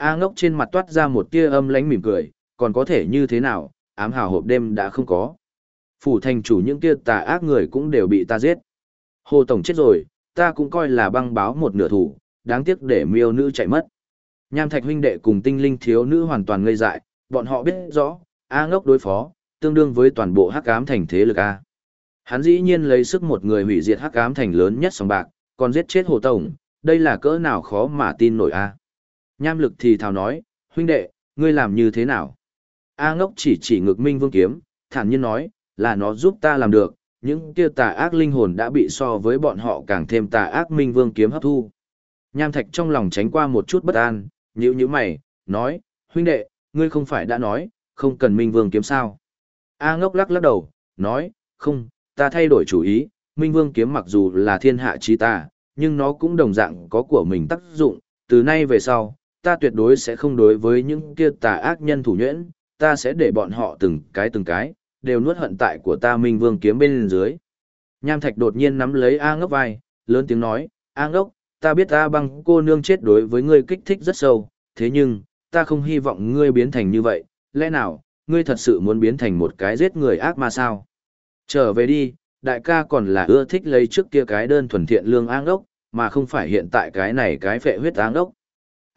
A ngốc trên mặt toát ra một tia âm lánh mỉm cười, còn có thể như thế nào, ám hào hộp đêm đã không có. Phủ thành chủ những kia tà ác người cũng đều bị ta giết. Hồ Tổng chết rồi, ta cũng coi là băng báo một nửa thủ, đáng tiếc để miêu nữ chạy mất. Nham thạch huynh đệ cùng tinh linh thiếu nữ hoàn toàn ngây dại, bọn họ biết rõ, A ngốc đối phó, tương đương với toàn bộ hắc ám thành thế lực A. Hắn dĩ nhiên lấy sức một người hủy diệt hắc ám thành lớn nhất sòng bạc, còn giết chết Hồ Tổng, đây là cỡ nào khó mà tin nổi A. Nham lực thì thào nói, huynh đệ, ngươi làm như thế nào? A ngốc chỉ chỉ ngực minh vương kiếm, thản nhiên nói, là nó giúp ta làm được, những kia tà ác linh hồn đã bị so với bọn họ càng thêm tà ác minh vương kiếm hấp thu. Nham thạch trong lòng tránh qua một chút bất an, nhíu nhíu mày, nói, huynh đệ, ngươi không phải đã nói, không cần minh vương kiếm sao? A ngốc lắc lắc đầu, nói, không, ta thay đổi chủ ý, minh vương kiếm mặc dù là thiên hạ trí ta, nhưng nó cũng đồng dạng có của mình tác dụng, từ nay về sau, ta tuyệt đối sẽ không đối với những kia tà ác nhân thủ nhuyễn, ta sẽ để bọn họ từng cái từng cái, đều nuốt hận tại của ta Minh Vương kiếm bên dưới. Nham Thạch đột nhiên nắm lấy A ngốc vai, lớn tiếng nói, A ngốc, ta biết A băng cô nương chết đối với ngươi kích thích rất sâu, thế nhưng, ta không hy vọng ngươi biến thành như vậy, lẽ nào, ngươi thật sự muốn biến thành một cái giết người ác ma sao? Trở về đi, đại ca còn là ưa thích lấy trước kia cái đơn thuần thiện lương A ngốc, mà không phải hiện tại cái này cái phệ huyết A ngốc.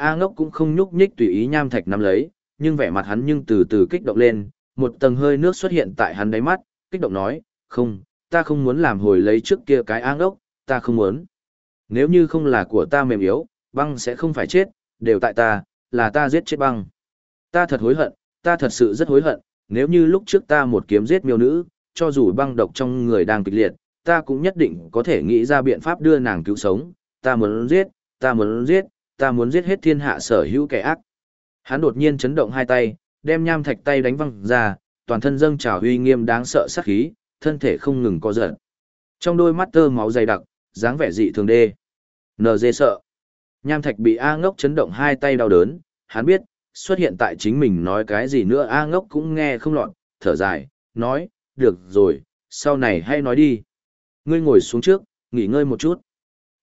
A ngốc cũng không nhúc nhích tùy ý nham thạch nắm lấy, nhưng vẻ mặt hắn nhưng từ từ kích động lên, một tầng hơi nước xuất hiện tại hắn đáy mắt, kích động nói, không, ta không muốn làm hồi lấy trước kia cái A ngốc, ta không muốn. Nếu như không là của ta mềm yếu, băng sẽ không phải chết, đều tại ta, là ta giết chết băng. Ta thật hối hận, ta thật sự rất hối hận, nếu như lúc trước ta một kiếm giết miêu nữ, cho dù băng độc trong người đang kịch liệt, ta cũng nhất định có thể nghĩ ra biện pháp đưa nàng cứu sống, ta muốn giết, ta muốn giết, ta muốn giết hết thiên hạ sở hữu kẻ ác. Hắn đột nhiên chấn động hai tay, đem nham thạch tay đánh văng ra, toàn thân dâng trào uy nghiêm đáng sợ sát khí, thân thể không ngừng co giật. Trong đôi mắt tơ máu dày đặc, dáng vẻ dị thường đê. NG sợ. Nham thạch bị A ngốc chấn động hai tay đau đớn, hắn biết, xuất hiện tại chính mình nói cái gì nữa A ngốc cũng nghe không lọt, thở dài, nói, được rồi, sau này hay nói đi. Ngươi ngồi xuống trước, nghỉ ngơi một chút.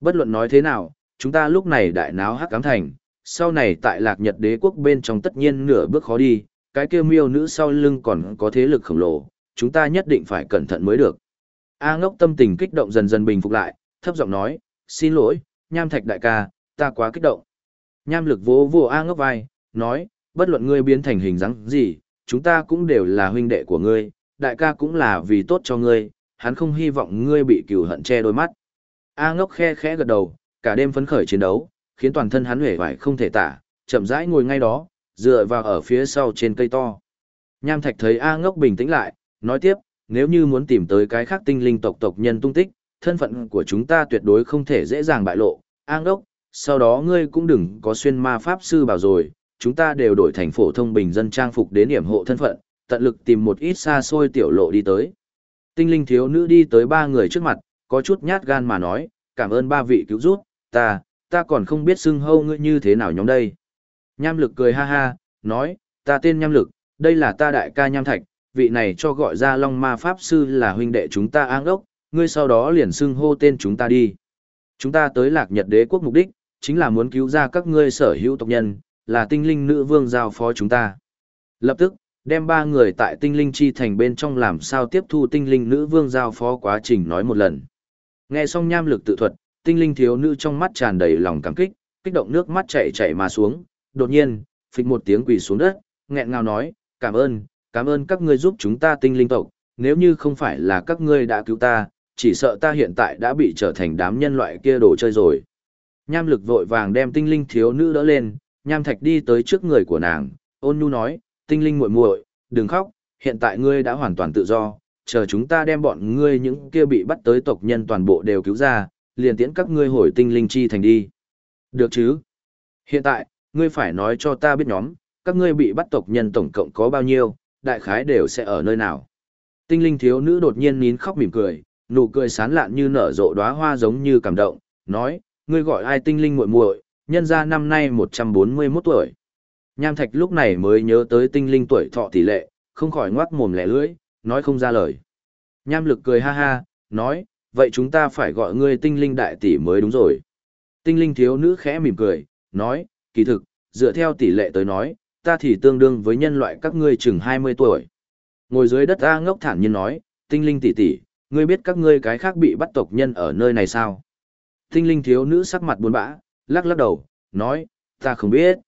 Bất luận nói thế nào, chúng ta lúc này đại náo hắc cám thành, sau này tại lạc nhật đế quốc bên trong tất nhiên nửa bước khó đi, cái kia miêu nữ sau lưng còn có thế lực khổng lồ, chúng ta nhất định phải cẩn thận mới được. A ngốc tâm tình kích động dần dần bình phục lại, thấp giọng nói, xin lỗi, nham thạch đại ca, ta quá kích động. Nham lực vỗ vỗ A ngốc vai, nói, bất luận ngươi biến thành hình dáng gì, chúng ta cũng đều là huynh đệ của ngươi, đại ca cũng là vì tốt cho ngươi, hắn không hy vọng ngươi bị cừu hận che đôi mắt. A ngốc khe khẽ gật đầu, cả đêm phấn khởi chiến đấu, khiến toàn thân hắn hể vải không thể tả, chậm rãi ngồi ngay đó, dựa vào ở phía sau trên cây to. Nham Thạch thấy A Ngốc bình tĩnh lại, nói tiếp, nếu như muốn tìm tới cái khác tinh linh tộc tộc nhân tung tích, thân phận của chúng ta tuyệt đối không thể dễ dàng bại lộ. A Ngốc, sau đó ngươi cũng đừng có xuyên ma pháp sư bảo rồi, chúng ta đều đổi thành phổ thông bình dân trang phục đến điểm hộ thân phận, tận lực tìm một ít xa xôi tiểu lộ đi tới. Tinh linh thiếu nữ đi tới ba người trước mặt, có chút nhát gan mà nói, cảm ơn ba vị cứu giúp, ta, ta còn không biết xưng hâu ngươi như thế nào nhóm đây. Nham lực cười ha ha, nói, ta tên nham lực, đây là ta đại ca nham thạch, vị này cho gọi ra Long Ma Pháp Sư là huynh đệ chúng ta áng ốc, ngươi sau đó liền xưng hô tên chúng ta đi. Chúng ta tới lạc nhật đế quốc mục đích, chính là muốn cứu ra các ngươi sở hữu tộc nhân, là tinh linh nữ vương giao phó chúng ta. Lập tức, đem ba người tại tinh linh chi thành bên trong làm sao tiếp thu tinh linh nữ vương giao phó quá trình nói một lần. Nghe xong nham lực tự thuật, tinh linh thiếu nữ trong mắt tràn đầy lòng cảm kích, kích động nước mắt chảy chảy mà xuống, đột nhiên, phịch một tiếng quỳ xuống đất, nghẹn ngào nói, cảm ơn, cảm ơn các ngươi giúp chúng ta tinh linh tộc, nếu như không phải là các ngươi đã cứu ta, chỉ sợ ta hiện tại đã bị trở thành đám nhân loại kia đồ chơi rồi. Nham lực vội vàng đem tinh linh thiếu nữ đỡ lên, nham thạch đi tới trước người của nàng, ôn nhu nói, tinh linh muội muội, đừng khóc, hiện tại ngươi đã hoàn toàn tự do, chờ chúng ta đem bọn ngươi những kia bị bắt tới tộc nhân toàn bộ đều cứu ra, liền tiễn các ngươi hồi tinh linh chi thành đi. Được chứ? Hiện tại, ngươi phải nói cho ta biết nhóm, các ngươi bị bắt tộc nhân tổng cộng có bao nhiêu, đại khái đều sẽ ở nơi nào. Tinh linh thiếu nữ đột nhiên nín khóc mỉm cười, nụ cười sán lạn như nở rộ đóa hoa giống như cảm động, nói, ngươi gọi ai tinh linh muội muội, nhân ra năm nay 141 tuổi. Nham Thạch lúc này mới nhớ tới tinh linh tuổi thọ tỷ lệ, không khỏi ngoác mồm lẻ lưỡi, nói không ra lời. Nham Lực cười ha ha, nói, vậy chúng ta phải gọi ngươi tinh linh đại tỷ mới đúng rồi. Tinh linh thiếu nữ khẽ mỉm cười, nói, kỳ thực, dựa theo tỷ lệ tới nói, ta thì tương đương với nhân loại các ngươi chừng 20 tuổi. Ngồi dưới đất A ngốc thản nhiên nói, tinh linh tỷ tỷ, ngươi biết các ngươi cái khác bị bắt tộc nhân ở nơi này sao? Tinh linh thiếu nữ sắc mặt buồn bã, lắc lắc đầu, nói, ta không biết.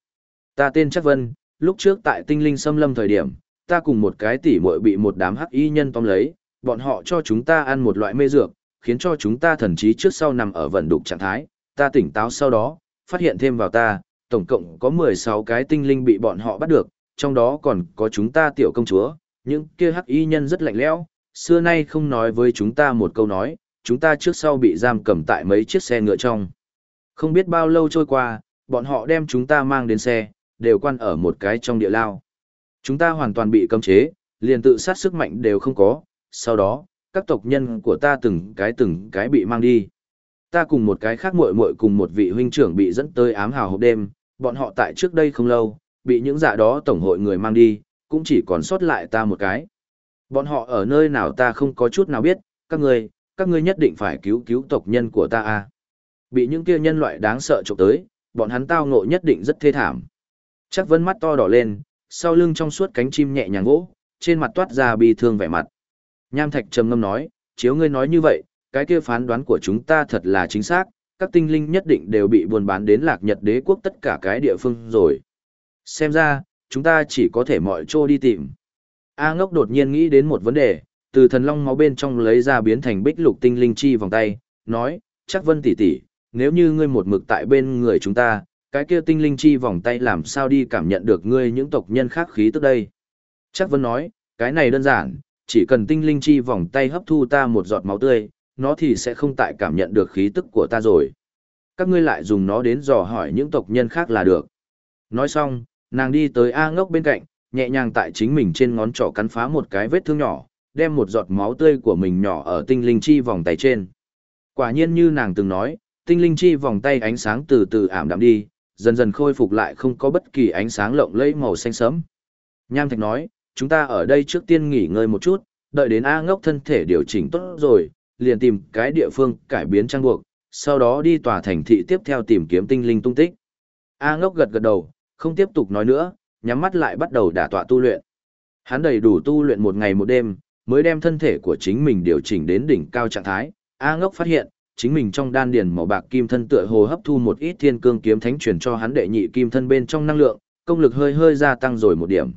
Ta tên Chắc Vân, lúc trước tại tinh linh xâm lâm thời điểm, ta cùng một cái tỷ muội bị một đám hắc y nhân tóm lấy, bọn họ cho chúng ta ăn một loại mê dược, khiến cho chúng ta thần trí trước sau nằm ở vận đục trạng thái, ta tỉnh táo sau đó, phát hiện thêm vào ta, tổng cộng có 16 cái tinh linh bị bọn họ bắt được, trong đó còn có chúng ta tiểu công chúa, những kia hắc y nhân rất lạnh lẽo, xưa nay không nói với chúng ta một câu nói, chúng ta trước sau bị giam cầm tại mấy chiếc xe ngựa trong. Không biết bao lâu trôi qua, bọn họ đem chúng ta mang đến xe, đều quan ở một cái trong địa lao. Chúng ta hoàn toàn bị cấm chế, liền tự sát sức mạnh đều không có, sau đó, các tộc nhân của ta từng cái từng cái bị mang đi. Ta cùng một cái khác muội muội cùng một vị huynh trưởng bị dẫn tới ám hào hộp đêm, bọn họ tại trước đây không lâu, bị những dạ đó tổng hội người mang đi, cũng chỉ còn sót lại ta một cái. Bọn họ ở nơi nào ta không có chút nào biết, các ngươi, các ngươi nhất định phải cứu cứu tộc nhân của ta a. Bị những kia nhân loại đáng sợ chụp tới, bọn hắn tao ngộ nhất định rất thê thảm. Chắc vân mắt to đỏ lên, sau lưng trong suốt cánh chim nhẹ nhàng vỗ, trên mặt toát ra bi thương vẻ mặt. Nham Thạch trầm ngâm nói, chiếu ngươi nói như vậy, cái kia phán đoán của chúng ta thật là chính xác, các tinh linh nhất định đều bị buôn bán đến lạc nhật đế quốc tất cả cái địa phương rồi. Xem ra, chúng ta chỉ có thể mọi chỗ đi tìm. A ngốc đột nhiên nghĩ đến một vấn đề, từ thần long máu bên trong lấy ra biến thành bích lục tinh linh chi vòng tay, nói, chắc vân tỷ tỷ, nếu như ngươi một mực tại bên người chúng ta, cái kia tinh linh chi vòng tay làm sao đi cảm nhận được ngươi những tộc nhân khác khí tức đây. Chắc vân nói, cái này đơn giản, chỉ cần tinh linh chi vòng tay hấp thu ta một giọt máu tươi, nó thì sẽ không tại cảm nhận được khí tức của ta rồi. Các ngươi lại dùng nó đến dò hỏi những tộc nhân khác là được. Nói xong, nàng đi tới A ngốc bên cạnh, nhẹ nhàng tại chính mình trên ngón trỏ cắn phá một cái vết thương nhỏ, đem một giọt máu tươi của mình nhỏ ở tinh linh chi vòng tay trên. Quả nhiên như nàng từng nói, tinh linh chi vòng tay ánh sáng từ từ ảm đạm đi, dần dần khôi phục lại không có bất kỳ ánh sáng lộng lẫy màu xanh sẫm. Nham Thạch nói, chúng ta ở đây trước tiên nghỉ ngơi một chút, đợi đến A ngốc thân thể điều chỉnh tốt rồi, liền tìm cái địa phương cải biến trang buộc, sau đó đi tòa thành thị tiếp theo tìm kiếm tinh linh tung tích. A ngốc gật gật đầu, không tiếp tục nói nữa, nhắm mắt lại bắt đầu đả tọa tu luyện. Hắn đầy đủ tu luyện một ngày một đêm, mới đem thân thể của chính mình điều chỉnh đến đỉnh cao trạng thái. A ngốc phát hiện, chính mình trong đan điền màu bạc kim thân tựa hồ hấp thu một ít thiên cương kiếm thánh truyền cho hắn đệ nhị kim thân bên trong năng lượng, công lực hơi hơi gia tăng rồi một điểm.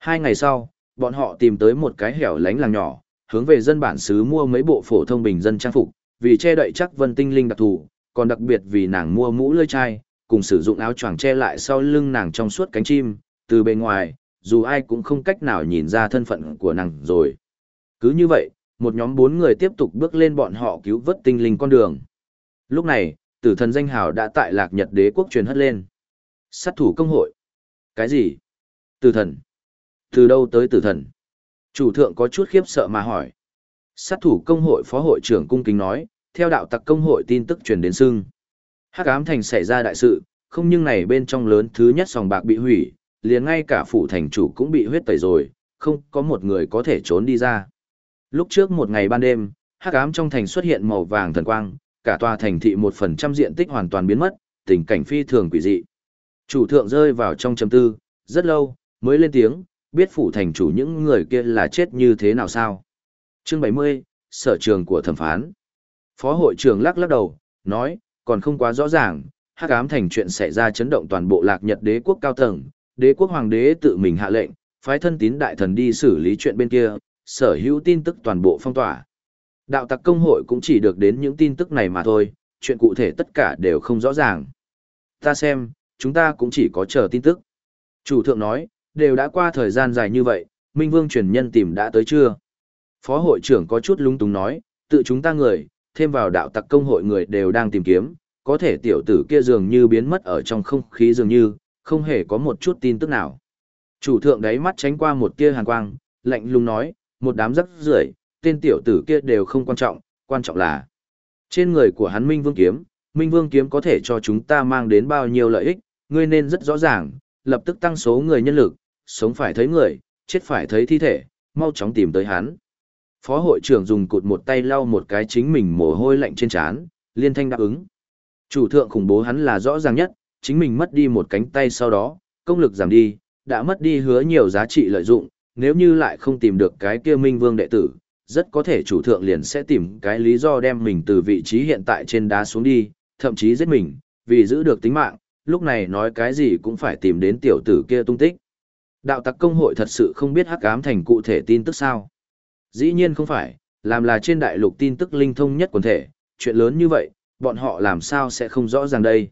Hai ngày sau, bọn họ tìm tới một cái hẻo lánh làng nhỏ, hướng về dân bản xứ mua mấy bộ phổ thông bình dân trang phục, vì che đậy chắc vân tinh linh đặc thù, còn đặc biệt vì nàng mua mũ lưỡi chai, cùng sử dụng áo choàng che lại sau lưng nàng trong suốt cánh chim, từ bên ngoài, dù ai cũng không cách nào nhìn ra thân phận của nàng rồi. Cứ như vậy, một nhóm bốn người tiếp tục bước lên bọn họ cứu vớt tinh linh con đường. Lúc này, tử thần danh hào đã tại lạc nhật đế quốc truyền hất lên. Sát thủ công hội. Cái gì? Tử thần. Từ đâu tới tử thần? Chủ thượng có chút khiếp sợ mà hỏi. Sát thủ công hội phó hội trưởng cung kính nói, theo đạo tặc công hội tin tức truyền đến xưng. Hắc ám thành xảy ra đại sự, không nhưng này bên trong lớn thứ nhất sòng bạc bị hủy, liền ngay cả phủ thành chủ cũng bị huyết tẩy rồi, không có một người có thể trốn đi ra. Lúc trước một ngày ban đêm, hắc ám trong thành xuất hiện màu vàng thần quang, cả tòa thành thị một phần trăm diện tích hoàn toàn biến mất, tình cảnh phi thường quỷ dị. Chủ thượng rơi vào trong trầm tư, rất lâu, mới lên tiếng, biết phủ thành chủ những người kia là chết như thế nào sao. Chương 70, Sở trường của thẩm phán. Phó hội trưởng lắc lắc đầu, nói, còn không quá rõ ràng, hắc ám thành chuyện xảy ra chấn động toàn bộ lạc nhật đế quốc cao tầng, đế quốc hoàng đế tự mình hạ lệnh, phái thân tín đại thần đi xử lý chuyện bên kia, sở hữu tin tức toàn bộ phong tỏa. Đạo tặc công hội cũng chỉ được đến những tin tức này mà thôi, chuyện cụ thể tất cả đều không rõ ràng. Ta xem, chúng ta cũng chỉ có chờ tin tức. Chủ thượng nói, đều đã qua thời gian dài như vậy, Minh Vương truyền nhân tìm đã tới chưa? Phó hội trưởng có chút lung túng nói, tự chúng ta người, thêm vào đạo tặc công hội người đều đang tìm kiếm, có thể tiểu tử kia dường như biến mất ở trong không khí dường như, không hề có một chút tin tức nào. Chủ thượng đáy mắt tránh qua một tia hàn quang, lạnh lùng nói, một đám rắc rưởi, tên tiểu tử kia đều không quan trọng, quan trọng là trên người của hắn Minh Vương kiếm, Minh Vương kiếm có thể cho chúng ta mang đến bao nhiêu lợi ích, ngươi nên rất rõ ràng, lập tức tăng số người nhân lực, sống phải thấy người, chết phải thấy thi thể, mau chóng tìm tới hắn. Phó hội trưởng dùng cụt một tay lau một cái chính mình mồ hôi lạnh trên trán, liên thanh đáp ứng. Chủ thượng khủng bố hắn là rõ ràng nhất, chính mình mất đi một cánh tay sau đó, công lực giảm đi, đã mất đi hứa nhiều giá trị lợi dụng, nếu như lại không tìm được cái kia minh vương đệ tử, rất có thể chủ thượng liền sẽ tìm cái lý do đem mình từ vị trí hiện tại trên đá xuống đi, thậm chí giết mình, vì giữ được tính mạng, lúc này nói cái gì cũng phải tìm đến tiểu tử kia tung tích. Đạo tặc công hội thật sự không biết hắc ám thành cụ thể tin tức sao. Dĩ nhiên không phải, làm là trên đại lục tin tức linh thông nhất quần thể, chuyện lớn như vậy, bọn họ làm sao sẽ không rõ ràng đây.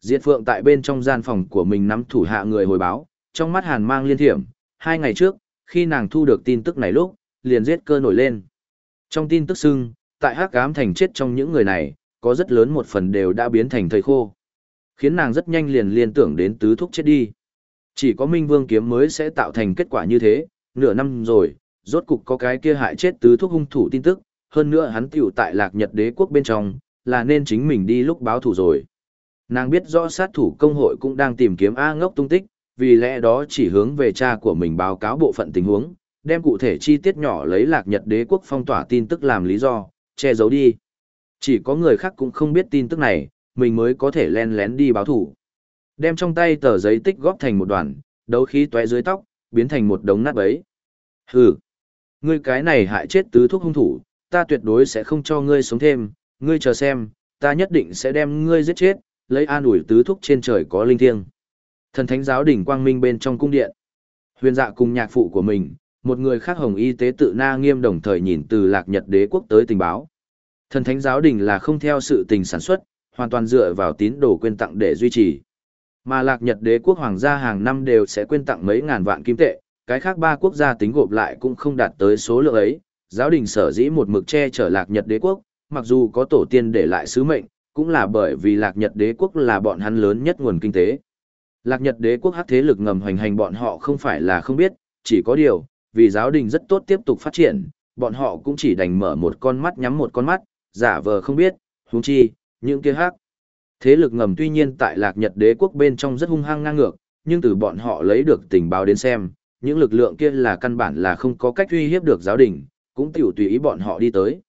Diệt Phượng tại bên trong gian phòng của mình nắm thủ hạ người hồi báo, trong mắt hàn mang liên thiểm, hai ngày trước, khi nàng thu được tin tức này lúc, liền giết cơ nổi lên. Trong tin tức xưng, tại hắc ám thành chết trong những người này, có rất lớn một phần đều đã biến thành thầy khô. Khiến nàng rất nhanh liền liên tưởng đến tứ thúc chết đi. Chỉ có Minh Vương kiếm mới sẽ tạo thành kết quả như thế, nửa năm rồi, rốt cục có cái kia hại chết tứ thuốc hung thủ tin tức, hơn nữa hắn tiểu tại lạc nhật đế quốc bên trong, là nên chính mình đi lúc báo thủ rồi. Nàng biết rõ sát thủ công hội cũng đang tìm kiếm A ngốc tung tích, vì lẽ đó chỉ hướng về cha của mình báo cáo bộ phận tình huống, đem cụ thể chi tiết nhỏ lấy lạc nhật đế quốc phong tỏa tin tức làm lý do, che giấu đi. Chỉ có người khác cũng không biết tin tức này, mình mới có thể len lén đi báo thủ. Đem trong tay tờ giấy tích góp thành một đoàn, đấu khí tóe dưới tóc, biến thành một đống nát bấy. Hừ, ngươi cái này hại chết tứ thuốc hung thủ, ta tuyệt đối sẽ không cho ngươi sống thêm, ngươi chờ xem, ta nhất định sẽ đem ngươi giết chết, lấy an ủi tứ thuốc trên trời có linh thiêng. Thần thánh giáo đỉnh quang minh bên trong cung điện. Huyền dạ cùng nhạc phụ của mình, một người khác hồng y tế tự na nghiêm đồng thời nhìn từ lạc nhật đế quốc tới tình báo. Thần thánh giáo đình là không theo sự tình sản xuất, hoàn toàn dựa vào tín đồ quyên tặng để duy trì. Mà lạc nhật đế quốc hoàng gia hàng năm đều sẽ quyên tặng mấy ngàn vạn kim tệ, cái khác ba quốc gia tính gộp lại cũng không đạt tới số lượng ấy. Giáo đình sở dĩ một mực che chở lạc nhật đế quốc, mặc dù có tổ tiên để lại sứ mệnh, cũng là bởi vì lạc nhật đế quốc là bọn hắn lớn nhất nguồn kinh tế. Lạc nhật đế quốc hắc thế lực ngầm hoành hành bọn họ không phải là không biết, chỉ có điều, vì giáo đình rất tốt tiếp tục phát triển, bọn họ cũng chỉ đành mở một con mắt nhắm một con mắt, giả vờ không biết, huống chi, những kia hắc. Thế lực ngầm tuy nhiên tại lạc nhật đế quốc bên trong rất hung hăng ngang ngược, nhưng từ bọn họ lấy được tình báo đến xem, những lực lượng kia là căn bản là không có cách uy hiếp được giáo đình, cũng tiểu tùy ý bọn họ đi tới.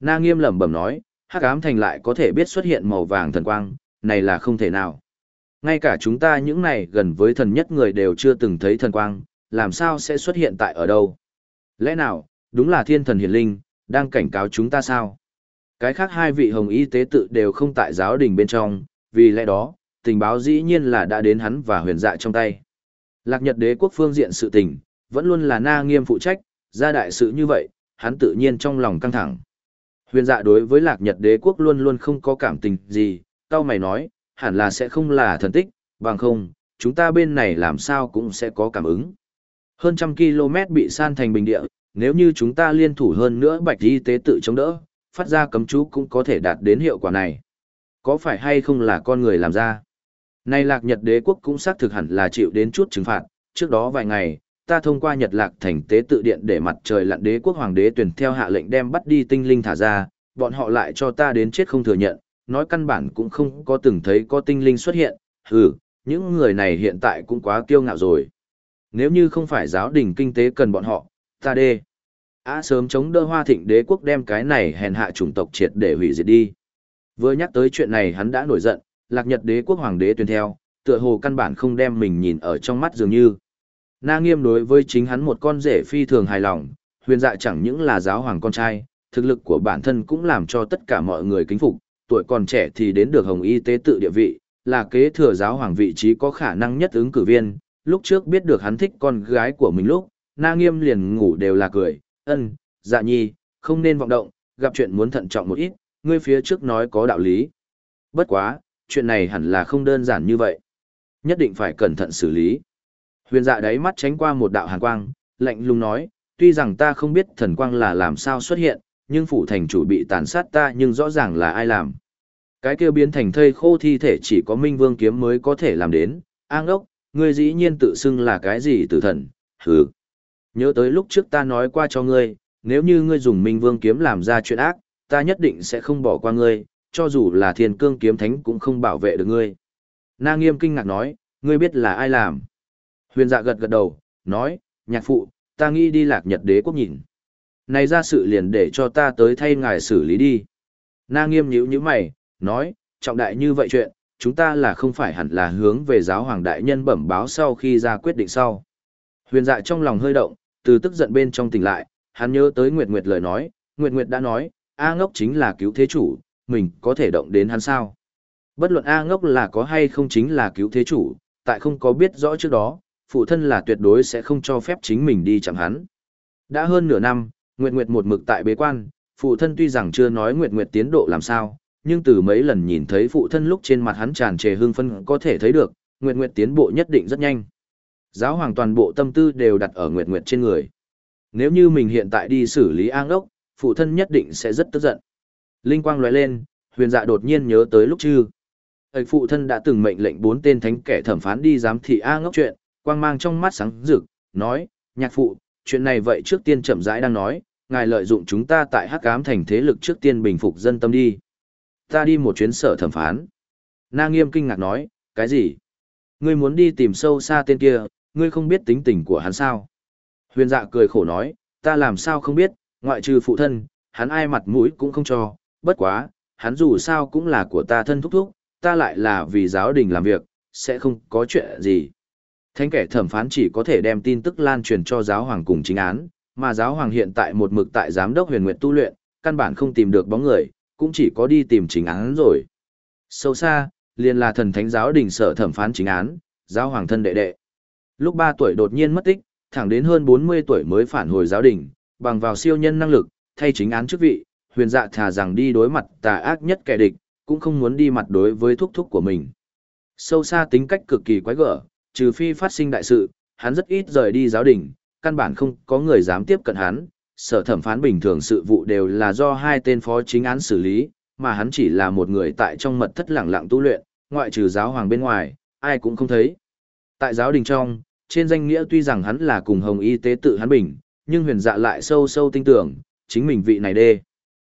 Na nghiêm lẩm bẩm nói, hắc ám thành lại có thể biết xuất hiện màu vàng thần quang, này là không thể nào. Ngay cả chúng ta những này gần với thần nhất người đều chưa từng thấy thần quang, làm sao sẽ xuất hiện tại ở đâu? Lẽ nào, đúng là thiên thần hiển linh, đang cảnh cáo chúng ta sao? Cái khác hai vị hồng y tế tự đều không tại giáo đình bên trong, vì lẽ đó, tình báo dĩ nhiên là đã đến hắn và huyền dạ trong tay. Lạc Nhật đế quốc phương diện sự tình, vẫn luôn là na nghiêm phụ trách, ra đại sự như vậy, hắn tự nhiên trong lòng căng thẳng. Huyền dạ đối với Lạc Nhật đế quốc luôn luôn không có cảm tình gì, tao mày nói, hẳn là sẽ không là thần tích, bằng không, chúng ta bên này làm sao cũng sẽ có cảm ứng. Hơn trăm km bị san thành bình địa, nếu như chúng ta liên thủ hơn nữa bạch y tế tự chống đỡ, phát ra cấm chú cũng có thể đạt đến hiệu quả này. Có phải hay không là con người làm ra? Nay lạc Nhật đế quốc cũng xác thực hẳn là chịu đến chút trừng phạt, trước đó vài ngày, ta thông qua Nhật lạc thành tế tự điện để mặt trời lặn đế quốc hoàng đế tuyển theo hạ lệnh đem bắt đi tinh linh thả ra, bọn họ lại cho ta đến chết không thừa nhận, nói căn bản cũng không có từng thấy có tinh linh xuất hiện, hừ, những người này hiện tại cũng quá kiêu ngạo rồi. Nếu như không phải giáo đình kinh tế cần bọn họ, ta đê. Á sớm chống đỡ hoa thịnh đế quốc đem cái này hèn hạ chủng tộc triệt để hủy diệt đi. Vừa nhắc tới chuyện này hắn đã nổi giận, lạc nhật đế quốc hoàng đế tuyên theo, tựa hồ căn bản không đem mình nhìn ở trong mắt dường như. Na nghiêm đối với chính hắn một con rể phi thường hài lòng, huyền dạ chẳng những là giáo hoàng con trai, thực lực của bản thân cũng làm cho tất cả mọi người kính phục, tuổi còn trẻ thì đến được hồng y tế tự địa vị, là kế thừa giáo hoàng vị trí có khả năng nhất ứng cử viên, lúc trước biết được hắn thích con gái của mình lúc, na nghiêm liền ngủ đều là cười, ân, dạ nhi, không nên vọng động, gặp chuyện muốn thận trọng một ít, ngươi phía trước nói có đạo lý. Bất quá, chuyện này hẳn là không đơn giản như vậy. Nhất định phải cẩn thận xử lý. Huyền dạ đáy mắt tránh qua một đạo hàn quang, lạnh lùng nói, tuy rằng ta không biết thần quang là làm sao xuất hiện, nhưng phủ thành chủ bị tàn sát ta nhưng rõ ràng là ai làm. Cái kia biến thành thây khô thi thể chỉ có Minh Vương kiếm mới có thể làm đến, an ốc, ngươi dĩ nhiên tự xưng là cái gì tử thần, hừ. Nhớ tới lúc trước ta nói qua cho ngươi, nếu như ngươi dùng Minh Vương kiếm làm ra chuyện ác, ta nhất định sẽ không bỏ qua ngươi, cho dù là thiên cương kiếm thánh cũng không bảo vệ được ngươi. Na nghiêm kinh ngạc nói, ngươi biết là ai làm. Huyền dạ gật gật đầu, nói, nhạc phụ, ta nghĩ đi lạc nhật đế quốc nhìn. Này ra sự liền để cho ta tới thay ngài xử lý đi. Na nghiêm nhíu nhíu mày, nói, trọng đại như vậy chuyện, chúng ta là không phải hẳn là hướng về giáo hoàng đại nhân bẩm báo sau khi ra quyết định sau. Huyền dạ trong lòng hơi động, từ tức giận bên trong tỉnh lại, hắn nhớ tới Nguyệt Nguyệt lời nói, Nguyệt Nguyệt đã nói, A ngốc chính là cứu thế chủ, mình có thể động đến hắn sao. Bất luận A ngốc là có hay không chính là cứu thế chủ, tại không có biết rõ trước đó, phụ thân là tuyệt đối sẽ không cho phép chính mình đi chẳng hắn. Đã hơn nửa năm, Nguyệt Nguyệt một mực tại bế quan, phụ thân tuy rằng chưa nói Nguyệt Nguyệt tiến độ làm sao, nhưng từ mấy lần nhìn thấy phụ thân lúc trên mặt hắn tràn trề hương phân có thể thấy được, Nguyệt Nguyệt tiến bộ nhất định rất nhanh. Giáo hoàng toàn bộ tâm tư đều đặt ở Nguyệt Nguyệt trên người. Nếu như mình hiện tại đi xử lý an ốc, phụ thân nhất định sẽ rất tức giận. Linh quang lóe lên, huyền dạ đột nhiên nhớ tới lúc chư. ấy phụ thân đã từng mệnh lệnh bốn tên thánh kẻ thẩm phán đi giám thị A ngốc chuyện, quang mang trong mắt sáng rực, nói, nhạc phụ, chuyện này vậy trước tiên chậm rãi đang nói, ngài lợi dụng chúng ta tại hắc ám thành thế lực trước tiên bình phục dân tâm đi. Ta đi một chuyến sở thẩm phán. Na nghiêm kinh ngạc nói, cái gì? Ngươi muốn đi tìm sâu xa tên kia, ngươi không biết tính tình của hắn sao? Huyền dạ cười khổ nói, ta làm sao không biết, ngoại trừ phụ thân, hắn ai mặt mũi cũng không cho, bất quá, hắn dù sao cũng là của ta thân thúc thúc, ta lại là vì giáo đình làm việc, sẽ không có chuyện gì. Thánh kẻ thẩm phán chỉ có thể đem tin tức lan truyền cho giáo hoàng cùng chính án, mà giáo hoàng hiện tại một mực tại giám đốc huyền nguyện tu luyện, căn bản không tìm được bóng người, cũng chỉ có đi tìm chính án rồi. Sâu xa, liền là thần thánh giáo đình sở thẩm phán chính án, giáo hoàng thân đệ đệ. Lúc 3 tuổi đột nhiên mất tích, thẳng đến hơn 40 tuổi mới phản hồi giáo đình, bằng vào siêu nhân năng lực, thay chính án chức vị, huyền dạ thà rằng đi đối mặt tà ác nhất kẻ địch, cũng không muốn đi mặt đối với thúc thúc của mình. Sâu xa tính cách cực kỳ quái gở, trừ phi phát sinh đại sự, hắn rất ít rời đi giáo đình, căn bản không có người dám tiếp cận hắn, sở thẩm phán bình thường sự vụ đều là do hai tên phó chính án xử lý, mà hắn chỉ là một người tại trong mật thất lặng lặng tu luyện, ngoại trừ giáo hoàng bên ngoài, ai cũng không thấy. Tại giáo đình trong, trên danh nghĩa tuy rằng hắn là cùng hồng y tế tự hắn bình, nhưng huyền dạ lại sâu sâu tin tưởng, chính mình vị này đê.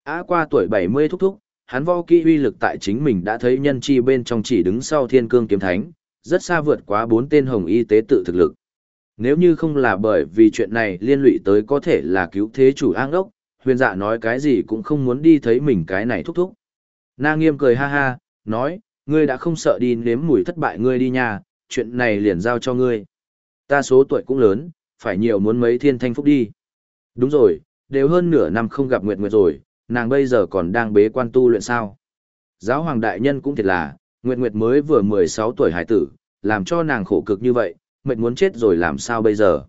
Á qua tuổi 70 thúc thúc, hắn vo kỹ uy lực tại chính mình đã thấy nhân chi bên trong chỉ đứng sau thiên cương kiếm thánh, rất xa vượt quá bốn tên hồng y tế tự thực lực. Nếu như không là bởi vì chuyện này liên lụy tới có thể là cứu thế chủ an ốc, huyền dạ nói cái gì cũng không muốn đi thấy mình cái này thúc thúc. Na nghiêm cười ha ha, nói, ngươi đã không sợ đi nếm mùi thất bại ngươi đi nhà, chuyện này liền giao cho ngươi. Ta số tuổi cũng lớn, phải nhiều muốn mấy thiên thanh phúc đi. Đúng rồi, đều hơn nửa năm không gặp Nguyệt Nguyệt rồi, nàng bây giờ còn đang bế quan tu luyện sao. Giáo hoàng đại nhân cũng thiệt là, Nguyệt Nguyệt mới vừa 16 tuổi hải tử, làm cho nàng khổ cực như vậy, mệt muốn chết rồi làm sao bây giờ.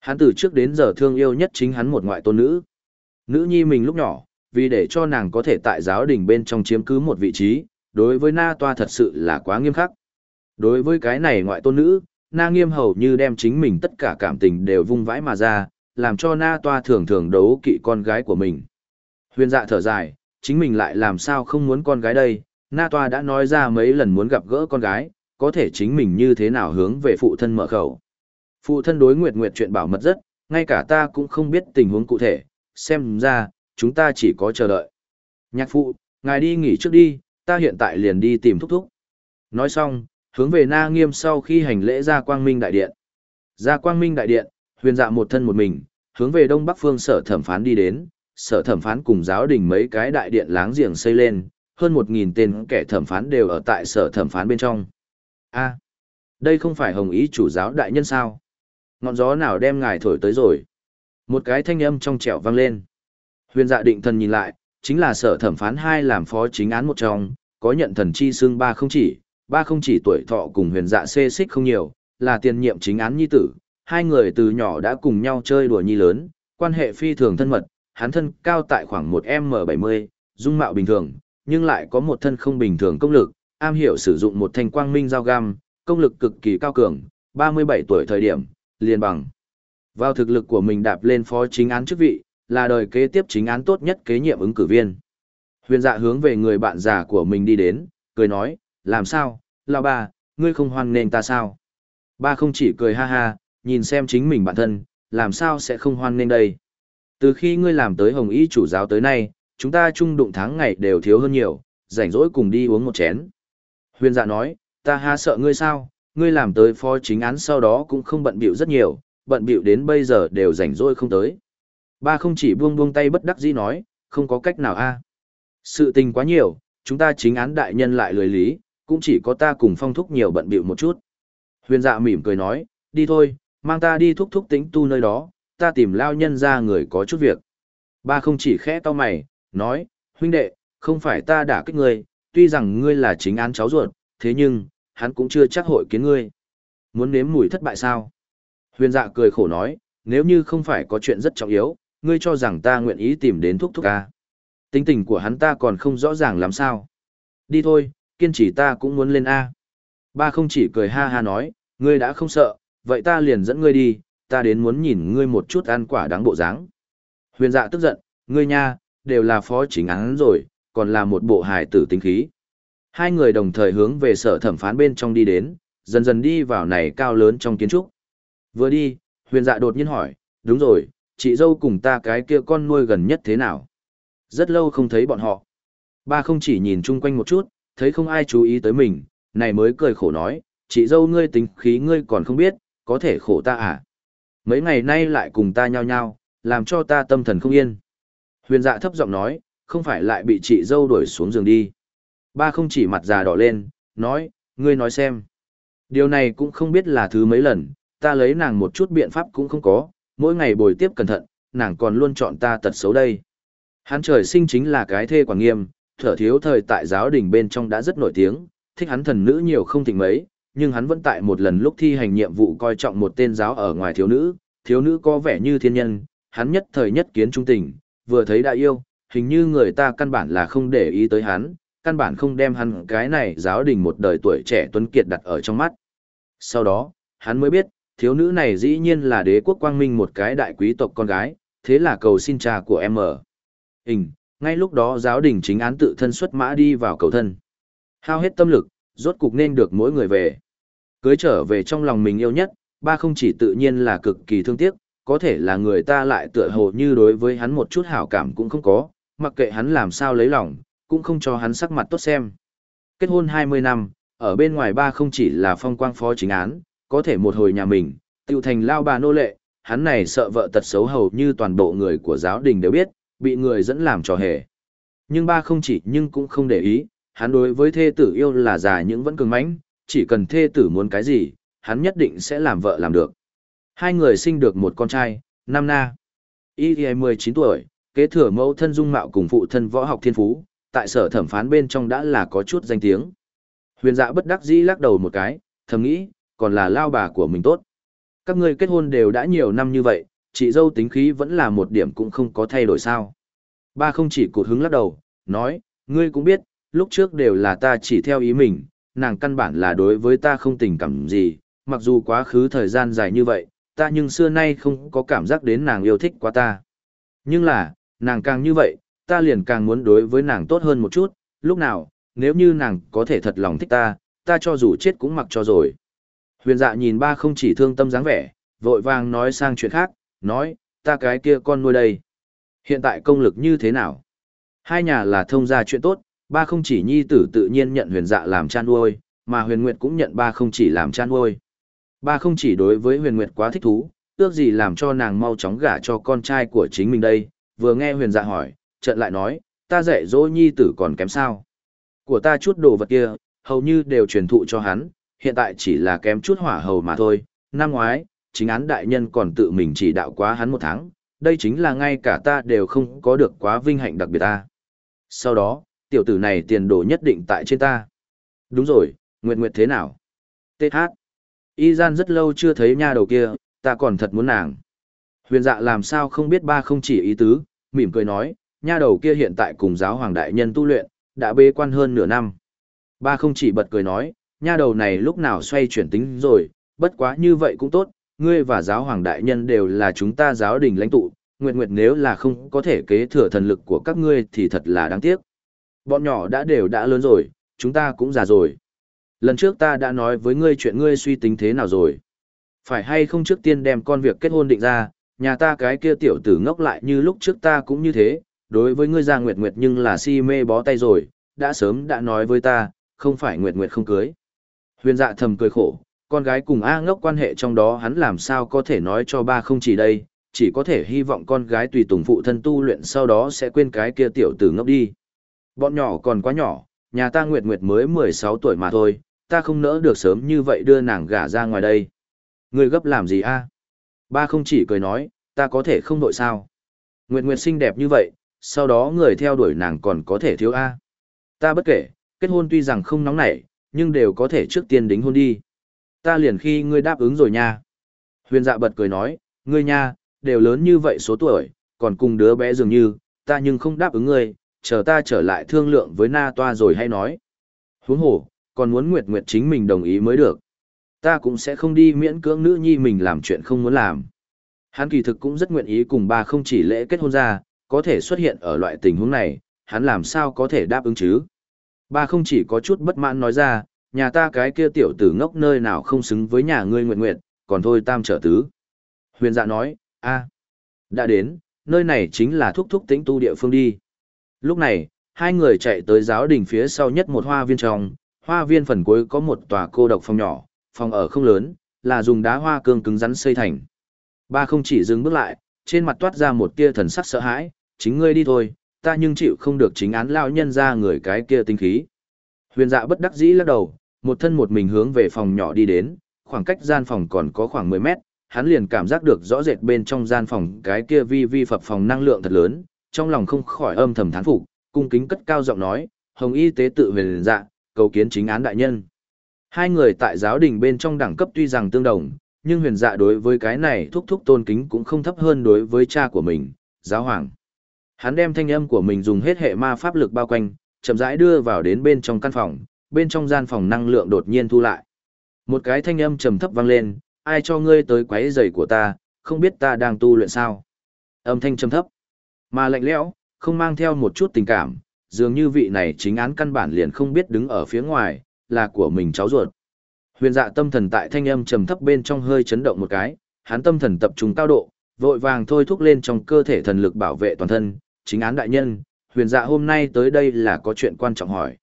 Hắn từ trước đến giờ thương yêu nhất chính hắn một ngoại tôn nữ. Nữ nhi mình lúc nhỏ, vì để cho nàng có thể tại giáo đình bên trong chiếm cứ một vị trí, đối với na toa thật sự là quá nghiêm khắc. Đối với cái này ngoại tôn nữ, na nghiêm hầu như đem chính mình tất cả cảm tình đều vung vãi mà ra, làm cho na toa thường thường đấu kỵ con gái của mình. Huyền dạ thở dài, chính mình lại làm sao không muốn con gái đây, na toa đã nói ra mấy lần muốn gặp gỡ con gái, có thể chính mình như thế nào hướng về phụ thân mở khẩu. Phụ thân đối nguyệt nguyệt chuyện bảo mật rất, ngay cả ta cũng không biết tình huống cụ thể, xem ra, chúng ta chỉ có chờ đợi. Nhạc phụ, ngài đi nghỉ trước đi, ta hiện tại liền đi tìm thúc thúc. Nói xong, hướng về na nghiêm sau khi hành lễ ra quang minh đại điện. Ra quang minh đại điện, huyền dạ một thân một mình, hướng về đông bắc phương sở thẩm phán đi đến, sở thẩm phán cùng giáo đình mấy cái đại điện láng giềng xây lên, hơn một nghìn tên kẻ thẩm phán đều ở tại sở thẩm phán bên trong. a đây không phải hồng ý chủ giáo đại nhân sao? Ngọn gió nào đem ngài thổi tới rồi? Một cái thanh âm trong trẻo vang lên. Huyền dạ định thần nhìn lại, chính là sở thẩm phán hai làm phó chính án một trong, có nhận thần chi xương ba không chỉ, ba không chỉ tuổi thọ cùng huyền dạ xê xích không nhiều, là tiền nhiệm chính án nhi tử, hai người từ nhỏ đã cùng nhau chơi đùa nhi lớn, quan hệ phi thường thân mật, hắn thân cao tại khoảng một m bảy mươi, dung mạo bình thường, nhưng lại có một thân không bình thường công lực, am hiểu sử dụng một thanh quang minh dao găm, công lực cực kỳ cao cường, ba mươi bảy tuổi thời điểm, liền bằng. Vào thực lực của mình đạp lên phó chính án chức vị, là đời kế tiếp chính án tốt nhất kế nhiệm ứng cử viên. Huyền dạ hướng về người bạn già của mình đi đến, cười nói, làm sao, lão ba, ngươi không hoan nghênh ta sao? Ba không chỉ cười ha ha, nhìn xem chính mình bản thân, làm sao sẽ không hoan nghênh đây? Từ khi ngươi làm tới hồng y chủ giáo tới nay, chúng ta chung đụng tháng ngày đều thiếu hơn nhiều, rảnh rỗi cùng đi uống một chén. Huyền dạ nói, ta ha sợ ngươi sao, ngươi làm tới phó chính án sau đó cũng không bận bịu rất nhiều, bận bịu đến bây giờ đều rảnh rỗi không tới. Ba không chỉ buông buông tay bất đắc dĩ nói, không có cách nào a. Sự tình quá nhiều, chúng ta chính án đại nhân lại lười lý, cũng chỉ có ta cùng phong thúc nhiều bận bịu một chút. Huyền dạ mỉm cười nói, đi thôi, mang ta đi thúc thúc tính tu nơi đó, ta tìm lao nhân ra người có chút việc. Ba không chỉ khẽ to mày, nói, huynh đệ, không phải ta đã kích ngươi, tuy rằng ngươi là chính án cháu ruột, thế nhưng, hắn cũng chưa chắc hội kiến ngươi. Muốn nếm mùi thất bại sao? Huyền dạ cười khổ nói, nếu như không phải có chuyện rất trọng yếu, ngươi cho rằng ta nguyện ý tìm đến thúc thúc ca. Tính tình của hắn ta còn không rõ ràng làm sao. Đi thôi, kiên trì ta cũng muốn lên A. Ba không chỉ cười ha ha nói, ngươi đã không sợ, vậy ta liền dẫn ngươi đi, ta đến muốn nhìn ngươi một chút ăn quả đáng bộ dáng. Huyền dạ tức giận, ngươi nha, đều là phó chính án rồi, còn là một bộ hài tử tinh khí. Hai người đồng thời hướng về sở thẩm phán bên trong đi đến, dần dần đi vào này cao lớn trong kiến trúc. Vừa đi, huyền dạ đột nhiên hỏi, đúng rồi, chị dâu cùng ta cái kia con nuôi gần nhất thế nào? Rất lâu không thấy bọn họ. Ba không chỉ nhìn chung quanh một chút, thấy không ai chú ý tới mình, này mới cười khổ nói, chị dâu ngươi tính khí ngươi còn không biết, có thể khổ ta à? Mấy ngày nay lại cùng ta nhao nhao, làm cho ta tâm thần không yên. Huyền dạ thấp giọng nói, không phải lại bị chị dâu đuổi xuống giường đi. Ba không chỉ mặt già đỏ lên, nói, ngươi nói xem. Điều này cũng không biết là thứ mấy lần, ta lấy nàng một chút biện pháp cũng không có, mỗi ngày bồi tiếp cẩn thận, nàng còn luôn chọn ta tật xấu đây. Hắn trời sinh chính là cái thê quả nghiêm, thở thiếu thời tại giáo đình bên trong đã rất nổi tiếng, thích hắn thần nữ nhiều không thịnh mấy, nhưng hắn vẫn tại một lần lúc thi hành nhiệm vụ coi trọng một tên giáo ở ngoài thiếu nữ, thiếu nữ có vẻ như thiên nhân, hắn nhất thời nhất kiến trung tình, vừa thấy đã yêu, hình như người ta căn bản là không để ý tới hắn, căn bản không đem hắn cái này giáo đình một đời tuổi trẻ tuấn kiệt đặt ở trong mắt. Sau đó, hắn mới biết, thiếu nữ này dĩ nhiên là đế quốc quang minh một cái đại quý tộc con gái, thế là cầu xin cha của em ở. Hình, ngay lúc đó giáo đình chính án tự thân xuất mã đi vào cầu thân. Hao hết tâm lực, rốt cục nên được mỗi người về. Cưới trở về trong lòng mình yêu nhất, ba không chỉ tự nhiên là cực kỳ thương tiếc, có thể là người ta lại tựa hồ như đối với hắn một chút hảo cảm cũng không có, mặc kệ hắn làm sao lấy lòng, cũng không cho hắn sắc mặt tốt xem. Kết hôn 20 năm, ở bên ngoài ba không chỉ là phong quang phó chính án, có thể một hồi nhà mình, tiêu thành lao bà nô lệ, hắn này sợ vợ tật xấu hầu như toàn bộ người của giáo đình đều biết, bị người dẫn làm trò hề. Nhưng ba không chỉ nhưng cũng không để ý, hắn đối với thê tử yêu là già những vẫn cường mãnh, chỉ cần thê tử muốn cái gì, hắn nhất định sẽ làm vợ làm được. Hai người sinh được một con trai, Nam Na. Y 19 tuổi, kế thừa mẫu thân dung mạo cùng phụ thân võ học thiên phú, tại sở thẩm phán bên trong đã là có chút danh tiếng. Huyền dạ bất đắc dĩ lắc đầu một cái, thầm nghĩ, còn là lao bà của mình tốt. Các ngươi kết hôn đều đã nhiều năm như vậy, chị dâu tính khí vẫn là một điểm cũng không có thay đổi sao. Ba không chỉ cụt hứng lắc đầu, nói, ngươi cũng biết, lúc trước đều là ta chỉ theo ý mình, nàng căn bản là đối với ta không tình cảm gì, mặc dù quá khứ thời gian dài như vậy, ta nhưng xưa nay không có cảm giác đến nàng yêu thích quá ta. Nhưng là, nàng càng như vậy, ta liền càng muốn đối với nàng tốt hơn một chút, lúc nào, nếu như nàng có thể thật lòng thích ta, ta cho dù chết cũng mặc cho rồi. Huyền dạ nhìn ba không chỉ thương tâm dáng vẻ, vội vàng nói sang chuyện khác, nói, ta cái kia con nuôi đây. Hiện tại công lực như thế nào? Hai nhà là thông gia chuyện tốt, ba không chỉ nhi tử tự nhiên nhận huyền dạ làm cha nuôi, mà huyền nguyệt cũng nhận ba không chỉ làm cha nuôi. Ba không chỉ đối với huyền nguyệt quá thích thú, ước gì làm cho nàng mau chóng gả cho con trai của chính mình đây, vừa nghe huyền dạ hỏi, trận lại nói, ta dạy dỗ nhi tử còn kém sao. Của ta chút đồ vật kia, hầu như đều truyền thụ cho hắn, hiện tại chỉ là kém chút hỏa hầu mà thôi. Năm ngoái, chính án đại nhân còn tự mình chỉ đạo quá hắn một tháng, đây chính là ngay cả ta đều không có được quá vinh hạnh đặc biệt ta. Sau đó, tiểu tử này tiền đồ nhất định tại trên ta. Đúng rồi, Nguyệt Nguyệt thế nào? Tết hát. Y gian rất lâu chưa thấy nha đầu kia, ta còn thật muốn nàng. Huyền dạ làm sao không biết ba không chỉ ý tứ, mỉm cười nói, nha đầu kia hiện tại cùng giáo hoàng đại nhân tu luyện, đã bế quan hơn nửa năm. Ba không chỉ bật cười nói, nha đầu này lúc nào xoay chuyển tính rồi, bất quá như vậy cũng tốt, ngươi và giáo hoàng đại nhân đều là chúng ta giáo đình lãnh tụ, nguyệt nguyệt nếu là không có thể kế thừa thần lực của các ngươi thì thật là đáng tiếc. Bọn nhỏ đã đều đã lớn rồi, chúng ta cũng già rồi. Lần trước ta đã nói với ngươi chuyện ngươi suy tính thế nào rồi. Phải hay không trước tiên đem con việc kết hôn định ra, nhà ta cái kia tiểu tử ngốc lại như lúc trước ta cũng như thế, đối với ngươi già nguyệt nguyệt nhưng là si mê bó tay rồi, đã sớm đã nói với ta, không phải nguyệt nguyệt không cưới. Huyền dạ thầm cười khổ, con gái cùng A ngốc quan hệ trong đó hắn làm sao có thể nói cho ba không chỉ đây, chỉ có thể hy vọng con gái tùy tùng phụ thân tu luyện sau đó sẽ quên cái kia tiểu tử ngốc đi. Bọn nhỏ còn quá nhỏ, nhà ta Nguyệt Nguyệt mới 16 tuổi mà thôi, ta không nỡ được sớm như vậy đưa nàng gả ra ngoài đây. người gấp làm gì a? Ba không chỉ cười nói, ta có thể không đội sao. Nguyệt Nguyệt xinh đẹp như vậy, sau đó người theo đuổi nàng còn có thể thiếu a. Ta bất kể, kết hôn tuy rằng không nóng nảy, nhưng đều có thể trước tiên đính hôn đi. Ta liền khi ngươi đáp ứng rồi nha. Huyền dạ bật cười nói, ngươi nha, đều lớn như vậy số tuổi, còn cùng đứa bé dường như, ta nhưng không đáp ứng ngươi, chờ ta trở lại thương lượng với na toa rồi hay nói. Huống Hổ, còn muốn Nguyệt Nguyệt chính mình đồng ý mới được. Ta cũng sẽ không đi miễn cưỡng nữ nhi mình làm chuyện không muốn làm. Hắn kỳ thực cũng rất nguyện ý cùng ba không chỉ lễ kết hôn ra, có thể xuất hiện ở loại tình huống này, hắn làm sao có thể đáp ứng chứ. Ba không chỉ có chút bất mãn nói ra, nhà ta cái kia tiểu tử ngốc nơi nào không xứng với nhà ngươi nguyện nguyện, còn thôi tam trở tứ. Huyền dạ nói, a đã đến, nơi này chính là thúc thúc tĩnh tu địa phương đi. Lúc này, hai người chạy tới giáo đình phía sau nhất một hoa viên trong, hoa viên phần cuối có một tòa cô độc phòng nhỏ, phòng ở không lớn, là dùng đá hoa cương cứng rắn xây thành. Ba không chỉ dừng bước lại, trên mặt toát ra một tia thần sắc sợ hãi, chính ngươi đi thôi, ta nhưng chịu không được chính án lao nhân ra người cái kia tinh khí. Huyền dạ bất đắc dĩ lắc đầu, một thân một mình hướng về phòng nhỏ đi đến, khoảng cách gian phòng còn có khoảng 10 mét, hắn liền cảm giác được rõ rệt bên trong gian phòng cái kia vi vi phập phòng năng lượng thật lớn, trong lòng không khỏi âm thầm thán phục, cung kính cất cao giọng nói, hồng y tế tự huyền dạ, cầu kiến chính án đại nhân. Hai người tại giáo đình bên trong đẳng cấp tuy rằng tương đồng, nhưng huyền dạ đối với cái này thúc thúc tôn kính cũng không thấp hơn đối với cha của mình, giáo hoàng. Hắn đem thanh âm của mình dùng hết hệ ma pháp lực bao quanh, chậm rãi đưa vào đến bên trong căn phòng, bên trong gian phòng năng lượng đột nhiên thu lại. Một cái thanh âm trầm thấp vang lên, ai cho ngươi tới quấy rầy của ta, không biết ta đang tu luyện sao. Âm thanh trầm thấp, mà lạnh lẽo, không mang theo một chút tình cảm, dường như vị này chính án căn bản liền không biết đứng ở phía ngoài, là của mình cháu ruột. Huyền dạ tâm thần tại thanh âm trầm thấp bên trong hơi chấn động một cái, hắn tâm thần tập trung cao độ, vội vàng thôi thúc lên trong cơ thể thần lực bảo vệ toàn thân, chính án đại nhân, huyền dạ hôm nay tới đây là có chuyện quan trọng hỏi.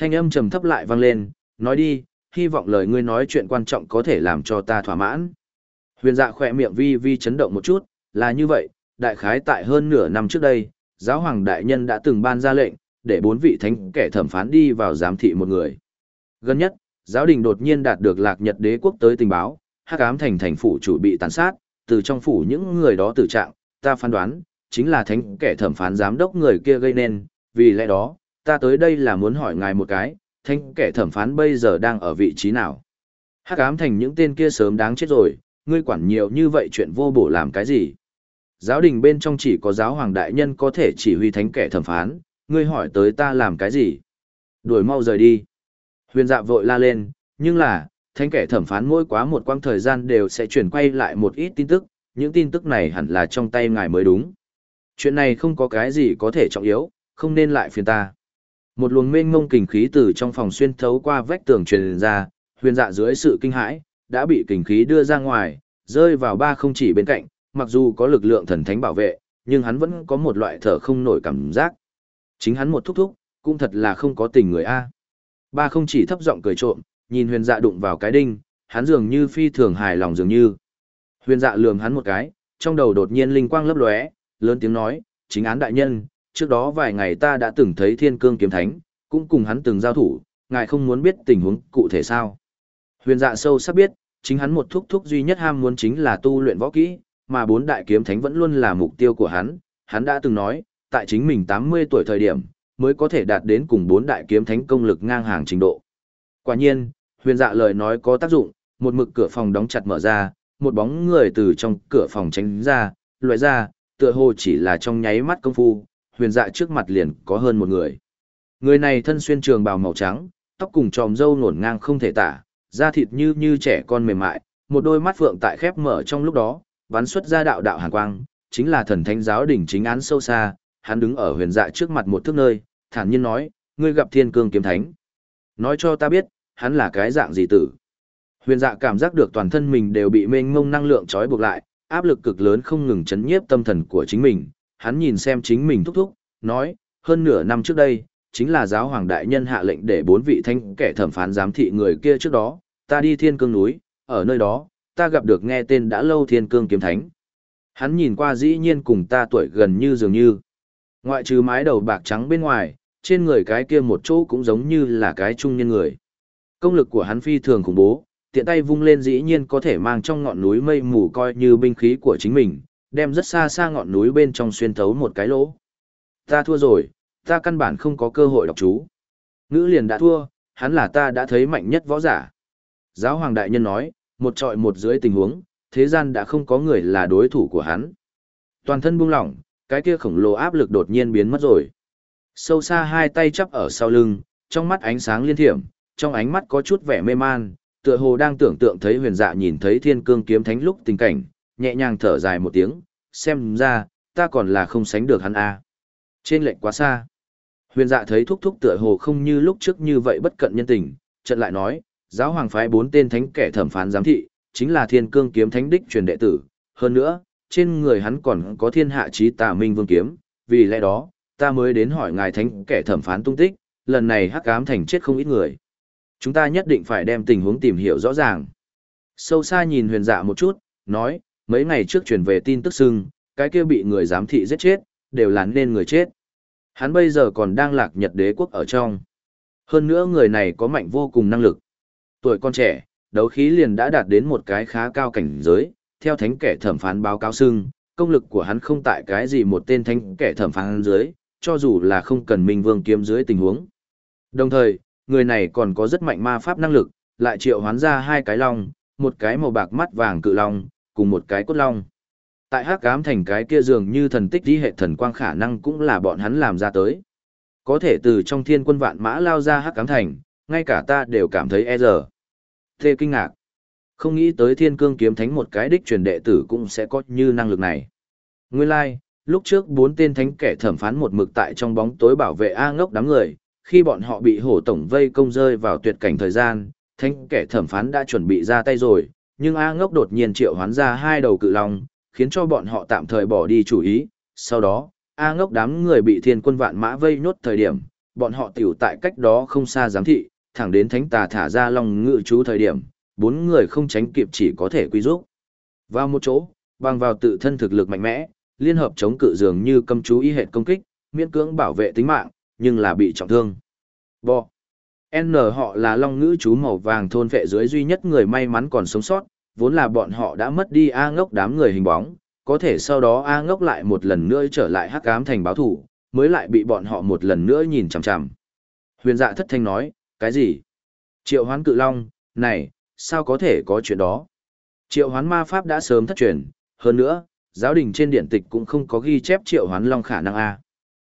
Thanh âm trầm thấp lại vang lên, nói đi, hy vọng lời ngươi nói chuyện quan trọng có thể làm cho ta thỏa mãn. Huyền dạ khỏe miệng vi vi chấn động một chút, là như vậy, đại khái tại hơn nửa năm trước đây, giáo hoàng đại nhân đã từng ban ra lệnh, để bốn vị thánh kẻ thẩm phán đi vào giám thị một người. Gần nhất, giáo đình đột nhiên đạt được lạc nhật đế quốc tới tình báo, hắc ám thành thành phủ chủ bị tàn sát, từ trong phủ những người đó tử trạng, ta phán đoán, chính là thánh kẻ thẩm phán giám đốc người kia gây nên, vì lẽ đó, ta tới đây là muốn hỏi ngài một cái, thánh kẻ thẩm phán bây giờ đang ở vị trí nào? Hắc ám thành những tên kia sớm đáng chết rồi, ngươi quản nhiều như vậy chuyện vô bổ làm cái gì? Giáo đình bên trong chỉ có giáo hoàng đại nhân có thể chỉ huy thánh kẻ thẩm phán, ngươi hỏi tới ta làm cái gì? Đuổi mau rời đi. Huyền dạ vội la lên, nhưng là, thánh kẻ thẩm phán mỗi quá một quãng thời gian đều sẽ chuyển quay lại một ít tin tức, những tin tức này hẳn là trong tay ngài mới đúng. Chuyện này không có cái gì có thể trọng yếu, không nên lại phiền ta. Một luồng mênh mông kình khí từ trong phòng xuyên thấu qua vách tường truyền ra, huyền dạ dưới sự kinh hãi, đã bị kình khí đưa ra ngoài, rơi vào ba không chỉ bên cạnh, mặc dù có lực lượng thần thánh bảo vệ, nhưng hắn vẫn có một loại thở không nổi cảm giác. Chính hắn một thúc thúc, cũng thật là không có tình người A. Ba không chỉ thấp giọng cười trộm, nhìn huyền dạ đụng vào cái đinh, hắn dường như phi thường hài lòng dường như. Huyền dạ lườm hắn một cái, trong đầu đột nhiên linh quang lấp lóe, lớn tiếng nói, chính án đại nhân, trước đó vài ngày ta đã từng thấy thiên cương kiếm thánh, cũng cùng hắn từng giao thủ, ngài không muốn biết tình huống cụ thể sao. Huyền dạ sâu sắc biết, chính hắn một thúc thúc duy nhất ham muốn chính là tu luyện võ kỹ, mà bốn đại kiếm thánh vẫn luôn là mục tiêu của hắn, hắn đã từng nói, tại chính mình 80 tuổi thời điểm, mới có thể đạt đến cùng bốn đại kiếm thánh công lực ngang hàng trình độ. Quả nhiên, huyền dạ lời nói có tác dụng, một mực cửa phòng đóng chặt mở ra, một bóng người từ trong cửa phòng tránh ra, loại ra, tựa hồ chỉ là trong nháy mắt công phu, huyền dạ trước mặt liền có hơn một người. Người này thân xuyên trường bào màu trắng, tóc cùng tròm râu nổn ngang không thể tả, da thịt như như trẻ con mềm mại, một đôi mắt phượng tại khép mở trong lúc đó, bắn xuất ra đạo đạo hàn quang, chính là thần thánh giáo đỉnh chính án sâu xa, hắn đứng ở huyền dạ trước mặt một thước nơi, thản nhiên nói, ngươi gặp thiên cương kiếm thánh. Nói cho ta biết, hắn là cái dạng gì tử. Huyền dạ cảm giác được toàn thân mình đều bị mênh mông năng lượng trói buộc lại, áp lực cực lớn không ngừng chấn nhiếp tâm thần của chính mình. Hắn nhìn xem chính mình thúc thúc, nói, hơn nửa năm trước đây, chính là giáo hoàng đại nhân hạ lệnh để bốn vị thanh kẻ thẩm phán giám thị người kia trước đó, ta đi thiên cương núi, ở nơi đó, ta gặp được nghe tên đã lâu thiên cương kiếm thánh. Hắn nhìn qua dĩ nhiên cùng ta tuổi gần như dường như. Ngoại trừ mái đầu bạc trắng bên ngoài, trên người cái kia một chỗ cũng giống như là cái trung nhân người. Công lực của hắn phi thường khủng bố, tiện tay vung lên dĩ nhiên có thể mang trong ngọn núi mây mù coi như binh khí của chính mình, đem rất xa xa ngọn núi bên trong xuyên thấu một cái lỗ. Ta thua rồi, ta căn bản không có cơ hội đọc chú. Ngữ liền đã thua, hắn là ta đã thấy mạnh nhất võ giả. Giáo hoàng đại nhân nói, một trọi một dưới tình huống, thế gian đã không có người là đối thủ của hắn. Toàn thân buông lỏng, cái kia khổng lồ áp lực đột nhiên biến mất rồi. Sâu xa hai tay chắp ở sau lưng, trong mắt ánh sáng liên thiểm, trong ánh mắt có chút vẻ mê man, tựa hồ đang tưởng tượng thấy huyền dạ nhìn thấy thiên cương kiếm thánh lúc tình cảnh, nhẹ nhàng thở dài một tiếng, xem ra, ta còn là không sánh được hắn a. Trên lệnh quá xa. Huyền dạ thấy thúc thúc tựa hồ không như lúc trước như vậy bất cận nhân tình, trận lại nói, giáo hoàng phái bốn tên thánh kẻ thẩm phán giám thị, chính là thiên cương kiếm thánh đích truyền đệ tử, hơn nữa, trên người hắn còn có thiên hạ trí tà minh vương kiếm, vì lẽ đó, ta mới đến hỏi ngài thánh kẻ thẩm phán tung tích, lần này hắc ám thành chết không ít người. Chúng ta nhất định phải đem tình huống tìm hiểu rõ ràng. Sâu xa nhìn huyền dạ một chút, nói, mấy ngày trước truyền về tin tức xưng, cái kia bị người giám thị giết chết, đều là nên người chết. Hắn bây giờ còn đang lạc nhật đế quốc ở trong. Hơn nữa người này có mạnh vô cùng năng lực. Tuổi con trẻ, đấu khí liền đã đạt đến một cái khá cao cảnh giới, theo thánh kẻ thẩm phán báo cáo xưng, công lực của hắn không tại cái gì một tên thánh kẻ thẩm phán dưới, cho dù là không cần minh vương kiếm dưới tình huống. Đồng thời, người này còn có rất mạnh ma pháp năng lực, lại triệu hoán ra hai cái long, một cái màu bạc mắt vàng cự long, cùng một cái cốt long. Tại hắc ám thành cái kia dường như thần tích đi hệ thần quang khả năng cũng là bọn hắn làm ra tới. Có thể từ trong thiên quân vạn mã lao ra hắc ám thành, ngay cả ta đều cảm thấy e dở. Thê kinh ngạc. Không nghĩ tới thiên cương kiếm thánh một cái đích truyền đệ tử cũng sẽ có như năng lực này. Nguyên lai, like, lúc trước bốn tên thánh kẻ thẩm phán một mực tại trong bóng tối bảo vệ A ngốc đám người, khi bọn họ bị hổ tổng vây công rơi vào tuyệt cảnh thời gian, thánh kẻ thẩm phán đã chuẩn bị ra tay rồi, nhưng A ngốc đột nhiên triệu hoán ra hai đầu cự long, khiến cho bọn họ tạm thời bỏ đi chủ ý. Sau đó, A ngốc đám người bị thiên quân vạn mã vây nhốt thời điểm, bọn họ tiểu tại cách đó không xa giám thị, thẳng đến thánh tà thả ra long ngự chú thời điểm, bốn người không tránh kịp chỉ có thể quy giúp. Vào một chỗ, bằng vào tự thân thực lực mạnh mẽ, liên hợp chống cự dường như cầm chú ý hệ công kích, miễn cưỡng bảo vệ tính mạng, nhưng là bị trọng thương. Bò. N họ là long ngữ chú màu vàng thôn vệ dưới duy nhất người may mắn còn sống sót, vốn là bọn họ đã mất đi A ngốc đám người hình bóng, có thể sau đó A ngốc lại một lần nữa trở lại hắc ám thành báo thủ, mới lại bị bọn họ một lần nữa nhìn chằm chằm. Huyền dạ thất thanh nói, cái gì? Triệu hoán cự long, này, sao có thể có chuyện đó? Triệu hoán ma pháp đã sớm thất truyền, hơn nữa, giáo đình trên điện tịch cũng không có ghi chép triệu hoán long khả năng A.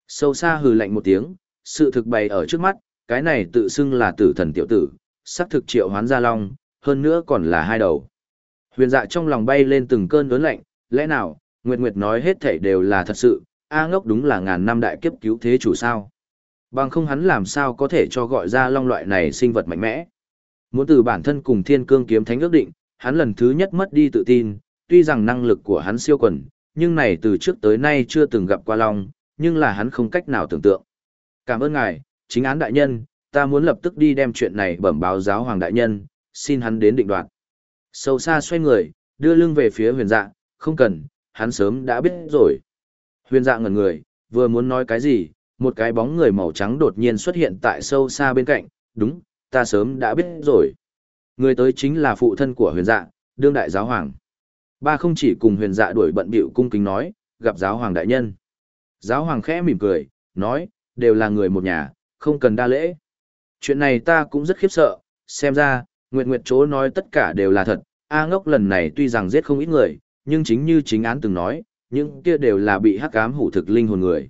Sâu xa hừ lạnh một tiếng, sự thực bày ở trước mắt, cái này tự xưng là tử thần tiểu tử, sắc thực triệu hoán ra long, hơn nữa còn là hai đầu. Huyền dạ trong lòng bay lên từng cơn ớn lạnh, lẽ nào, Nguyệt Nguyệt nói hết thảy đều là thật sự, A ngốc đúng là ngàn năm đại kiếp cứu thế chủ sao. Bằng không hắn làm sao có thể cho gọi ra long loại này sinh vật mạnh mẽ. Muốn từ bản thân cùng thiên cương kiếm thánh ước định, hắn lần thứ nhất mất đi tự tin, tuy rằng năng lực của hắn siêu quần, nhưng này từ trước tới nay chưa từng gặp qua long, nhưng là hắn không cách nào tưởng tượng. Cảm ơn ngài, chính án đại nhân, ta muốn lập tức đi đem chuyện này bẩm báo giáo hoàng đại nhân, xin hắn đến định đoạt. Sâu xa xoay người, đưa lưng về phía huyền dạ, không cần, hắn sớm đã biết rồi. Huyền dạ ngẩn người, vừa muốn nói cái gì, một cái bóng người màu trắng đột nhiên xuất hiện tại sâu xa bên cạnh, đúng, ta sớm đã biết rồi. Người tới chính là phụ thân của huyền dạ, đương đại giáo hoàng. Ba không chỉ cùng huyền dạ đuổi bận bịu cung kính nói, gặp giáo hoàng đại nhân. Giáo hoàng khẽ mỉm cười, nói, đều là người một nhà, không cần đa lễ. Chuyện này ta cũng rất khiếp sợ, xem ra, Nguyệt Nguyệt chỗ nói tất cả đều là thật, A ngốc lần này tuy rằng giết không ít người, nhưng chính như chính án từng nói, những kia đều là bị hắc ám hủ thực linh hồn người.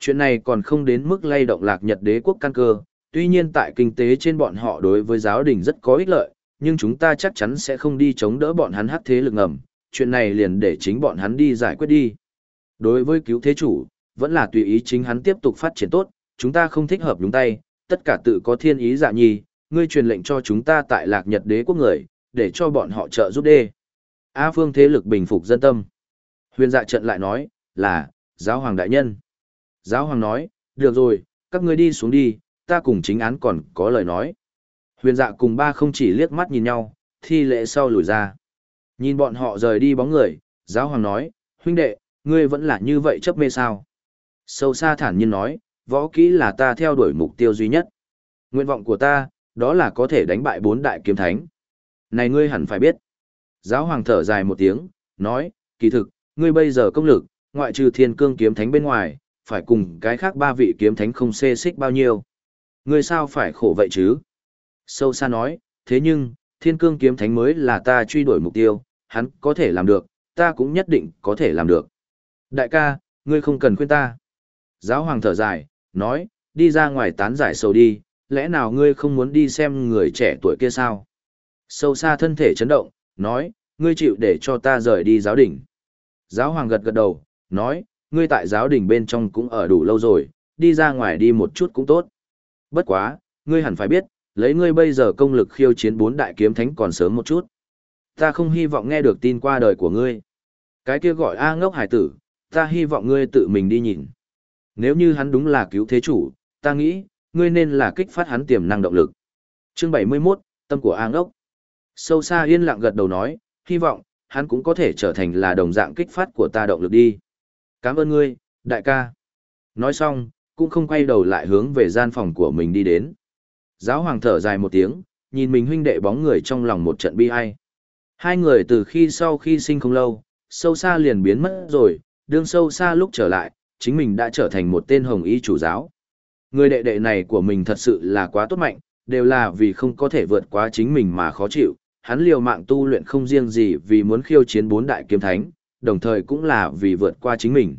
Chuyện này còn không đến mức lay động lạc Nhật đế quốc căn cơ, tuy nhiên tại kinh tế trên bọn họ đối với giáo đình rất có ích lợi, nhưng chúng ta chắc chắn sẽ không đi chống đỡ bọn hắn hắc thế lực ngầm, chuyện này liền để chính bọn hắn đi giải quyết đi. Đối với cứu thế chủ, vẫn là tùy ý chính hắn tiếp tục phát triển tốt, chúng ta không thích hợp nhúng tay, tất cả tự có thiên ý dạ nhi, ngươi truyền lệnh cho chúng ta tại lạc nhật đế quốc người, để cho bọn họ trợ giúp đê. A phương thế lực bình phục dân tâm. Huyền dạ trận lại nói, là, giáo hoàng đại nhân. Giáo hoàng nói, được rồi, các ngươi đi xuống đi, ta cùng chính án còn có lời nói. Huyền dạ cùng ba không chỉ liếc mắt nhìn nhau, thi lễ sau lùi ra. Nhìn bọn họ rời đi bóng người, giáo hoàng nói, huynh đệ, ngươi vẫn là như vậy chấp mê sao. Sâu xa thản nhiên nói, võ kỹ là ta theo đuổi mục tiêu duy nhất. Nguyện vọng của ta, đó là có thể đánh bại bốn đại kiếm thánh. Này ngươi hẳn phải biết. Giáo hoàng thở dài một tiếng, nói, kỳ thực, ngươi bây giờ công lực, ngoại trừ thiên cương kiếm thánh bên ngoài, phải cùng cái khác ba vị kiếm thánh không xê xích bao nhiêu. Ngươi sao phải khổ vậy chứ? Sâu xa nói, thế nhưng, thiên cương kiếm thánh mới là ta truy đuổi mục tiêu, hắn có thể làm được, ta cũng nhất định có thể làm được. Đại ca, ngươi không cần khuyên ta. Giáo hoàng thở dài, nói, đi ra ngoài tán giải sầu đi, lẽ nào ngươi không muốn đi xem người trẻ tuổi kia sao? Sâu xa thân thể chấn động, nói, ngươi chịu để cho ta rời đi giáo đỉnh Giáo hoàng gật gật đầu, nói, ngươi tại giáo đỉnh bên trong cũng ở đủ lâu rồi, đi ra ngoài đi một chút cũng tốt. Bất quá, ngươi hẳn phải biết, lấy ngươi bây giờ công lực khiêu chiến bốn đại kiếm thánh còn sớm một chút. Ta không hy vọng nghe được tin qua đời của ngươi. Cái kia gọi A ngốc hải tử, ta hy vọng ngươi tự mình đi nhìn. Nếu như hắn đúng là cứu thế chủ, ta nghĩ, ngươi nên là kích phát hắn tiềm năng động lực. Chương 71, tâm của A ngốc. Sâu xa yên lặng gật đầu nói, hy vọng, hắn cũng có thể trở thành là đồng dạng kích phát của ta động lực đi. Cảm ơn ngươi, đại ca. Nói xong, cũng không quay đầu lại hướng về gian phòng của mình đi đến. Giáo hoàng thở dài một tiếng, nhìn mình huynh đệ bóng người trong lòng một trận bi ai. Hai người từ khi sau khi sinh không lâu, sâu xa liền biến mất rồi, đương sâu xa lúc trở lại, chính mình đã trở thành một tên hồng y chủ giáo. Người đệ đệ này của mình thật sự là quá tốt mạnh, đều là vì không có thể vượt qua chính mình mà khó chịu, hắn liều mạng tu luyện không riêng gì vì muốn khiêu chiến bốn đại kiếm thánh, đồng thời cũng là vì vượt qua chính mình.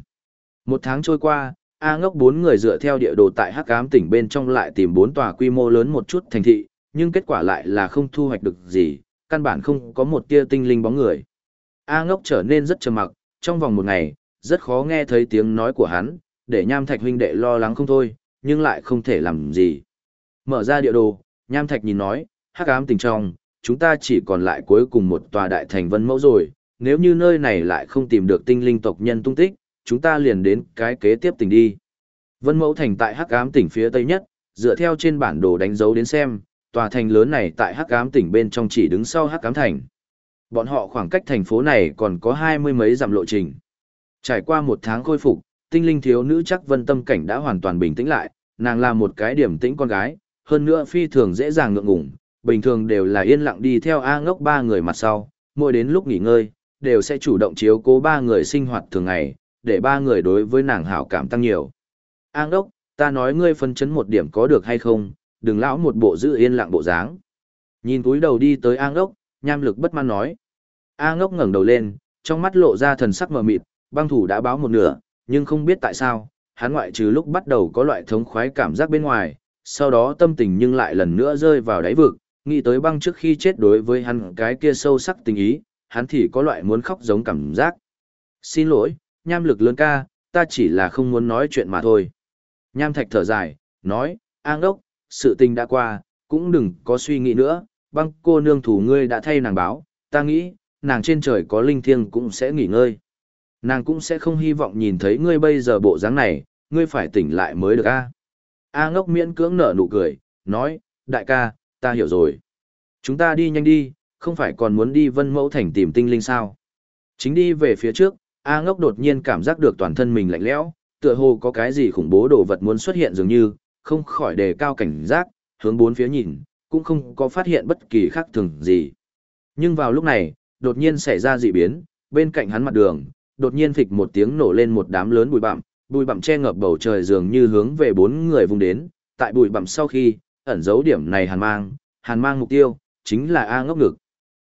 Một tháng trôi qua, A ngốc bốn người dựa theo địa đồ tại Hắc Ám tỉnh bên trong lại tìm bốn tòa quy mô lớn một chút thành thị, nhưng kết quả lại là không thu hoạch được gì, căn bản không có một tia tinh linh bóng người. A ngốc trở nên rất trầm mặc, trong vòng một ngày, rất khó nghe thấy tiếng nói của hắn, để nham thạch huynh đệ lo lắng không thôi, nhưng lại không thể làm gì. Mở ra địa đồ, nham thạch nhìn nói, hắc ám tình trong, chúng ta chỉ còn lại cuối cùng một tòa đại thành vân mẫu rồi, nếu như nơi này lại không tìm được tinh linh tộc nhân tung tích, chúng ta liền đến cái kế tiếp tỉnh đi. Vân mẫu thành tại hắc ám tỉnh phía tây nhất, dựa theo trên bản đồ đánh dấu đến xem, tòa thành lớn này tại hắc ám tỉnh bên trong chỉ đứng sau hắc ám thành. Bọn họ khoảng cách thành phố này còn có hai mươi mấy dặm lộ trình. Trải qua một tháng khôi phục, tinh linh thiếu nữ chắc vân tâm cảnh đã hoàn toàn bình tĩnh lại, nàng là một cái điểm tĩnh con gái, hơn nữa phi thường dễ dàng ngượng ngùng, bình thường đều là yên lặng đi theo A ngốc ba người mặt sau, mỗi đến lúc nghỉ ngơi, đều sẽ chủ động chiếu cố ba người sinh hoạt thường ngày, để ba người đối với nàng hảo cảm tăng nhiều. A ngốc, ta nói ngươi phân chấn một điểm có được hay không, đừng lão một bộ giữ yên lặng bộ dáng. Nhìn túi đầu đi tới A ngốc, nham lực bất mãn nói. A ngốc ngẩng đầu lên, trong mắt lộ ra thần sắc mờ mịt, băng thủ đã báo một nửa, nhưng không biết tại sao, hắn ngoại trừ lúc bắt đầu có loại thống khoái cảm giác bên ngoài, sau đó tâm tình nhưng lại lần nữa rơi vào đáy vực, nghĩ tới băng trước khi chết đối với hắn cái kia sâu sắc tình ý, hắn thì có loại muốn khóc giống cảm giác. Xin lỗi, nham lực lớn ca, ta chỉ là không muốn nói chuyện mà thôi. Nham thạch thở dài, nói, an đốc, sự tình đã qua, cũng đừng có suy nghĩ nữa, băng cô nương thủ ngươi đã thay nàng báo, ta nghĩ, nàng trên trời có linh thiêng cũng sẽ nghỉ ngơi. Nàng cũng sẽ không hy vọng nhìn thấy ngươi bây giờ bộ dáng này, ngươi phải tỉnh lại mới được a. A ngốc miễn cưỡng nở nụ cười, nói, đại ca, ta hiểu rồi. Chúng ta đi nhanh đi, không phải còn muốn đi vân mẫu thành tìm tinh linh sao. Chính đi về phía trước, A ngốc đột nhiên cảm giác được toàn thân mình lạnh lẽo, tựa hồ có cái gì khủng bố đồ vật muốn xuất hiện dường như, không khỏi đề cao cảnh giác, hướng bốn phía nhìn, cũng không có phát hiện bất kỳ khác thường gì. Nhưng vào lúc này, đột nhiên xảy ra dị biến, bên cạnh hắn mặt đường, đột nhiên phịch một tiếng nổ lên một đám lớn bụi bặm, bụi bặm che ngập bầu trời dường như hướng về bốn người vùng đến, tại bụi bặm sau khi, ẩn dấu điểm này hàn mang, hàn mang mục tiêu, chính là A ngốc ngực.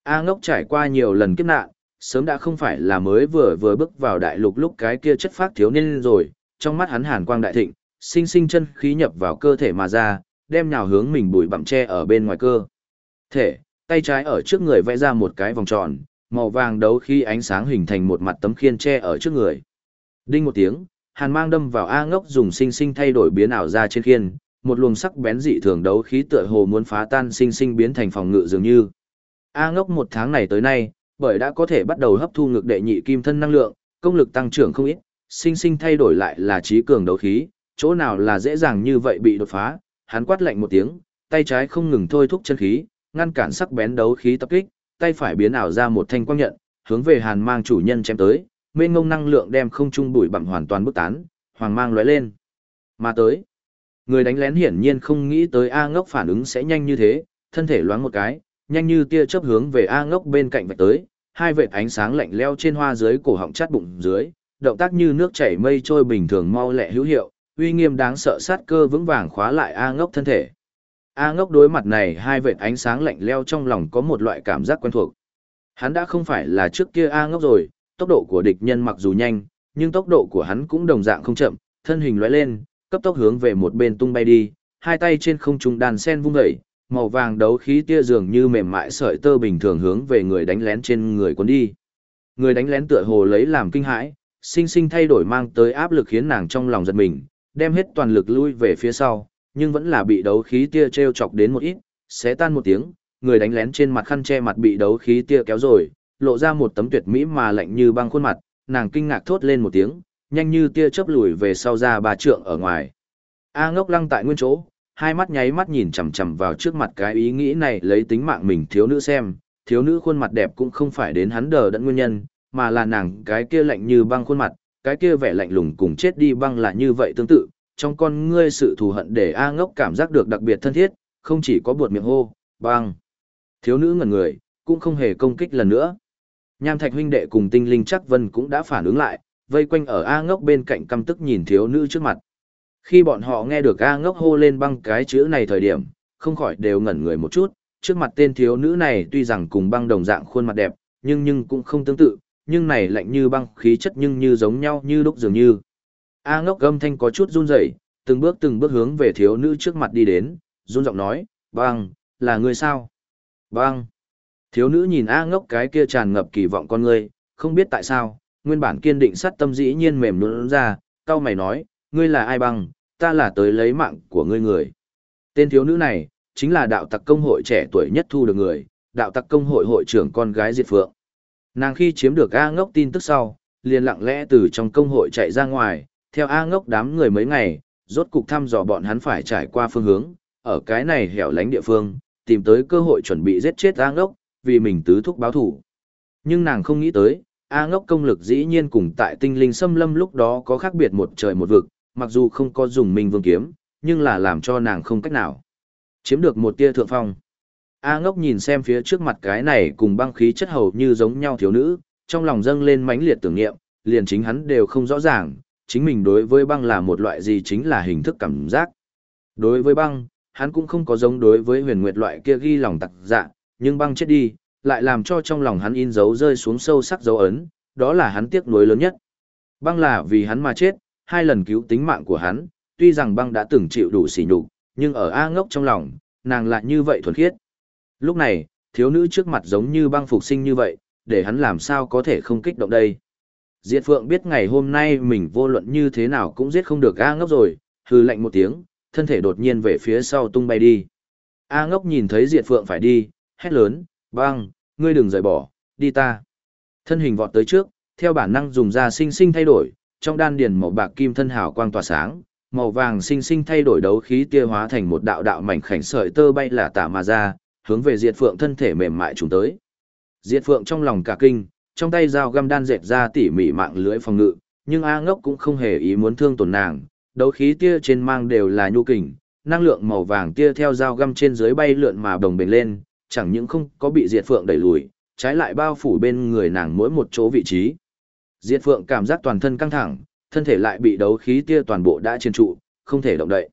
A ngốc trải qua nhiều lần kiếp nạn, sớm đã không phải là mới vừa vừa bước vào đại lục lúc cái kia chất phát thiếu niên rồi, trong mắt hắn hàn quang đại thịnh, sinh sinh chân khí nhập vào cơ thể mà ra, đem nhào hướng mình bụi bặm che ở bên ngoài cơ. Thể, tay trái ở trước người vẽ ra một cái vòng tròn, màu vàng đấu khi ánh sáng hình thành một mặt tấm khiên che ở trước người. Đinh một tiếng, hàn mang đâm vào A ngốc dùng sinh sinh thay đổi biến ảo ra trên khiên, một luồng sắc bén dị thường đấu khí tựa hồ muốn phá tan sinh sinh biến thành phòng ngự dường như. A ngốc một tháng này tới nay, bởi đã có thể bắt đầu hấp thu ngực đệ nhị kim thân năng lượng, công lực tăng trưởng không ít, sinh sinh thay đổi lại là trí cường đấu khí, chỗ nào là dễ dàng như vậy bị đột phá, hắn quát lạnh một tiếng, tay trái không ngừng thôi thúc chân khí, ngăn cản sắc bén đấu khí tập kích, tay phải biến ảo ra một thanh quang nhận, hướng về Hàn Mang chủ nhân chém tới, mênh ngông năng lượng đem không trung bụi bặm hoàn toàn bức tán, hoàng mang lóe lên. Mà tới, người đánh lén hiển nhiên không nghĩ tới A Ngốc phản ứng sẽ nhanh như thế, thân thể loáng một cái, nhanh như tia chớp hướng về A Ngốc bên cạnh vạch tới, hai vệt ánh sáng lạnh leo trên hoa dưới cổ họng chát bụng dưới, động tác như nước chảy mây trôi bình thường mau lẹ hữu hiệu, uy nghiêm đáng sợ sát cơ vững vàng khóa lại A Ngốc thân thể. A ngốc đối mặt này hai vệt ánh sáng lạnh leo trong lòng có một loại cảm giác quen thuộc. Hắn đã không phải là trước kia A ngốc rồi, tốc độ của địch nhân mặc dù nhanh, nhưng tốc độ của hắn cũng đồng dạng không chậm, thân hình lóe lên, cấp tốc hướng về một bên tung bay đi, hai tay trên không trung đàn sen vung dậy, màu vàng đấu khí tia dường như mềm mại sợi tơ bình thường hướng về người đánh lén trên người cuốn đi. Người đánh lén tựa hồ lấy làm kinh hãi, sinh sinh thay đổi mang tới áp lực khiến nàng trong lòng giật mình, đem hết toàn lực lui về phía sau, nhưng vẫn là bị đấu khí tia treo chọc đến một ít, xé tan một tiếng, người đánh lén trên mặt khăn che mặt bị đấu khí tia kéo rồi, lộ ra một tấm tuyệt mỹ mà lạnh như băng khuôn mặt, nàng kinh ngạc thốt lên một tiếng, nhanh như tia chớp lùi về sau ra ba trượng ở ngoài. A ngốc lăng tại nguyên chỗ, hai mắt nháy mắt nhìn chằm chằm vào trước mặt cái ý nghĩ này lấy tính mạng mình thiếu nữ xem, thiếu nữ khuôn mặt đẹp cũng không phải đến hắn đờ đẫn nguyên nhân, mà là nàng cái kia lạnh như băng khuôn mặt, cái kia vẻ lạnh lùng cùng chết đi băng là như vậy tương tự, trong con ngươi sự thù hận để A ngốc cảm giác được đặc biệt thân thiết, không chỉ có buột miệng hô, băng. Thiếu nữ ngẩn người, cũng không hề công kích lần nữa. Nham thạch huynh đệ cùng tinh linh chắc vân cũng đã phản ứng lại, vây quanh ở A ngốc bên cạnh căm tức nhìn thiếu nữ trước mặt. Khi bọn họ nghe được A ngốc hô lên băng cái chữ này thời điểm, không khỏi đều ngẩn người một chút, trước mặt tên thiếu nữ này tuy rằng cùng băng đồng dạng khuôn mặt đẹp, nhưng nhưng cũng không tương tự, nhưng này lạnh như băng khí chất nhưng như giống nhau như lúc dường như. A ngốc gâm thanh có chút run rẩy, từng bước từng bước hướng về thiếu nữ trước mặt đi đến, run giọng nói, băng, là người sao? Băng. Thiếu nữ nhìn A ngốc cái kia tràn ngập kỳ vọng con người, không biết tại sao, nguyên bản kiên định sắt tâm dĩ nhiên mềm nhũn ra, cao mày nói, ngươi là ai băng, ta là tới lấy mạng của ngươi người. Tên thiếu nữ này, chính là đạo tặc công hội trẻ tuổi nhất thu được người, đạo tặc công hội hội trưởng con gái Diệt Phượng. Nàng khi chiếm được A ngốc tin tức sau, liền lặng lẽ từ trong công hội chạy ra ngoài, theo A ngốc đám người mấy ngày, rốt cục thăm dò bọn hắn phải trải qua phương hướng, ở cái này hẻo lánh địa phương, tìm tới cơ hội chuẩn bị giết chết A ngốc, vì mình tứ thúc báo thủ. Nhưng nàng không nghĩ tới, A ngốc công lực dĩ nhiên cùng tại tinh linh xâm lâm lúc đó có khác biệt một trời một vực, mặc dù không có dùng minh vương kiếm, nhưng là làm cho nàng không cách nào. Chiếm được một tia thượng phong. A ngốc nhìn xem phía trước mặt cái này cùng băng khí chất hầu như giống nhau thiếu nữ, trong lòng dâng lên mãnh liệt tưởng niệm, liền chính hắn đều không rõ ràng, chính mình đối với băng là một loại gì chính là hình thức cảm giác. Đối với băng, hắn cũng không có giống đối với huyền nguyệt loại kia ghi lòng tặc dạ, nhưng băng chết đi, lại làm cho trong lòng hắn in dấu rơi xuống sâu sắc dấu ấn, đó là hắn tiếc nuối lớn nhất. Băng là vì hắn mà chết, hai lần cứu tính mạng của hắn, tuy rằng băng đã từng chịu đủ sỉ nhục, nhưng ở A ngốc trong lòng, nàng lại như vậy thuần khiết. Lúc này, thiếu nữ trước mặt giống như băng phục sinh như vậy, để hắn làm sao có thể không kích động đây. Diệt Phượng biết ngày hôm nay mình vô luận như thế nào cũng giết không được A ngốc rồi, hư lạnh một tiếng, thân thể đột nhiên về phía sau tung bay đi. A ngốc nhìn thấy Diệt Phượng phải đi, hét lớn, băng, ngươi đừng rời bỏ, đi ta. Thân hình vọt tới trước, theo bản năng dùng ra sinh sinh thay đổi, trong đan điền màu bạc kim thân hào quang tỏa sáng, màu vàng sinh sinh thay đổi đấu khí tia hóa thành một đạo đạo mảnh khảnh sợi tơ bay là tả mà ra, hướng về Diệt Phượng thân thể mềm mại trùng tới. Diệt Phượng trong lòng cả kinh, trong tay dao găm đan dệt ra tỉ mỉ mạng lưới phòng ngự, nhưng A Ngốc cũng không hề ý muốn thương tổn nàng, đấu khí tia trên mang đều là nhu kình, năng lượng màu vàng tia theo dao găm trên dưới bay lượn mà đồng bền lên, chẳng những không có bị Diệt Phượng đẩy lùi, trái lại bao phủ bên người nàng mỗi một chỗ vị trí. Diệt Phượng cảm giác toàn thân căng thẳng, thân thể lại bị đấu khí tia toàn bộ đã trên trụ, không thể động đậy.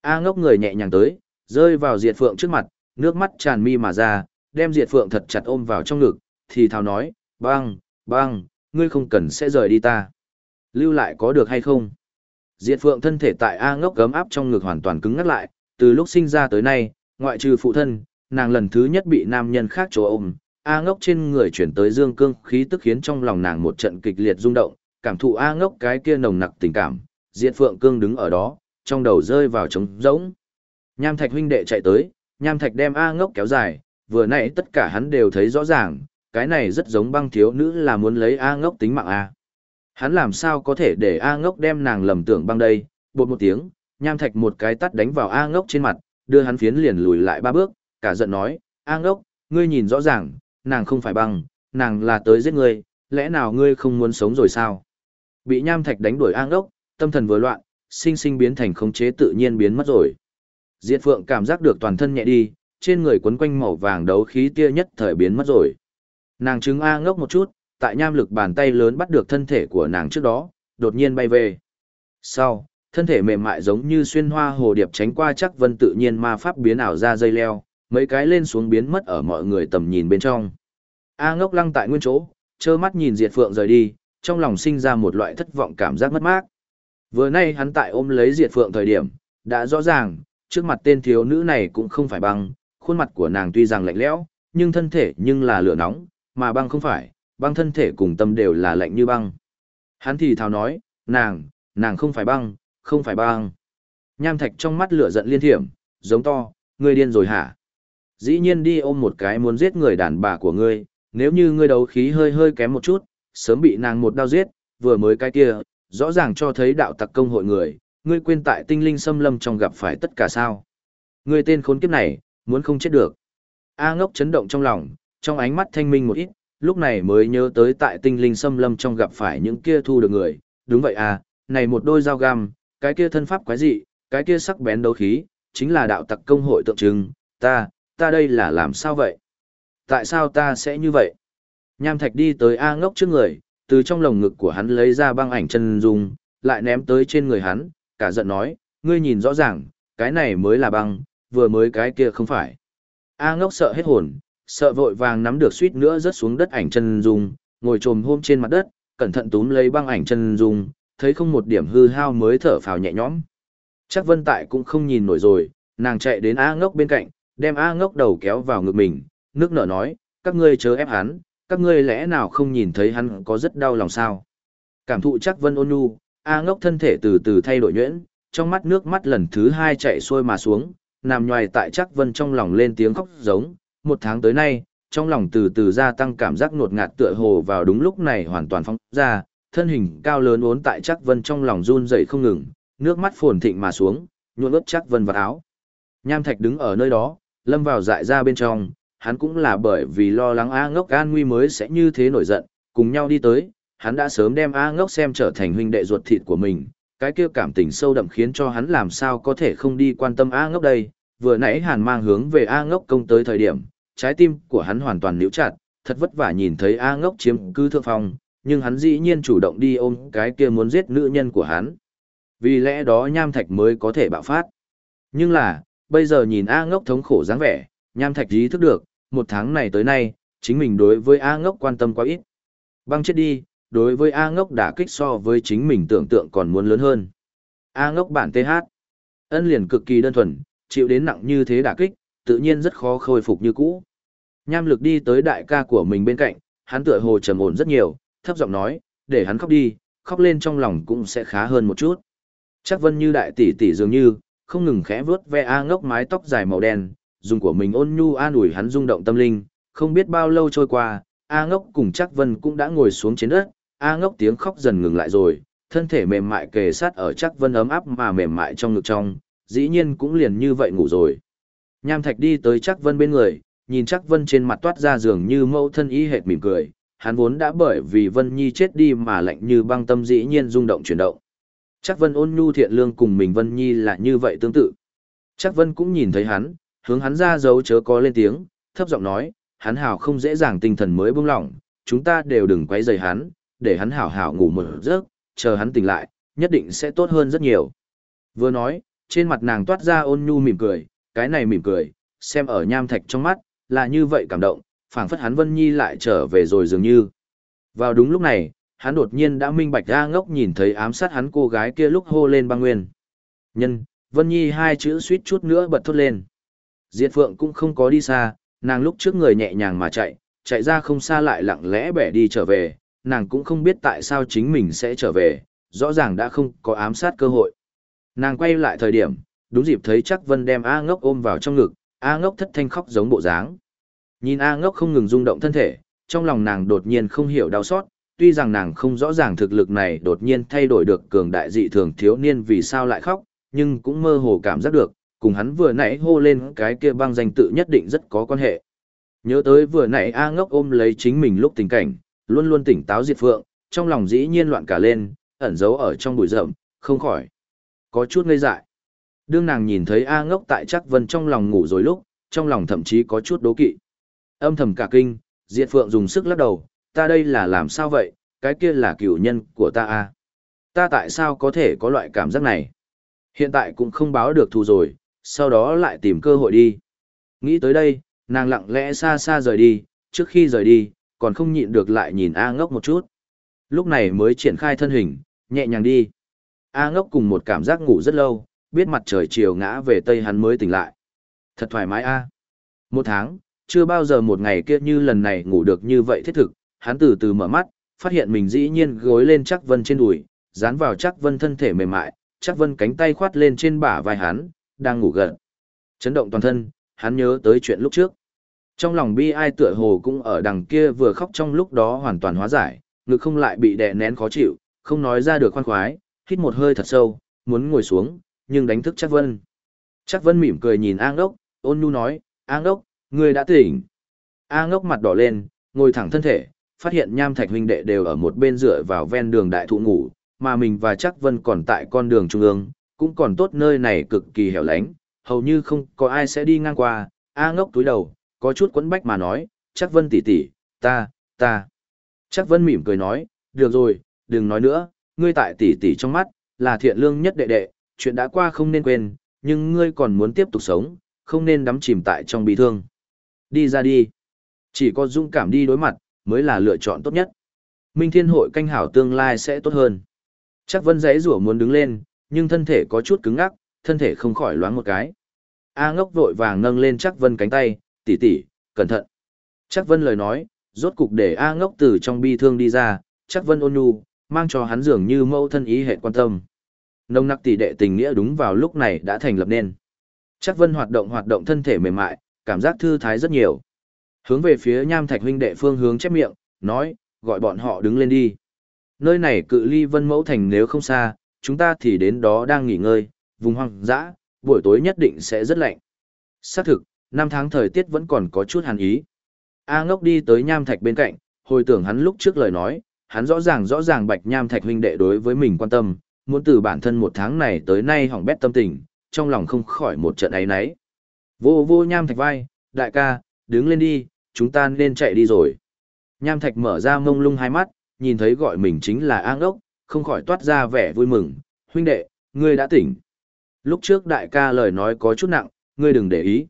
A ngốc người nhẹ nhàng tới, rơi vào Diệt Phượng trước mặt, nước mắt tràn mi mà ra, đem Diệt Phượng thật chặt ôm vào trong ngực, thì thào nói, băng, băng, ngươi không cần sẽ rời đi ta. Lưu lại có được hay không? Diệt Phượng thân thể tại A ngốc gấm áp trong ngực hoàn toàn cứng ngắt lại, từ lúc sinh ra tới nay, ngoại trừ phụ thân, nàng lần thứ nhất bị nam nhân khác chỗ ôm, A ngốc trên người chuyển tới dương cương khí tức khiến trong lòng nàng một trận kịch liệt rung động, cảm thụ A ngốc cái kia nồng nặc tình cảm, Diệt Phượng cương đứng ở đó, trong đầu rơi vào trống rỗng. Nham Thạch huynh đệ chạy tới, Nham Thạch đem A ngốc kéo dài, vừa nãy tất cả hắn đều thấy rõ ràng, cái này rất giống băng thiếu nữ là muốn lấy A ngốc tính mạng A. Hắn làm sao có thể để A ngốc đem nàng lầm tưởng băng đây, bột một tiếng, Nham Thạch một cái tắt đánh vào A ngốc trên mặt, đưa hắn phiến liền lùi lại ba bước, cả giận nói, A ngốc, ngươi nhìn rõ ràng, nàng không phải băng, nàng là tới giết ngươi, lẽ nào ngươi không muốn sống rồi sao? Bị nham thạch đánh đuổi A ngốc, tâm thần vừa loạn, sinh sinh biến thành khống chế tự nhiên biến mất rồi. Diệt Phượng cảm giác được toàn thân nhẹ đi, trên người quấn quanh màu vàng đấu khí tia nhất thời biến mất rồi. Nàng chứng A ngốc một chút, tại nham lực bàn tay lớn bắt được thân thể của nàng trước đó, đột nhiên bay về. Sau, thân thể mềm mại giống như xuyên hoa hồ điệp tránh qua chắc vân tự nhiên ma pháp biến ảo ra dây leo, mấy cái lên xuống biến mất ở mọi người tầm nhìn bên trong. A ngốc lăng tại nguyên chỗ, trơ mắt nhìn Diệt Phượng rời đi, trong lòng sinh ra một loại thất vọng cảm giác mất mát. Vừa nay hắn tại ôm lấy Diệt Phượng thời điểm, đã rõ ràng, trước mặt tên thiếu nữ này cũng không phải băng, khuôn mặt của nàng tuy rằng lạnh lẽo, nhưng thân thể nhưng là lửa nóng, mà băng không phải, băng thân thể cùng tâm đều là lạnh như băng. Hắn thì thào nói, nàng, nàng không phải băng, không phải băng. Nham thạch trong mắt lửa giận liên thiểm, giống to, ngươi điên rồi hả? Dĩ nhiên đi ôm một cái muốn giết người đàn bà của ngươi, nếu như ngươi đấu khí hơi hơi kém một chút, sớm bị nàng một đao giết, vừa mới cái kia, rõ ràng cho thấy đạo tặc công hội người, ngươi quên tại tinh linh xâm lâm trong gặp phải tất cả sao. Ngươi tên khốn kiếp này, muốn không chết được. A ngốc chấn động trong lòng, trong ánh mắt thanh minh một ít, lúc này mới nhớ tới tại tinh linh xâm lâm trong gặp phải những kia thu được người. Đúng vậy à, này một đôi dao găm, cái kia thân pháp quái dị, cái kia sắc bén đấu khí, chính là đạo tặc công hội tượng trưng, ta, ta đây là làm sao vậy? Tại sao ta sẽ như vậy? Nham Thạch đi tới A ngốc trước người, từ trong lồng ngực của hắn lấy ra băng ảnh chân dung, lại ném tới trên người hắn, cả giận nói, ngươi nhìn rõ ràng, cái này mới là băng, vừa mới cái kia không phải. A ngốc sợ hết hồn, sợ vội vàng nắm được suýt nữa rớt xuống đất ảnh chân dung, ngồi trồm hôm trên mặt đất, cẩn thận túm lấy băng ảnh chân dung, thấy không một điểm hư hao mới thở phào nhẹ nhõm. Chắc Vân Tại cũng không nhìn nổi rồi, nàng chạy đến A ngốc bên cạnh, đem A ngốc đầu kéo vào ngực mình, nước nở nói, các ngươi chớ ép hắn, các ngươi lẽ nào không nhìn thấy hắn có rất đau lòng sao. Cảm thụ chắc vân ôn nhu, A ngốc thân thể từ từ thay đổi nhuyễn, trong mắt nước mắt lần thứ hai chạy xuôi mà xuống, nằm nhoài tại chắc vân trong lòng lên tiếng khóc giống, một tháng tới nay, trong lòng từ từ gia tăng cảm giác ngột ngạt tựa hồ vào đúng lúc này hoàn toàn phóng ra, thân hình cao lớn uốn tại chắc vân trong lòng run dậy không ngừng, nước mắt phồn thịnh mà xuống, nhuộn ướt chắc vân vào áo. Nham Thạch đứng ở nơi đó, lâm vào dại ra bên trong, hắn cũng là bởi vì lo lắng A ngốc an nguy mới sẽ như thế nổi giận, cùng nhau đi tới, hắn đã sớm đem A ngốc xem trở thành huynh đệ ruột thịt của mình, cái kia cảm tình sâu đậm khiến cho hắn làm sao có thể không đi quan tâm A ngốc đây, vừa nãy hàn mang hướng về A ngốc công tới thời điểm, trái tim của hắn hoàn toàn níu chặt, thật vất vả nhìn thấy A ngốc chiếm cư thượng phong, nhưng hắn dĩ nhiên chủ động đi ôm cái kia muốn giết nữ nhân của hắn. Vì lẽ đó nham thạch mới có thể bạo phát. Nhưng là, bây giờ nhìn A ngốc thống khổ dáng vẻ, nham thạch ý thức được, một tháng này tới nay, chính mình đối với A ngốc quan tâm quá ít. Băng chết đi, đối với A ngốc đã kích so với chính mình tưởng tượng còn muốn lớn hơn. A ngốc bản TH. Ân liền cực kỳ đơn thuần, chịu đến nặng như thế đả kích, tự nhiên rất khó khôi phục như cũ. Nham lực đi tới đại ca của mình bên cạnh, hắn tựa hồ trầm ổn rất nhiều, thấp giọng nói, để hắn khóc đi, khóc lên trong lòng cũng sẽ khá hơn một chút. Chắc vân như đại tỷ tỷ dường như, không ngừng khẽ vướt ve A ngốc mái tóc dài màu đen, dùng của mình ôn nhu an ủi hắn rung động tâm linh, không biết bao lâu trôi qua, A ngốc cùng chắc vân cũng đã ngồi xuống trên đất, A ngốc tiếng khóc dần ngừng lại rồi, thân thể mềm mại kề sát ở chắc vân ấm áp mà mềm mại trong ngực trong, dĩ nhiên cũng liền như vậy ngủ rồi. Nham thạch đi tới Trác vân bên người, nhìn Trác Vân trên mặt toát ra dường như mẫu thân ý hệt mỉm cười, hắn vốn đã bởi vì Vân Nhi chết đi mà lạnh như băng tâm dĩ nhiên rung động chuyển động. Trác Vân ôn nhu thiện lương cùng mình Vân Nhi là như vậy tương tự. Trác Vân cũng nhìn thấy hắn, hướng hắn ra dấu chớ có lên tiếng, thấp giọng nói, hắn hảo không dễ dàng tinh thần mới buông lỏng, chúng ta đều đừng quấy rầy hắn, để hắn hảo hảo ngủ một giấc, chờ hắn tỉnh lại, nhất định sẽ tốt hơn rất nhiều. Vừa nói, trên mặt nàng toát ra ôn nhu mỉm cười, cái này mỉm cười, xem ở nham thạch trong mắt, là như vậy cảm động, phảng phất hắn Vân Nhi lại trở về rồi dường như. Vào đúng lúc này, hắn đột nhiên đã minh bạch ra ngốc nhìn thấy ám sát hắn cô gái kia lúc hô lên băng nguyên. Nhân, Vân Nhi hai chữ suýt chút nữa bật thốt lên. Diệt Phượng cũng không có đi xa, nàng lúc trước người nhẹ nhàng mà chạy, chạy ra không xa lại lặng lẽ bẻ đi trở về, nàng cũng không biết tại sao chính mình sẽ trở về, rõ ràng đã không có ám sát cơ hội. Nàng quay lại thời điểm, đúng dịp thấy chắc Vân đem A ngốc ôm vào trong ngực, A ngốc thất thanh khóc giống bộ dáng. Nhìn A ngốc không ngừng rung động thân thể, trong lòng nàng đột nhiên không hiểu đau xót, tuy rằng nàng không rõ ràng thực lực này đột nhiên thay đổi được cường đại dị thường thiếu niên vì sao lại khóc, nhưng cũng mơ hồ cảm giác được, cùng hắn vừa nãy hô lên cái kia băng danh tự nhất định rất có quan hệ. Nhớ tới vừa nãy A ngốc ôm lấy chính mình lúc tình cảnh, luôn luôn tỉnh táo diệt phượng, trong lòng dĩ nhiên loạn cả lên, ẩn giấu ở trong bụi rậm, không khỏi. Có chút ngây dại. Đương nàng nhìn thấy A ngốc tại chắc vân trong lòng ngủ rồi lúc, trong lòng thậm chí có chút đố kỵ. Âm thầm cả kinh, diệt phượng dùng sức lắc đầu, ta đây là làm sao vậy, cái kia là cửu nhân của ta A. Ta tại sao có thể có loại cảm giác này? Hiện tại cũng không báo được thù rồi, sau đó lại tìm cơ hội đi. Nghĩ tới đây, nàng lặng lẽ xa xa rời đi, trước khi rời đi, còn không nhịn được lại nhìn A ngốc một chút. Lúc này mới triển khai thân hình, nhẹ nhàng đi. A ngốc cùng một cảm giác ngủ rất lâu, biết mặt trời chiều ngã về tây hắn mới tỉnh lại. Thật thoải mái A. Một tháng, chưa bao giờ một ngày kia như lần này ngủ được như vậy thiết thực, hắn từ từ mở mắt, phát hiện mình dĩ nhiên gối lên chắc vân trên đùi, dán vào chắc vân thân thể mềm mại, chắc vân cánh tay khoát lên trên bả vai hắn, đang ngủ gần. Chấn động toàn thân, hắn nhớ tới chuyện lúc trước. Trong lòng bi ai tựa hồ cũng ở đằng kia vừa khóc trong lúc đó hoàn toàn hóa giải, ngực không lại bị đè nén khó chịu, không nói ra được khoan khoái, hít một hơi thật sâu, muốn ngồi xuống, nhưng đánh thức chắc vân. Chắc vân mỉm cười nhìn A ngốc, ôn nhu nói, A ngốc, người đã tỉnh. A ngốc mặt đỏ lên, ngồi thẳng thân thể, phát hiện nham thạch huynh đệ đều ở một bên dựa vào ven đường đại thụ ngủ, mà mình và chắc vân còn tại con đường trung ương, cũng còn tốt nơi này cực kỳ hẻo lánh, hầu như không có ai sẽ đi ngang qua. A ngốc túi đầu, có chút quấn bách mà nói, chắc vân tỷ tỷ, ta, ta. Chắc vân mỉm cười nói, được rồi, đừng nói nữa, ngươi tại tỷ tỷ trong mắt, là thiện lương nhất đệ đệ, chuyện đã qua không nên quên, nhưng ngươi còn muốn tiếp tục sống, không nên đắm chìm tại trong bị thương. Đi ra đi. Chỉ có dũng cảm đi đối mặt, mới là lựa chọn tốt nhất. Minh Thiên hội canh hảo tương lai sẽ tốt hơn. Chắc vân giấy rủa muốn đứng lên, nhưng thân thể có chút cứng ngắc, thân thể không khỏi loáng một cái. A ngốc vội vàng nâng lên chắc vân cánh tay, tỷ tỷ, cẩn thận. Chắc vân lời nói, rốt cục để A ngốc từ trong bi thương đi ra, chắc vân ôn nhu, mang cho hắn dường như mẫu thân ý hệ quan tâm. Nông nặc tỷ đệ tình nghĩa đúng vào lúc này đã thành lập nên. Chắc vân hoạt động hoạt động thân thể mềm mại, cảm giác thư thái rất nhiều. Hướng về phía nham thạch huynh đệ phương hướng chép miệng, nói, gọi bọn họ đứng lên đi. Nơi này cự ly vân mẫu thành nếu không xa, chúng ta thì đến đó đang nghỉ ngơi, vùng hoang dã, buổi tối nhất định sẽ rất lạnh. Xác thực, năm tháng thời tiết vẫn còn có chút hàn ý. A ngốc đi tới nham thạch bên cạnh, hồi tưởng hắn lúc trước lời nói, hắn rõ ràng rõ ràng bạch nham thạch huynh đệ đối với mình quan tâm, muốn từ bản thân một tháng này tới nay hỏng bét tâm tình, trong lòng không khỏi một trận ấy náy Vô vô nham thạch vai, đại ca, đứng lên đi, chúng ta nên chạy đi rồi. Nham thạch mở ra mông lung hai mắt, nhìn thấy gọi mình chính là an ngốc, không khỏi toát ra vẻ vui mừng, huynh đệ, ngươi đã tỉnh. Lúc trước đại ca lời nói có chút nặng, ngươi đừng để ý.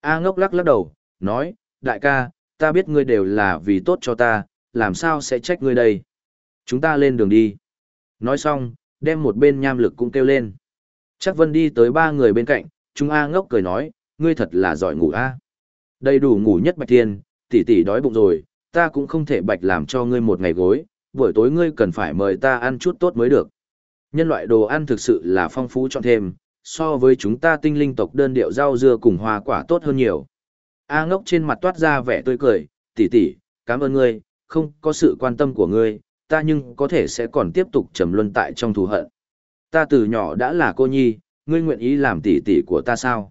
A ngốc lắc lắc đầu, nói, đại ca, ta biết ngươi đều là vì tốt cho ta, làm sao sẽ trách ngươi đây. Chúng ta lên đường đi. Nói xong, đem một bên nham lực cũng kêu lên. Chắc vân đi tới ba người bên cạnh, chúng A ngốc cười nói, ngươi thật là giỏi ngủ A. Đầy đủ ngủ nhất bạch thiên, tỷ tỷ đói bụng rồi, ta cũng không thể bạch làm cho ngươi một ngày gối, buổi tối ngươi cần phải mời ta ăn chút tốt mới được. Nhân loại đồ ăn thực sự là phong phú chọn thêm, so với chúng ta tinh linh tộc đơn điệu rau dưa cùng hoa quả tốt hơn nhiều. A ngốc trên mặt toát ra vẻ tươi cười, tỷ tỷ, cảm ơn ngươi, không có sự quan tâm của ngươi, ta nhưng có thể sẽ còn tiếp tục trầm luân tại trong thù hận. Ta từ nhỏ đã là cô nhi, ngươi nguyện ý làm tỷ tỷ của ta sao?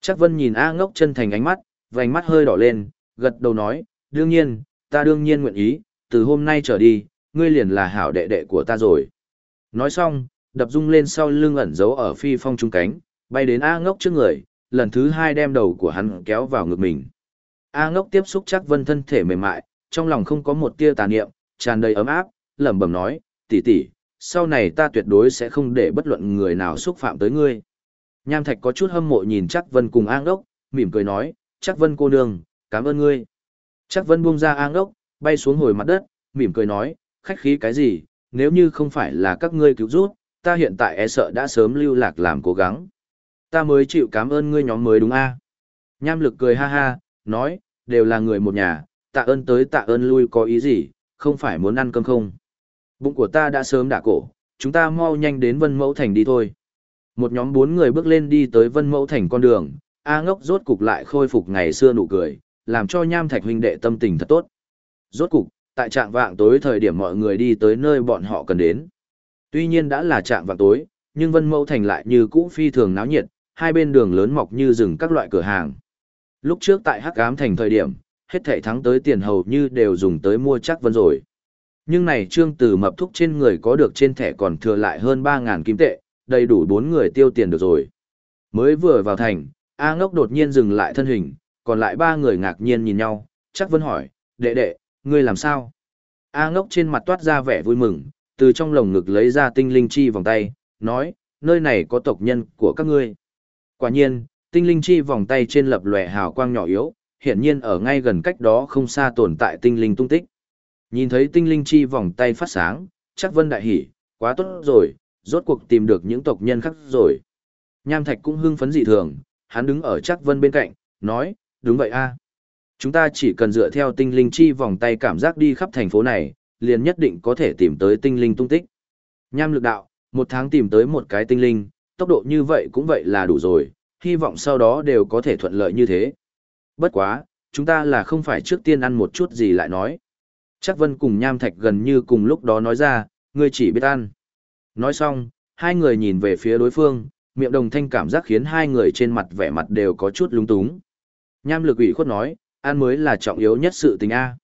Chắc Vân nhìn A ngốc chân thành ánh mắt, vành mắt hơi đỏ lên, gật đầu nói, đương nhiên, ta đương nhiên nguyện ý, từ hôm nay trở đi, ngươi liền là hảo đệ đệ của ta rồi. Nói xong, đập rung lên sau lưng ẩn giấu ở phi phong trung cánh, bay đến A ngốc trước người, lần thứ hai đem đầu của hắn kéo vào ngực mình. A ngốc tiếp xúc chắc vân thân thể mềm mại, trong lòng không có một tia tà niệm, tràn đầy ấm áp, lẩm bẩm nói, tỷ tỷ, sau này ta tuyệt đối sẽ không để bất luận người nào xúc phạm tới ngươi. Nham Thạch có chút hâm mộ nhìn Trác vân cùng An Đốc, mỉm cười nói, Trác vân cô nương, cảm ơn ngươi. Trác vân buông ra An Đốc, bay xuống hồi mặt đất, mỉm cười nói, khách khí cái gì, nếu như không phải là các ngươi cứu giúp, ta hiện tại e sợ đã sớm lưu lạc làm cố gắng. Ta mới chịu cảm ơn ngươi nhóm mới đúng a. Nham lực cười ha ha, nói, đều là người một nhà, tạ ơn tới tạ ơn lui có ý gì, không phải muốn ăn cơm không. Bụng của ta đã sớm đả cổ, chúng ta mau nhanh đến Vân Mẫu Thành đi thôi. Một nhóm bốn người bước lên đi tới Vân Mẫu Thành con đường, A ngốc rốt cục lại khôi phục ngày xưa nụ cười, làm cho nham thạch huynh đệ tâm tình thật tốt. Rốt cục, tại trạng vạng tối thời điểm mọi người đi tới nơi bọn họ cần đến. Tuy nhiên đã là trạng vạng tối, nhưng Vân Mẫu Thành lại như cũ phi thường náo nhiệt, hai bên đường lớn mọc như rừng các loại cửa hàng. Lúc trước tại Hắc Ám Thành thời điểm, hết thảy thắng tới tiền hầu như đều dùng tới mua chắc vân rồi. Nhưng này trương từ mập thúc trên người có được trên thẻ còn thừa lại hơn 3.000 kim tệ, đầy đủ bốn người tiêu tiền được rồi. Mới vừa vào thành, A ngốc đột nhiên dừng lại thân hình, còn lại ba người ngạc nhiên nhìn nhau, chắc vân hỏi, đệ đệ, ngươi làm sao? A ngốc trên mặt toát ra vẻ vui mừng, từ trong lồng ngực lấy ra tinh linh chi vòng tay, nói, nơi này có tộc nhân của các ngươi. Quả nhiên, tinh linh chi vòng tay trên lập lòe hào quang nhỏ yếu, hiện nhiên ở ngay gần cách đó không xa tồn tại tinh linh tung tích. Nhìn thấy tinh linh chi vòng tay phát sáng, chắc vân đại hỉ, quá tốt rồi, rốt cuộc tìm được những tộc nhân khác rồi. Nham Thạch cũng hưng phấn dị thường, hắn đứng ở chắc vân bên cạnh, nói, đúng vậy a Chúng ta chỉ cần dựa theo tinh linh chi vòng tay cảm giác đi khắp thành phố này, liền nhất định có thể tìm tới tinh linh tung tích. Nham lực đạo, một tháng tìm tới một cái tinh linh, tốc độ như vậy cũng vậy là đủ rồi, hy vọng sau đó đều có thể thuận lợi như thế. Bất quá, chúng ta là không phải trước tiên ăn một chút gì lại nói. Chắc Vân cùng Nham Thạch gần như cùng lúc đó nói ra, ngươi chỉ biết ăn. Nói xong, hai người nhìn về phía đối phương, miệng đồng thanh cảm giác khiến hai người trên mặt vẻ mặt đều có chút lúng túng. Nham lực ủy khuất nói, ăn mới là trọng yếu nhất sự tình A.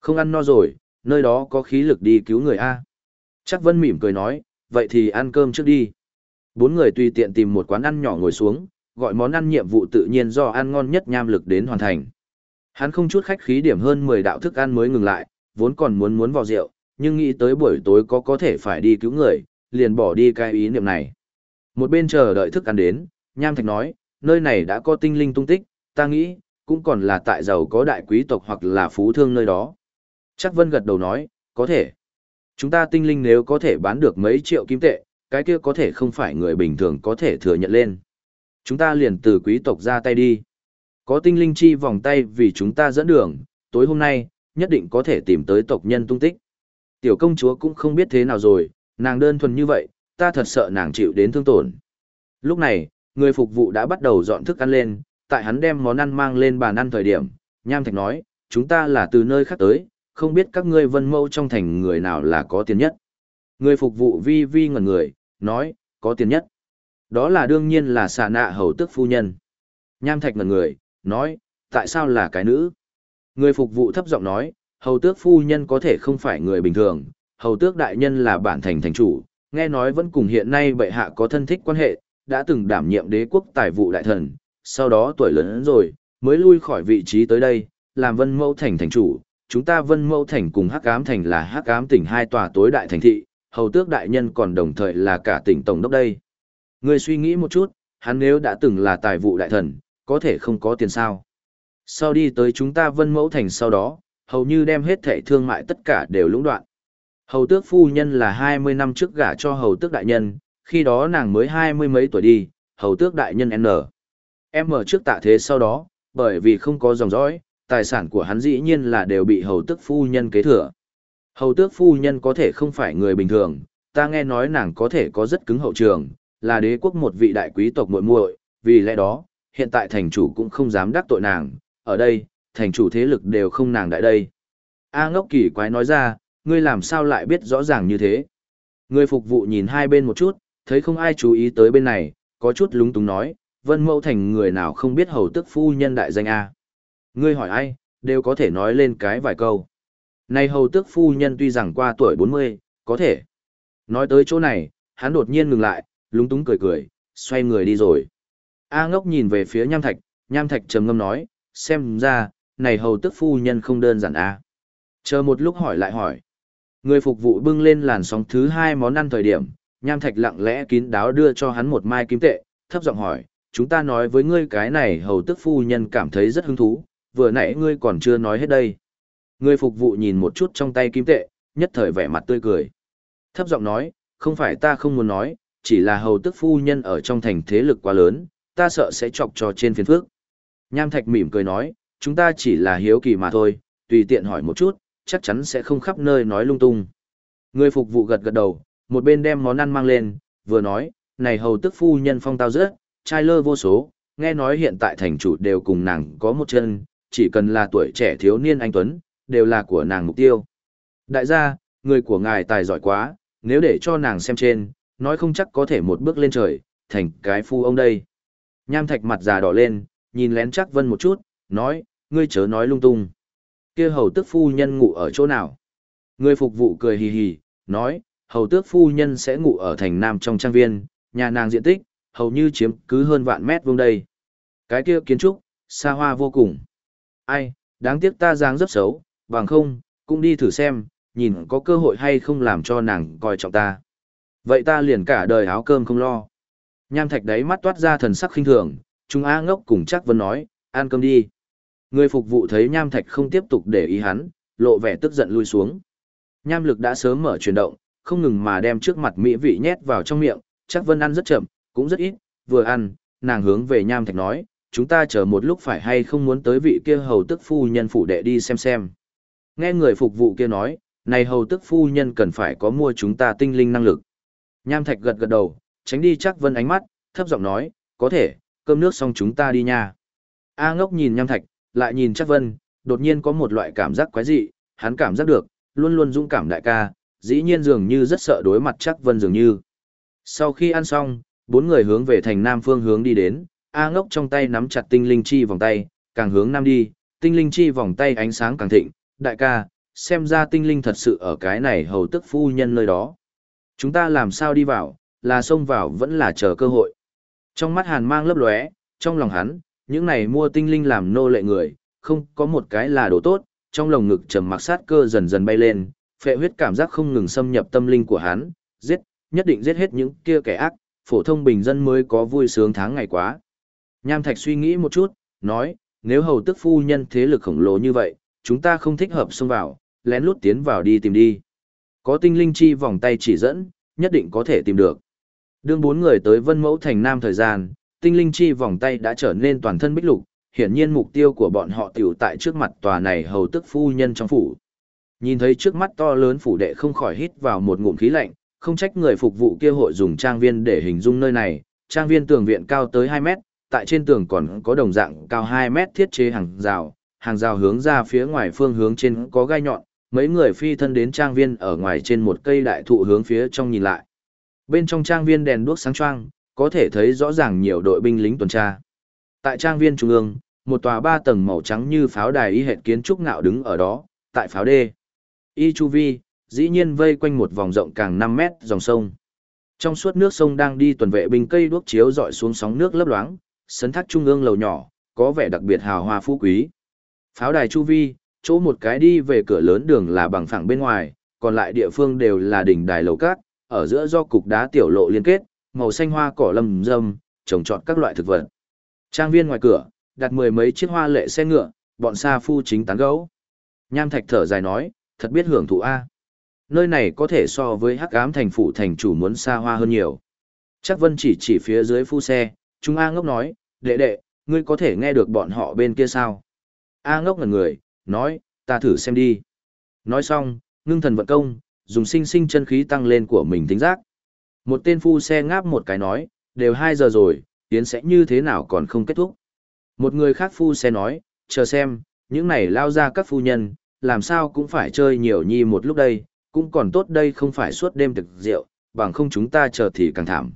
Không ăn no rồi, nơi đó có khí lực đi cứu người A. Chắc Vân mỉm cười nói, vậy thì ăn cơm trước đi. Bốn người tùy tiện tìm một quán ăn nhỏ ngồi xuống, gọi món ăn nhiệm vụ tự nhiên do ăn ngon nhất nham lực đến hoàn thành. Hắn không chút khách khí điểm hơn 10 đạo thức ăn mới ngừng lại, vốn còn muốn muốn vào rượu, nhưng nghĩ tới buổi tối có có thể phải đi cứu người, liền bỏ đi cái ý niệm này. Một bên chờ đợi thức ăn đến, Nham Thạch nói, nơi này đã có tinh linh tung tích, ta nghĩ, cũng còn là tại giàu có đại quý tộc hoặc là phú thương nơi đó. Chắc Vân gật đầu nói, có thể. Chúng ta tinh linh nếu có thể bán được mấy triệu kim tệ, cái kia có thể không phải người bình thường có thể thừa nhận lên. Chúng ta liền từ quý tộc ra tay đi. Có tinh linh chi vòng tay vì chúng ta dẫn đường, tối hôm nay, nhất định có thể tìm tới tộc nhân tung tích. Tiểu công chúa cũng không biết thế nào rồi, nàng đơn thuần như vậy, ta thật sợ nàng chịu đến thương tổn. Lúc này, người phục vụ đã bắt đầu dọn thức ăn lên, tại hắn đem món ăn mang lên bàn ăn thời điểm, Nham Thạch nói, chúng ta là từ nơi khác tới, không biết các ngươi vân mâu trong thành người nào là có tiền nhất. Người phục vụ vi vi ngẩn người, nói, có tiền nhất. Đó là đương nhiên là xà nạ hầu tước phu nhân. Nham Thạch ngần người, nói, tại sao là cái nữ? Người phục vụ thấp giọng nói, hầu tước phu nhân có thể không phải người bình thường, hầu tước đại nhân là bản thành thành chủ, nghe nói vẫn cùng hiện nay bệ hạ có thân thích quan hệ, đã từng đảm nhiệm đế quốc tài vụ đại thần, sau đó tuổi lớn rồi, mới lui khỏi vị trí tới đây, làm vân mẫu thành thành chủ. Chúng ta vân mẫu thành cùng hắc ám thành là hắc ám tỉnh hai tòa tối đại thành thị, hầu tước đại nhân còn đồng thời là cả tỉnh tổng đốc đây. Ngươi suy nghĩ một chút, hắn nếu đã từng là tài vụ đại thần, có thể không có tiền sao. Sau đi tới chúng ta vân mẫu thành sau đó, hầu như đem hết thẻ thương mại tất cả đều lũng đoạn. Hầu tước phu nhân là 20 năm trước gả cho hầu tước đại nhân, khi đó nàng mới hai mươi mấy tuổi đi, hầu tước đại nhân N. Em mở trước tạ thế sau đó, bởi vì không có dòng dõi, tài sản của hắn dĩ nhiên là đều bị hầu tước phu nhân kế thừa. Hầu tước phu nhân có thể không phải người bình thường, ta nghe nói nàng có thể có rất cứng hậu trường, là đế quốc một vị đại quý tộc muội muội, vì lẽ đó, hiện tại thành chủ cũng không dám đắc tội nàng, ở đây, thành chủ thế lực đều không nàng đại đây. A ngốc kỳ quái nói ra, ngươi làm sao lại biết rõ ràng như thế? Người phục vụ nhìn hai bên một chút, thấy không ai chú ý tới bên này, có chút lúng túng nói, vân mẫu thành người nào không biết hầu tức phu nhân đại danh A. Ngươi hỏi ai, đều có thể nói lên cái vài câu. Này hầu tước phu nhân tuy rằng qua tuổi 40, có thể. Nói tới chỗ này, hắn đột nhiên ngừng lại, lúng túng cười cười, xoay người đi rồi. A ngốc nhìn về phía nham thạch, nham thạch trầm ngâm nói, xem ra, này hầu tước phu nhân không đơn giản a. Chờ một lúc hỏi lại hỏi. Người phục vụ bưng lên làn sóng thứ hai món ăn thời điểm, nham thạch lặng lẽ kín đáo đưa cho hắn một mai kim tệ, thấp giọng hỏi, chúng ta nói với ngươi cái này hầu tước phu nhân cảm thấy rất hứng thú, vừa nãy ngươi còn chưa nói hết đây. Người phục vụ nhìn một chút trong tay kim tệ, nhất thời vẻ mặt tươi cười. Thấp giọng nói, không phải ta không muốn nói, chỉ là hầu tức phu nhân ở trong thành thế lực quá lớn, ta sợ sẽ chọc cho trên phiền phước. Nham Thạch mỉm cười nói, chúng ta chỉ là hiếu kỳ mà thôi, tùy tiện hỏi một chút, chắc chắn sẽ không khắp nơi nói lung tung. Người phục vụ gật gật đầu, một bên đem món ăn mang lên, vừa nói, này hầu tức phu nhân phong tao rất, trai lơ vô số, nghe nói hiện tại thành chủ đều cùng nàng có một chân, chỉ cần là tuổi trẻ thiếu niên anh Tuấn, đều là của nàng mục tiêu. Đại gia, người của ngài tài giỏi quá, nếu để cho nàng xem trên, nói không chắc có thể một bước lên trời, thành cái phu ông đây. Nham thạch mặt già đỏ lên, nhìn lén chắc vân một chút, nói, ngươi chớ nói lung tung. kia hầu tước phu nhân ngủ ở chỗ nào? Người phục vụ cười hì hì, nói, hầu tước phu nhân sẽ ngủ ở thành nam trong trang viên, nhà nàng diện tích, hầu như chiếm cứ hơn vạn mét vuông đây. Cái kia kiến trúc, xa hoa vô cùng. Ai, đáng tiếc ta dáng rất xấu, bằng không, cũng đi thử xem, nhìn có cơ hội hay không làm cho nàng coi trọng ta. Vậy ta liền cả đời áo cơm không lo. Nham thạch đáy mắt toát ra thần sắc khinh thường, Trung A ngốc cùng chắc vân nói, ăn cơm đi. Người phục vụ thấy nham thạch không tiếp tục để ý hắn, lộ vẻ tức giận lui xuống. Nham lực đã sớm mở chuyển động, không ngừng mà đem trước mặt mỹ vị nhét vào trong miệng, chắc vân ăn rất chậm, cũng rất ít, vừa ăn, nàng hướng về nham thạch nói, chúng ta chờ một lúc phải hay không muốn tới vị kia hầu tức phu nhân phủ đệ đi xem xem. Nghe người phục vụ kia nói, này hầu tức phu nhân cần phải có mua chúng ta tinh linh năng lực. Nham thạch gật gật đầu, tránh đi chắc vân ánh mắt, thấp giọng nói, có thể, cơm nước xong chúng ta đi nha. A ngốc nhìn nham thạch, lại nhìn chắc vân, đột nhiên có một loại cảm giác quái dị, hắn cảm giác được, luôn luôn dũng cảm đại ca, dĩ nhiên dường như rất sợ đối mặt chắc vân dường như. Sau khi ăn xong, bốn người hướng về thành nam phương hướng đi đến, A ngốc trong tay nắm chặt tinh linh chi vòng tay, càng hướng nam đi, tinh linh chi vòng tay ánh sáng càng thịnh, đại ca, xem ra tinh linh thật sự ở cái này hầu tức phu nhân nơi đó. Chúng ta làm sao đi vào, là xông vào vẫn là chờ cơ hội. Trong mắt hàn mang lấp lóe, trong lòng hắn, những này mua tinh linh làm nô lệ người, không có một cái là đồ tốt, trong lồng ngực trầm mặc sát cơ dần dần bay lên, phệ huyết cảm giác không ngừng xâm nhập tâm linh của hắn, giết, nhất định giết hết những kia kẻ ác, phổ thông bình dân mới có vui sướng tháng ngày quá. Nham Thạch suy nghĩ một chút, nói, nếu hầu tức phu nhân thế lực khổng lồ như vậy, chúng ta không thích hợp xông vào, lén lút tiến vào đi tìm đi. Có tinh linh chi vòng tay chỉ dẫn, nhất định có thể tìm được. Đương bốn người tới Vân Mẫu Thành Nam thời gian, tinh linh chi vòng tay đã trở nên toàn thân bích lục, hiển nhiên mục tiêu của bọn họ tiểu tại trước mặt tòa này hầu tức phu nhân trong phủ. Nhìn thấy trước mắt to lớn phủ đệ không khỏi hít vào một ngụm khí lạnh, không trách người phục vụ kia hội dùng trang viên để hình dung nơi này, trang viên tường viện cao tới 2 mét, tại trên tường còn có đồng dạng cao 2 mét thiết chế hàng rào, hàng rào hướng ra phía ngoài phương hướng trên có gai nhọn, mấy người phi thân đến trang viên ở ngoài trên một cây đại thụ hướng phía trong nhìn lại. Bên trong trang viên đèn đuốc sáng choang, có thể thấy rõ ràng nhiều đội binh lính tuần tra. Tại trang viên trung ương, một tòa ba tầng màu trắng như pháo đài y hệt kiến trúc ngạo đứng ở đó, tại pháo đê. Y chu vi, dĩ nhiên vây quanh một vòng rộng càng 5 mét dòng sông. Trong suốt nước sông đang đi tuần vệ binh cây đuốc chiếu dọi xuống sóng nước lấp loáng, sấn thác trung ương lầu nhỏ, có vẻ đặc biệt hào hoa phú quý. Pháo đài chu vi, chỗ một cái đi về cửa lớn đường là bằng phẳng bên ngoài, còn lại địa phương đều là đỉnh đài lầu cát, ở giữa do cục đá tiểu lộ liên kết, màu xanh hoa cỏ lâm dâm, trồng trọt các loại thực vật. Trang viên ngoài cửa, đặt mười mấy chiếc hoa lệ xe ngựa, bọn sa phu chính tán gấu. Nham Thạch thở dài nói, thật biết hưởng thụ a. Nơi này có thể so với Hắc Ám thành phủ thành chủ muốn xa hoa hơn nhiều. Chắc Vân chỉ chỉ phía dưới phu xe, Trung A Ngốc nói, đệ đệ, ngươi có thể nghe được bọn họ bên kia sao? A Ngốc ngẩn người, nói, ta thử xem đi. Nói xong, ngưng thần vận công, dùng sinh sinh chân khí tăng lên của mình tính giác. Một tên phu xe ngáp một cái nói, đều 2 giờ rồi, tiến sẽ như thế nào còn không kết thúc. Một người khác phu xe nói, chờ xem, những này lao ra các phu nhân, làm sao cũng phải chơi nhiều nhi một lúc đây, cũng còn tốt đây không phải suốt đêm thực rượu, bằng không chúng ta chờ thì càng thảm.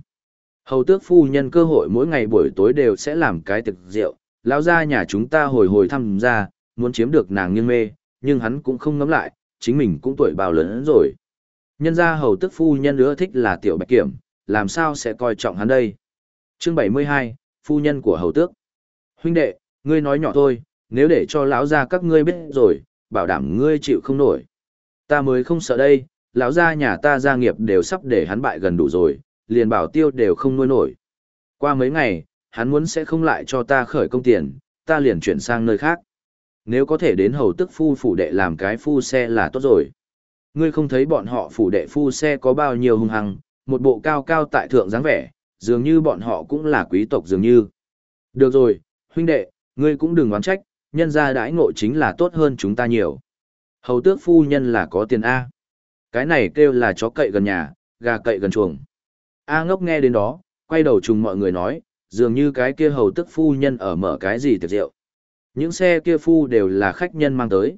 Hầu tước phu nhân cơ hội mỗi ngày buổi tối đều sẽ làm cái thực rượu, lao ra nhà chúng ta hồi hồi thăm ra, muốn chiếm được nàng nghiêng mê, nhưng hắn cũng không ngắm lại, chính mình cũng tuổi bào lớn rồi. Nhân gia hầu tức phu nhân ưa thích là tiểu bạch kiểm, làm sao sẽ coi trọng hắn đây. Chương 72, phu nhân của hầu tước. Huynh đệ, ngươi nói nhỏ thôi, nếu để cho lão gia các ngươi biết rồi, bảo đảm ngươi chịu không nổi. Ta mới không sợ đây, lão gia nhà ta gia nghiệp đều sắp để hắn bại gần đủ rồi, liền bảo tiêu đều không nuôi nổi. Qua mấy ngày, hắn muốn sẽ không lại cho ta khởi công tiền, ta liền chuyển sang nơi khác. Nếu có thể đến hầu tức phu phủ đệ làm cái phu xe là tốt rồi. Ngươi không thấy bọn họ phủ đệ phu xe có bao nhiêu hung hăng, một bộ cao cao tại thượng dáng vẻ, dường như bọn họ cũng là quý tộc dường như. Được rồi, huynh đệ, ngươi cũng đừng oán trách, nhân gia đãi ngộ chính là tốt hơn chúng ta nhiều. Hầu tước phu nhân là có tiền A. Cái này kêu là chó cậy gần nhà, gà cậy gần chuồng. A ngốc nghe đến đó, quay đầu trùng mọi người nói, dường như cái kia hầu tước phu nhân ở mở cái gì tiệc rượu. Những xe kia phu đều là khách nhân mang tới.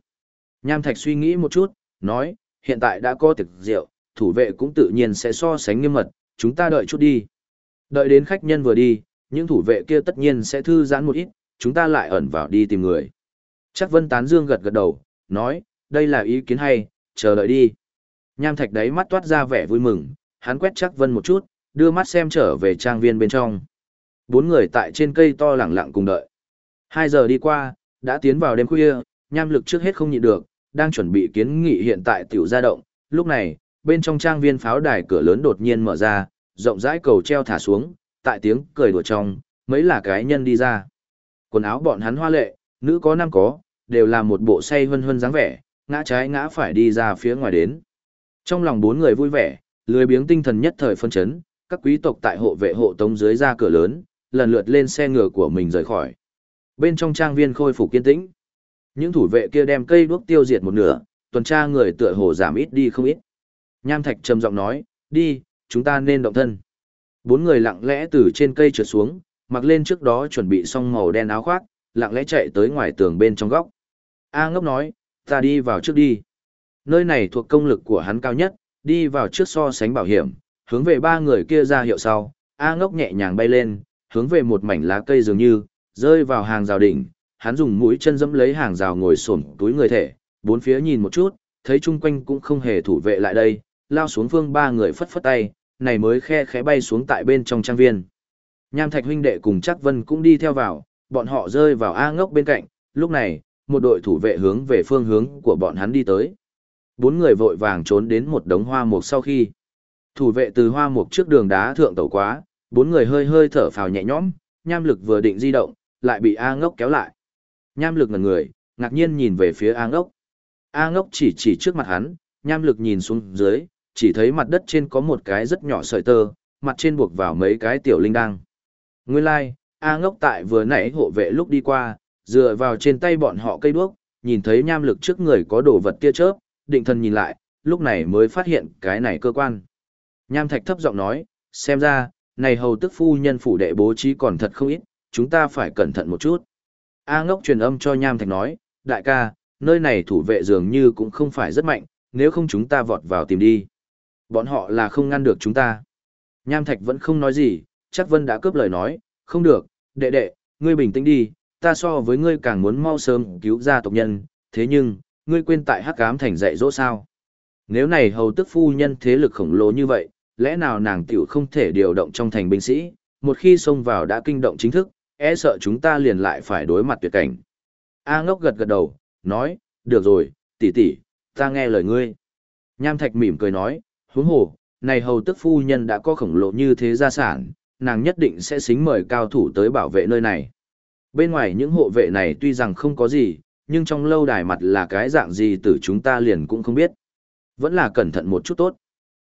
Nham Thạch suy nghĩ một chút, nói, hiện tại đã có tiệc rượu, thủ vệ cũng tự nhiên sẽ so sánh nghiêm mật, chúng ta đợi chút đi. Đợi đến khách nhân vừa đi, những thủ vệ kia tất nhiên sẽ thư giãn một ít, chúng ta lại ẩn vào đi tìm người. Chắc Vân Tán Dương gật gật đầu, nói, đây là ý kiến hay, chờ đợi đi. Nham Thạch đấy mắt toát ra vẻ vui mừng, hắn quét chắc Vân một chút, đưa mắt xem trở về trang viên bên trong. Bốn người tại trên cây to lặng lặng cùng đợi. Hai giờ đi qua, đã tiến vào đêm khuya, nham lực trước hết không nhịn được, đang chuẩn bị kiến nghị hiện tại tiểu gia động. Lúc này, bên trong trang viên pháo đài cửa lớn đột nhiên mở ra, rộng rãi cầu treo thả xuống, tại tiếng cười đùa trong, mấy là cái nhân đi ra. Quần áo bọn hắn hoa lệ, nữ có nam có, đều là một bộ say hân hân dáng vẻ, ngã trái ngã phải đi ra phía ngoài đến. Trong lòng bốn người vui vẻ, lười biếng tinh thần nhất thời phân chấn, các quý tộc tại hộ vệ hộ tống dưới ra cửa lớn, lần lượt lên xe ngựa của mình rời khỏi. Bên trong trang viên khôi phục kiên tĩnh. Những thủ vệ kia đem cây đuốc tiêu diệt một nửa, tuần tra người tựa hồ giảm ít đi không ít. Nham Thạch trầm giọng nói, đi, chúng ta nên động thân. Bốn người lặng lẽ từ trên cây trượt xuống, mặc lên trước đó chuẩn bị xong màu đen áo khoác, lặng lẽ chạy tới ngoài tường bên trong góc. A ngốc nói, ta đi vào trước đi. Nơi này thuộc công lực của hắn cao nhất, đi vào trước so sánh bảo hiểm, hướng về ba người kia ra hiệu sau, A ngốc nhẹ nhàng bay lên, hướng về một mảnh lá cây dường như, rơi vào hàng rào đỉnh, hắn dùng mũi chân dẫm lấy hàng rào ngồi xổm túi người thể, bốn phía nhìn một chút, thấy chung quanh cũng không hề thủ vệ lại đây, lao xuống phương ba người phất phất tay, này mới khe khẽ bay xuống tại bên trong trang viên. Nham Thạch huynh đệ cùng Trác Vân cũng đi theo vào, bọn họ rơi vào A Ngốc bên cạnh, lúc này, một đội thủ vệ hướng về phương hướng của bọn hắn đi tới. Bốn người vội vàng trốn đến một đống hoa mục sau khi. Thủ vệ từ hoa mục trước đường đá thượng tẩu quá, bốn người hơi hơi thở phào nhẹ nhõm, nham lực vừa định di động, lại bị A ngốc kéo lại. Nham lực ngần người, ngạc nhiên nhìn về phía A ngốc. A ngốc chỉ chỉ trước mặt hắn, nham lực nhìn xuống dưới, chỉ thấy mặt đất trên có một cái rất nhỏ sợi tơ, mặt trên buộc vào mấy cái tiểu linh đăng. Nguyên lai, like, A ngốc tại vừa nãy hộ vệ lúc đi qua, dựa vào trên tay bọn họ cây đuốc, nhìn thấy nham lực trước người có đồ vật tia chớp, định thần nhìn lại, lúc này mới phát hiện cái này cơ quan. Nham thạch thấp giọng nói, xem ra, này hầu tức phu nhân phủ đệ bố trí còn thật không ít, chúng ta phải cẩn thận một chút. A ngốc truyền âm cho Nham Thạch nói, đại ca, nơi này thủ vệ dường như cũng không phải rất mạnh, nếu không chúng ta vọt vào tìm đi. Bọn họ là không ngăn được chúng ta. Nham Thạch vẫn không nói gì, chắc Vân đã cướp lời nói, không được, đệ đệ, ngươi bình tĩnh đi, ta so với ngươi càng muốn mau sớm cứu ra tộc nhân, thế nhưng, ngươi quên tại hắc ám thành dạy dỗ sao. Nếu này hầu tức phu nhân thế lực khổng lồ như vậy, lẽ nào nàng tiểu không thể điều động trong thành binh sĩ, một khi xông vào đã kinh động chính thức, e sợ chúng ta liền lại phải đối mặt tuyệt cảnh. A ngốc gật gật đầu, nói, được rồi, tỷ tỷ, ta nghe lời ngươi. Nham Thạch mỉm cười nói, huống hồ, này hầu tức phu nhân đã có khổng lồ như thế gia sản, nàng nhất định sẽ xính mời cao thủ tới bảo vệ nơi này. Bên ngoài những hộ vệ này tuy rằng không có gì, nhưng trong lâu đài mặt là cái dạng gì từ chúng ta liền cũng không biết. Vẫn là cẩn thận một chút tốt.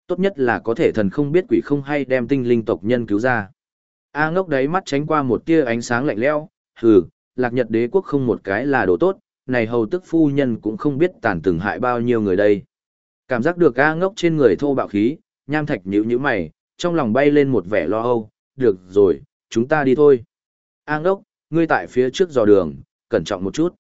Tốt nhất là có thể thần không biết quỷ không hay đem tinh linh tộc nhân cứu ra. A ngốc đấy mắt tránh qua một tia ánh sáng lạnh lẽo, hừ, lạc nhật đế quốc không một cái là đồ tốt, này hầu tức phu nhân cũng không biết tàn từng hại bao nhiêu người đây. Cảm giác được A ngốc trên người thô bạo khí, nham thạch nhíu nhíu mày, trong lòng bay lên một vẻ lo âu, được rồi, chúng ta đi thôi. A ngốc, ngươi tại phía trước dò đường, cẩn trọng một chút.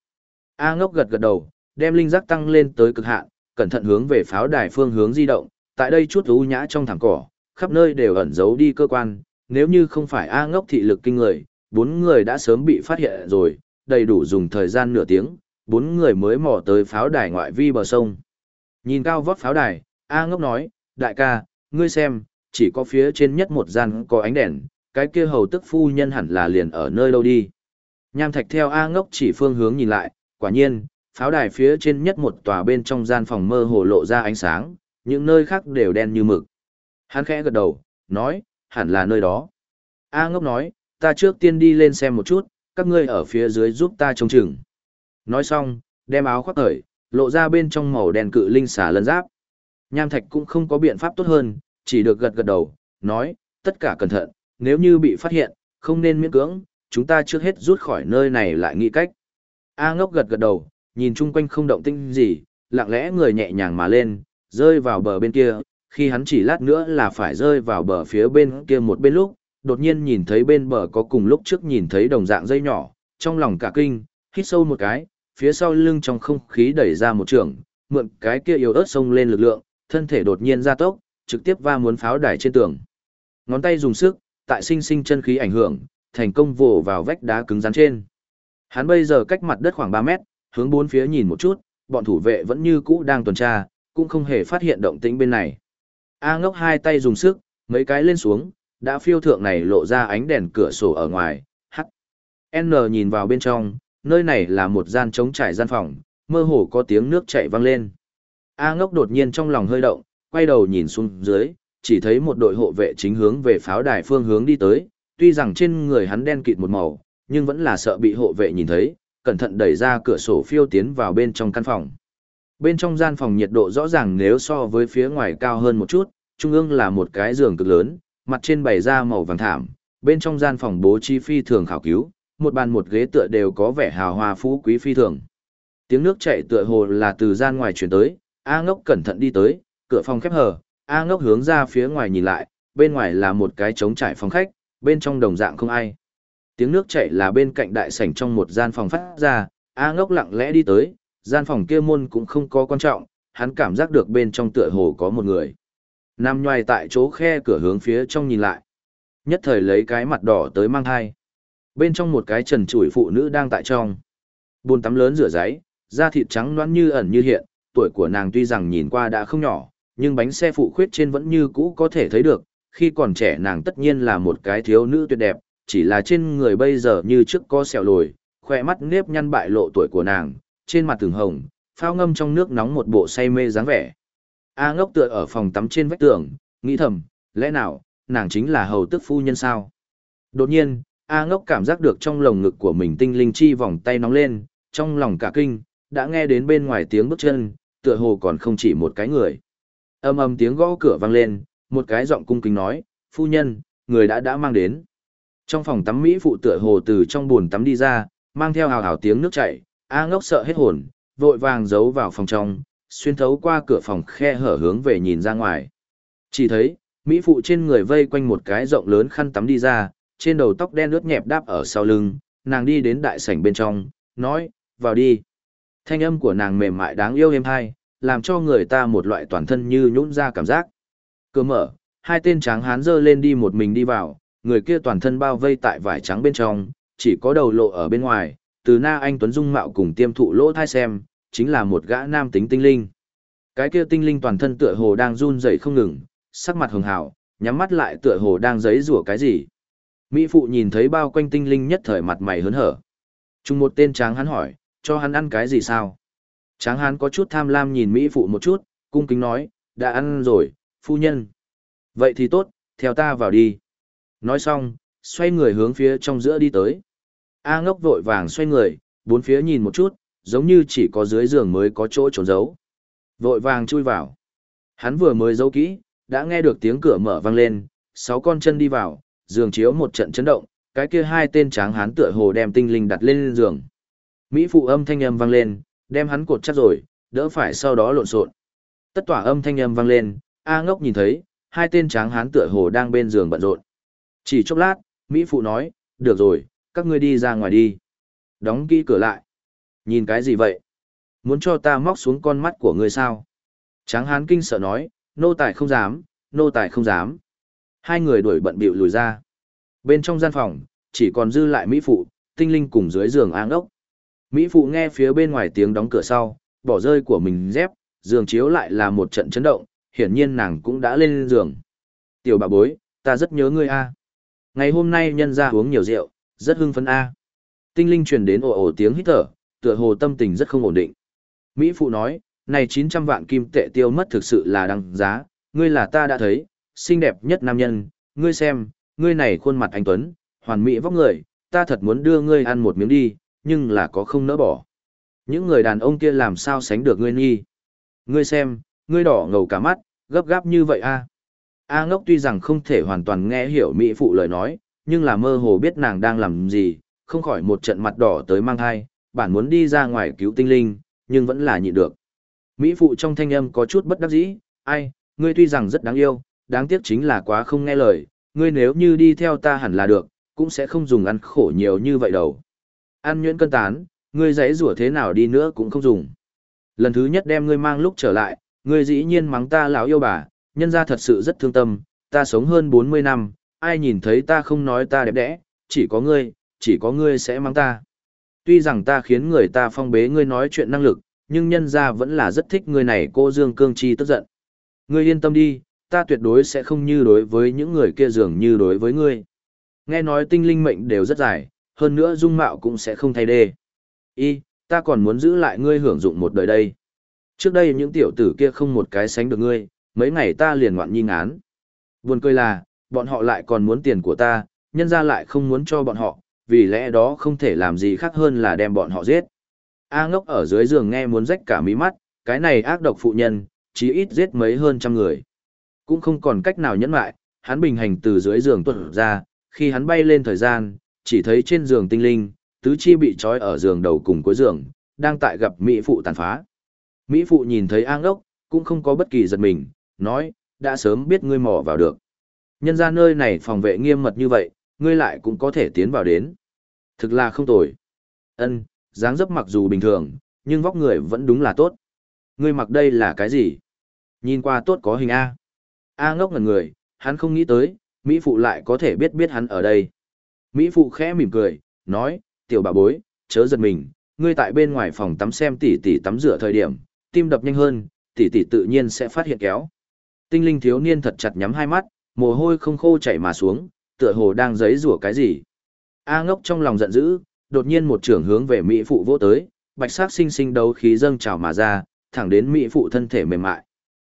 A ngốc gật gật đầu, đem linh giác tăng lên tới cực hạn, cẩn thận hướng về pháo đài phương hướng di động, tại đây chút u nhã trong thẳng cỏ, khắp nơi đều ẩn giấu đi cơ quan, nếu như không phải A ngốc thị lực kinh người, bốn người đã sớm bị phát hiện rồi, đầy đủ dùng thời gian nửa tiếng, bốn người mới mò tới pháo đài ngoại vi bờ sông. Nhìn cao vót pháo đài, A ngốc nói, đại ca, ngươi xem, chỉ có phía trên nhất một gian có ánh đèn, cái kia hầu tức phu nhân hẳn là liền ở nơi đâu đi. Nham thạch theo A ngốc chỉ phương hướng nhìn lại, quả nhiên, pháo đài phía trên nhất một tòa bên trong gian phòng mơ hồ lộ ra ánh sáng, những nơi khác đều đen như mực. Hắn khẽ gật đầu, nói, hẳn là nơi đó. A ngốc nói, ta trước tiên đi lên xem một chút, các ngươi ở phía dưới giúp ta trông chừng. Nói xong, đem áo khoác cởi, lộ ra bên trong màu đen cự linh xà lân giáp. Nham thạch cũng không có biện pháp tốt hơn, chỉ được gật gật đầu, nói, tất cả cẩn thận, nếu như bị phát hiện, không nên miễn cưỡng, chúng ta trước hết rút khỏi nơi này lại nghĩ cách. A ngốc gật gật đầu, nhìn chung quanh không động tinh gì, lặng lẽ người nhẹ nhàng mà lên, rơi vào bờ bên kia, khi hắn chỉ lát nữa là phải rơi vào bờ phía bên kia một bên lúc, đột nhiên nhìn thấy bên bờ có cùng lúc trước nhìn thấy đồng dạng dây nhỏ, trong lòng cả kinh, hít sâu một cái, phía sau lưng trong không khí đẩy ra một trường, mượn cái kia yếu ớt sông lên lực lượng, thân thể đột nhiên ra tốc, trực tiếp va muốn pháo đài trên tường. Ngón tay dùng sức, tại sinh sinh chân khí ảnh hưởng, thành công vồ vào vách đá cứng rắn trên. Hắn bây giờ cách mặt đất khoảng 3 mét, hướng bốn phía nhìn một chút, bọn thủ vệ vẫn như cũ đang tuần tra, cũng không hề phát hiện động tĩnh bên này. A ngốc hai tay dùng sức, mấy cái lên xuống, đã phiêu thượng này lộ ra ánh đèn cửa sổ ở ngoài, hắt. N nhìn vào bên trong, nơi này là một gian trống trải gian phòng, mơ hồ có tiếng nước chảy vang lên. A ngốc đột nhiên trong lòng hơi động, quay đầu nhìn xuống dưới, chỉ thấy một đội hộ vệ chính hướng về pháo đài phương hướng đi tới, tuy rằng trên người hắn đen kịt một màu, nhưng vẫn là sợ bị hộ vệ nhìn thấy, cẩn thận đẩy ra cửa sổ phiêu tiến vào bên trong căn phòng. Bên trong gian phòng nhiệt độ rõ ràng nếu so với phía ngoài cao hơn một chút, trung ương là một cái giường cực lớn, mặt trên bày ra màu vàng thảm, bên trong gian phòng bố trí phi thường khảo cứu, một bàn một ghế tựa đều có vẻ hào hoa phú quý phi thường. Tiếng nước chảy tựa hồ là từ gian ngoài chuyển tới, A ngốc cẩn thận đi tới, cửa phòng khép hờ, A ngốc hướng ra phía ngoài nhìn lại, bên ngoài là một cái trống trải phòng khách, bên trong đồng dạng không ai. Tiếng nước chảy là bên cạnh đại sảnh trong một gian phòng phát ra, A ngốc lặng lẽ đi tới, gian phòng kia môn cũng không có quan trọng, hắn cảm giác được bên trong tựa hồ có một người. Nằm nhoài tại chỗ khe cửa hướng phía trong nhìn lại. Nhất thời lấy cái mặt đỏ tới mang hai. Bên trong một cái trần chủi phụ nữ đang tại trong. Bồn tắm lớn rửa giấy, da thịt trắng loãng như ẩn như hiện, tuổi của nàng tuy rằng nhìn qua đã không nhỏ, nhưng bánh xe phụ khuyết trên vẫn như cũ có thể thấy được, khi còn trẻ nàng tất nhiên là một cái thiếu nữ tuyệt đẹp, chỉ là trên người bây giờ như trước có sẹo lồi, khỏe mắt nếp nhăn bại lộ tuổi của nàng, trên mặt từng hồng, phao ngâm trong nước nóng một bộ say mê dáng vẻ. A ngốc tựa ở phòng tắm trên vách tường, nghĩ thầm, lẽ nào, nàng chính là hầu tức phu nhân sao? Đột nhiên, A ngốc cảm giác được trong lồng ngực của mình tinh linh chi vòng tay nóng lên, trong lòng cả kinh, đã nghe đến bên ngoài tiếng bước chân, tựa hồ còn không chỉ một cái người. Âm âm tiếng gõ cửa vang lên, một cái giọng cung kính nói, phu nhân, người đã đã mang đến. Trong phòng tắm Mỹ phụ tựa hồ từ trong buồn tắm đi ra, mang theo hào hào tiếng nước chảy, A ngốc sợ hết hồn, vội vàng giấu vào phòng trong, xuyên thấu qua cửa phòng khe hở hướng về nhìn ra ngoài. Chỉ thấy, Mỹ phụ trên người vây quanh một cái rộng lớn khăn tắm đi ra, trên đầu tóc đen ướt nhẹp đáp ở sau lưng, nàng đi đến đại sảnh bên trong, nói, vào đi. Thanh âm của nàng mềm mại đáng yêu êm hay, làm cho người ta một loại toàn thân như nhũn ra cảm giác. Cửa mở, hai tên tráng hán dơ lên đi một mình đi vào, người kia toàn thân bao vây tại vải trắng bên trong, chỉ có đầu lộ ở bên ngoài, từ na anh Tuấn Dung mạo cùng tiêm thụ lỗ thai xem, chính là một gã nam tính tinh linh. Cái kia tinh linh toàn thân tựa hồ đang run rẩy không ngừng, sắc mặt hường hào, nhắm mắt lại tựa hồ đang giấy rủa cái gì. Mỹ phụ nhìn thấy bao quanh tinh linh nhất thời mặt mày hớn hở. Chung một tên tráng hắn hỏi, cho hắn ăn cái gì sao? Tráng hắn có chút tham lam nhìn Mỹ phụ một chút, cung kính nói, đã ăn rồi, phu nhân. Vậy thì tốt, theo ta vào đi. Nói xong, xoay người hướng phía trong giữa đi tới. A ngốc vội vàng xoay người, bốn phía nhìn một chút, giống như chỉ có dưới giường mới có chỗ trốn giấu. Vội vàng chui vào. Hắn vừa mới giấu kỹ, đã nghe được tiếng cửa mở vang lên, sáu con chân đi vào, giường chiếu một trận chấn động, cái kia hai tên tráng hán tựa hồ đem tinh linh đặt lên giường. Mỹ phụ âm thanh âm vang lên, đem hắn cột chắc rồi, đỡ phải sau đó lộn xộn. Tất tỏa âm thanh âm vang lên, A ngốc nhìn thấy, hai tên tráng hán tựa hồ đang bên giường bận rộn. Chỉ chốc lát, Mỹ phụ nói, được rồi, các ngươi đi ra ngoài đi. Đóng kỹ cửa lại. Nhìn cái gì vậy? Muốn cho ta móc xuống con mắt của ngươi sao? Tráng hán kinh sợ nói, nô tài không dám, nô tài không dám. Hai người đuổi bận bịu lùi ra. Bên trong gian phòng, chỉ còn dư lại Mỹ Phụ, tinh linh cùng dưới giường áng ốc. Mỹ Phụ nghe phía bên ngoài tiếng đóng cửa sau, bỏ rơi của mình dép, giường chiếu lại là một trận chấn động, hiển nhiên nàng cũng đã lên giường. Tiểu bà bối, ta rất nhớ ngươi a. Ngày hôm nay nhân ra uống nhiều rượu, rất hưng phấn a. Tinh linh truyền đến ồ ồ tiếng hít thở, tựa hồ tâm tình rất không ổn định. Mỹ Phụ nói, này 900 vạn kim tệ tiêu mất thực sự là đăng giá, ngươi là ta đã thấy, xinh đẹp nhất nam nhân, ngươi xem, ngươi này khuôn mặt anh Tuấn, hoàn mỹ vóc người, ta thật muốn đưa ngươi ăn một miếng đi, nhưng là có không nỡ bỏ. Những người đàn ông kia làm sao sánh được ngươi nghi. Ngươi xem, ngươi đỏ ngầu cả mắt, gấp gáp như vậy a. A ngốc tuy rằng không thể hoàn toàn nghe hiểu Mỹ phụ lời nói, nhưng là mơ hồ biết nàng đang làm gì, không khỏi một trận mặt đỏ tới mang thai, bản muốn đi ra ngoài cứu tinh linh, nhưng vẫn là nhịn được. Mỹ phụ trong thanh âm có chút bất đắc dĩ, ai, ngươi tuy rằng rất đáng yêu, đáng tiếc chính là quá không nghe lời, ngươi nếu như đi theo ta hẳn là được, cũng sẽ không dùng ăn khổ nhiều như vậy đâu. Ăn nhuyễn cân tán, ngươi giấy rủa thế nào đi nữa cũng không dùng. Lần thứ nhất đem ngươi mang lúc trở lại, ngươi dĩ nhiên mắng ta lão yêu bà, nhân ra thật sự rất thương tâm, ta sống hơn 40 năm, ai nhìn thấy ta không nói ta đẹp đẽ, chỉ có ngươi, chỉ có ngươi sẽ mang ta. Tuy rằng ta khiến người ta phong bế ngươi nói chuyện năng lực, nhưng nhân ra vẫn là rất thích ngươi này cô Dương Cương Chi tức giận. Ngươi yên tâm đi, ta tuyệt đối sẽ không như đối với những người kia dường như đối với ngươi. Nghe nói tinh linh mệnh đều rất dài, hơn nữa dung mạo cũng sẽ không thay đê. Y, ta còn muốn giữ lại ngươi hưởng dụng một đời đây. Trước đây những tiểu tử kia không một cái sánh được ngươi, mấy ngày ta liền ngoạn nhi ngán. Buồn cười là, bọn họ lại còn muốn tiền của ta, nhân ra lại không muốn cho bọn họ, vì lẽ đó không thể làm gì khác hơn là đem bọn họ giết. A ngốc ở dưới giường nghe muốn rách cả mí mắt, cái này ác độc phụ nhân, chí ít giết mấy hơn trăm người. Cũng không còn cách nào nhẫn lại, hắn bình hành từ dưới giường tuột ra, khi hắn bay lên thời gian, chỉ thấy trên giường tinh linh, tứ chi bị trói ở giường đầu cùng cuối giường, đang tại gặp Mỹ phụ tàn phá. Mỹ phụ nhìn thấy A ngốc, cũng không có bất kỳ giật mình, nói, đã sớm biết ngươi mò vào được. Nhân ra nơi này phòng vệ nghiêm mật như vậy, ngươi lại cũng có thể tiến vào đến. Thực là không tồi. Ân, dáng dấp mặc dù bình thường, nhưng vóc người vẫn đúng là tốt. Ngươi mặc đây là cái gì? Nhìn qua tốt có hình A. A ngốc ngần người, hắn không nghĩ tới, Mỹ Phụ lại có thể biết biết hắn ở đây. Mỹ Phụ khẽ mỉm cười, nói, tiểu bà bối, chớ giật mình, ngươi tại bên ngoài phòng tắm xem tỷ tỷ tắm rửa thời điểm, tim đập nhanh hơn, tỷ tỷ tự nhiên sẽ phát hiện kéo. Tinh linh thiếu niên thật chặt nhắm hai mắt, mồ hôi không khô chảy mà xuống, tựa hồ đang giấy rủa cái gì. A ngốc trong lòng giận dữ, đột nhiên một trưởng hướng về Mỹ phụ vô tới, bạch sắc sinh sinh đấu khí dâng trào mà ra, thẳng đến Mỹ phụ thân thể mềm mại.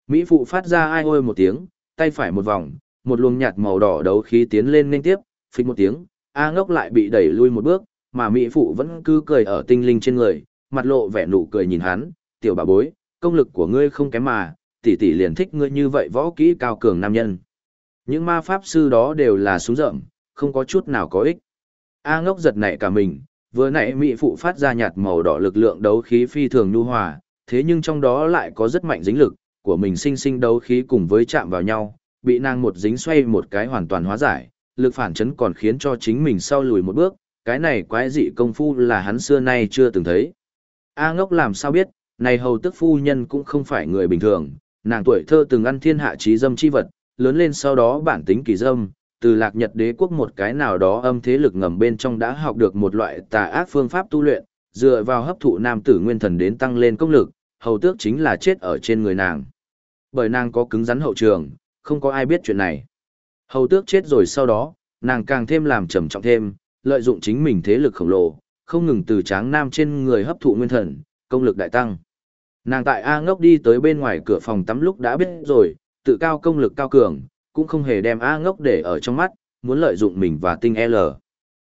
Mỹ phụ phát ra ai ôi một tiếng, tay phải một vòng, một luồng nhạt màu đỏ đấu khí tiến lên liên tiếp, phịch một tiếng, A ngốc lại bị đẩy lui một bước, mà Mỹ phụ vẫn cứ cười ở tinh linh trên người, mặt lộ vẻ nụ cười nhìn hắn, tiểu bà bối, công lực của ngươi không kém mà, tỷ tỷ liền thích ngươi như vậy võ kỹ cao cường nam nhân. Những ma pháp sư đó đều là súng rậm, không có chút nào có ích. A ngốc giật nảy cả mình, vừa nãy mỹ phụ phát ra nhạt màu đỏ lực lượng đấu khí phi thường nhu hòa, thế nhưng trong đó lại có rất mạnh dính lực, của mình sinh sinh đấu khí cùng với chạm vào nhau, bị nàng một dính xoay một cái hoàn toàn hóa giải, lực phản chấn còn khiến cho chính mình sau lùi một bước, cái này quái dị công phu là hắn xưa nay chưa từng thấy. A ngốc làm sao biết, này hầu tức phu nhân cũng không phải người bình thường, nàng tuổi thơ từng ăn thiên hạ trí dâm chi vật, lớn lên sau đó bản tính kỳ dâm, từ lạc nhật đế quốc một cái nào đó âm thế lực ngầm bên trong đã học được một loại tà ác phương pháp tu luyện, dựa vào hấp thụ nam tử nguyên thần đến tăng lên công lực, hầu tước chính là chết ở trên người nàng. Bởi nàng có cứng rắn hậu trường, không có ai biết chuyện này. Hầu tước chết rồi sau đó, nàng càng thêm làm trầm trọng thêm, lợi dụng chính mình thế lực khổng lồ, không ngừng từ tráng nam trên người hấp thụ nguyên thần, công lực đại tăng. Nàng tại A ngốc đi tới bên ngoài cửa phòng tắm lúc đã biết rồi, tự cao công lực cao cường, cũng không hề đem A ngốc để ở trong mắt, muốn lợi dụng mình và tinh L.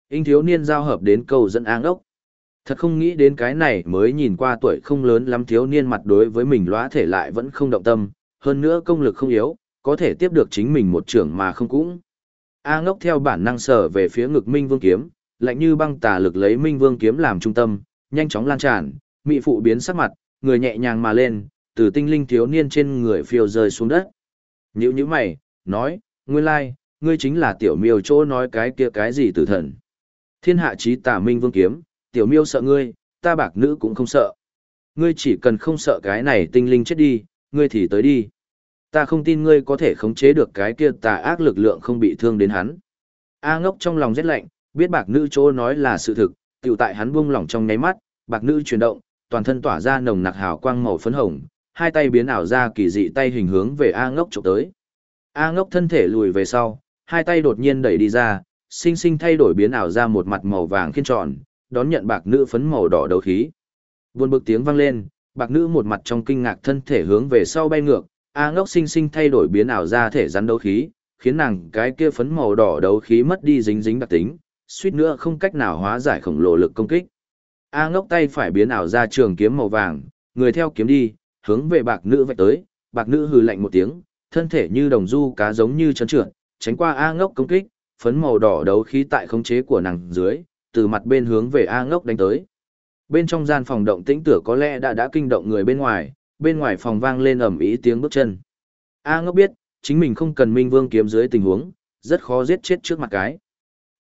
Inh thiếu niên giao hợp đến câu dẫn A ngốc. Thật không nghĩ đến cái này mới nhìn qua tuổi không lớn lắm thiếu niên mặt đối với mình lóa thể lại vẫn không động tâm, hơn nữa công lực không yếu, có thể tiếp được chính mình một trưởng mà không cũng. A ngốc theo bản năng sở về phía ngực Minh Vương kiếm, lạnh như băng tà lực lấy Minh Vương kiếm làm trung tâm, nhanh chóng lan tràn, mị phụ biến sắc mặt, người nhẹ nhàng mà lên, từ tinh linh thiếu niên trên người phiêu rơi xuống đất. Nhữ như mày, nói, nguyên lai, ngươi chính là tiểu miêu chỗ nói cái kia cái gì tử thần. Thiên hạ trí tà minh vương kiếm, tiểu miêu sợ ngươi, ta bạc nữ cũng không sợ. Ngươi chỉ cần không sợ cái này tinh linh chết đi, ngươi thì tới đi. Ta không tin ngươi có thể khống chế được cái kia tà ác lực lượng không bị thương đến hắn. A ngốc trong lòng rét lạnh, Biết bạc nữ chỗ nói là sự thực, tiểu tại hắn buông lỏng trong nháy mắt, bạc nữ chuyển động, toàn thân tỏa ra nồng nặc hào quang màu phấn hồng, hai tay biến ảo ra kỳ dị tay hình hướng về A ngốc chụp tới. A ngốc thân thể lùi về sau, hai tay đột nhiên đẩy đi ra, sinh sinh thay đổi biến ảo ra một mặt màu vàng khiên tròn, đón nhận bạc nữ phấn màu đỏ đấu khí. Buồn bực tiếng vang lên, bạc nữ một mặt trong kinh ngạc thân thể hướng về sau bay ngược, A ngốc sinh sinh thay đổi biến ảo ra thể rắn đấu khí, khiến nàng cái kia phấn màu đỏ đấu khí mất đi dính dính đặc tính, suýt nữa không cách nào hóa giải khổng lồ lực công kích. A ngốc tay phải biến ảo ra trường kiếm màu vàng, người theo kiếm đi, hướng về bạc nữ vạch tới, bạc nữ hừ lạnh một tiếng, thân thể như đồng du cá giống như chấn trượt, tránh qua A ngốc công kích, phấn màu đỏ đấu khí tại khống chế của nàng dưới, từ mặt bên hướng về A ngốc đánh tới. Bên trong gian phòng động tĩnh tửa có lẽ đã đã kinh động người bên ngoài, bên ngoài phòng vang lên ầm ý tiếng bước chân. A ngốc biết, chính mình không cần minh vương kiếm dưới tình huống, rất khó giết chết trước mặt cái.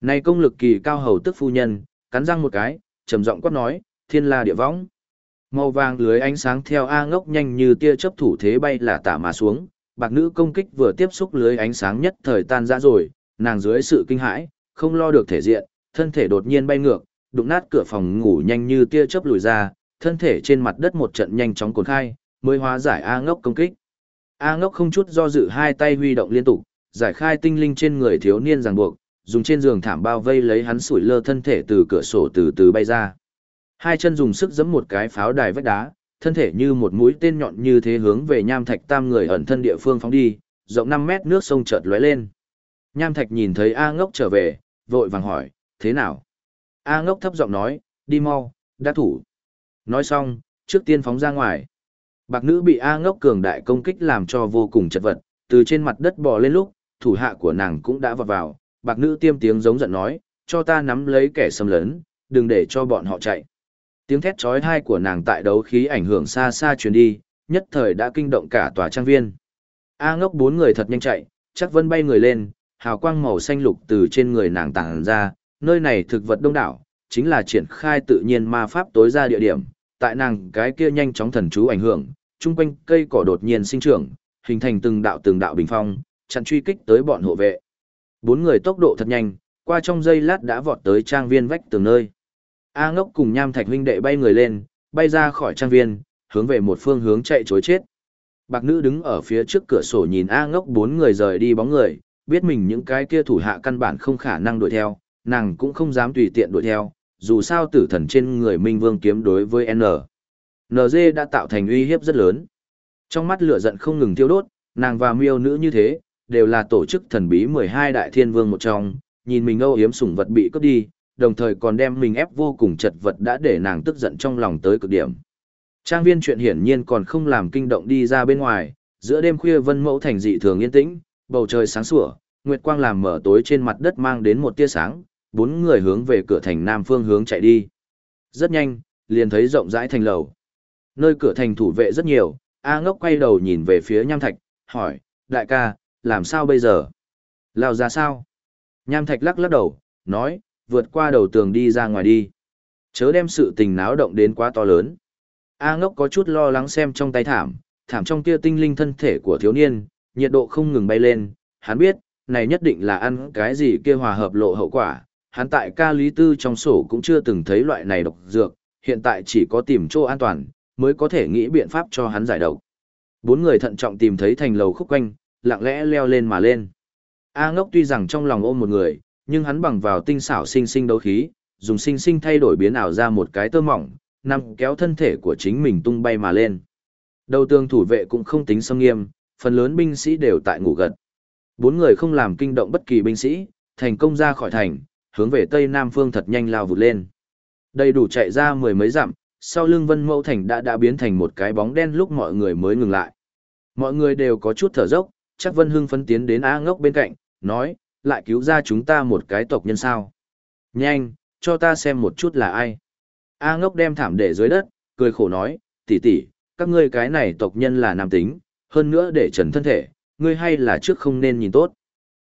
Này công lực kỳ cao hầu tức phu nhân, cắn răng một cái, trầm giọng quát nói, thiên la địa võng. Màu vàng lưới ánh sáng theo A ngốc nhanh như tia chớp thủ thế bay là tả mà xuống, bạc nữ công kích vừa tiếp xúc lưới ánh sáng nhất thời tan ra rồi, nàng dưới sự kinh hãi, không lo được thể diện, thân thể đột nhiên bay ngược, đụng nát cửa phòng ngủ nhanh như tia chớp lùi ra, thân thể trên mặt đất một trận nhanh chóng cuốn khai, mới hóa giải A ngốc công kích. A ngốc không chút do dự hai tay huy động liên tục, giải khai tinh linh trên người thiếu niên ràng buộc, dùng trên giường thảm bao vây lấy hắn sủi lơ thân thể từ cửa sổ từ từ bay ra. Hai chân dùng sức giẫm một cái pháo đài vách đá, thân thể như một mũi tên nhọn như thế hướng về nham thạch tam người ẩn thân địa phương phóng đi, rộng 5 mét nước sông chợt lóe lên. Nham thạch nhìn thấy A ngốc trở về, vội vàng hỏi, thế nào? A ngốc thấp giọng nói, đi mau, đã thủ. Nói xong, trước tiên phóng ra ngoài. Bạc nữ bị A ngốc cường đại công kích làm cho vô cùng chật vật, từ trên mặt đất bò lên lúc, thủ hạ của nàng cũng đã vọt vào. Bạc nữ tiêm tiếng giống giận nói, cho ta nắm lấy kẻ xâm lấn, đừng để cho bọn họ chạy. Tiếng thét chói tai của nàng tại đấu khí ảnh hưởng xa xa truyền đi, nhất thời đã kinh động cả tòa trang viên. A ngốc bốn người thật nhanh chạy, chắc vân bay người lên, hào quang màu xanh lục từ trên người nàng tàng ra, nơi này thực vật đông đảo, chính là triển khai tự nhiên ma pháp tối ra địa điểm, tại nàng cái kia nhanh chóng thần chú ảnh hưởng, chung quanh cây cỏ đột nhiên sinh trưởng, hình thành từng đạo từng đạo bình phong, chặn truy kích tới bọn hộ vệ. Bốn người tốc độ thật nhanh, qua trong giây lát đã vọt tới trang viên vách tường nơi. A ngốc cùng nham thạch huynh đệ bay người lên, bay ra khỏi trang viên, hướng về một phương hướng chạy chối chết. Bạc nữ đứng ở phía trước cửa sổ nhìn A ngốc bốn người rời đi bóng người, biết mình những cái kia thủ hạ căn bản không khả năng đuổi theo, nàng cũng không dám tùy tiện đuổi theo, dù sao tử thần trên người Minh Vương kiếm đối với N. NG đã tạo thành uy hiếp rất lớn. Trong mắt lửa giận không ngừng thiêu đốt, nàng và miêu nữ như thế, đều là tổ chức thần bí 12 đại thiên vương một trong, nhìn mình âu yếm sủng vật bị cướp đi, đồng thời còn đem mình ép vô cùng chật vật đã để nàng tức giận trong lòng tới cực điểm. Trang viên chuyện hiển nhiên còn không làm kinh động đi ra bên ngoài, giữa đêm khuya vân mẫu thành dị thường yên tĩnh, bầu trời sáng sủa, nguyệt quang làm mở tối trên mặt đất mang đến một tia sáng, bốn người hướng về cửa thành nam phương hướng chạy đi. Rất nhanh, liền thấy rộng rãi thành lầu. Nơi cửa thành thủ vệ rất nhiều, A ngốc quay đầu nhìn về phía Nham Thạch, hỏi, đại ca, làm sao bây giờ? Lao ra sao? Nham Thạch lắc lắc đầu, nói, vượt qua đầu tường đi ra ngoài đi. Chớ đem sự tình náo động đến quá to lớn. A ngốc có chút lo lắng xem trong tay thảm, thảm trong kia tinh linh thân thể của thiếu niên, nhiệt độ không ngừng bay lên, hắn biết, này nhất định là ăn cái gì kia hòa hợp lộ hậu quả, hắn tại ca lý tư trong sổ cũng chưa từng thấy loại này độc dược, hiện tại chỉ có tìm chỗ an toàn, mới có thể nghĩ biện pháp cho hắn giải độc. Bốn người thận trọng tìm thấy thành lầu khúc quanh, lặng lẽ leo lên mà lên. A ngốc tuy rằng trong lòng ôm một người, nhưng hắn bằng vào tinh xảo sinh sinh đấu khí, dùng sinh sinh thay đổi biến ảo ra một cái tơ mỏng, nằm kéo thân thể của chính mình tung bay mà lên. Đầu tường thủ vệ cũng không tính xâm nghiêm, phần lớn binh sĩ đều tại ngủ gật. Bốn người không làm kinh động bất kỳ binh sĩ, thành công ra khỏi thành, hướng về tây nam phương thật nhanh lao vụt lên. Đầy đủ chạy ra mười mấy dặm, sau lưng vân mẫu thành đã đã biến thành một cái bóng đen lúc mọi người mới ngừng lại. Mọi người đều có chút thở dốc, chắc vân hưng phấn tiến đến A ngốc bên cạnh, nói, lại cứu ra chúng ta một cái tộc nhân sao. Nhanh, cho ta xem một chút là ai. A ngốc đem thảm để dưới đất, cười khổ nói, tỷ tỷ, các ngươi cái này tộc nhân là nam tính, hơn nữa để trần thân thể, ngươi hay là trước không nên nhìn tốt.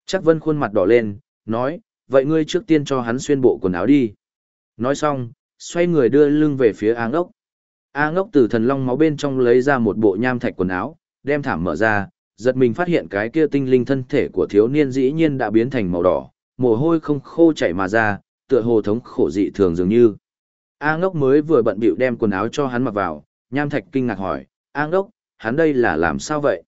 Chắc vân khuôn mặt đỏ lên, nói, vậy ngươi trước tiên cho hắn xuyên bộ quần áo đi. Nói xong, xoay người đưa lưng về phía A ngốc. A ngốc từ thần long máu bên trong lấy ra một bộ nham thạch quần áo, đem thảm mở ra, giật mình phát hiện cái kia tinh linh thân thể của thiếu niên dĩ nhiên đã biến thành màu đỏ, mồ hôi không khô chảy mà ra, tựa hồ thống khổ dị thường dường như. A ngốc mới vừa bận bịu đem quần áo cho hắn mặc vào, nham thạch kinh ngạc hỏi, A ngốc, hắn đây là làm sao vậy?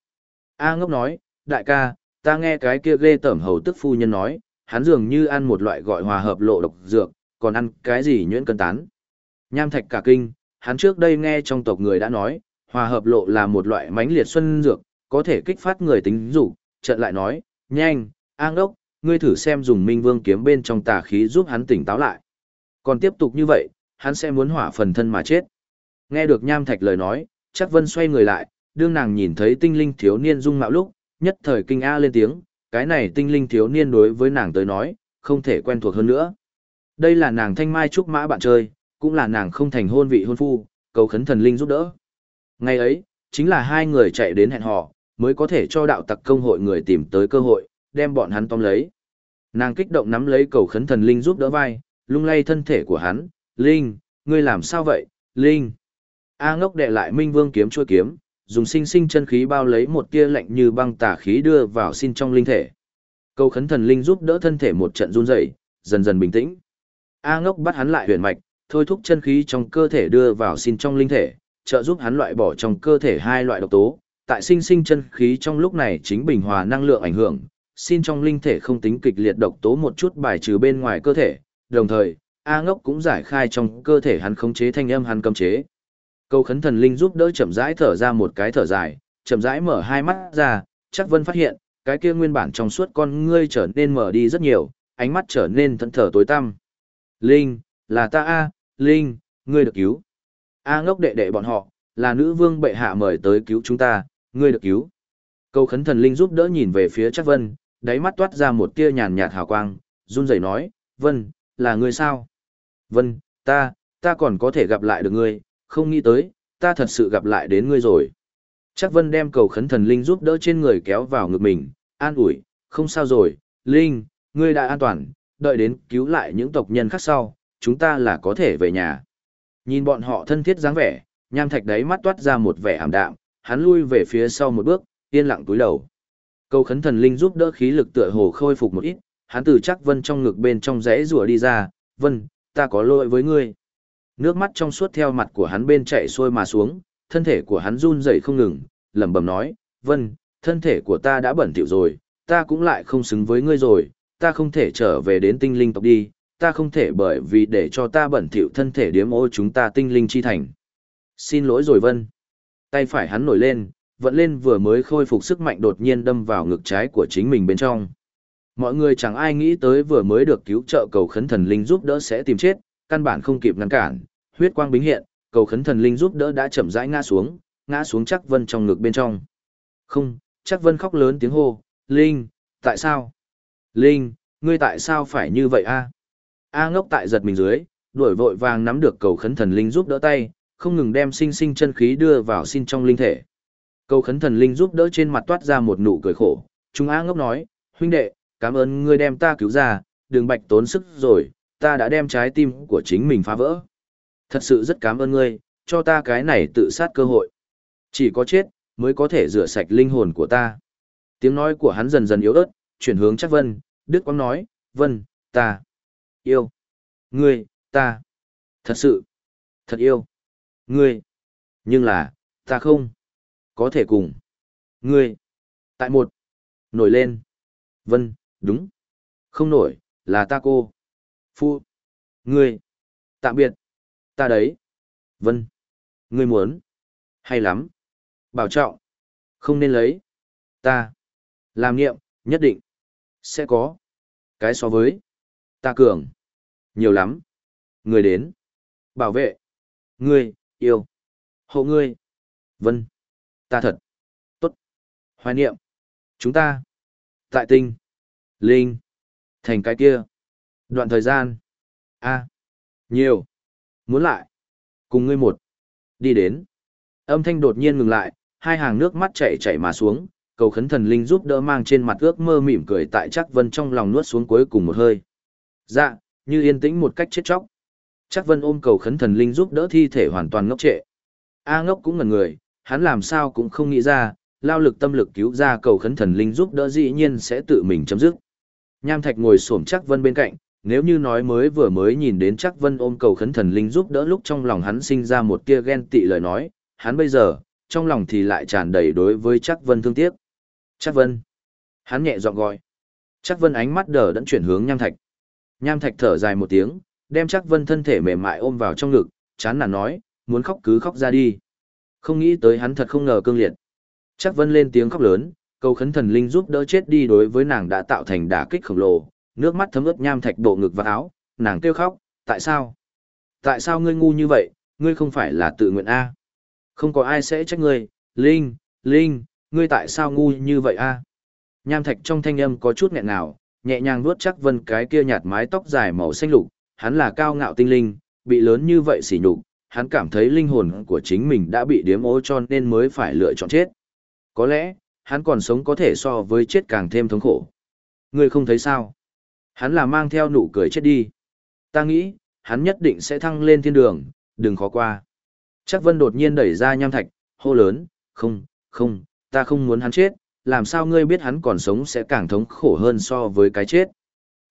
A ngốc nói, đại ca, ta nghe cái kia ghê tởm hầu tức phu nhân nói, hắn dường như ăn một loại gọi hòa hợp lộ độc dược, còn ăn cái gì nhuyễn cân tán. Nham thạch cả kinh, hắn trước đây nghe trong tộc người đã nói, hòa hợp lộ là một loại mánh liệt xuân dược, có thể kích phát người tính dục, trận lại nói, nhanh, an đốc, ngươi thử xem dùng minh vương kiếm bên trong tà khí giúp hắn tỉnh táo lại. Còn tiếp tục như vậy, hắn sẽ muốn hỏa phần thân mà chết. Nghe được nham thạch lời nói, chắc vân xoay người lại, đương nàng nhìn thấy tinh linh thiếu niên dung mạo lúc, nhất thời kinh a lên tiếng, cái này tinh linh thiếu niên đối với nàng tới nói, không thể quen thuộc hơn nữa. Đây là nàng thanh mai trúc mã bạn chơi, cũng là nàng không thành hôn vị hôn phu, cầu khấn thần linh giúp đỡ. Ngày ấy, chính là hai người chạy đến hẹn hò, mới có thể cho đạo tặc công hội người tìm tới cơ hội, đem bọn hắn tóm lấy. Nàng kích động nắm lấy cầu khấn thần linh giúp đỡ vai, lung lay thân thể của hắn, Linh, ngươi làm sao vậy, Linh. A ngốc đệ lại Minh Vương kiếm chua kiếm, dùng sinh sinh chân khí bao lấy một tia lạnh như băng tà khí đưa vào xin trong linh thể. Cầu khấn thần linh giúp đỡ thân thể một trận run rẩy, dần dần bình tĩnh. A ngốc bắt hắn lại huyền mạch, thôi thúc chân khí trong cơ thể đưa vào xin trong linh thể, trợ giúp hắn loại bỏ trong cơ thể hai loại độc tố. Tại sinh sinh chân khí trong lúc này chính bình hòa năng lượng ảnh hưởng, xin trong linh thể không tính kịch liệt độc tố một chút bài trừ bên ngoài cơ thể, đồng thời, A ngốc cũng giải khai trong cơ thể hắn khống chế thanh âm hắn cấm chế. Câu khấn thần linh giúp đỡ chậm rãi thở ra một cái thở dài, chậm rãi mở hai mắt ra, chắc vân phát hiện, cái kia nguyên bản trong suốt con ngươi trở nên mở đi rất nhiều, ánh mắt trở nên thẫn thở tối tăm. Linh, là ta A, Linh, ngươi được cứu. A ngốc đệ đệ bọn họ, là nữ vương bệ hạ mời tới cứu chúng ta, ngươi được cứu. Cầu khấn thần linh giúp đỡ nhìn về phía chắc vân, đáy mắt toát ra một tia nhàn nhạt hào quang, run rẩy nói, vân, là ngươi sao? Vân, ta, ta còn có thể gặp lại được ngươi, không nghĩ tới, ta thật sự gặp lại đến ngươi rồi. Chắc Vân đem cầu khấn thần Linh giúp đỡ trên người kéo vào ngực mình, an ủi, không sao rồi, Linh, ngươi đã an toàn, đợi đến cứu lại những tộc nhân khác sau, chúng ta là có thể về nhà. Nhìn bọn họ thân thiết dáng vẻ, nham thạch đấy mắt toát ra một vẻ ảm đạm, hắn lui về phía sau một bước, yên lặng túi đầu. Cầu khấn thần Linh giúp đỡ khí lực tựa hồ khôi phục một ít, hắn từ chắc Vân trong ngực bên trong rẽ rùa đi ra, Vân, ta có lỗi với ngươi. Nước mắt trong suốt theo mặt của hắn bên chạy xuôi mà xuống, thân thể của hắn run rẩy không ngừng, lẩm bẩm nói, Vân, thân thể của ta đã bẩn thỉu rồi, ta cũng lại không xứng với ngươi rồi, ta không thể trở về đến tinh linh tộc đi, ta không thể bởi vì để cho ta bẩn thỉu thân thể điếm ô chúng ta tinh linh chi thành. Xin lỗi rồi Vân. Tay phải hắn nổi lên, vận lên vừa mới khôi phục sức mạnh đột nhiên đâm vào ngực trái của chính mình bên trong. Mọi người chẳng ai nghĩ tới vừa mới được cứu trợ cầu khấn thần linh giúp đỡ sẽ tìm chết, căn bản không kịp ngăn cản, huyết quang bính hiện, cầu khấn thần linh giúp đỡ đã chậm rãi ngã xuống, ngã xuống chắc vân trong ngực bên trong. Không, chắc vân khóc lớn tiếng hô, Linh, tại sao? Linh, ngươi tại sao phải như vậy a? A ngốc tại giật mình dưới, đuổi vội vàng nắm được cầu khấn thần linh giúp đỡ tay, không ngừng đem sinh sinh chân khí đưa vào xin trong linh thể. câu khấn thần linh giúp đỡ trên mặt toát ra một nụ cười khổ, Trung A ngốc nói, huynh đệ, cảm ơn ngươi đem ta cứu ra, đừng bạch tốn sức rồi, ta đã đem trái tim của chính mình phá vỡ. Thật sự rất cảm ơn ngươi, cho ta cái này tự sát cơ hội. Chỉ có chết, mới có thể rửa sạch linh hồn của ta. Tiếng nói của hắn dần dần yếu ớt, chuyển hướng chắc Vân, Đức Quang nói, Vân, ta, yêu, ngươi, ta, thật sự, thật yêu, ngươi, nhưng là, ta không, có thể cùng, ngươi, tại một, nổi lên, Vân, đúng, không nổi, là ta cô. Phu. Ngươi. Tạm biệt. Ta đấy. Vân. Ngươi muốn. Hay lắm. Bảo trọng. Không nên lấy. Ta. Làm nghiệm, nhất định. Sẽ có. Cái so với. Ta cường. Nhiều lắm. Người đến. Bảo vệ. Ngươi, yêu. Hộ ngươi. Vân. Ta thật. Tốt. Hoài niệm. Chúng ta. Tại tinh. Linh. Thành cái kia. Đoạn thời gian. a Nhiều. Muốn lại. Cùng ngươi một. Đi đến. Âm thanh đột nhiên ngừng lại, hai hàng nước mắt chảy chảy mà xuống, cầu khấn thần linh giúp đỡ mang trên mặt ước mơ mỉm cười tại chắc vân trong lòng nuốt xuống cuối cùng một hơi. Dạ, như yên tĩnh một cách chết chóc. Chắc vân ôm cầu khấn thần linh giúp đỡ thi thể hoàn toàn ngốc trệ. A ngốc cũng ngần người, hắn làm sao cũng không nghĩ ra, lao lực tâm lực cứu ra cầu khấn thần linh giúp đỡ dĩ nhiên sẽ tự mình chấm dứt. Nham Thạch ngồi xổm chắc vân bên cạnh, Nếu như nói mới vừa mới nhìn đến chắc vân ôm cầu khấn thần linh giúp đỡ lúc trong lòng hắn sinh ra một tia ghen tị lời nói, hắn bây giờ, trong lòng thì lại tràn đầy đối với chắc vân thương tiếc. Chắc vân. Hắn nhẹ giọng gọi. Chắc vân ánh mắt đờ đẫn chuyển hướng nham thạch. Nham thạch thở dài một tiếng, đem chắc vân thân thể mềm mại ôm vào trong ngực, chán nản nói, muốn khóc cứ khóc ra đi. Không nghĩ tới hắn thật không ngờ cương liệt. Chắc vân lên tiếng khóc lớn, cầu khấn thần linh giúp đỡ chết đi đối với nàng đã tạo thành đả kích khổng lồ, nước mắt thấm ướt nham thạch bộ ngực và áo, nàng kêu khóc, tại sao? Tại sao ngươi ngu như vậy, ngươi không phải là tự nguyện A? Không có ai sẽ trách ngươi, Linh, Linh, ngươi tại sao ngu như vậy A? Nham thạch trong thanh âm có chút nghẹn nào, nhẹ nhàng vuốt chắc vân cái kia nhạt mái tóc dài màu xanh lục, hắn là cao ngạo tinh linh, bị lớn như vậy xỉ nhục, hắn cảm thấy linh hồn của chính mình đã bị điếm ô cho nên mới phải lựa chọn chết. Có lẽ, hắn còn sống có thể so với chết càng thêm thống khổ. Ngươi không thấy sao? Hắn là mang theo nụ cười chết đi. Ta nghĩ, hắn nhất định sẽ thăng lên thiên đường, đừng khó qua. Chắc vân đột nhiên đẩy ra nham thạch, hô lớn, không, không, ta không muốn hắn chết, làm sao ngươi biết hắn còn sống sẽ càng thống khổ hơn so với cái chết.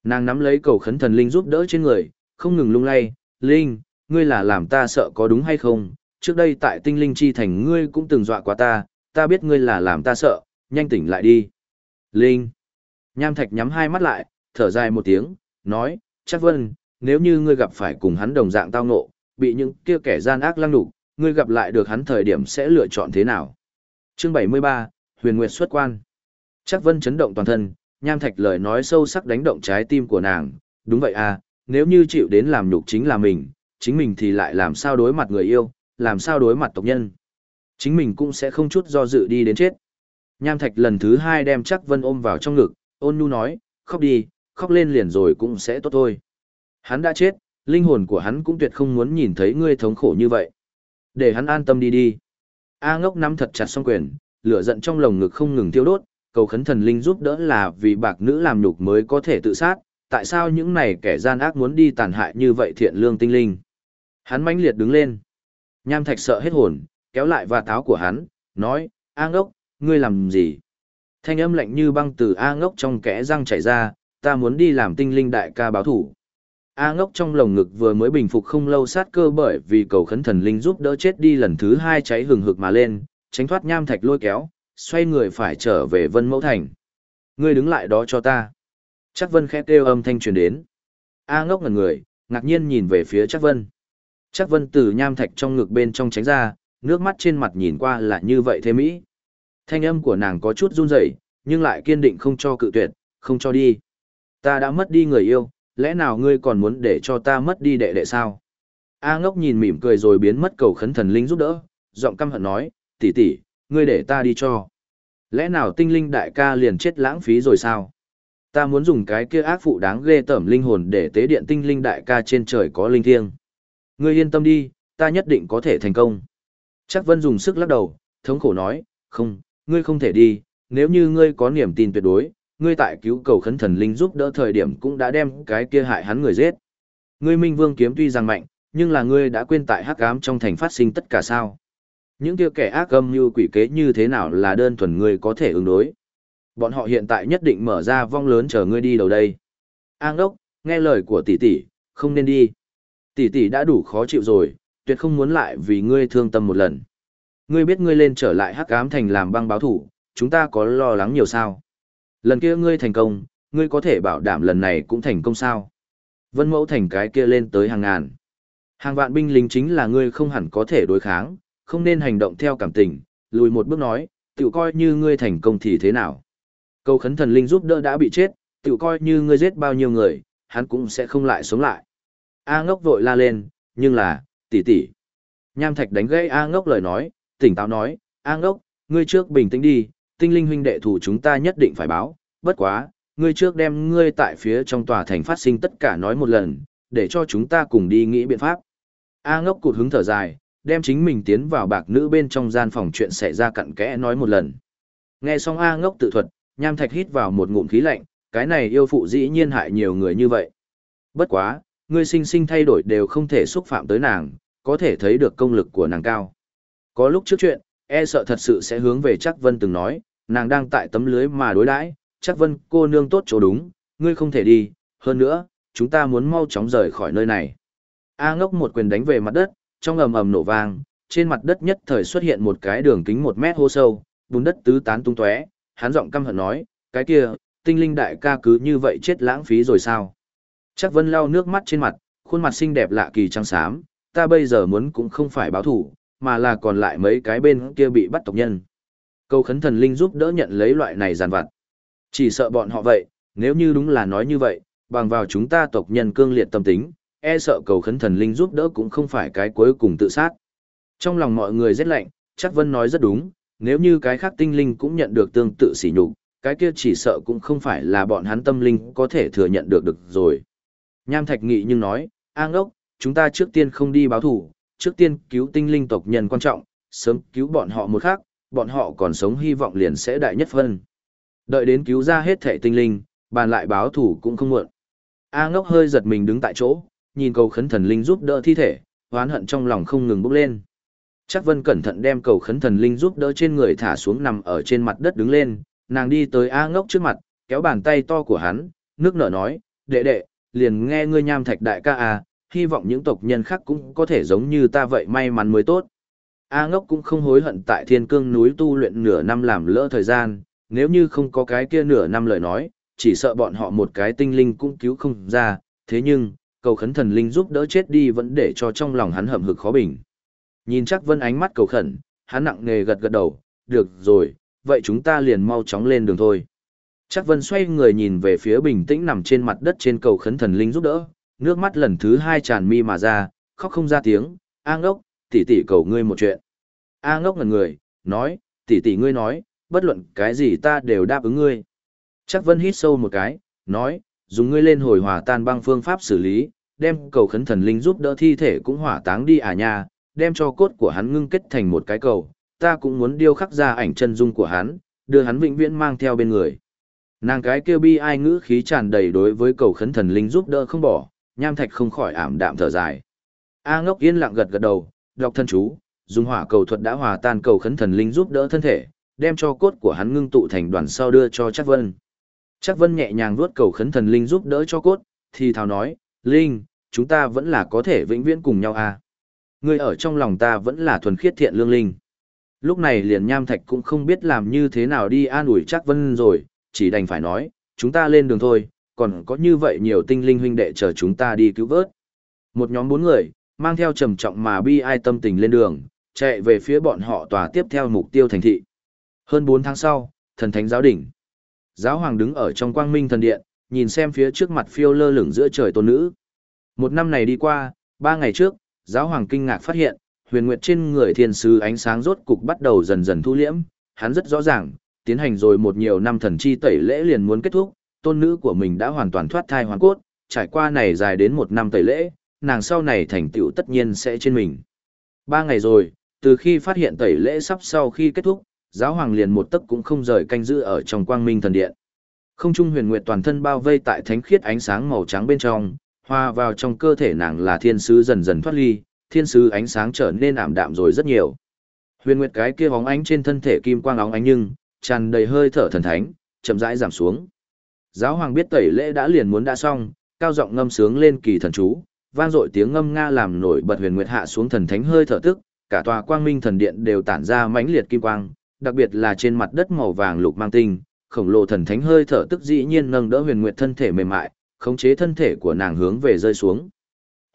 Nàng nắm lấy cầu khấn thần linh giúp đỡ trên người, không ngừng lung lay, Linh, ngươi là làm ta sợ có đúng hay không, trước đây tại tinh linh chi thành ngươi cũng từng dọa qua ta, ta biết ngươi là làm ta sợ, nhanh tỉnh lại đi. Linh. Nham thạch nhắm hai mắt lại, thở dài một tiếng, nói, chắc vân, nếu như ngươi gặp phải cùng hắn đồng dạng tao ngộ, bị những kia kẻ gian ác lăng nhục, ngươi gặp lại được hắn thời điểm sẽ lựa chọn thế nào. Chương 73, Huyền Nguyệt xuất quan. Chắc vân chấn động toàn thân, nham thạch lời nói sâu sắc đánh động trái tim của nàng, đúng vậy à, nếu như chịu đến làm nhục chính là mình, chính mình thì lại làm sao đối mặt người yêu, làm sao đối mặt tộc nhân. Chính mình cũng sẽ không chút do dự đi đến chết. Nham thạch lần thứ hai đem chắc vân ôm vào trong ngực, ôn nhu nói, khóc đi, khóc lên liền rồi cũng sẽ tốt thôi. Hắn đã chết, linh hồn của hắn cũng tuyệt không muốn nhìn thấy ngươi thống khổ như vậy. Để hắn an tâm đi đi. A ngốc nắm thật chặt song quyền, lửa giận trong lồng ngực không ngừng tiêu đốt, cầu khấn thần linh giúp đỡ là vì bạc nữ làm nhục mới có thể tự sát, tại sao những này kẻ gian ác muốn đi tàn hại như vậy thiện lương tinh linh. Hắn mãnh liệt đứng lên. Nham thạch sợ hết hồn, kéo lại và táo của hắn, nói, A ngốc, ngươi làm gì? Thanh âm lạnh như băng từ A ngốc trong kẽ răng chảy ra, ta muốn đi làm tinh linh đại ca báo thủ. A ngốc trong lồng ngực vừa mới bình phục không lâu sát cơ bởi vì cầu khấn thần linh giúp đỡ chết đi lần thứ hai cháy hừng hực mà lên, tránh thoát nham thạch lôi kéo, xoay người phải trở về vân mẫu thành. Ngươi đứng lại đó cho ta. Chắc vân khẽ kêu âm thanh truyền đến. A ngốc ngần người, ngạc nhiên nhìn về phía chắc vân. Chắc vân từ nham thạch trong ngực bên trong tránh ra, nước mắt trên mặt nhìn qua là như vậy thế mỹ. Thanh âm của nàng có chút run rẩy, nhưng lại kiên định không cho cự tuyệt, không cho đi. Ta đã mất đi người yêu, lẽ nào ngươi còn muốn để cho ta mất đi đệ đệ sao? A ngốc nhìn mỉm cười rồi biến mất cầu khấn thần linh giúp đỡ, giọng căm hận nói, tỷ tỷ, ngươi để ta đi cho. Lẽ nào tinh linh đại ca liền chết lãng phí rồi sao? Ta muốn dùng cái kia ác phụ đáng ghê tởm linh hồn để tế điện tinh linh đại ca trên trời có linh thiêng. Ngươi yên tâm đi, ta nhất định có thể thành công. Chắc Vân dùng sức lắc đầu, thống khổ nói, không, ngươi không thể đi, nếu như ngươi có niềm tin tuyệt đối, ngươi tại cứu cầu khấn thần linh giúp đỡ thời điểm cũng đã đem cái kia hại hắn người giết. Ngươi Minh Vương kiếm tuy rằng mạnh, nhưng là ngươi đã quên tại hắc ám trong thành phát sinh tất cả sao? Những kia kẻ ác âm như quỷ kế như thế nào là đơn thuần ngươi có thể ứng đối? Bọn họ hiện tại nhất định mở ra vong lớn chờ ngươi đi đầu đây. An đốc, nghe lời của tỷ tỷ, không nên đi. Tỷ tỷ đã đủ khó chịu rồi, tuyệt không muốn lại vì ngươi thương tâm một lần. Ngươi biết ngươi lên trở lại hắc ám thành làm băng báo thủ, chúng ta có lo lắng nhiều sao? Lần kia ngươi thành công, ngươi có thể bảo đảm lần này cũng thành công sao? Vân mẫu thành cái kia lên tới hàng ngàn. Hàng vạn binh lính chính là ngươi không hẳn có thể đối kháng, không nên hành động theo cảm tình, lùi một bước nói, tự coi như ngươi thành công thì thế nào? Câu khấn thần linh giúp đỡ đã bị chết, tự coi như ngươi giết bao nhiêu người, hắn cũng sẽ không lại sống lại. A ngốc vội la lên, nhưng là, tỷ tỷ. Nham thạch đánh gãy A ngốc lời nói, tỉnh táo nói, A ngốc, ngươi trước bình tĩnh đi, tinh linh huynh đệ thủ chúng ta nhất định phải báo, bất quá, ngươi trước đem ngươi tại phía trong tòa thành phát sinh tất cả nói một lần, để cho chúng ta cùng đi nghĩ biện pháp. A ngốc cụt hứng thở dài, đem chính mình tiến vào bạc nữ bên trong gian phòng chuyện xảy ra cặn kẽ nói một lần. Nghe xong A ngốc tự thuật, nham thạch hít vào một ngụm khí lạnh, cái này yêu phụ dĩ nhiên hại nhiều người như vậy. Bất quá, ngươi sinh sinh thay đổi đều không thể xúc phạm tới nàng, có thể thấy được công lực của nàng cao. Có lúc trước chuyện, e sợ thật sự sẽ hướng về chắc vân từng nói, nàng đang tại tấm lưới mà đối đãi chắc vân cô nương tốt chỗ đúng, ngươi không thể đi, hơn nữa, chúng ta muốn mau chóng rời khỏi nơi này. A ngốc một quyền đánh về mặt đất, trong ầm ầm nổ vang, trên mặt đất nhất thời xuất hiện một cái đường kính một mét hô sâu, bùn đất tứ tán tung tóe, hắn giọng căm hận nói, cái kia, tinh linh đại ca cứ như vậy chết lãng phí rồi sao? Chắc Vân lau nước mắt trên mặt, khuôn mặt xinh đẹp lạ kỳ trắng xám, ta bây giờ muốn cũng không phải báo thủ, mà là còn lại mấy cái bên kia bị bắt tộc nhân. Câu khấn thần linh giúp đỡ nhận lấy loại này giàn vặt. Chỉ sợ bọn họ vậy, nếu như đúng là nói như vậy, bằng vào chúng ta tộc nhân cương liệt tâm tính, e sợ cầu khấn thần linh giúp đỡ cũng không phải cái cuối cùng tự sát. Trong lòng mọi người rất lạnh, chắc Vân nói rất đúng, nếu như cái khác tinh linh cũng nhận được tương tự sỉ nhục, cái kia chỉ sợ cũng không phải là bọn hắn tâm linh có thể thừa nhận được được rồi. Nham Thạch Nghị nhưng nói, an ốc, chúng ta trước tiên không đi báo thủ, trước tiên cứu tinh linh tộc nhân quan trọng, sớm cứu bọn họ một khắc, bọn họ còn sống hy vọng liền sẽ đại nhất phân. Đợi đến cứu ra hết thể tinh linh, bàn lại báo thủ cũng không muộn. A ngốc hơi giật mình đứng tại chỗ, nhìn cầu khấn thần linh giúp đỡ thi thể, hoán hận trong lòng không ngừng bốc lên. Chắc vân cẩn thận đem cầu khấn thần linh giúp đỡ trên người thả xuống nằm ở trên mặt đất đứng lên, nàng đi tới A ngốc trước mặt, kéo bàn tay to của hắn, nước nở nói, đệ đệ, liền nghe ngươi nham thạch đại ca à, hy vọng những tộc nhân khác cũng có thể giống như ta vậy may mắn mới tốt. A ngốc cũng không hối hận tại thiên cương núi tu luyện nửa năm làm lỡ thời gian, nếu như không có cái kia nửa năm lời nói, chỉ sợ bọn họ một cái tinh linh cũng cứu không ra, thế nhưng, cầu khấn thần linh giúp đỡ chết đi vẫn để cho trong lòng hắn hậm hực khó bình. Nhìn chắc vân ánh mắt cầu khẩn, hắn nặng nề gật gật đầu, được rồi, vậy chúng ta liền mau chóng lên đường thôi. Chắc vân xoay người nhìn về phía bình tĩnh nằm trên mặt đất trên cầu khấn thần linh giúp đỡ, nước mắt lần thứ hai tràn mi mà ra, khóc không ra tiếng, A ngốc, tỷ tỷ cầu ngươi một chuyện. A ngốc ngần người, nói, tỷ tỷ ngươi nói, bất luận cái gì ta đều đáp ứng ngươi. Chắc vân hít sâu một cái, nói, dùng ngươi lên hồi hòa tan băng phương pháp xử lý, đem cầu khấn thần linh giúp đỡ thi thể cũng hỏa táng đi à nha, đem cho cốt của hắn ngưng kết thành một cái cầu, ta cũng muốn điêu khắc ra ảnh chân dung của hắn, đưa hắn vĩnh viễn mang theo bên người. Nàng cái kêu bi ai ngữ khí tràn đầy đối với cầu khấn thần linh giúp đỡ không bỏ, nham thạch không khỏi ảm đạm thở dài. A ngốc yên lặng gật gật đầu, đọc thân chú, dùng hỏa cầu thuật đã hòa tan cầu khấn thần linh giúp đỡ thân thể, đem cho cốt của hắn ngưng tụ thành đoàn sau đưa cho Chắc Vân. Chắc Vân nhẹ nhàng vuốt cầu khấn thần linh giúp đỡ cho cốt, thì thào nói, Linh, chúng ta vẫn là có thể vĩnh viễn cùng nhau à. Người ở trong lòng ta vẫn là thuần khiết thiện lương linh. Lúc này liền nham thạch cũng không biết làm như thế nào đi an ủi Chắc Vân rồi, chỉ đành phải nói, chúng ta lên đường thôi, còn có như vậy nhiều tinh linh huynh đệ chờ chúng ta đi cứu vớt. Một nhóm bốn người, mang theo trầm trọng mà bi ai tâm tình lên đường, chạy về phía bọn họ tòa tiếp theo mục tiêu thành thị. Hơn 4 tháng sau, thần thánh giáo đỉnh. Giáo hoàng đứng ở trong quang minh thần điện, nhìn xem phía trước mặt phiêu lơ lửng giữa trời tôn nữ. Một năm này đi qua, ba ngày trước, giáo hoàng kinh ngạc phát hiện, huyền nguyệt trên người thiên sứ ánh sáng rốt cục bắt đầu dần dần thu liễm, hắn rất rõ ràng, tiến hành rồi một nhiều năm thần chi tẩy lễ liền muốn kết thúc, tôn nữ của mình đã hoàn toàn thoát thai hoàn cốt, trải qua này dài đến một năm tẩy lễ, nàng sau này thành tựu tất nhiên sẽ trên mình. Ba ngày rồi, từ khi phát hiện tẩy lễ sắp sau khi kết thúc, giáo hoàng liền một tấc cũng không rời canh giữ ở trong quang minh thần điện. Không trung huyền nguyệt toàn thân bao vây tại thánh khiết ánh sáng màu trắng bên trong, hòa vào trong cơ thể nàng là thiên sứ dần dần thoát ly, thiên sứ ánh sáng trở nên ảm đạm rồi rất nhiều. Huyền nguyệt cái kia bóng ánh trên thân thể kim quang óng ánh nhưng tràn đầy hơi thở thần thánh, chậm rãi giảm xuống. Giáo hoàng biết tẩy lễ đã liền muốn đã xong, cao giọng ngâm sướng lên kỳ thần chú, vang dội tiếng ngâm nga làm nổi bật huyền nguyệt hạ xuống thần thánh hơi thở tức, cả tòa quang minh thần điện đều tản ra mãnh liệt kim quang, đặc biệt là trên mặt đất màu vàng lục mang tinh, khổng lồ thần thánh hơi thở tức dĩ nhiên nâng đỡ huyền nguyệt thân thể mềm mại, khống chế thân thể của nàng hướng về rơi xuống.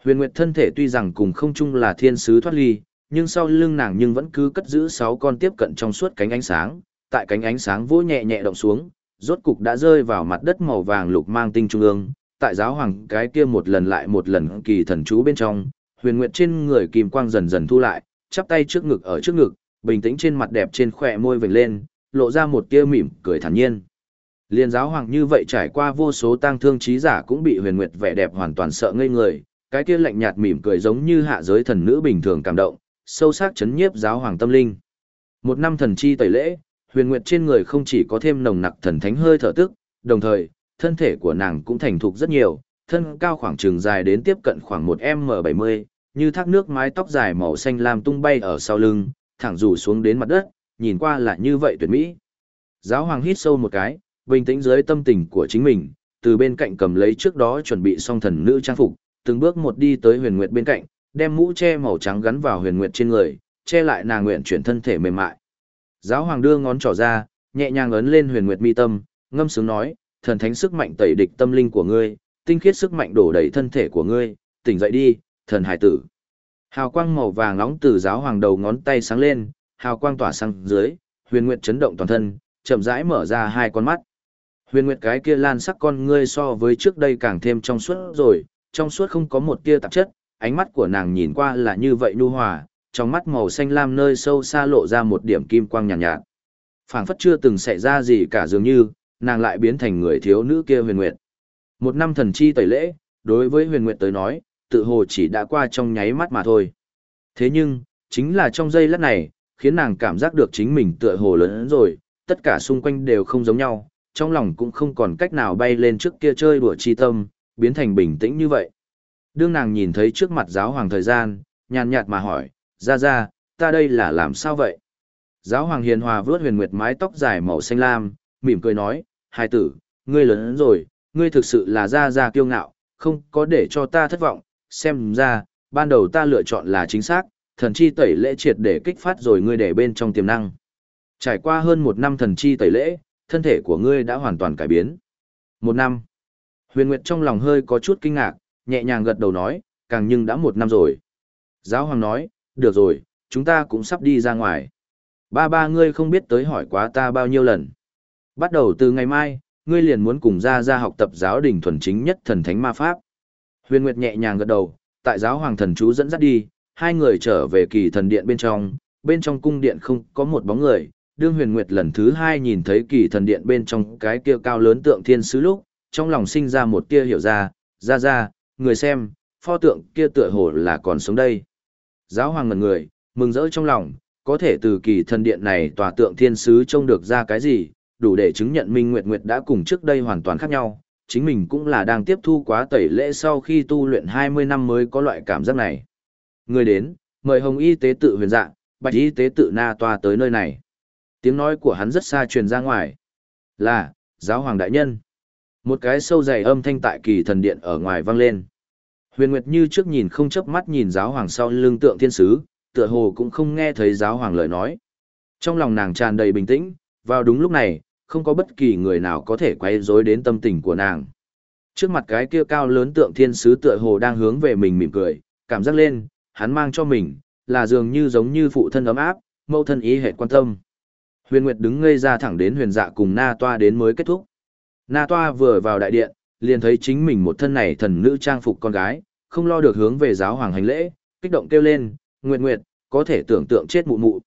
Huyền nguyệt thân thể tuy rằng cùng không chung là thiên sứ thoát ly, nhưng sau lưng nàng nhưng vẫn cứ cất giữ sáu con tiếp cận trong suốt cánh ánh sáng, tại cánh ánh sáng vỗ nhẹ nhẹ động xuống, rốt cục đã rơi vào mặt đất màu vàng lục mang tinh trung ương, tại giáo hoàng cái kia một lần lại một lần kỳ thần chú bên trong, huyền nguyệt trên người kim quang dần dần thu lại, chắp tay trước ngực ở trước ngực, bình tĩnh trên mặt đẹp trên khỏe môi vểnh lên, lộ ra một tia mỉm cười thản nhiên. Liên giáo hoàng như vậy trải qua vô số tang thương trí giả cũng bị huyền nguyệt vẻ đẹp hoàn toàn sợ ngây người, cái kia lạnh nhạt mỉm cười giống như hạ giới thần nữ bình thường cảm động, sâu sắc chấn nhiếp giáo hoàng tâm linh. Một năm thần chi tẩy lễ, huyền nguyệt trên người không chỉ có thêm nồng nặc thần thánh hơi thở tức, đồng thời, thân thể của nàng cũng thành thục rất nhiều, thân cao khoảng trường dài đến tiếp cận khoảng một m bảy mươi, như thác nước mái tóc dài màu xanh lam tung bay ở sau lưng, thẳng rủ xuống đến mặt đất, nhìn qua là như vậy tuyệt mỹ. Giáo hoàng hít sâu một cái, bình tĩnh dưới tâm tình của chính mình, từ bên cạnh cầm lấy trước đó chuẩn bị xong thần nữ trang phục, từng bước một đi tới huyền nguyệt bên cạnh, đem mũ che màu trắng gắn vào huyền nguyệt trên người, che lại nàng nguyện chuyển thân thể mềm mại. Giáo hoàng đưa ngón trỏ ra, nhẹ nhàng ấn lên huyền nguyệt mi tâm, ngâm sướng nói, thần thánh sức mạnh tẩy địch tâm linh của ngươi, tinh khiết sức mạnh đổ đầy thân thể của ngươi, tỉnh dậy đi, thần hải tử. Hào quang màu vàng nóng từ giáo hoàng đầu ngón tay sáng lên, hào quang tỏa sang dưới, huyền nguyệt chấn động toàn thân, chậm rãi mở ra hai con mắt. Huyền nguyệt cái kia lan sắc con ngươi so với trước đây càng thêm trong suốt rồi, trong suốt không có một tia tạp chất, ánh mắt của nàng nhìn qua là như vậy nhu hòa, trong mắt màu xanh lam nơi sâu xa lộ ra một điểm kim quang nhàn nhạt, nhạt. Phảng phất chưa từng xảy ra gì cả dường như, nàng lại biến thành người thiếu nữ kia huyền nguyệt. Một năm thần chi tẩy lễ, đối với huyền nguyệt tới nói, tự hồ chỉ đã qua trong nháy mắt mà thôi. Thế nhưng, chính là trong giây lát này, khiến nàng cảm giác được chính mình tựa hồ lớn rồi, tất cả xung quanh đều không giống nhau, trong lòng cũng không còn cách nào bay lên trước kia chơi đùa chi tâm, biến thành bình tĩnh như vậy. Đương nàng nhìn thấy trước mặt giáo hoàng thời gian, nhàn nhạt mà hỏi, ra ra, ta đây là làm sao vậy? Giáo hoàng hiền hòa vướt huyền nguyệt mái tóc dài màu xanh lam, mỉm cười nói, hai tử, ngươi lớn rồi, ngươi thực sự là ra ra kiêu ngạo, không có để cho ta thất vọng, xem ra, ban đầu ta lựa chọn là chính xác, thần chi tẩy lễ triệt để kích phát rồi ngươi để bên trong tiềm năng. Trải qua hơn một năm thần chi tẩy lễ, thân thể của ngươi đã hoàn toàn cải biến. Một năm. Huyền Nguyệt trong lòng hơi có chút kinh ngạc, nhẹ nhàng gật đầu nói, càng nhưng đã một năm rồi. Giáo hoàng nói, được rồi, chúng ta cũng sắp đi ra ngoài. Ba ba ngươi không biết tới hỏi quá ta bao nhiêu lần. Bắt đầu từ ngày mai, ngươi liền muốn cùng ra ra học tập giáo đình thuần chính nhất thần thánh ma pháp. Huyền Nguyệt nhẹ nhàng gật đầu, tại giáo hoàng thần chú dẫn dắt đi, hai người trở về kỳ thần điện bên trong, bên trong cung điện không có một bóng người. Đương Huyền Nguyệt lần thứ hai nhìn thấy kỳ thần điện bên trong cái kia cao lớn tượng thiên sứ lúc, trong lòng sinh ra một tia hiểu ra, ra ra, người xem, pho tượng kia tựa hồ là còn sống đây. Giáo hoàng ngần người, mừng rỡ trong lòng, có thể từ kỳ thần điện này tòa tượng thiên sứ trông được ra cái gì, đủ để chứng nhận Minh Nguyệt Nguyệt đã cùng trước đây hoàn toàn khác nhau, chính mình cũng là đang tiếp thu quá tẩy lễ sau khi tu luyện 20 năm mới có loại cảm giác này. Người đến, mời Hồng Y tế tự huyền dạng, Bạch Y tế tự na toa tới nơi này. Tiếng nói của hắn rất xa truyền ra ngoài. Là, giáo hoàng đại nhân. Một cái sâu dày âm thanh tại kỳ thần điện ở ngoài vang lên. Huyền Nguyệt như trước nhìn không chớp mắt nhìn giáo hoàng sau lưng tượng thiên sứ, tựa hồ cũng không nghe thấy giáo hoàng lời nói. Trong lòng nàng tràn đầy bình tĩnh, vào đúng lúc này, không có bất kỳ người nào có thể quay rối đến tâm tình của nàng. Trước mặt cái kia cao lớn tượng thiên sứ tựa hồ đang hướng về mình mỉm cười, cảm giác lên, hắn mang cho mình, là dường như giống như phụ thân ấm áp, mâu thân ý hệ quan tâm. Huyền Nguyệt đứng ngây ra thẳng đến huyền dạ cùng Na Toa đến mới kết thúc. Na Toa vừa vào đại điện, liền thấy chính mình một thân này thần nữ trang phục con gái, không lo được hướng về giáo hoàng hành lễ, kích động kêu lên, Nguyệt Nguyệt, có thể tưởng tượng chết mụ mụ.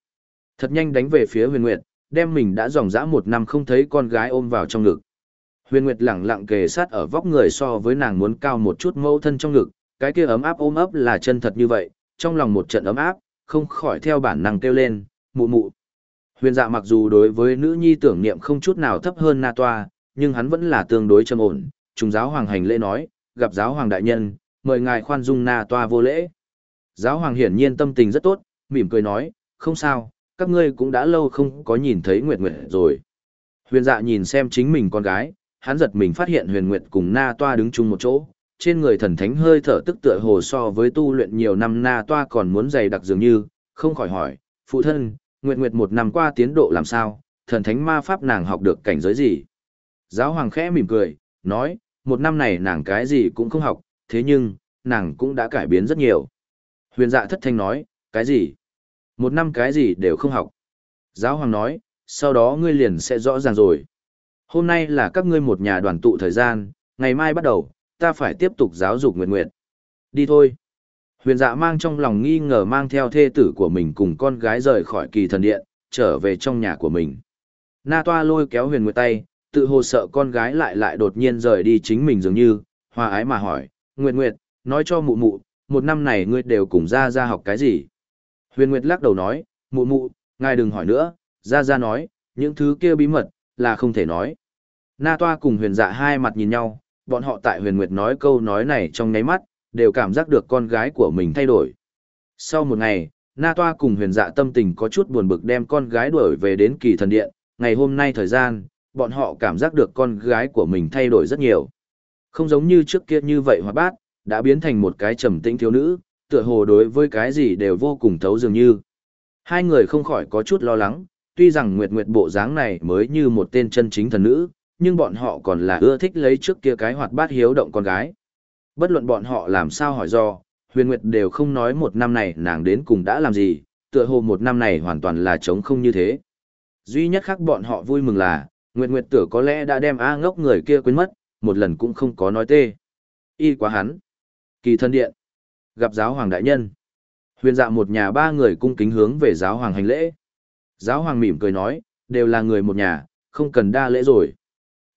Thật nhanh đánh về phía huyền Nguyệt, đem mình đã dòng dã một năm không thấy con gái ôm vào trong ngực. Huyền Nguyệt lẳng lặng kề sát ở vóc người so với nàng muốn cao một chút mẫu thân trong ngực, cái kia ấm áp ôm ấp là chân thật như vậy, trong lòng một trận ấm áp, không khỏi theo bản năng kêu lên, mụ mụ. Huyền dạ mặc dù đối với nữ nhi tưởng niệm không chút nào thấp hơn Na Toa, nhưng hắn vẫn là tương đối trầm ổn, trùng giáo hoàng hành lễ nói, gặp giáo hoàng đại nhân, mời ngài khoan dung Na Toa vô lễ. Giáo hoàng hiển nhiên tâm tình rất tốt, mỉm cười nói, không sao, các ngươi cũng đã lâu không có nhìn thấy Nguyệt Nguyệt rồi. Huyền dạ nhìn xem chính mình con gái, hắn giật mình phát hiện Huyền Nguyệt cùng Na Toa đứng chung một chỗ, trên người thần thánh hơi thở tức tựa hồ so với tu luyện nhiều năm Na Toa còn muốn dày đặc dường như, không khỏi hỏi, phụ thân, Nguyệt Nguyệt một năm qua tiến độ làm sao, thần thánh ma pháp nàng học được cảnh giới gì? Giáo hoàng khẽ mỉm cười, nói, một năm này nàng cái gì cũng không học, thế nhưng, nàng cũng đã cải biến rất nhiều. Huyền dạ thất thanh nói, cái gì? Một năm cái gì đều không học. Giáo hoàng nói, sau đó ngươi liền sẽ rõ ràng rồi. Hôm nay là các ngươi một nhà đoàn tụ thời gian, ngày mai bắt đầu, ta phải tiếp tục giáo dục Nguyệt Nguyệt. Đi thôi. Huyền dạ mang trong lòng nghi ngờ mang theo thê tử của mình cùng con gái rời khỏi kỳ thần điện, trở về trong nhà của mình. Na toa lôi kéo huyền nguyệt tay, tự hồ sợ con gái lại lại đột nhiên rời đi chính mình dường như, hòa ái mà hỏi, Nguyệt Nguyệt, nói cho mụ mụ, một năm này ngươi đều cùng ra ra học cái gì? Huyền Nguyệt lắc đầu nói, mụ mụ, ngài đừng hỏi nữa, ra ra nói, những thứ kia bí mật, là không thể nói. Na Toa cùng huyền dạ hai mặt nhìn nhau, bọn họ tại huyền Nguyệt nói câu nói này trong nháy mắt, đều cảm giác được con gái của mình thay đổi. Sau một ngày, Na Toa cùng huyền dạ tâm tình có chút buồn bực đem con gái đuổi về đến kỳ thần điện, ngày hôm nay thời gian, bọn họ cảm giác được con gái của mình thay đổi rất nhiều. Không giống như trước kia như vậy hoạt bát, đã biến thành một cái trầm tĩnh thiếu nữ, tựa hồ đối với cái gì đều vô cùng thấu dường như. Hai người không khỏi có chút lo lắng, tuy rằng Nguyệt Nguyệt bộ dáng này mới như một tên chân chính thần nữ, nhưng bọn họ còn là ưa thích lấy trước kia cái hoạt bát hiếu động con gái. Bất luận bọn họ làm sao hỏi do, Huyền Nguyệt đều không nói một năm này nàng đến cùng đã làm gì, tựa hồ một năm này hoàn toàn là trống không như thế. Duy nhất khác bọn họ vui mừng là, Nguyệt Nguyệt tử có lẽ đã đem A ngốc người kia quên mất, một lần cũng không có nói tê. Y quá hắn. Kỳ thân điện. Gặp giáo hoàng đại nhân. Huyền dạ một nhà ba người cung kính hướng về giáo hoàng hành lễ. Giáo hoàng mỉm cười nói, đều là người một nhà, không cần đa lễ rồi.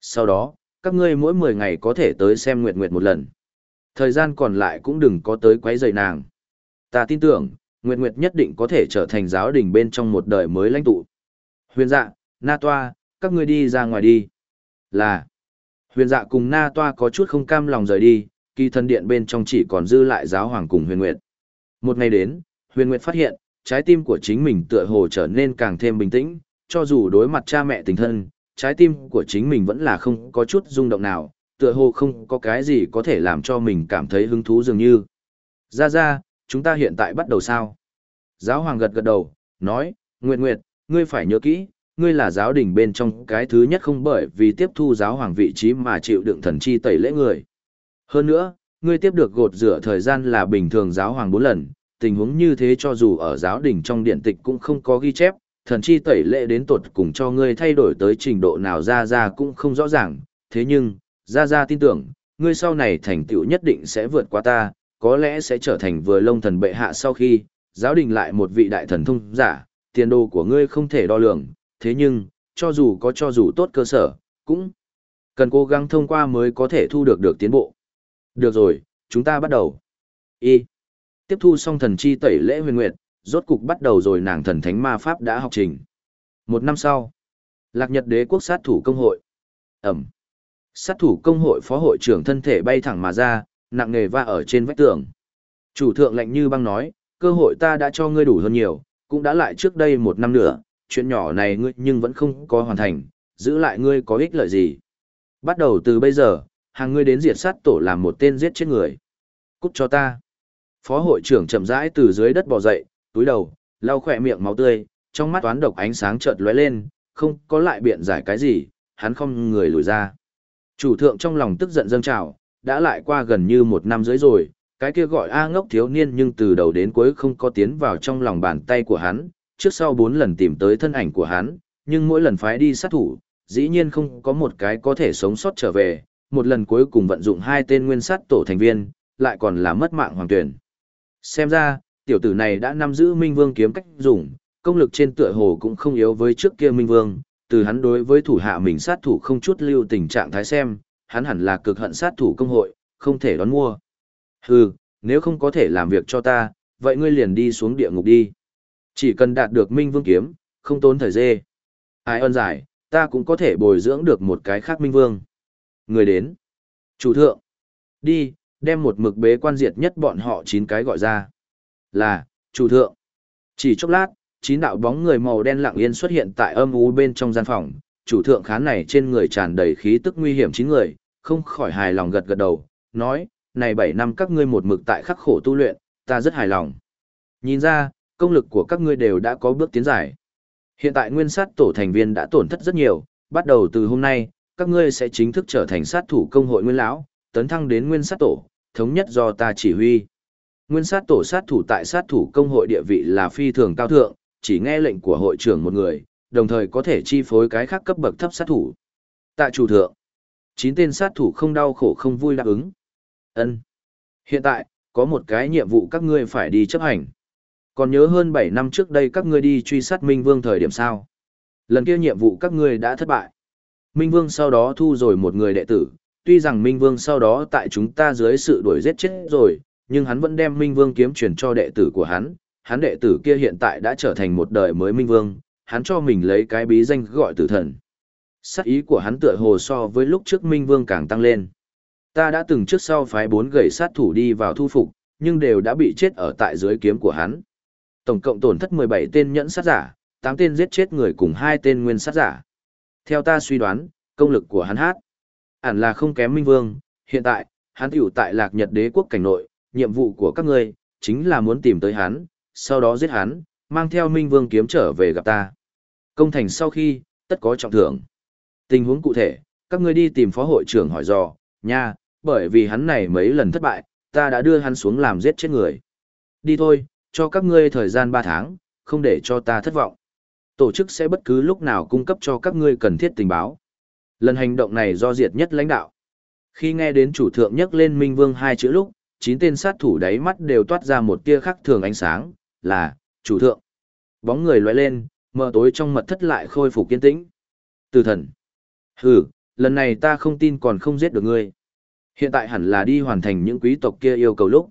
Sau đó, các ngươi mỗi 10 ngày có thể tới xem Nguyệt Nguyệt một lần. Thời gian còn lại cũng đừng có tới quấy rầy nàng. Ta tin tưởng, Nguyệt Nguyệt nhất định có thể trở thành giáo đình bên trong một đời mới lãnh tụ. Huyền dạ, Na Toa, các ngươi đi ra ngoài đi. Là, huyền dạ cùng Na Toa có chút không cam lòng rời đi, kỳ thần điện bên trong chỉ còn dư lại giáo hoàng cùng huyền nguyệt. Một ngày đến, huyền nguyệt phát hiện, trái tim của chính mình tựa hồ trở nên càng thêm bình tĩnh, cho dù đối mặt cha mẹ tình thân, trái tim của chính mình vẫn là không có chút rung động nào, tựa hồ không có cái gì có thể làm cho mình cảm thấy hứng thú dường như. Ra ra, chúng ta hiện tại bắt đầu sao? Giáo hoàng gật gật đầu, nói, Nguyệt Nguyệt, ngươi phải nhớ kỹ, ngươi là giáo đình bên trong cái thứ nhất không bởi vì tiếp thu giáo hoàng vị trí mà chịu đựng thần chi tẩy lễ người. Hơn nữa, ngươi tiếp được gột rửa thời gian là bình thường giáo hoàng bốn lần, tình huống như thế cho dù ở giáo đình trong điện tịch cũng không có ghi chép, thần chi tẩy lệ đến tột cùng cho ngươi thay đổi tới trình độ nào ra ra cũng không rõ ràng, thế nhưng, ra ra tin tưởng, ngươi sau này thành tựu nhất định sẽ vượt qua ta, có lẽ sẽ trở thành vừa lông thần bệ hạ sau khi, giáo đình lại một vị đại thần thông giả, tiền đồ của ngươi không thể đo lường, thế nhưng, cho dù có cho dù tốt cơ sở, cũng cần cố gắng thông qua mới có thể thu được được tiến bộ. Được rồi, chúng ta bắt đầu. Y. Tiếp thu xong thần chi tẩy lễ huyền nguyệt, rốt cục bắt đầu rồi nàng thần thánh ma pháp đã học trình. Một năm sau, Lạc Nhật Đế quốc sát thủ công hội. Ẩm. Sát thủ công hội phó hội trưởng thân thể bay thẳng mà ra, nặng nề va ở trên vách tường. Chủ thượng lạnh như băng nói, cơ hội ta đã cho ngươi đủ hơn nhiều, cũng đã lại trước đây một năm nữa, chuyện nhỏ này ngươi nhưng vẫn không có hoàn thành, giữ lại ngươi có ích lợi gì. Bắt đầu từ bây giờ, hàng ngươi đến diệt sát tổ làm một tên giết chết người. Cút cho ta. Phó hội trưởng chậm rãi từ dưới đất bò dậy, túi đầu, lau khỏe miệng máu tươi, trong mắt toán độc ánh sáng chợt lóe lên, không có lại biện giải cái gì, hắn không người lùi ra. Chủ thượng trong lòng tức giận dâng trào, đã lại qua gần như một năm rưỡi rồi, cái kia gọi A ngốc thiếu niên nhưng từ đầu đến cuối không có tiến vào trong lòng bàn tay của hắn, trước sau bốn lần tìm tới thân ảnh của hắn, nhưng mỗi lần phái đi sát thủ, dĩ nhiên không có một cái có thể sống sót trở về, một lần cuối cùng vận dụng hai tên nguyên sát tổ thành viên, lại còn là mất mạng hoàng tuyển. Xem ra, tiểu tử này đã nắm giữ Minh Vương kiếm cách dùng, công lực trên tựa hồ cũng không yếu với trước kia Minh Vương, từ hắn đối với thủ hạ mình sát thủ không chút lưu tình trạng thái xem, hắn hẳn là cực hận sát thủ công hội, không thể đón mua. Hừ, nếu không có thể làm việc cho ta, vậy ngươi liền đi xuống địa ngục đi. Chỉ cần đạt được Minh Vương kiếm, không tốn thời dê. Ai ơn giải, ta cũng có thể bồi dưỡng được một cái khác Minh Vương. Người đến. Chủ thượng. Đi, đem một mực bế quan diệt nhất bọn họ chín cái gọi ra. Là, chủ thượng. Chỉ chốc lát, chín đạo bóng người màu đen lặng yên xuất hiện tại âm u bên trong gian phòng. Chủ thượng khán này trên người tràn đầy khí tức nguy hiểm chín người, không khỏi hài lòng gật gật đầu, nói, này bảy năm các ngươi một mực tại khắc khổ tu luyện, ta rất hài lòng. Nhìn ra, công lực của các ngươi đều đã có bước tiến giải. Hiện tại nguyên sát tổ thành viên đã tổn thất rất nhiều, bắt đầu từ hôm nay, các ngươi sẽ chính thức trở thành sát thủ công hội nguyên lão, tấn thăng đến nguyên sát tổ, thống nhất do ta chỉ huy. Nguyên sát tổ sát thủ tại sát thủ công hội địa vị là phi thường cao thượng, chỉ nghe lệnh của hội trưởng một người, đồng thời có thể chi phối cái khác cấp bậc thấp sát thủ. Tại chủ thượng, chín tên sát thủ không đau khổ không vui đáp ứng. Ân. Hiện tại, có một cái nhiệm vụ các ngươi phải đi chấp hành. Còn nhớ hơn 7 năm trước đây các ngươi đi truy sát Minh Vương thời điểm sao? Lần kia nhiệm vụ các ngươi đã thất bại. Minh Vương sau đó thu rồi một người đệ tử, tuy rằng Minh Vương sau đó tại chúng ta dưới sự đuổi giết chết rồi, nhưng hắn vẫn đem Minh Vương kiếm truyền cho đệ tử của hắn, hắn đệ tử kia hiện tại đã trở thành một đời mới Minh Vương, hắn cho mình lấy cái bí danh gọi tử thần. Sắc ý của hắn tựa hồ so với lúc trước Minh Vương càng tăng lên. Ta đã từng trước sau phái bốn gầy sát thủ đi vào thu phục, nhưng đều đã bị chết ở tại dưới kiếm của hắn. Tổng cộng tổn thất 17 tên nhẫn sát giả, 8 tên giết chết người cùng 2 tên nguyên sát giả. Theo ta suy đoán, công lực của hắn hát, hẳn là không kém Minh Vương, hiện tại, hắn tiểu tại lạc nhật đế quốc cảnh nội, nhiệm vụ của các ngươi, chính là muốn tìm tới hắn, sau đó giết hắn, mang theo Minh Vương kiếm trở về gặp ta. Công thành sau khi, tất có trọng thưởng. Tình huống cụ thể, các ngươi đi tìm phó hội trưởng hỏi dò, nha, bởi vì hắn này mấy lần thất bại, ta đã đưa hắn xuống làm giết chết người. Đi thôi, cho các ngươi thời gian 3 tháng, không để cho ta thất vọng. Tổ chức sẽ bất cứ lúc nào cung cấp cho các ngươi cần thiết tình báo. Lần hành động này do diệt nhất lãnh đạo. Khi nghe đến chủ thượng nhắc lên Minh Vương hai chữ lúc, chín tên sát thủ đáy mắt đều toát ra một tia khắc thường ánh sáng, là, chủ thượng. Bóng người lóe lên, mờ tối trong mật thất lại khôi phục kiên tĩnh. Từ thần. Hừ, lần này ta không tin còn không giết được ngươi. Hiện tại hẳn là đi hoàn thành những quý tộc kia yêu cầu lúc.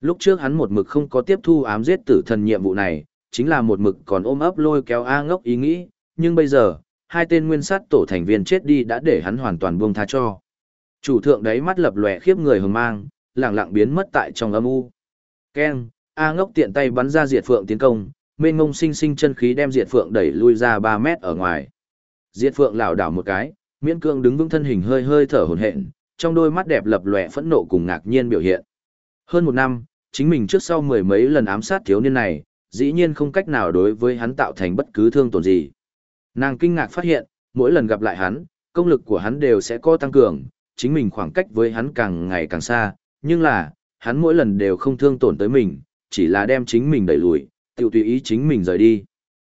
Lúc trước hắn một mực không có tiếp thu ám giết tử thần nhiệm vụ này, chính là một mực còn ôm ấp lôi kéo A ngốc ý nghĩ, nhưng bây giờ, hai tên nguyên sát tổ thành viên chết đi đã để hắn hoàn toàn buông tha cho. Chủ thượng đấy mắt lập lòe khiếp người hừng mang, lẳng lặng biến mất tại trong âm u. Keng, A ngốc tiện tay bắn ra diệt phượng tiến công, mênh ngông sinh sinh chân khí đem diệt phượng đẩy lui ra 3 mét ở ngoài. Diệt phượng lảo đảo một cái, miễn cương đứng vững thân hình hơi hơi thở hổn hển, trong đôi mắt đẹp lập lòe phẫn nộ cùng ngạc nhiên biểu hiện. Hơn một năm, chính mình trước sau mười mấy lần ám sát thiếu niên này, dĩ nhiên không cách nào đối với hắn tạo thành bất cứ thương tổn gì. Nàng kinh ngạc phát hiện, mỗi lần gặp lại hắn, công lực của hắn đều sẽ có tăng cường, chính mình khoảng cách với hắn càng ngày càng xa, nhưng là, hắn mỗi lần đều không thương tổn tới mình, chỉ là đem chính mình đẩy lùi, tự tùy ý chính mình rời đi.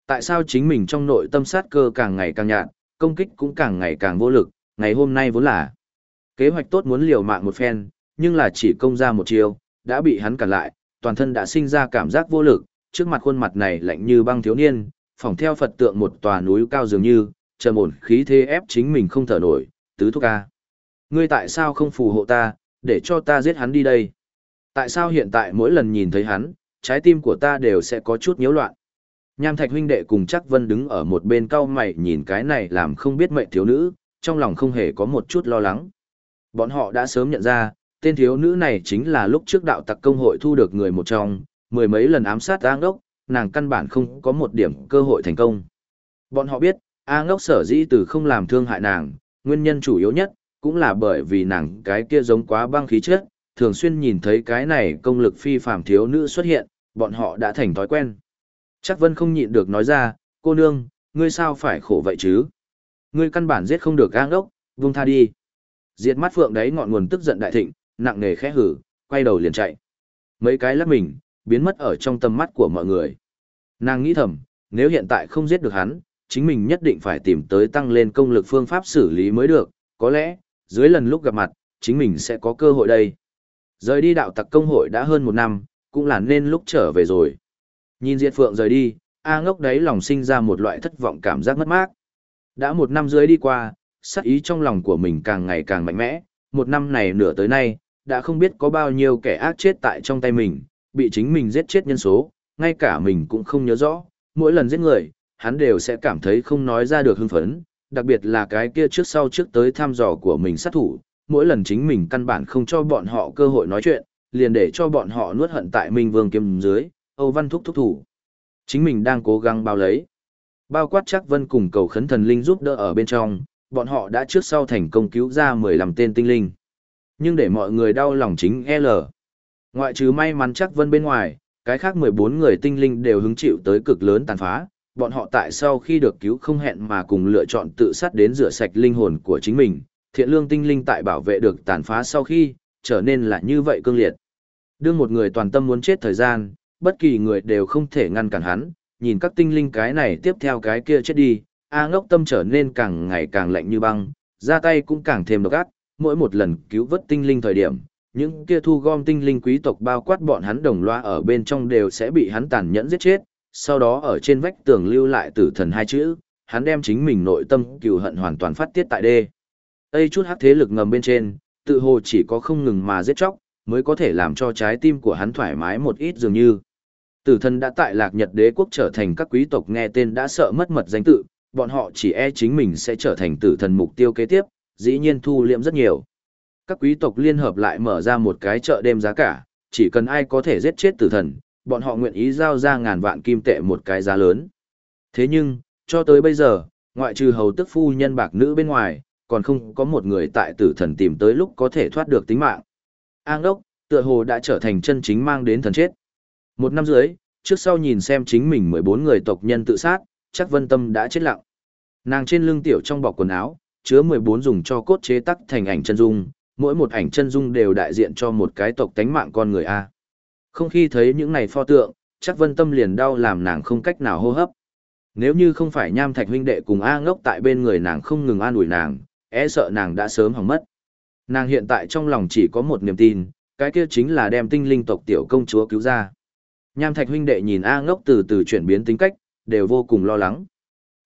Tại sao chính mình trong nội tâm sát cơ càng ngày càng nhạt, công kích cũng càng ngày càng vô lực, ngày hôm nay vốn là kế hoạch tốt muốn liều mạng một phen, nhưng là chỉ công ra một chiều, đã bị hắn cản lại, toàn thân đã sinh ra cảm giác vô lực, trước mặt khuôn mặt này lạnh như băng thiếu niên, phỏng theo Phật tượng một tòa núi cao dường như, trầm ổn khí thế ép chính mình không thở nổi, tứ thúc ca. Ngươi tại sao không phù hộ ta, để cho ta giết hắn đi đây? Tại sao hiện tại mỗi lần nhìn thấy hắn, trái tim của ta đều sẽ có chút nhiễu loạn? Nham Thạch huynh đệ cùng chắc Vân đứng ở một bên cau mày nhìn cái này làm không biết mệnh thiếu nữ, trong lòng không hề có một chút lo lắng. Bọn họ đã sớm nhận ra, tên thiếu nữ này chính là lúc trước đạo tặc công hội thu được người một trong, mười mấy lần ám sát A ngốc, nàng căn bản không có một điểm cơ hội thành công. Bọn họ biết, A ngốc sở dĩ từ không làm thương hại nàng, nguyên nhân chủ yếu nhất, cũng là bởi vì nàng cái kia giống quá băng khí chất, thường xuyên nhìn thấy cái này công lực phi phàm thiếu nữ xuất hiện, bọn họ đã thành thói quen. Chắc Vân không nhịn được nói ra, cô nương, ngươi sao phải khổ vậy chứ? Ngươi căn bản giết không được A ngốc, vung tha đi. Diệt mắt phượng đấy ngọn nguồn tức giận đại thịnh, nặng nề khẽ hử, quay đầu liền chạy. Mấy cái lắc mình, biến mất ở trong tầm mắt của mọi người. Nàng nghĩ thầm, nếu hiện tại không giết được hắn, chính mình nhất định phải tìm tới tăng lên công lực phương pháp xử lý mới được, có lẽ, dưới lần lúc gặp mặt, chính mình sẽ có cơ hội đây. Rời đi đạo tặc công hội đã hơn một năm, cũng là nên lúc trở về rồi. Nhìn Diệt Phượng rời đi, A ngốc đấy lòng sinh ra một loại thất vọng cảm giác mất mát. Đã một năm dưới đi qua, sát ý trong lòng của mình càng ngày càng mạnh mẽ, một năm này nửa tới nay, đã không biết có bao nhiêu kẻ ác chết tại trong tay mình, bị chính mình giết chết nhân số, ngay cả mình cũng không nhớ rõ, mỗi lần giết người, hắn đều sẽ cảm thấy không nói ra được hưng phấn, đặc biệt là cái kia trước sau trước tới thăm dò của mình sát thủ, mỗi lần chính mình căn bản không cho bọn họ cơ hội nói chuyện, liền để cho bọn họ nuốt hận tại Minh Vương kiếm dưới, Âu Văn thúc thúc thủ. Chính mình đang cố gắng bao lấy. Bao quát chắc vân cùng cầu khấn thần linh giúp đỡ ở bên trong, bọn họ đã trước sau thành công cứu ra 15 tên tinh linh. Nhưng để mọi người đau lòng chính L. Ngoại trừ may mắn chắc vân bên ngoài, cái khác 14 người tinh linh đều hứng chịu tới cực lớn tàn phá, bọn họ tại sau khi được cứu không hẹn mà cùng lựa chọn tự sát đến rửa sạch linh hồn của chính mình, thiện lương tinh linh tại bảo vệ được tàn phá sau khi, trở nên là như vậy cương liệt. Đương một người toàn tâm muốn chết thời gian, bất kỳ người đều không thể ngăn cản hắn, nhìn các tinh linh cái này tiếp theo cái kia chết đi, A ngốc tâm trở nên càng ngày càng lạnh như băng, ra tay cũng càng thêm độc ác, mỗi một lần cứu vớt tinh linh thời điểm, những kia thu gom tinh linh quý tộc bao quát bọn hắn đồng loa ở bên trong đều sẽ bị hắn tàn nhẫn giết chết, sau đó ở trên vách tường lưu lại tử thần hai chữ, hắn đem chính mình nội tâm cừu hận hoàn toàn phát tiết tại đê. Đây chút hắc thế lực ngầm bên trên, tự hồ chỉ có không ngừng mà giết chóc, mới có thể làm cho trái tim của hắn thoải mái một ít dường như. Tử thần đã tại lạc nhật đế quốc trở thành các quý tộc nghe tên đã sợ mất mật danh tự, bọn họ chỉ e chính mình sẽ trở thành tử thần mục tiêu kế tiếp, dĩ nhiên thu liệm rất nhiều. Các quý tộc liên hợp lại mở ra một cái chợ đêm giá cả, chỉ cần ai có thể giết chết tử thần, bọn họ nguyện ý giao ra ngàn vạn kim tệ một cái giá lớn. Thế nhưng, cho tới bây giờ, ngoại trừ hầu tức phu nhân bạc nữ bên ngoài, còn không có một người tại tử thần tìm tới lúc có thể thoát được tính mạng. An đốc, tựa hồ đã trở thành chân chính mang đến thần chết. Một năm dưới, trước sau nhìn xem chính mình 14 người tộc nhân tự sát, chắc vân tâm đã chết lặng. Nàng trên lưng tiểu trong bọc quần áo, chứa 14 dùng cho cốt chế tắc thành ảnh chân dung, mỗi một ảnh chân dung đều đại diện cho một cái tộc tánh mạng con người A. Không khi thấy những này pho tượng, chắc vân tâm liền đau làm nàng không cách nào hô hấp. Nếu như không phải nham thạch huynh đệ cùng A ngốc tại bên người nàng không ngừng an ủi nàng, e sợ nàng đã sớm hỏng mất. Nàng hiện tại trong lòng chỉ có một niềm tin, cái kia chính là đem tinh linh tộc tiểu công chúa cứu ra. Nham thạch huynh đệ nhìn A ngốc từ từ chuyển biến tính cách, đều vô cùng lo lắng.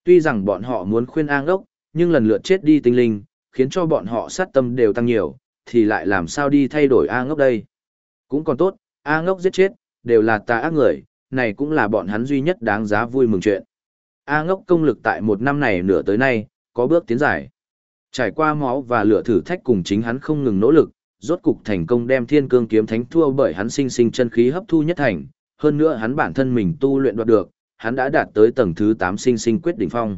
Tuy rằng bọn họ muốn khuyên A ngốc, nhưng lần lượt chết đi tinh linh, khiến cho bọn họ sát tâm đều tăng nhiều, thì lại làm sao đi thay đổi A ngốc đây. Cũng còn tốt, A ngốc giết chết, đều là tà ác người, này cũng là bọn hắn duy nhất đáng giá vui mừng chuyện. A ngốc công lực tại một năm này nửa tới nay, có bước tiến giải. Trải qua máu và lửa thử thách cùng chính hắn không ngừng nỗ lực, rốt cục thành công đem thiên cương kiếm thánh thua bởi hắn sinh sinh chân khí hấp thu nhất thành, hơn nữa hắn bản thân mình tu luyện đoạt được, hắn đã đạt tới tầng thứ 8 sinh sinh quyết đỉnh phong.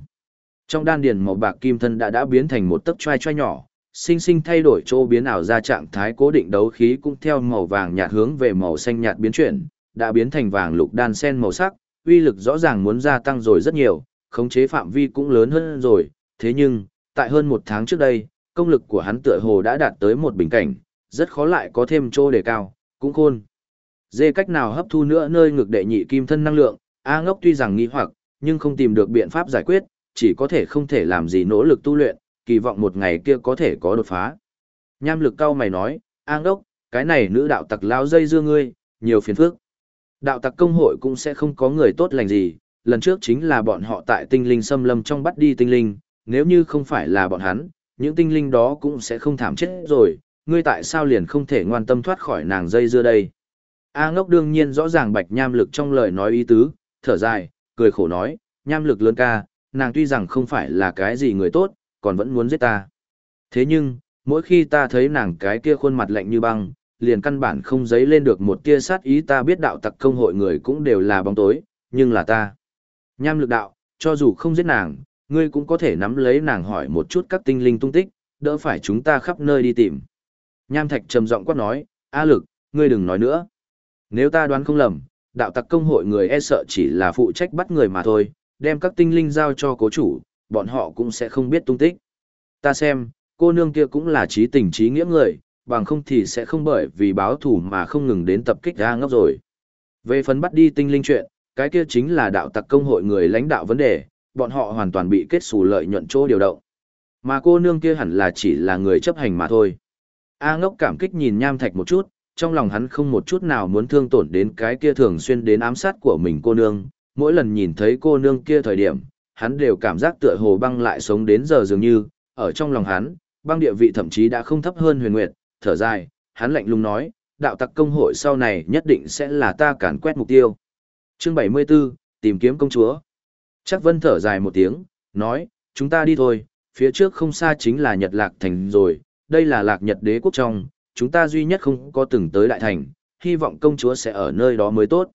Trong đan điền màu bạc kim thân đã đã biến thành một tấc choai choai nhỏ, sinh sinh thay đổi chỗ biến ảo ra trạng thái cố định đấu khí cũng theo màu vàng nhạt hướng về màu xanh nhạt biến chuyển, đã biến thành vàng lục đan sen màu sắc, uy lực rõ ràng muốn gia tăng rồi rất nhiều, khống chế phạm vi cũng lớn hơn rồi, thế nhưng, tại hơn một tháng trước đây, công lực của hắn tựa hồ đã đạt tới một bình cảnh, rất khó lại có thêm chỗ đề cao, cũng khôn. Dê cách nào hấp thu nữa nơi ngực đệ nhị kim thân năng lượng, A ngốc tuy rằng nghi hoặc, nhưng không tìm được biện pháp giải quyết, chỉ có thể không thể làm gì nỗ lực tu luyện, kỳ vọng một ngày kia có thể có đột phá. Nham lực cao mày nói, an đốc, cái này nữ đạo tặc lao dây dưa ngươi, nhiều phiền phức. Đạo tặc công hội cũng sẽ không có người tốt lành gì, lần trước chính là bọn họ tại tinh linh xâm lâm trong bắt đi tinh linh, nếu như không phải là bọn hắn, những tinh linh đó cũng sẽ không thảm chết rồi, ngươi tại sao liền không thể ngoan tâm thoát khỏi nàng dây dưa đây. A ngốc đương nhiên rõ ràng bạch nham lực trong lời nói ý tứ, thở dài, cười khổ nói, nham lực lớn ca, nàng tuy rằng không phải là cái gì người tốt, còn vẫn muốn giết ta. Thế nhưng, mỗi khi ta thấy nàng cái kia khuôn mặt lạnh như băng, liền căn bản không dấy lên được một tia sát ý ta biết đạo tặc công hội người cũng đều là bóng tối, nhưng là ta. Nham lực đạo, cho dù không giết nàng, ngươi cũng có thể nắm lấy nàng hỏi một chút các tinh linh tung tích, đỡ phải chúng ta khắp nơi đi tìm. Nham thạch trầm giọng quát nói, A lực, ngươi đừng nói nữa. Nếu ta đoán không lầm, đạo tặc công hội người e sợ chỉ là phụ trách bắt người mà thôi, đem các tinh linh giao cho cố chủ, bọn họ cũng sẽ không biết tung tích. Ta xem, cô nương kia cũng là trí tình trí nghĩa người, bằng không thì sẽ không bởi vì báo thủ mà không ngừng đến tập kích ra ngốc rồi. Về phần bắt đi tinh linh chuyện, cái kia chính là đạo tặc công hội người lãnh đạo vấn đề, bọn họ hoàn toàn bị kết xù lợi nhuận chỗ điều động. Mà cô nương kia hẳn là chỉ là người chấp hành mà thôi. A ngốc cảm kích nhìn nham thạch một chút, trong lòng hắn không một chút nào muốn thương tổn đến cái kia thường xuyên đến ám sát của mình cô nương, mỗi lần nhìn thấy cô nương kia thời điểm, hắn đều cảm giác tựa hồ băng lại sống đến giờ dường như, ở trong lòng hắn, băng địa vị thậm chí đã không thấp hơn huyền nguyệt, thở dài, hắn lạnh lùng nói, đạo tặc công hội sau này nhất định sẽ là ta cản quét mục tiêu. Chương 74, tìm kiếm công chúa. Chắc vân thở dài một tiếng, nói, chúng ta đi thôi, phía trước không xa chính là Nhật Lạc Thành rồi, đây là Lạc Nhật đế quốc trong, chúng ta duy nhất không có từng tới Đại Thành, hy vọng công chúa sẽ ở nơi đó mới tốt.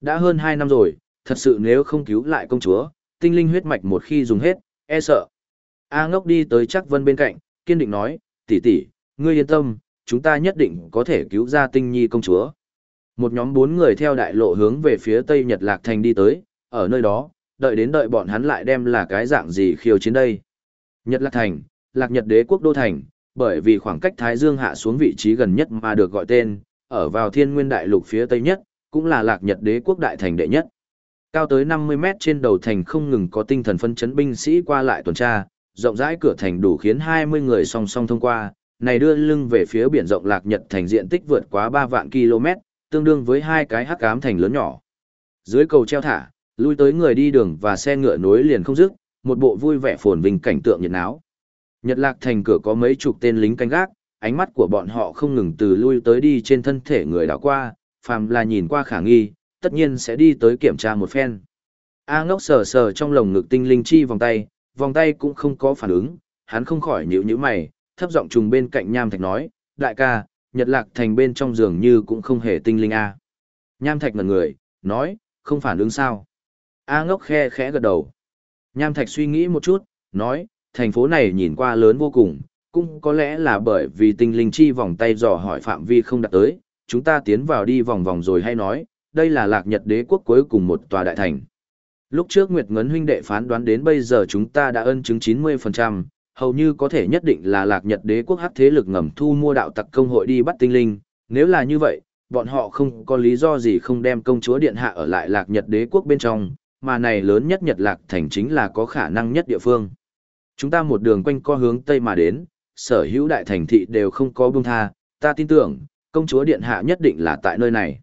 Đã hơn 2 năm rồi, thật sự nếu không cứu lại công chúa, tinh linh huyết mạch một khi dùng hết, e sợ. A ngốc đi tới chắc vân bên cạnh, kiên định nói, tỷ tỷ, ngươi yên tâm, chúng ta nhất định có thể cứu ra tinh nhi công chúa. Một nhóm bốn người theo đại lộ hướng về phía tây Nhật Lạc Thành đi tới, ở nơi đó, đợi đến đợi bọn hắn lại đem là cái dạng gì khiêu chiến đây. Nhật Lạc Thành, Lạc Nhật Đế quốc đô thành, bởi vì khoảng cách Thái Dương hạ xuống vị trí gần nhất mà được gọi tên, ở vào thiên nguyên đại lục phía tây nhất, cũng là Lạc Nhật Đế quốc đại thành đệ nhất. Cao tới 50 mét trên đầu thành không ngừng có tinh thần phân chấn binh sĩ qua lại tuần tra, rộng rãi cửa thành đủ khiến 20 người song song thông qua, này đưa lưng về phía biển rộng Lạc Nhật thành diện tích vượt quá 3 vạn km, tương đương với hai cái hắc ám thành lớn nhỏ. Dưới cầu treo thả, lui tới người đi đường và xe ngựa nối liền không dứt, một bộ vui vẻ phồn vinh cảnh tượng nhiệt náo. Nhật Lạc thành cửa có mấy chục tên lính canh gác, ánh mắt của bọn họ không ngừng từ lui tới đi trên thân thể người đảo qua, phàm là nhìn qua khả nghi, tất nhiên sẽ đi tới kiểm tra một phen. A ngốc sờ sờ trong lồng ngực tinh linh chi vòng tay, vòng tay cũng không có phản ứng, hắn không khỏi nhíu nhíu mày, thấp giọng trùng bên cạnh Nham Thạch nói, đại ca, Nhật Lạc thành bên trong giường như cũng không hề tinh linh A. Nham Thạch ngần người, nói, không phản ứng sao. A ngốc khe khẽ gật đầu. Nham Thạch suy nghĩ một chút, nói, thành phố này nhìn qua lớn vô cùng, cũng có lẽ là bởi vì tinh linh chi vòng tay dò hỏi phạm vi không đạt tới, chúng ta tiến vào đi vòng vòng rồi hay nói, đây là lạc nhật đế quốc cuối cùng một tòa đại thành. Lúc trước Nguyệt Ngấn huynh đệ phán đoán đến bây giờ chúng ta đã ân chứng 90%, hầu như có thể nhất định là lạc nhật đế quốc hắc thế lực ngầm thu mua đạo tặc công hội đi bắt tinh linh, nếu là như vậy, bọn họ không có lý do gì không đem công chúa điện hạ ở lại lạc nhật đế quốc bên trong, mà này lớn nhất nhật lạc thành chính là có khả năng nhất địa phương. Chúng ta một đường quanh co hướng tây mà đến, sở hữu đại thành thị đều không có buông tha, ta tin tưởng, công chúa điện hạ nhất định là tại nơi này.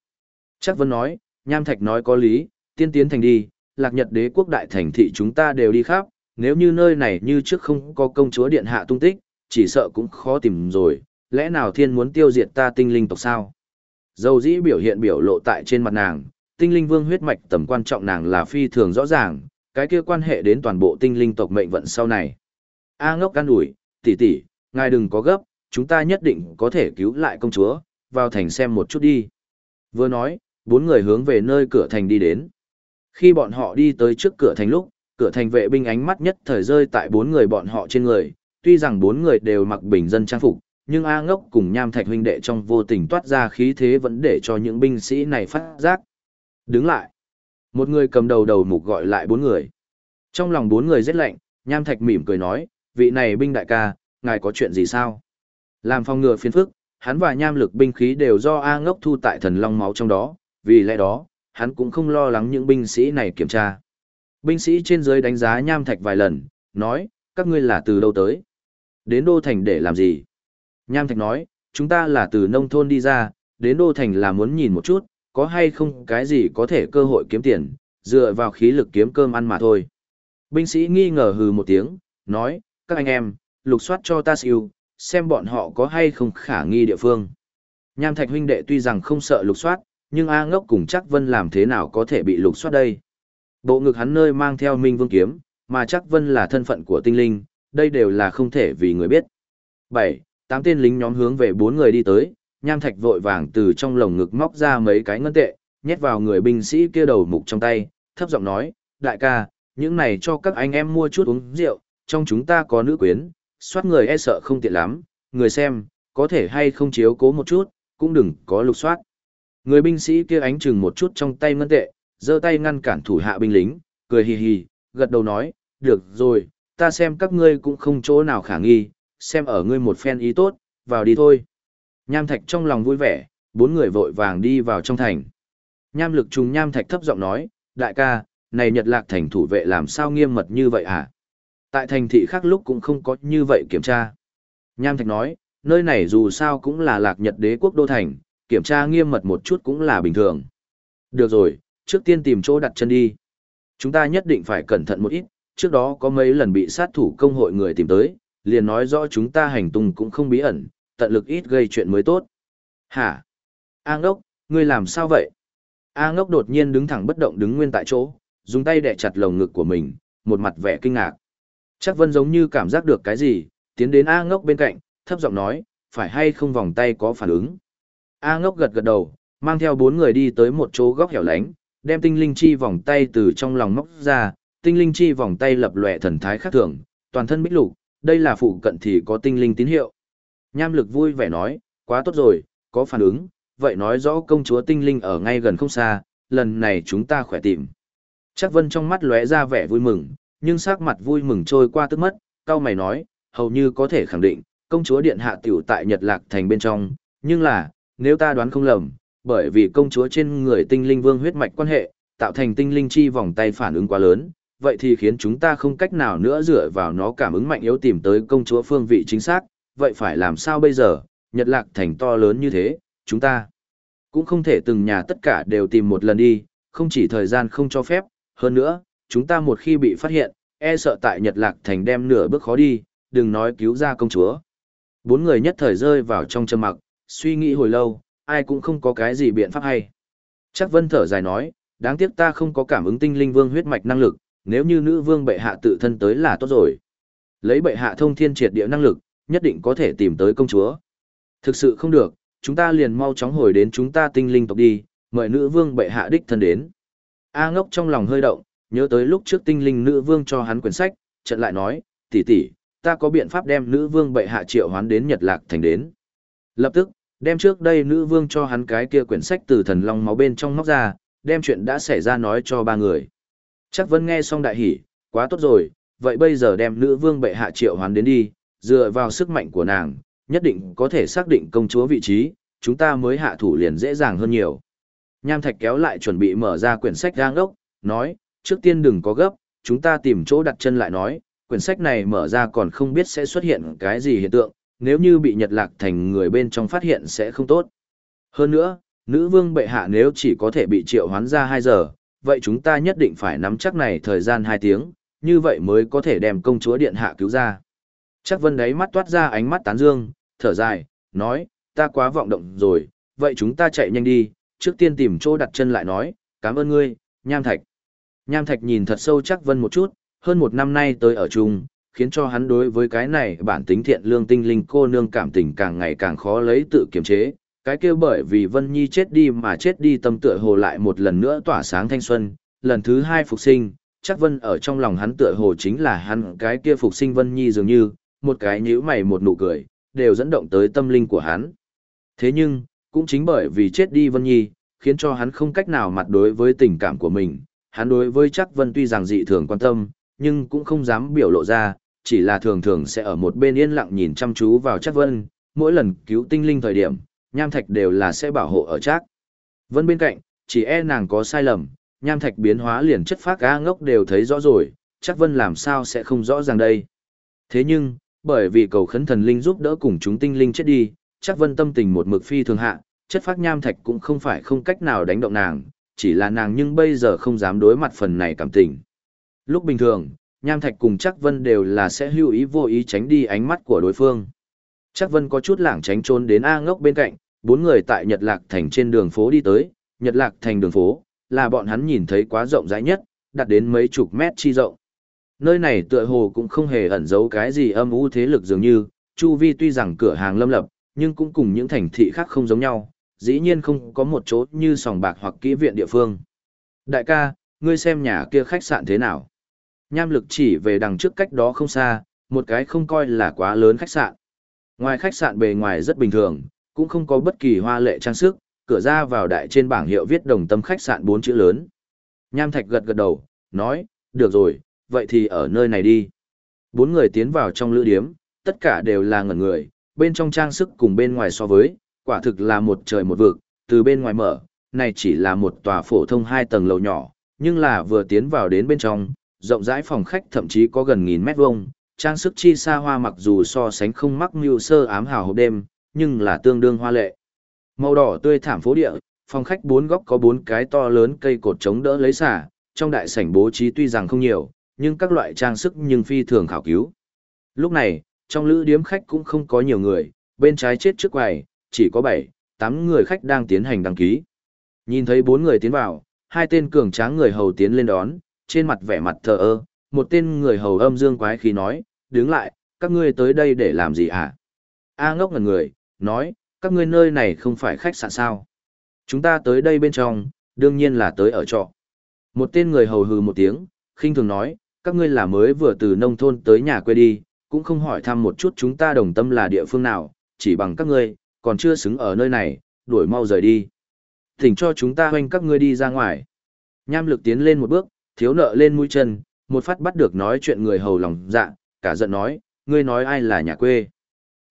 Chắc Vân nói, Nham Thạch nói có lý, tiên tiến thành đi, lạc nhật đế quốc đại thành thị chúng ta đều đi khắp, nếu như nơi này như trước không có công chúa điện hạ tung tích, chỉ sợ cũng khó tìm rồi, lẽ nào thiên muốn tiêu diệt ta tinh linh tộc sao? Dầu dĩ biểu hiện biểu lộ tại trên mặt nàng, tinh linh vương huyết mạch tầm quan trọng nàng là phi thường rõ ràng, cái kia quan hệ đến toàn bộ tinh linh tộc mệnh vận sau này. A ngốc can ủi, tỷ tỷ, ngài đừng có gấp, chúng ta nhất định có thể cứu lại công chúa, vào thành xem một chút đi. Vừa nói, bốn người hướng về nơi cửa thành đi đến. Khi bọn họ đi tới trước cửa thành lúc, cửa thành vệ binh ánh mắt nhất thời rơi tại bốn người bọn họ trên người, tuy rằng bốn người đều mặc bình dân trang phục, nhưng A ngốc cùng nham thạch huynh đệ trong vô tình toát ra khí thế vẫn để cho những binh sĩ này phát giác. Đứng lại. Một người cầm đầu đầu mục gọi lại bốn người. Trong lòng bốn người rất lạnh, nham thạch mỉm cười nói, vị này binh đại ca, ngài có chuyện gì sao? Làm phòng ngừa phiền phức, hắn và nham lực binh khí đều do A ngốc thu tại thần long máu trong đó, vì lẽ đó, hắn cũng không lo lắng những binh sĩ này kiểm tra. Binh sĩ trên dưới đánh giá nham thạch vài lần, nói, các ngươi là từ đâu tới? Đến đô thành để làm gì? Nham thạch nói, chúng ta là từ nông thôn đi ra, đến đô thành là muốn nhìn một chút, có hay không cái gì có thể cơ hội kiếm tiền, dựa vào khí lực kiếm cơm ăn mà thôi. Binh sĩ nghi ngờ hừ một tiếng, nói, các anh em, lục soát cho ta siêu, xem bọn họ có hay không khả nghi địa phương. Nham thạch huynh đệ tuy rằng không sợ lục soát, nhưng A ngốc cùng chắc vân làm thế nào có thể bị lục soát đây. Bộ ngực hắn nơi mang theo minh vương kiếm, mà chắc vân là thân phận của tinh linh, đây đều là không thể vì người biết. 7. Tám tên lính nhóm hướng về bốn người đi tới, nham thạch vội vàng từ trong lồng ngực móc ra mấy cái ngân tệ, nhét vào người binh sĩ kia đầu mục trong tay, thấp giọng nói, đại ca, những này cho các anh em mua chút uống rượu, trong chúng ta có nữ quyến, soát người e sợ không tiện lắm, người xem, có thể hay không chiếu cố một chút, cũng đừng có lục soát. Người binh sĩ kia ánh chừng một chút trong tay ngân tệ, giơ tay ngăn cản thủ hạ binh lính, cười hì hì, gật đầu nói, được rồi, ta xem các ngươi cũng không chỗ nào khả nghi, xem ở ngươi một phen ý tốt, vào đi thôi. Nham Thạch trong lòng vui vẻ, bốn người vội vàng đi vào trong thành. Nham lực trùng Nham Thạch thấp giọng nói, đại ca, này Nhật Lạc thành thủ vệ làm sao nghiêm mật như vậy hả? Tại thành thị khác lúc cũng không có như vậy kiểm tra. Nham Thạch nói, nơi này dù sao cũng là Lạc Nhật đế quốc đô thành, kiểm tra nghiêm mật một chút cũng là bình thường. Được rồi, trước tiên tìm chỗ đặt chân đi. Chúng ta nhất định phải cẩn thận một ít, trước đó có mấy lần bị sát thủ công hội người tìm tới, liền nói rõ chúng ta hành tung cũng không bí ẩn, tận lực ít gây chuyện mới tốt. Hả? A ngốc, ngươi làm sao vậy? A ngốc đột nhiên đứng thẳng bất động đứng nguyên tại chỗ, dùng tay đè chặt lồng ngực của mình, một mặt vẻ kinh ngạc. Chắc vân giống như cảm giác được cái gì, tiến đến A ngốc bên cạnh, thấp giọng nói, phải hay không vòng tay có phản ứng. A ngốc gật gật đầu, mang theo bốn người đi tới một chỗ góc hẻo lánh, đem tinh linh chi vòng tay từ trong lòng móc ra, tinh linh chi vòng tay lập lòe thần thái khác thường, toàn thân bích lục, đây là phụ cận thì có tinh linh tín hiệu. Nham lực vui vẻ nói, quá tốt rồi, có phản ứng, vậy nói rõ công chúa tinh linh ở ngay gần không xa, lần này chúng ta khỏe tìm. Chắc vân trong mắt lóe ra vẻ vui mừng, nhưng sắc mặt vui mừng trôi qua tức mất, cao mày nói, hầu như có thể khẳng định, công chúa điện hạ tiểu tại Nhật Lạc thành bên trong, nhưng là, nếu ta đoán không lầm, bởi vì công chúa trên người tinh linh vương huyết mạch quan hệ, tạo thành tinh linh chi vòng tay phản ứng quá lớn, vậy thì khiến chúng ta không cách nào nữa dựa vào nó cảm ứng mạnh yếu tìm tới công chúa phương vị chính xác, vậy phải làm sao bây giờ, Nhật Lạc thành to lớn như thế, chúng ta cũng không thể từng nhà tất cả đều tìm một lần đi, không chỉ thời gian không cho phép, hơn nữa, chúng ta một khi bị phát hiện, e sợ tại Nhật Lạc thành đem nửa bước khó đi, đừng nói cứu ra công chúa. Bốn người nhất thời rơi vào trong trầm mặc, suy nghĩ hồi lâu, ai cũng không có cái gì biện pháp hay. Chắc vân thở dài nói, đáng tiếc ta không có cảm ứng tinh linh vương huyết mạch năng lực, nếu như nữ vương bệ hạ tự thân tới là tốt rồi. Lấy bệ hạ thông thiên triệt địa năng lực, nhất định có thể tìm tới công chúa. Thực sự không được, chúng ta liền mau chóng hồi đến chúng ta tinh linh tộc đi, mời nữ vương bệ hạ đích thân đến. A ngốc trong lòng hơi động, nhớ tới lúc trước tinh linh nữ vương cho hắn quyển sách, trận lại nói, tỷ tỷ, ta có biện pháp đem nữ vương bệ hạ triệu hoán đến Nhật Lạc thành đến. Lập tức, đem trước đây nữ vương cho hắn cái kia quyển sách từ thần long máu bên trong móc ra, đem chuyện đã xảy ra nói cho ba người. Chắc Vân nghe xong đại hỉ, quá tốt rồi, vậy bây giờ đem nữ vương bệ hạ triệu hoán đến đi, dựa vào sức mạnh của nàng, nhất định có thể xác định công chúa vị trí, chúng ta mới hạ thủ liền dễ dàng hơn nhiều. Nham Thạch kéo lại chuẩn bị mở ra quyển sách giang ốc, nói, trước tiên đừng có gấp, chúng ta tìm chỗ đặt chân lại nói, quyển sách này mở ra còn không biết sẽ xuất hiện cái gì hiện tượng, nếu như bị Nhật Lạc thành người bên trong phát hiện sẽ không tốt. Hơn nữa, nữ vương bệ hạ nếu chỉ có thể bị triệu hoán ra 2 giờ, vậy chúng ta nhất định phải nắm chắc này thời gian 2 tiếng, như vậy mới có thể đem công chúa điện hạ cứu ra. Chắc vân đấy mắt toát ra ánh mắt tán dương, thở dài, nói, ta quá vọng động rồi, vậy chúng ta chạy nhanh đi, trước tiên tìm chỗ đặt chân lại nói, cảm ơn ngươi, Nham Thạch. Nham Thạch nhìn thật sâu chắc vân một chút, hơn một năm nay tới ở chung, khiến cho hắn đối với cái này bản tính thiện lương tinh linh cô nương cảm tình càng ngày càng khó lấy tự kiềm chế. Cái kia bởi vì Vân Nhi chết đi mà chết đi tâm tựa hồ lại một lần nữa tỏa sáng thanh xuân, lần thứ hai phục sinh, chắc Vân ở trong lòng hắn tựa hồ chính là hắn cái kia phục sinh Vân Nhi dường như, một cái nhíu mày một nụ cười, đều dẫn động tới tâm linh của hắn. Thế nhưng, cũng chính bởi vì chết đi Vân Nhi, khiến cho hắn không cách nào mặt đối với tình cảm của mình, hắn đối với chắc Vân tuy rằng dị thường quan tâm, nhưng cũng không dám biểu lộ ra, chỉ là thường thường sẽ ở một bên yên lặng nhìn chăm chú vào chắc Vân, mỗi lần cứu tinh linh thời điểm, nham thạch đều là sẽ bảo hộ ở chắc. Vân bên cạnh, chỉ e nàng có sai lầm, nham thạch biến hóa liền chất phát ga ngốc đều thấy rõ rồi, chắc Vân làm sao sẽ không rõ ràng đây. Thế nhưng, bởi vì cầu khấn thần linh giúp đỡ cùng chúng tinh linh chết đi, chắc Vân tâm tình một mực phi thường hạ, chất phát nham thạch cũng không phải không cách nào đánh động nàng, chỉ là nàng nhưng bây giờ không dám đối mặt phần này cảm tình. Lúc bình thường, Nham Thạch cùng Chắc Vân đều là sẽ hưu ý vô ý tránh đi ánh mắt của đối phương. Chắc Vân có chút lảng tránh trốn đến A ngốc bên cạnh, bốn người tại Nhật Lạc Thành trên đường phố đi tới, Nhật Lạc Thành đường phố, là bọn hắn nhìn thấy quá rộng rãi nhất, đạt đến mấy chục mét chi rộng. Nơi này tựa hồ cũng không hề ẩn giấu cái gì âm u thế lực dường như, Chu Vi tuy rằng cửa hàng lâm lập, nhưng cũng cùng những thành thị khác không giống nhau, dĩ nhiên không có một chỗ như sòng bạc hoặc kỹ viện địa phương. Đại ca, ngươi xem nhà kia khách sạn thế nào? Nham lực chỉ về đằng trước cách đó không xa, một cái không coi là quá lớn khách sạn. Ngoài khách sạn bề ngoài rất bình thường, cũng không có bất kỳ hoa lệ trang sức, cửa ra vào đại trên bảng hiệu viết đồng tâm khách sạn bốn chữ lớn. Nham Thạch gật gật đầu, nói, được rồi, vậy thì ở nơi này đi. Bốn người tiến vào trong lữ điếm, tất cả đều là ngẩn người, bên trong trang sức cùng bên ngoài so với, quả thực là một trời một vực, từ bên ngoài mở, này chỉ là một tòa phổ thông hai tầng lầu nhỏ, nhưng là vừa tiến vào đến bên trong, rộng rãi phòng khách thậm chí có gần nghìn mét vuông, trang sức chi xa hoa mặc dù so sánh không mắc mưu sơ ám hào hộp đêm, nhưng là tương đương hoa lệ. Màu đỏ tươi thảm phố địa, phòng khách bốn góc có bốn cái to lớn cây cột chống đỡ lấy xả, trong đại sảnh bố trí tuy rằng không nhiều, nhưng các loại trang sức nhưng phi thường khảo cứu. Lúc này, trong lữ điếm khách cũng không có nhiều người, bên trái chết trước quầy, chỉ có 7, 8 người khách đang tiến hành đăng ký. Nhìn thấy bốn người tiến vào, hai tên cường tráng người hầu tiến lên đón, trên mặt vẻ mặt thờ ơ, một tên người hầu âm dương quái khí nói, đứng lại, các ngươi tới đây để làm gì hả? A ngốc ngần người, nói, các ngươi nơi này không phải khách sạn sao? Chúng ta tới đây bên trong, đương nhiên là tới ở trọ. Một tên người hầu hừ một tiếng, khinh thường nói, các ngươi là mới vừa từ nông thôn tới nhà quê đi, cũng không hỏi thăm một chút chúng ta đồng tâm là địa phương nào, chỉ bằng các ngươi, còn chưa xứng ở nơi này, đuổi mau rời đi. Thỉnh cho chúng ta hoanh các ngươi đi ra ngoài. Nham lực tiến lên một bước, thiếu nợ lên mũi chân, một phát bắt được nói chuyện người hầu lòng dạ, cả giận nói, ngươi nói ai là nhà quê.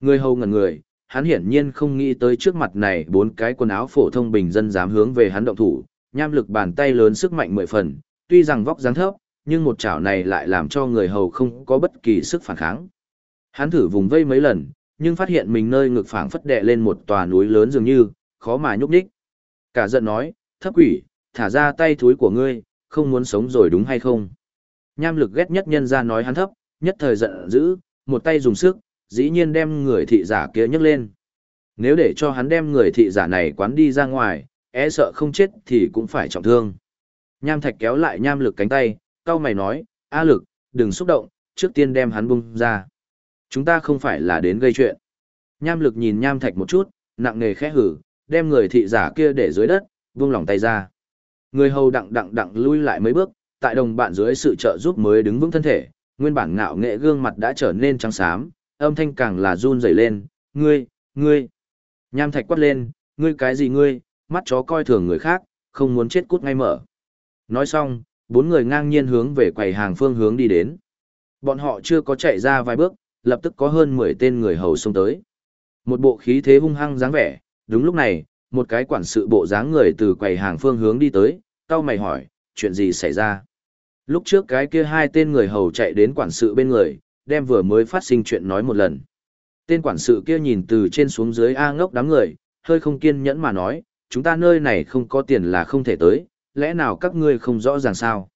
Người hầu ngẩn người, hắn hiển nhiên không nghĩ tới trước mặt này bốn cái quần áo phổ thông bình dân dám hướng về hắn động thủ, nham lực bàn tay lớn sức mạnh mười phần, tuy rằng vóc dáng thấp, nhưng một chảo này lại làm cho người hầu không có bất kỳ sức phản kháng. Hắn thử vùng vây mấy lần, nhưng phát hiện mình nơi ngực phảng phất đè lên một tòa núi lớn dường như, khó mà nhúc nhích. Cả giận nói, thấp quỷ, thả ra tay thúi của ngươi, không muốn sống rồi đúng hay không? Nham lực ghét nhất nhân ra nói hắn thấp, nhất thời giận dữ, một tay dùng sức, dĩ nhiên đem người thị giả kia nhấc lên. Nếu để cho hắn đem người thị giả này quán đi ra ngoài, e sợ không chết thì cũng phải trọng thương. Nham thạch kéo lại nham lực cánh tay, cao mày nói, A lực, đừng xúc động, trước tiên đem hắn bung ra. Chúng ta không phải là đến gây chuyện. Nham lực nhìn nham thạch một chút, nặng nề khẽ hử, đem người thị giả kia để dưới đất, vung lòng tay ra. Người hầu đặng đặng đặng lui lại mấy bước, tại đồng bạn dưới sự trợ giúp mới đứng vững thân thể, nguyên bản ngạo nghệ gương mặt đã trở nên trắng xám, âm thanh càng là run rẩy lên, ngươi, ngươi. Nham thạch quát lên, ngươi cái gì ngươi, mắt chó coi thường người khác, không muốn chết cút ngay mở. Nói xong, bốn người ngang nhiên hướng về quầy hàng phương hướng đi đến. Bọn họ chưa có chạy ra vài bước, lập tức có hơn 10 tên người hầu xông tới. Một bộ khí thế hung hăng dáng vẻ, đúng lúc này, một cái quản sự bộ dáng người từ quầy hàng phương hướng đi tới, cao mày hỏi, chuyện gì xảy ra? Lúc trước cái kia hai tên người hầu chạy đến quản sự bên người, đem vừa mới phát sinh chuyện nói một lần. Tên quản sự kia nhìn từ trên xuống dưới A ngốc đám người, hơi không kiên nhẫn mà nói, chúng ta nơi này không có tiền là không thể tới, lẽ nào các ngươi không rõ ràng sao?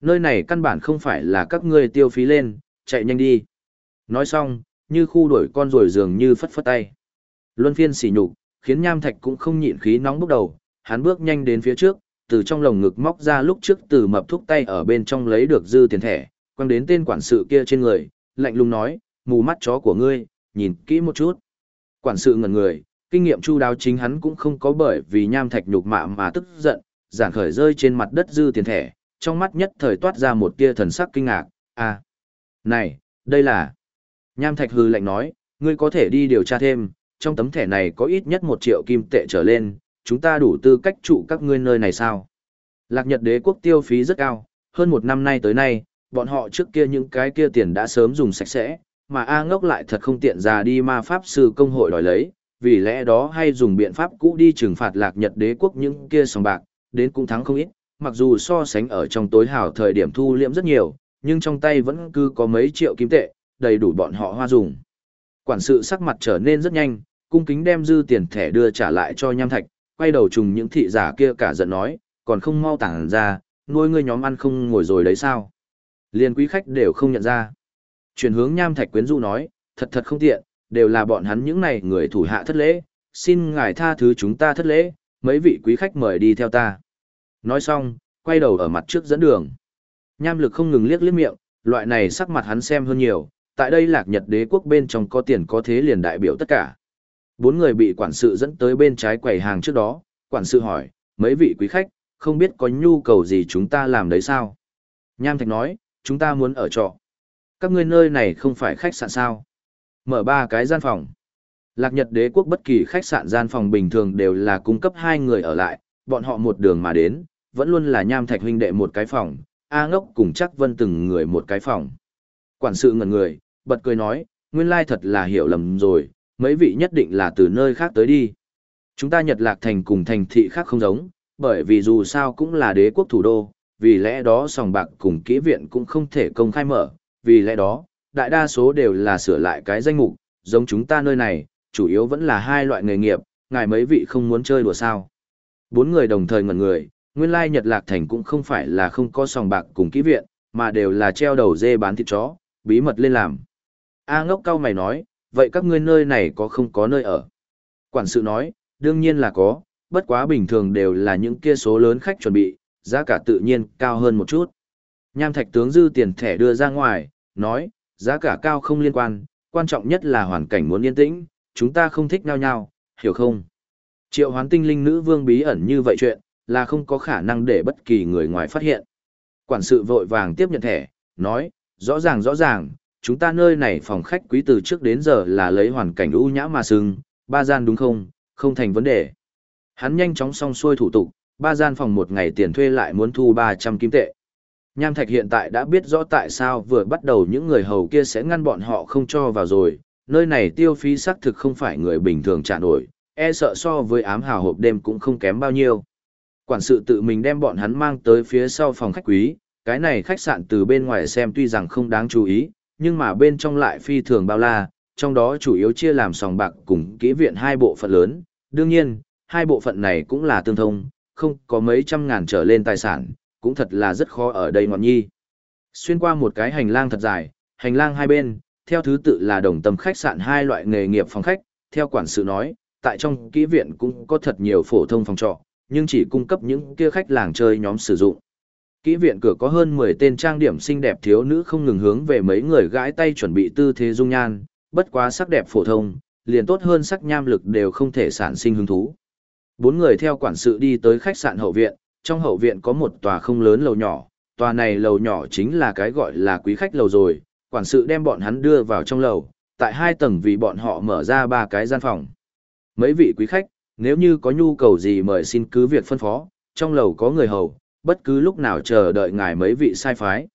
Nơi này căn bản không phải là các ngươi tiêu phí lên, chạy nhanh đi. Nói xong, như khu đuổi con rồi dường như phất phất tay. Luân phiên xỉ nhục, khiến nham thạch cũng không nhịn khí nóng bốc đầu, hắn bước nhanh đến phía trước, từ trong lồng ngực móc ra lúc trước từ mập thúc tay ở bên trong lấy được dư tiền thẻ, quăng đến tên quản sự kia trên người, lạnh lùng nói, mù mắt chó của ngươi, nhìn kỹ một chút. Quản sự ngẩn người, kinh nghiệm chu đáo chính hắn cũng không có bởi vì nham thạch nhục mạ mà tức giận, giản khởi rơi trên mặt đất dư tiền thẻ, trong mắt nhất thời toát ra một tia thần sắc kinh ngạc, à, này, đây là... Nham thạch hư lạnh nói, ngươi có thể đi điều tra thêm, trong tấm thẻ này có ít nhất một triệu kim tệ trở lên, chúng ta đủ tư cách trụ các ngươi nơi này sao? Lạc Nhật đế quốc tiêu phí rất cao, hơn một năm nay tới nay, bọn họ trước kia những cái kia tiền đã sớm dùng sạch sẽ, mà A ngốc lại thật không tiện ra đi ma pháp sư công hội đòi lấy, vì lẽ đó hay dùng biện pháp cũ đi trừng phạt lạc nhật đế quốc những kia sòng bạc, đến cũng thắng không ít, mặc dù so sánh ở trong tối hào thời điểm thu liễm rất nhiều, nhưng trong tay vẫn cứ có mấy triệu kim tệ, đầy đủ bọn họ hoa dùng. Quản sự sắc mặt trở nên rất nhanh, cung kính đem dư tiền thẻ đưa trả lại cho nham thạch, quay đầu trùng những thị giả kia cả giận nói, còn không mau tản ra, nuôi ngươi nhóm ăn không ngồi rồi đấy sao. Liên quý khách đều không nhận ra. Chuyển hướng nham thạch quyến du nói, thật thật không tiện, đều là bọn hắn những này người thủ hạ thất lễ, xin ngài tha thứ chúng ta thất lễ, mấy vị quý khách mời đi theo ta. Nói xong, quay đầu ở mặt trước dẫn đường. Nham lực không ngừng liếc liếc miệng, loại này sắc mặt hắn xem hơn nhiều, tại đây lạc nhật đế quốc bên trong có tiền có thế liền đại biểu tất cả. Bốn người bị quản sự dẫn tới bên trái quầy hàng trước đó, quản sự hỏi, mấy vị quý khách, không biết có nhu cầu gì chúng ta làm đấy sao? Nham Thạch nói, chúng ta muốn ở trọ. Các ngươi nơi này không phải khách sạn sao? Mở ba cái gian phòng. Lạc Nhật đế quốc bất kỳ khách sạn gian phòng bình thường đều là cung cấp hai người ở lại, bọn họ một đường mà đến, vẫn luôn là Nham Thạch huynh đệ một cái phòng, A ngốc cùng chắc vân từng người một cái phòng. Quản sự ngẩn người, bật cười nói, nguyên lai thật là hiểu lầm rồi, mấy vị nhất định là từ nơi khác tới đi. Chúng ta Nhật Lạc Thành cùng thành thị khác không giống, bởi vì dù sao cũng là đế quốc thủ đô, vì lẽ đó sòng bạc cùng kỹ viện cũng không thể công khai mở, vì lẽ đó, đại đa số đều là sửa lại cái danh mục, giống chúng ta nơi này, chủ yếu vẫn là hai loại nghề nghiệp, ngài mấy vị không muốn chơi đùa sao. Bốn người đồng thời ngẩn người, nguyên lai Nhật Lạc Thành cũng không phải là không có sòng bạc cùng kỹ viện, mà đều là treo đầu dê bán thịt chó, bí mật lên làm. A ngốc cao mày nói, vậy các ngươi nơi này có không có nơi ở? Quản sự nói, đương nhiên là có, bất quá bình thường đều là những kia số lớn khách chuẩn bị, giá cả tự nhiên cao hơn một chút. Nham thạch tướng dư tiền thẻ đưa ra ngoài, nói, giá cả cao không liên quan, quan trọng nhất là hoàn cảnh muốn yên tĩnh, chúng ta không thích nhau nhau, hiểu không? Triệu hoán tinh linh nữ vương bí ẩn như vậy chuyện, là không có khả năng để bất kỳ người ngoài phát hiện. Quản sự vội vàng tiếp nhận thẻ, nói, rõ ràng rõ ràng, chúng ta nơi này phòng khách quý từ trước đến giờ là lấy hoàn cảnh ưu nhã mà sưng, ba gian đúng không, không thành vấn đề. Hắn nhanh chóng xong xuôi thủ tục, ba gian phòng một ngày tiền thuê lại muốn thu 300 kim tệ. Nham Thạch hiện tại đã biết rõ tại sao vừa bắt đầu những người hầu kia sẽ ngăn bọn họ không cho vào rồi, nơi này tiêu phí xác thực không phải người bình thường trả nổi, e sợ so với ám hào hộp đêm cũng không kém bao nhiêu. Quản sự tự mình đem bọn hắn mang tới phía sau phòng khách quý, cái này khách sạn từ bên ngoài xem tuy rằng không đáng chú ý, nhưng mà bên trong lại phi thường bao la, trong đó chủ yếu chia làm sòng bạc cùng kỹ viện hai bộ phận lớn. Đương nhiên, hai bộ phận này cũng là tương thông, không có mấy trăm ngàn trở lên tài sản, cũng thật là rất khó ở đây ngọn nhi. Xuyên qua một cái hành lang thật dài, hành lang hai bên, theo thứ tự là đồng tâm khách sạn hai loại nghề nghiệp phòng khách, theo quản sự nói, tại trong kỹ viện cũng có thật nhiều phổ thông phòng trọ, nhưng chỉ cung cấp những kia khách làng chơi nhóm sử dụng. Kỹ viện cửa có hơn 10 tên trang điểm xinh đẹp thiếu nữ không ngừng hướng về mấy người gãi tay chuẩn bị tư thế dung nhan, bất quá sắc đẹp phổ thông, liền tốt hơn sắc nham lực đều không thể sản sinh hứng thú. Bốn người theo quản sự đi tới khách sạn hậu viện, trong hậu viện có một tòa không lớn lầu nhỏ, tòa này lầu nhỏ chính là cái gọi là quý khách lầu rồi, quản sự đem bọn hắn đưa vào trong lầu, tại hai tầng vì bọn họ mở ra ba cái gian phòng. Mấy vị quý khách, nếu như có nhu cầu gì mời xin cứ việc phân phó, trong lầu có người hầu, bất cứ lúc nào chờ đợi ngài mấy vị sai phái.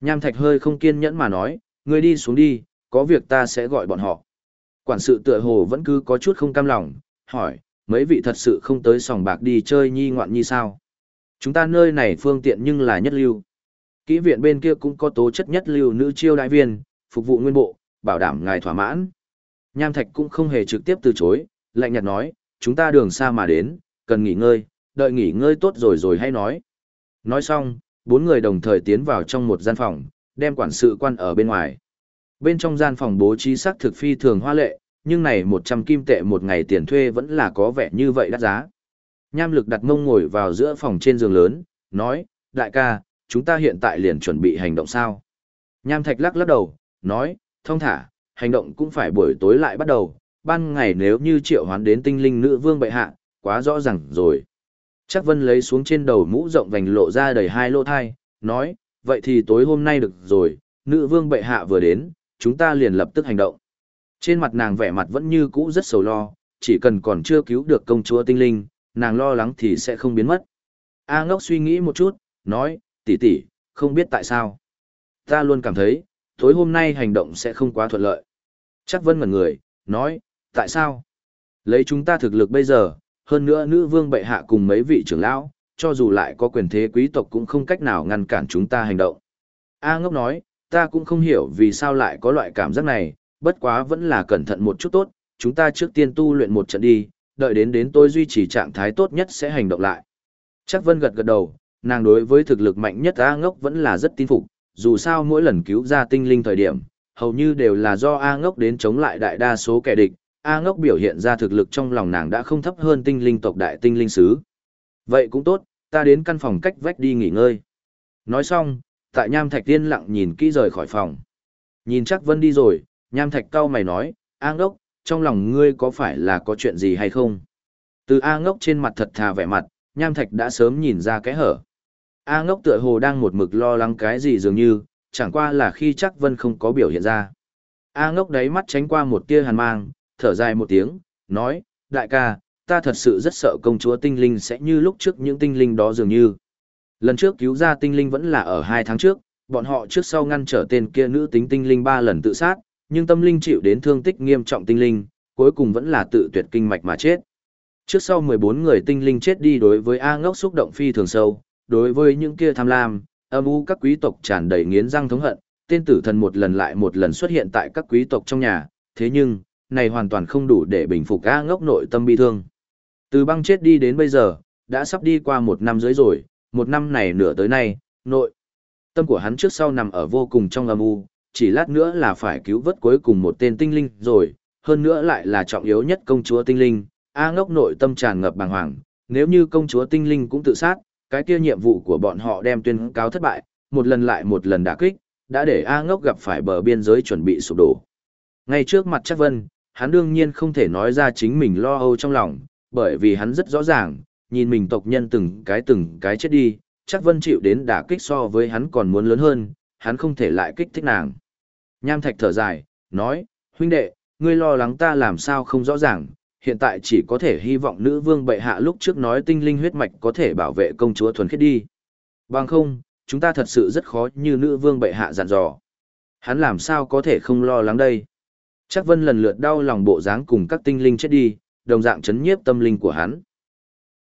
Nham Thạch hơi không kiên nhẫn mà nói, ngươi đi xuống đi, có việc ta sẽ gọi bọn họ. Quản sự tựa hồ vẫn cứ có chút không cam lòng, hỏi, mấy vị thật sự không tới sòng bạc đi chơi nhi ngoạn nhi sao? Chúng ta nơi này phương tiện nhưng là nhất lưu. Kỹ viện bên kia cũng có tố chất nhất lưu nữ chiêu đại viên, phục vụ nguyên bộ, bảo đảm ngài thỏa mãn. Nham Thạch cũng không hề trực tiếp từ chối, lạnh nhạt nói, chúng ta đường xa mà đến, cần nghỉ ngơi, đợi nghỉ ngơi tốt rồi rồi hay nói. Nói xong, bốn người đồng thời tiến vào trong một gian phòng, đem quản sự quan ở bên ngoài. Bên trong gian phòng bố trí sắc thực phi thường hoa lệ, nhưng này 100 kim tệ một ngày tiền thuê vẫn là có vẻ như vậy đắt giá. Nham lực đặt mông ngồi vào giữa phòng trên giường lớn, nói, đại ca, chúng ta hiện tại liền chuẩn bị hành động sao? Nham thạch lắc lắc đầu, nói, thông thả, hành động cũng phải buổi tối lại bắt đầu, ban ngày nếu như triệu hoán đến tinh linh nữ vương bệ hạ, quá rõ ràng rồi. Chắc vân lấy xuống trên đầu mũ rộng vành lộ ra đầy hai lỗ thai, nói, vậy thì tối hôm nay được rồi, nữ vương bệ hạ vừa đến, chúng ta liền lập tức hành động. Trên mặt nàng vẻ mặt vẫn như cũ rất sầu lo, chỉ cần còn chưa cứu được công chúa tinh linh, nàng lo lắng thì sẽ không biến mất. A ngốc suy nghĩ một chút, nói, tỷ tỷ, không biết tại sao. Ta luôn cảm thấy, tối hôm nay hành động sẽ không quá thuận lợi. Chắc vân ngẩn người, nói, tại sao? Lấy chúng ta thực lực bây giờ, hơn nữa nữ vương bệ hạ cùng mấy vị trưởng lão, cho dù lại có quyền thế quý tộc cũng không cách nào ngăn cản chúng ta hành động. A ngốc nói, ta cũng không hiểu vì sao lại có loại cảm giác này, bất quá vẫn là cẩn thận một chút tốt, chúng ta trước tiên tu luyện một trận đi, đợi đến đến tôi duy trì trạng thái tốt nhất sẽ hành động lại. Chắc Vân gật gật đầu, nàng đối với thực lực mạnh nhất A ngốc vẫn là rất tin phục, dù sao mỗi lần cứu ra tinh linh thời điểm, hầu như đều là do A ngốc đến chống lại đại đa số kẻ địch, A ngốc biểu hiện ra thực lực trong lòng nàng đã không thấp hơn tinh linh tộc đại tinh linh sứ. Vậy cũng tốt, ta đến căn phòng cách vách đi nghỉ ngơi. Nói xong, tại nham thạch tiên lặng nhìn kỹ rời khỏi phòng. Nhìn chắc vân đi rồi, nham thạch cao mày nói, A ngốc, trong lòng ngươi có phải là có chuyện gì hay không? Từ A ngốc trên mặt thật thà vẻ mặt, nham thạch đã sớm nhìn ra cái hở. A ngốc tựa hồ đang một mực lo lắng cái gì dường như, chẳng qua là khi chắc vân không có biểu hiện ra. A ngốc đáy mắt tránh qua một tia hàn mang, thở dài một tiếng, nói, đại ca, ta thật sự rất sợ công chúa tinh linh sẽ như lúc trước những tinh linh đó dường như. Lần trước cứu ra tinh linh vẫn là ở hai tháng trước, bọn họ trước sau ngăn trở tên kia nữ tính tinh linh ba lần tự sát, nhưng tâm linh chịu đến thương tích nghiêm trọng tinh linh, cuối cùng vẫn là tự tuyệt kinh mạch mà chết. Trước sau 14 người tinh linh chết đi đối với A ngốc xúc động phi thường sâu, đối với những kia tham lam, âm u các quý tộc tràn đầy nghiến răng thống hận, tên tử thần một lần lại một lần xuất hiện tại các quý tộc trong nhà, thế nhưng, này hoàn toàn không đủ để bình phục A ngốc nội tâm bi thương. Từ băng chết đi đến bây giờ, đã sắp đi qua một năm dưới rồi, một năm này nửa tới nay, nội. Tâm của hắn trước sau nằm ở vô cùng trong âm u, chỉ lát nữa là phải cứu vớt cuối cùng một tên tinh linh rồi, hơn nữa lại là trọng yếu nhất công chúa tinh linh. A ngốc nội tâm tràn ngập bàng hoàng, nếu như công chúa tinh linh cũng tự sát, cái kia nhiệm vụ của bọn họ đem tuyên cáo thất bại, một lần lại một lần đả kích, đã để A ngốc gặp phải bờ biên giới chuẩn bị sụp đổ. Ngay trước mặt chắc vân, hắn đương nhiên không thể nói ra chính mình lo âu trong lòng, bởi vì hắn rất rõ ràng, nhìn mình tộc nhân từng cái từng cái chết đi, chắc vân chịu đến đả kích so với hắn còn muốn lớn hơn, hắn không thể lại kích thích nàng. Nham thạch thở dài, nói, huynh đệ, ngươi lo lắng ta làm sao không rõ ràng, hiện tại chỉ có thể hy vọng nữ vương bệ hạ lúc trước nói tinh linh huyết mạch có thể bảo vệ công chúa thuần khiết đi. Bằng không, chúng ta thật sự rất khó như nữ vương bệ hạ dặn dò. Hắn làm sao có thể không lo lắng đây? Chắc vân lần lượt đau lòng bộ dáng cùng các tinh linh chết đi, đồng dạng chấn nhiếp tâm linh của hắn.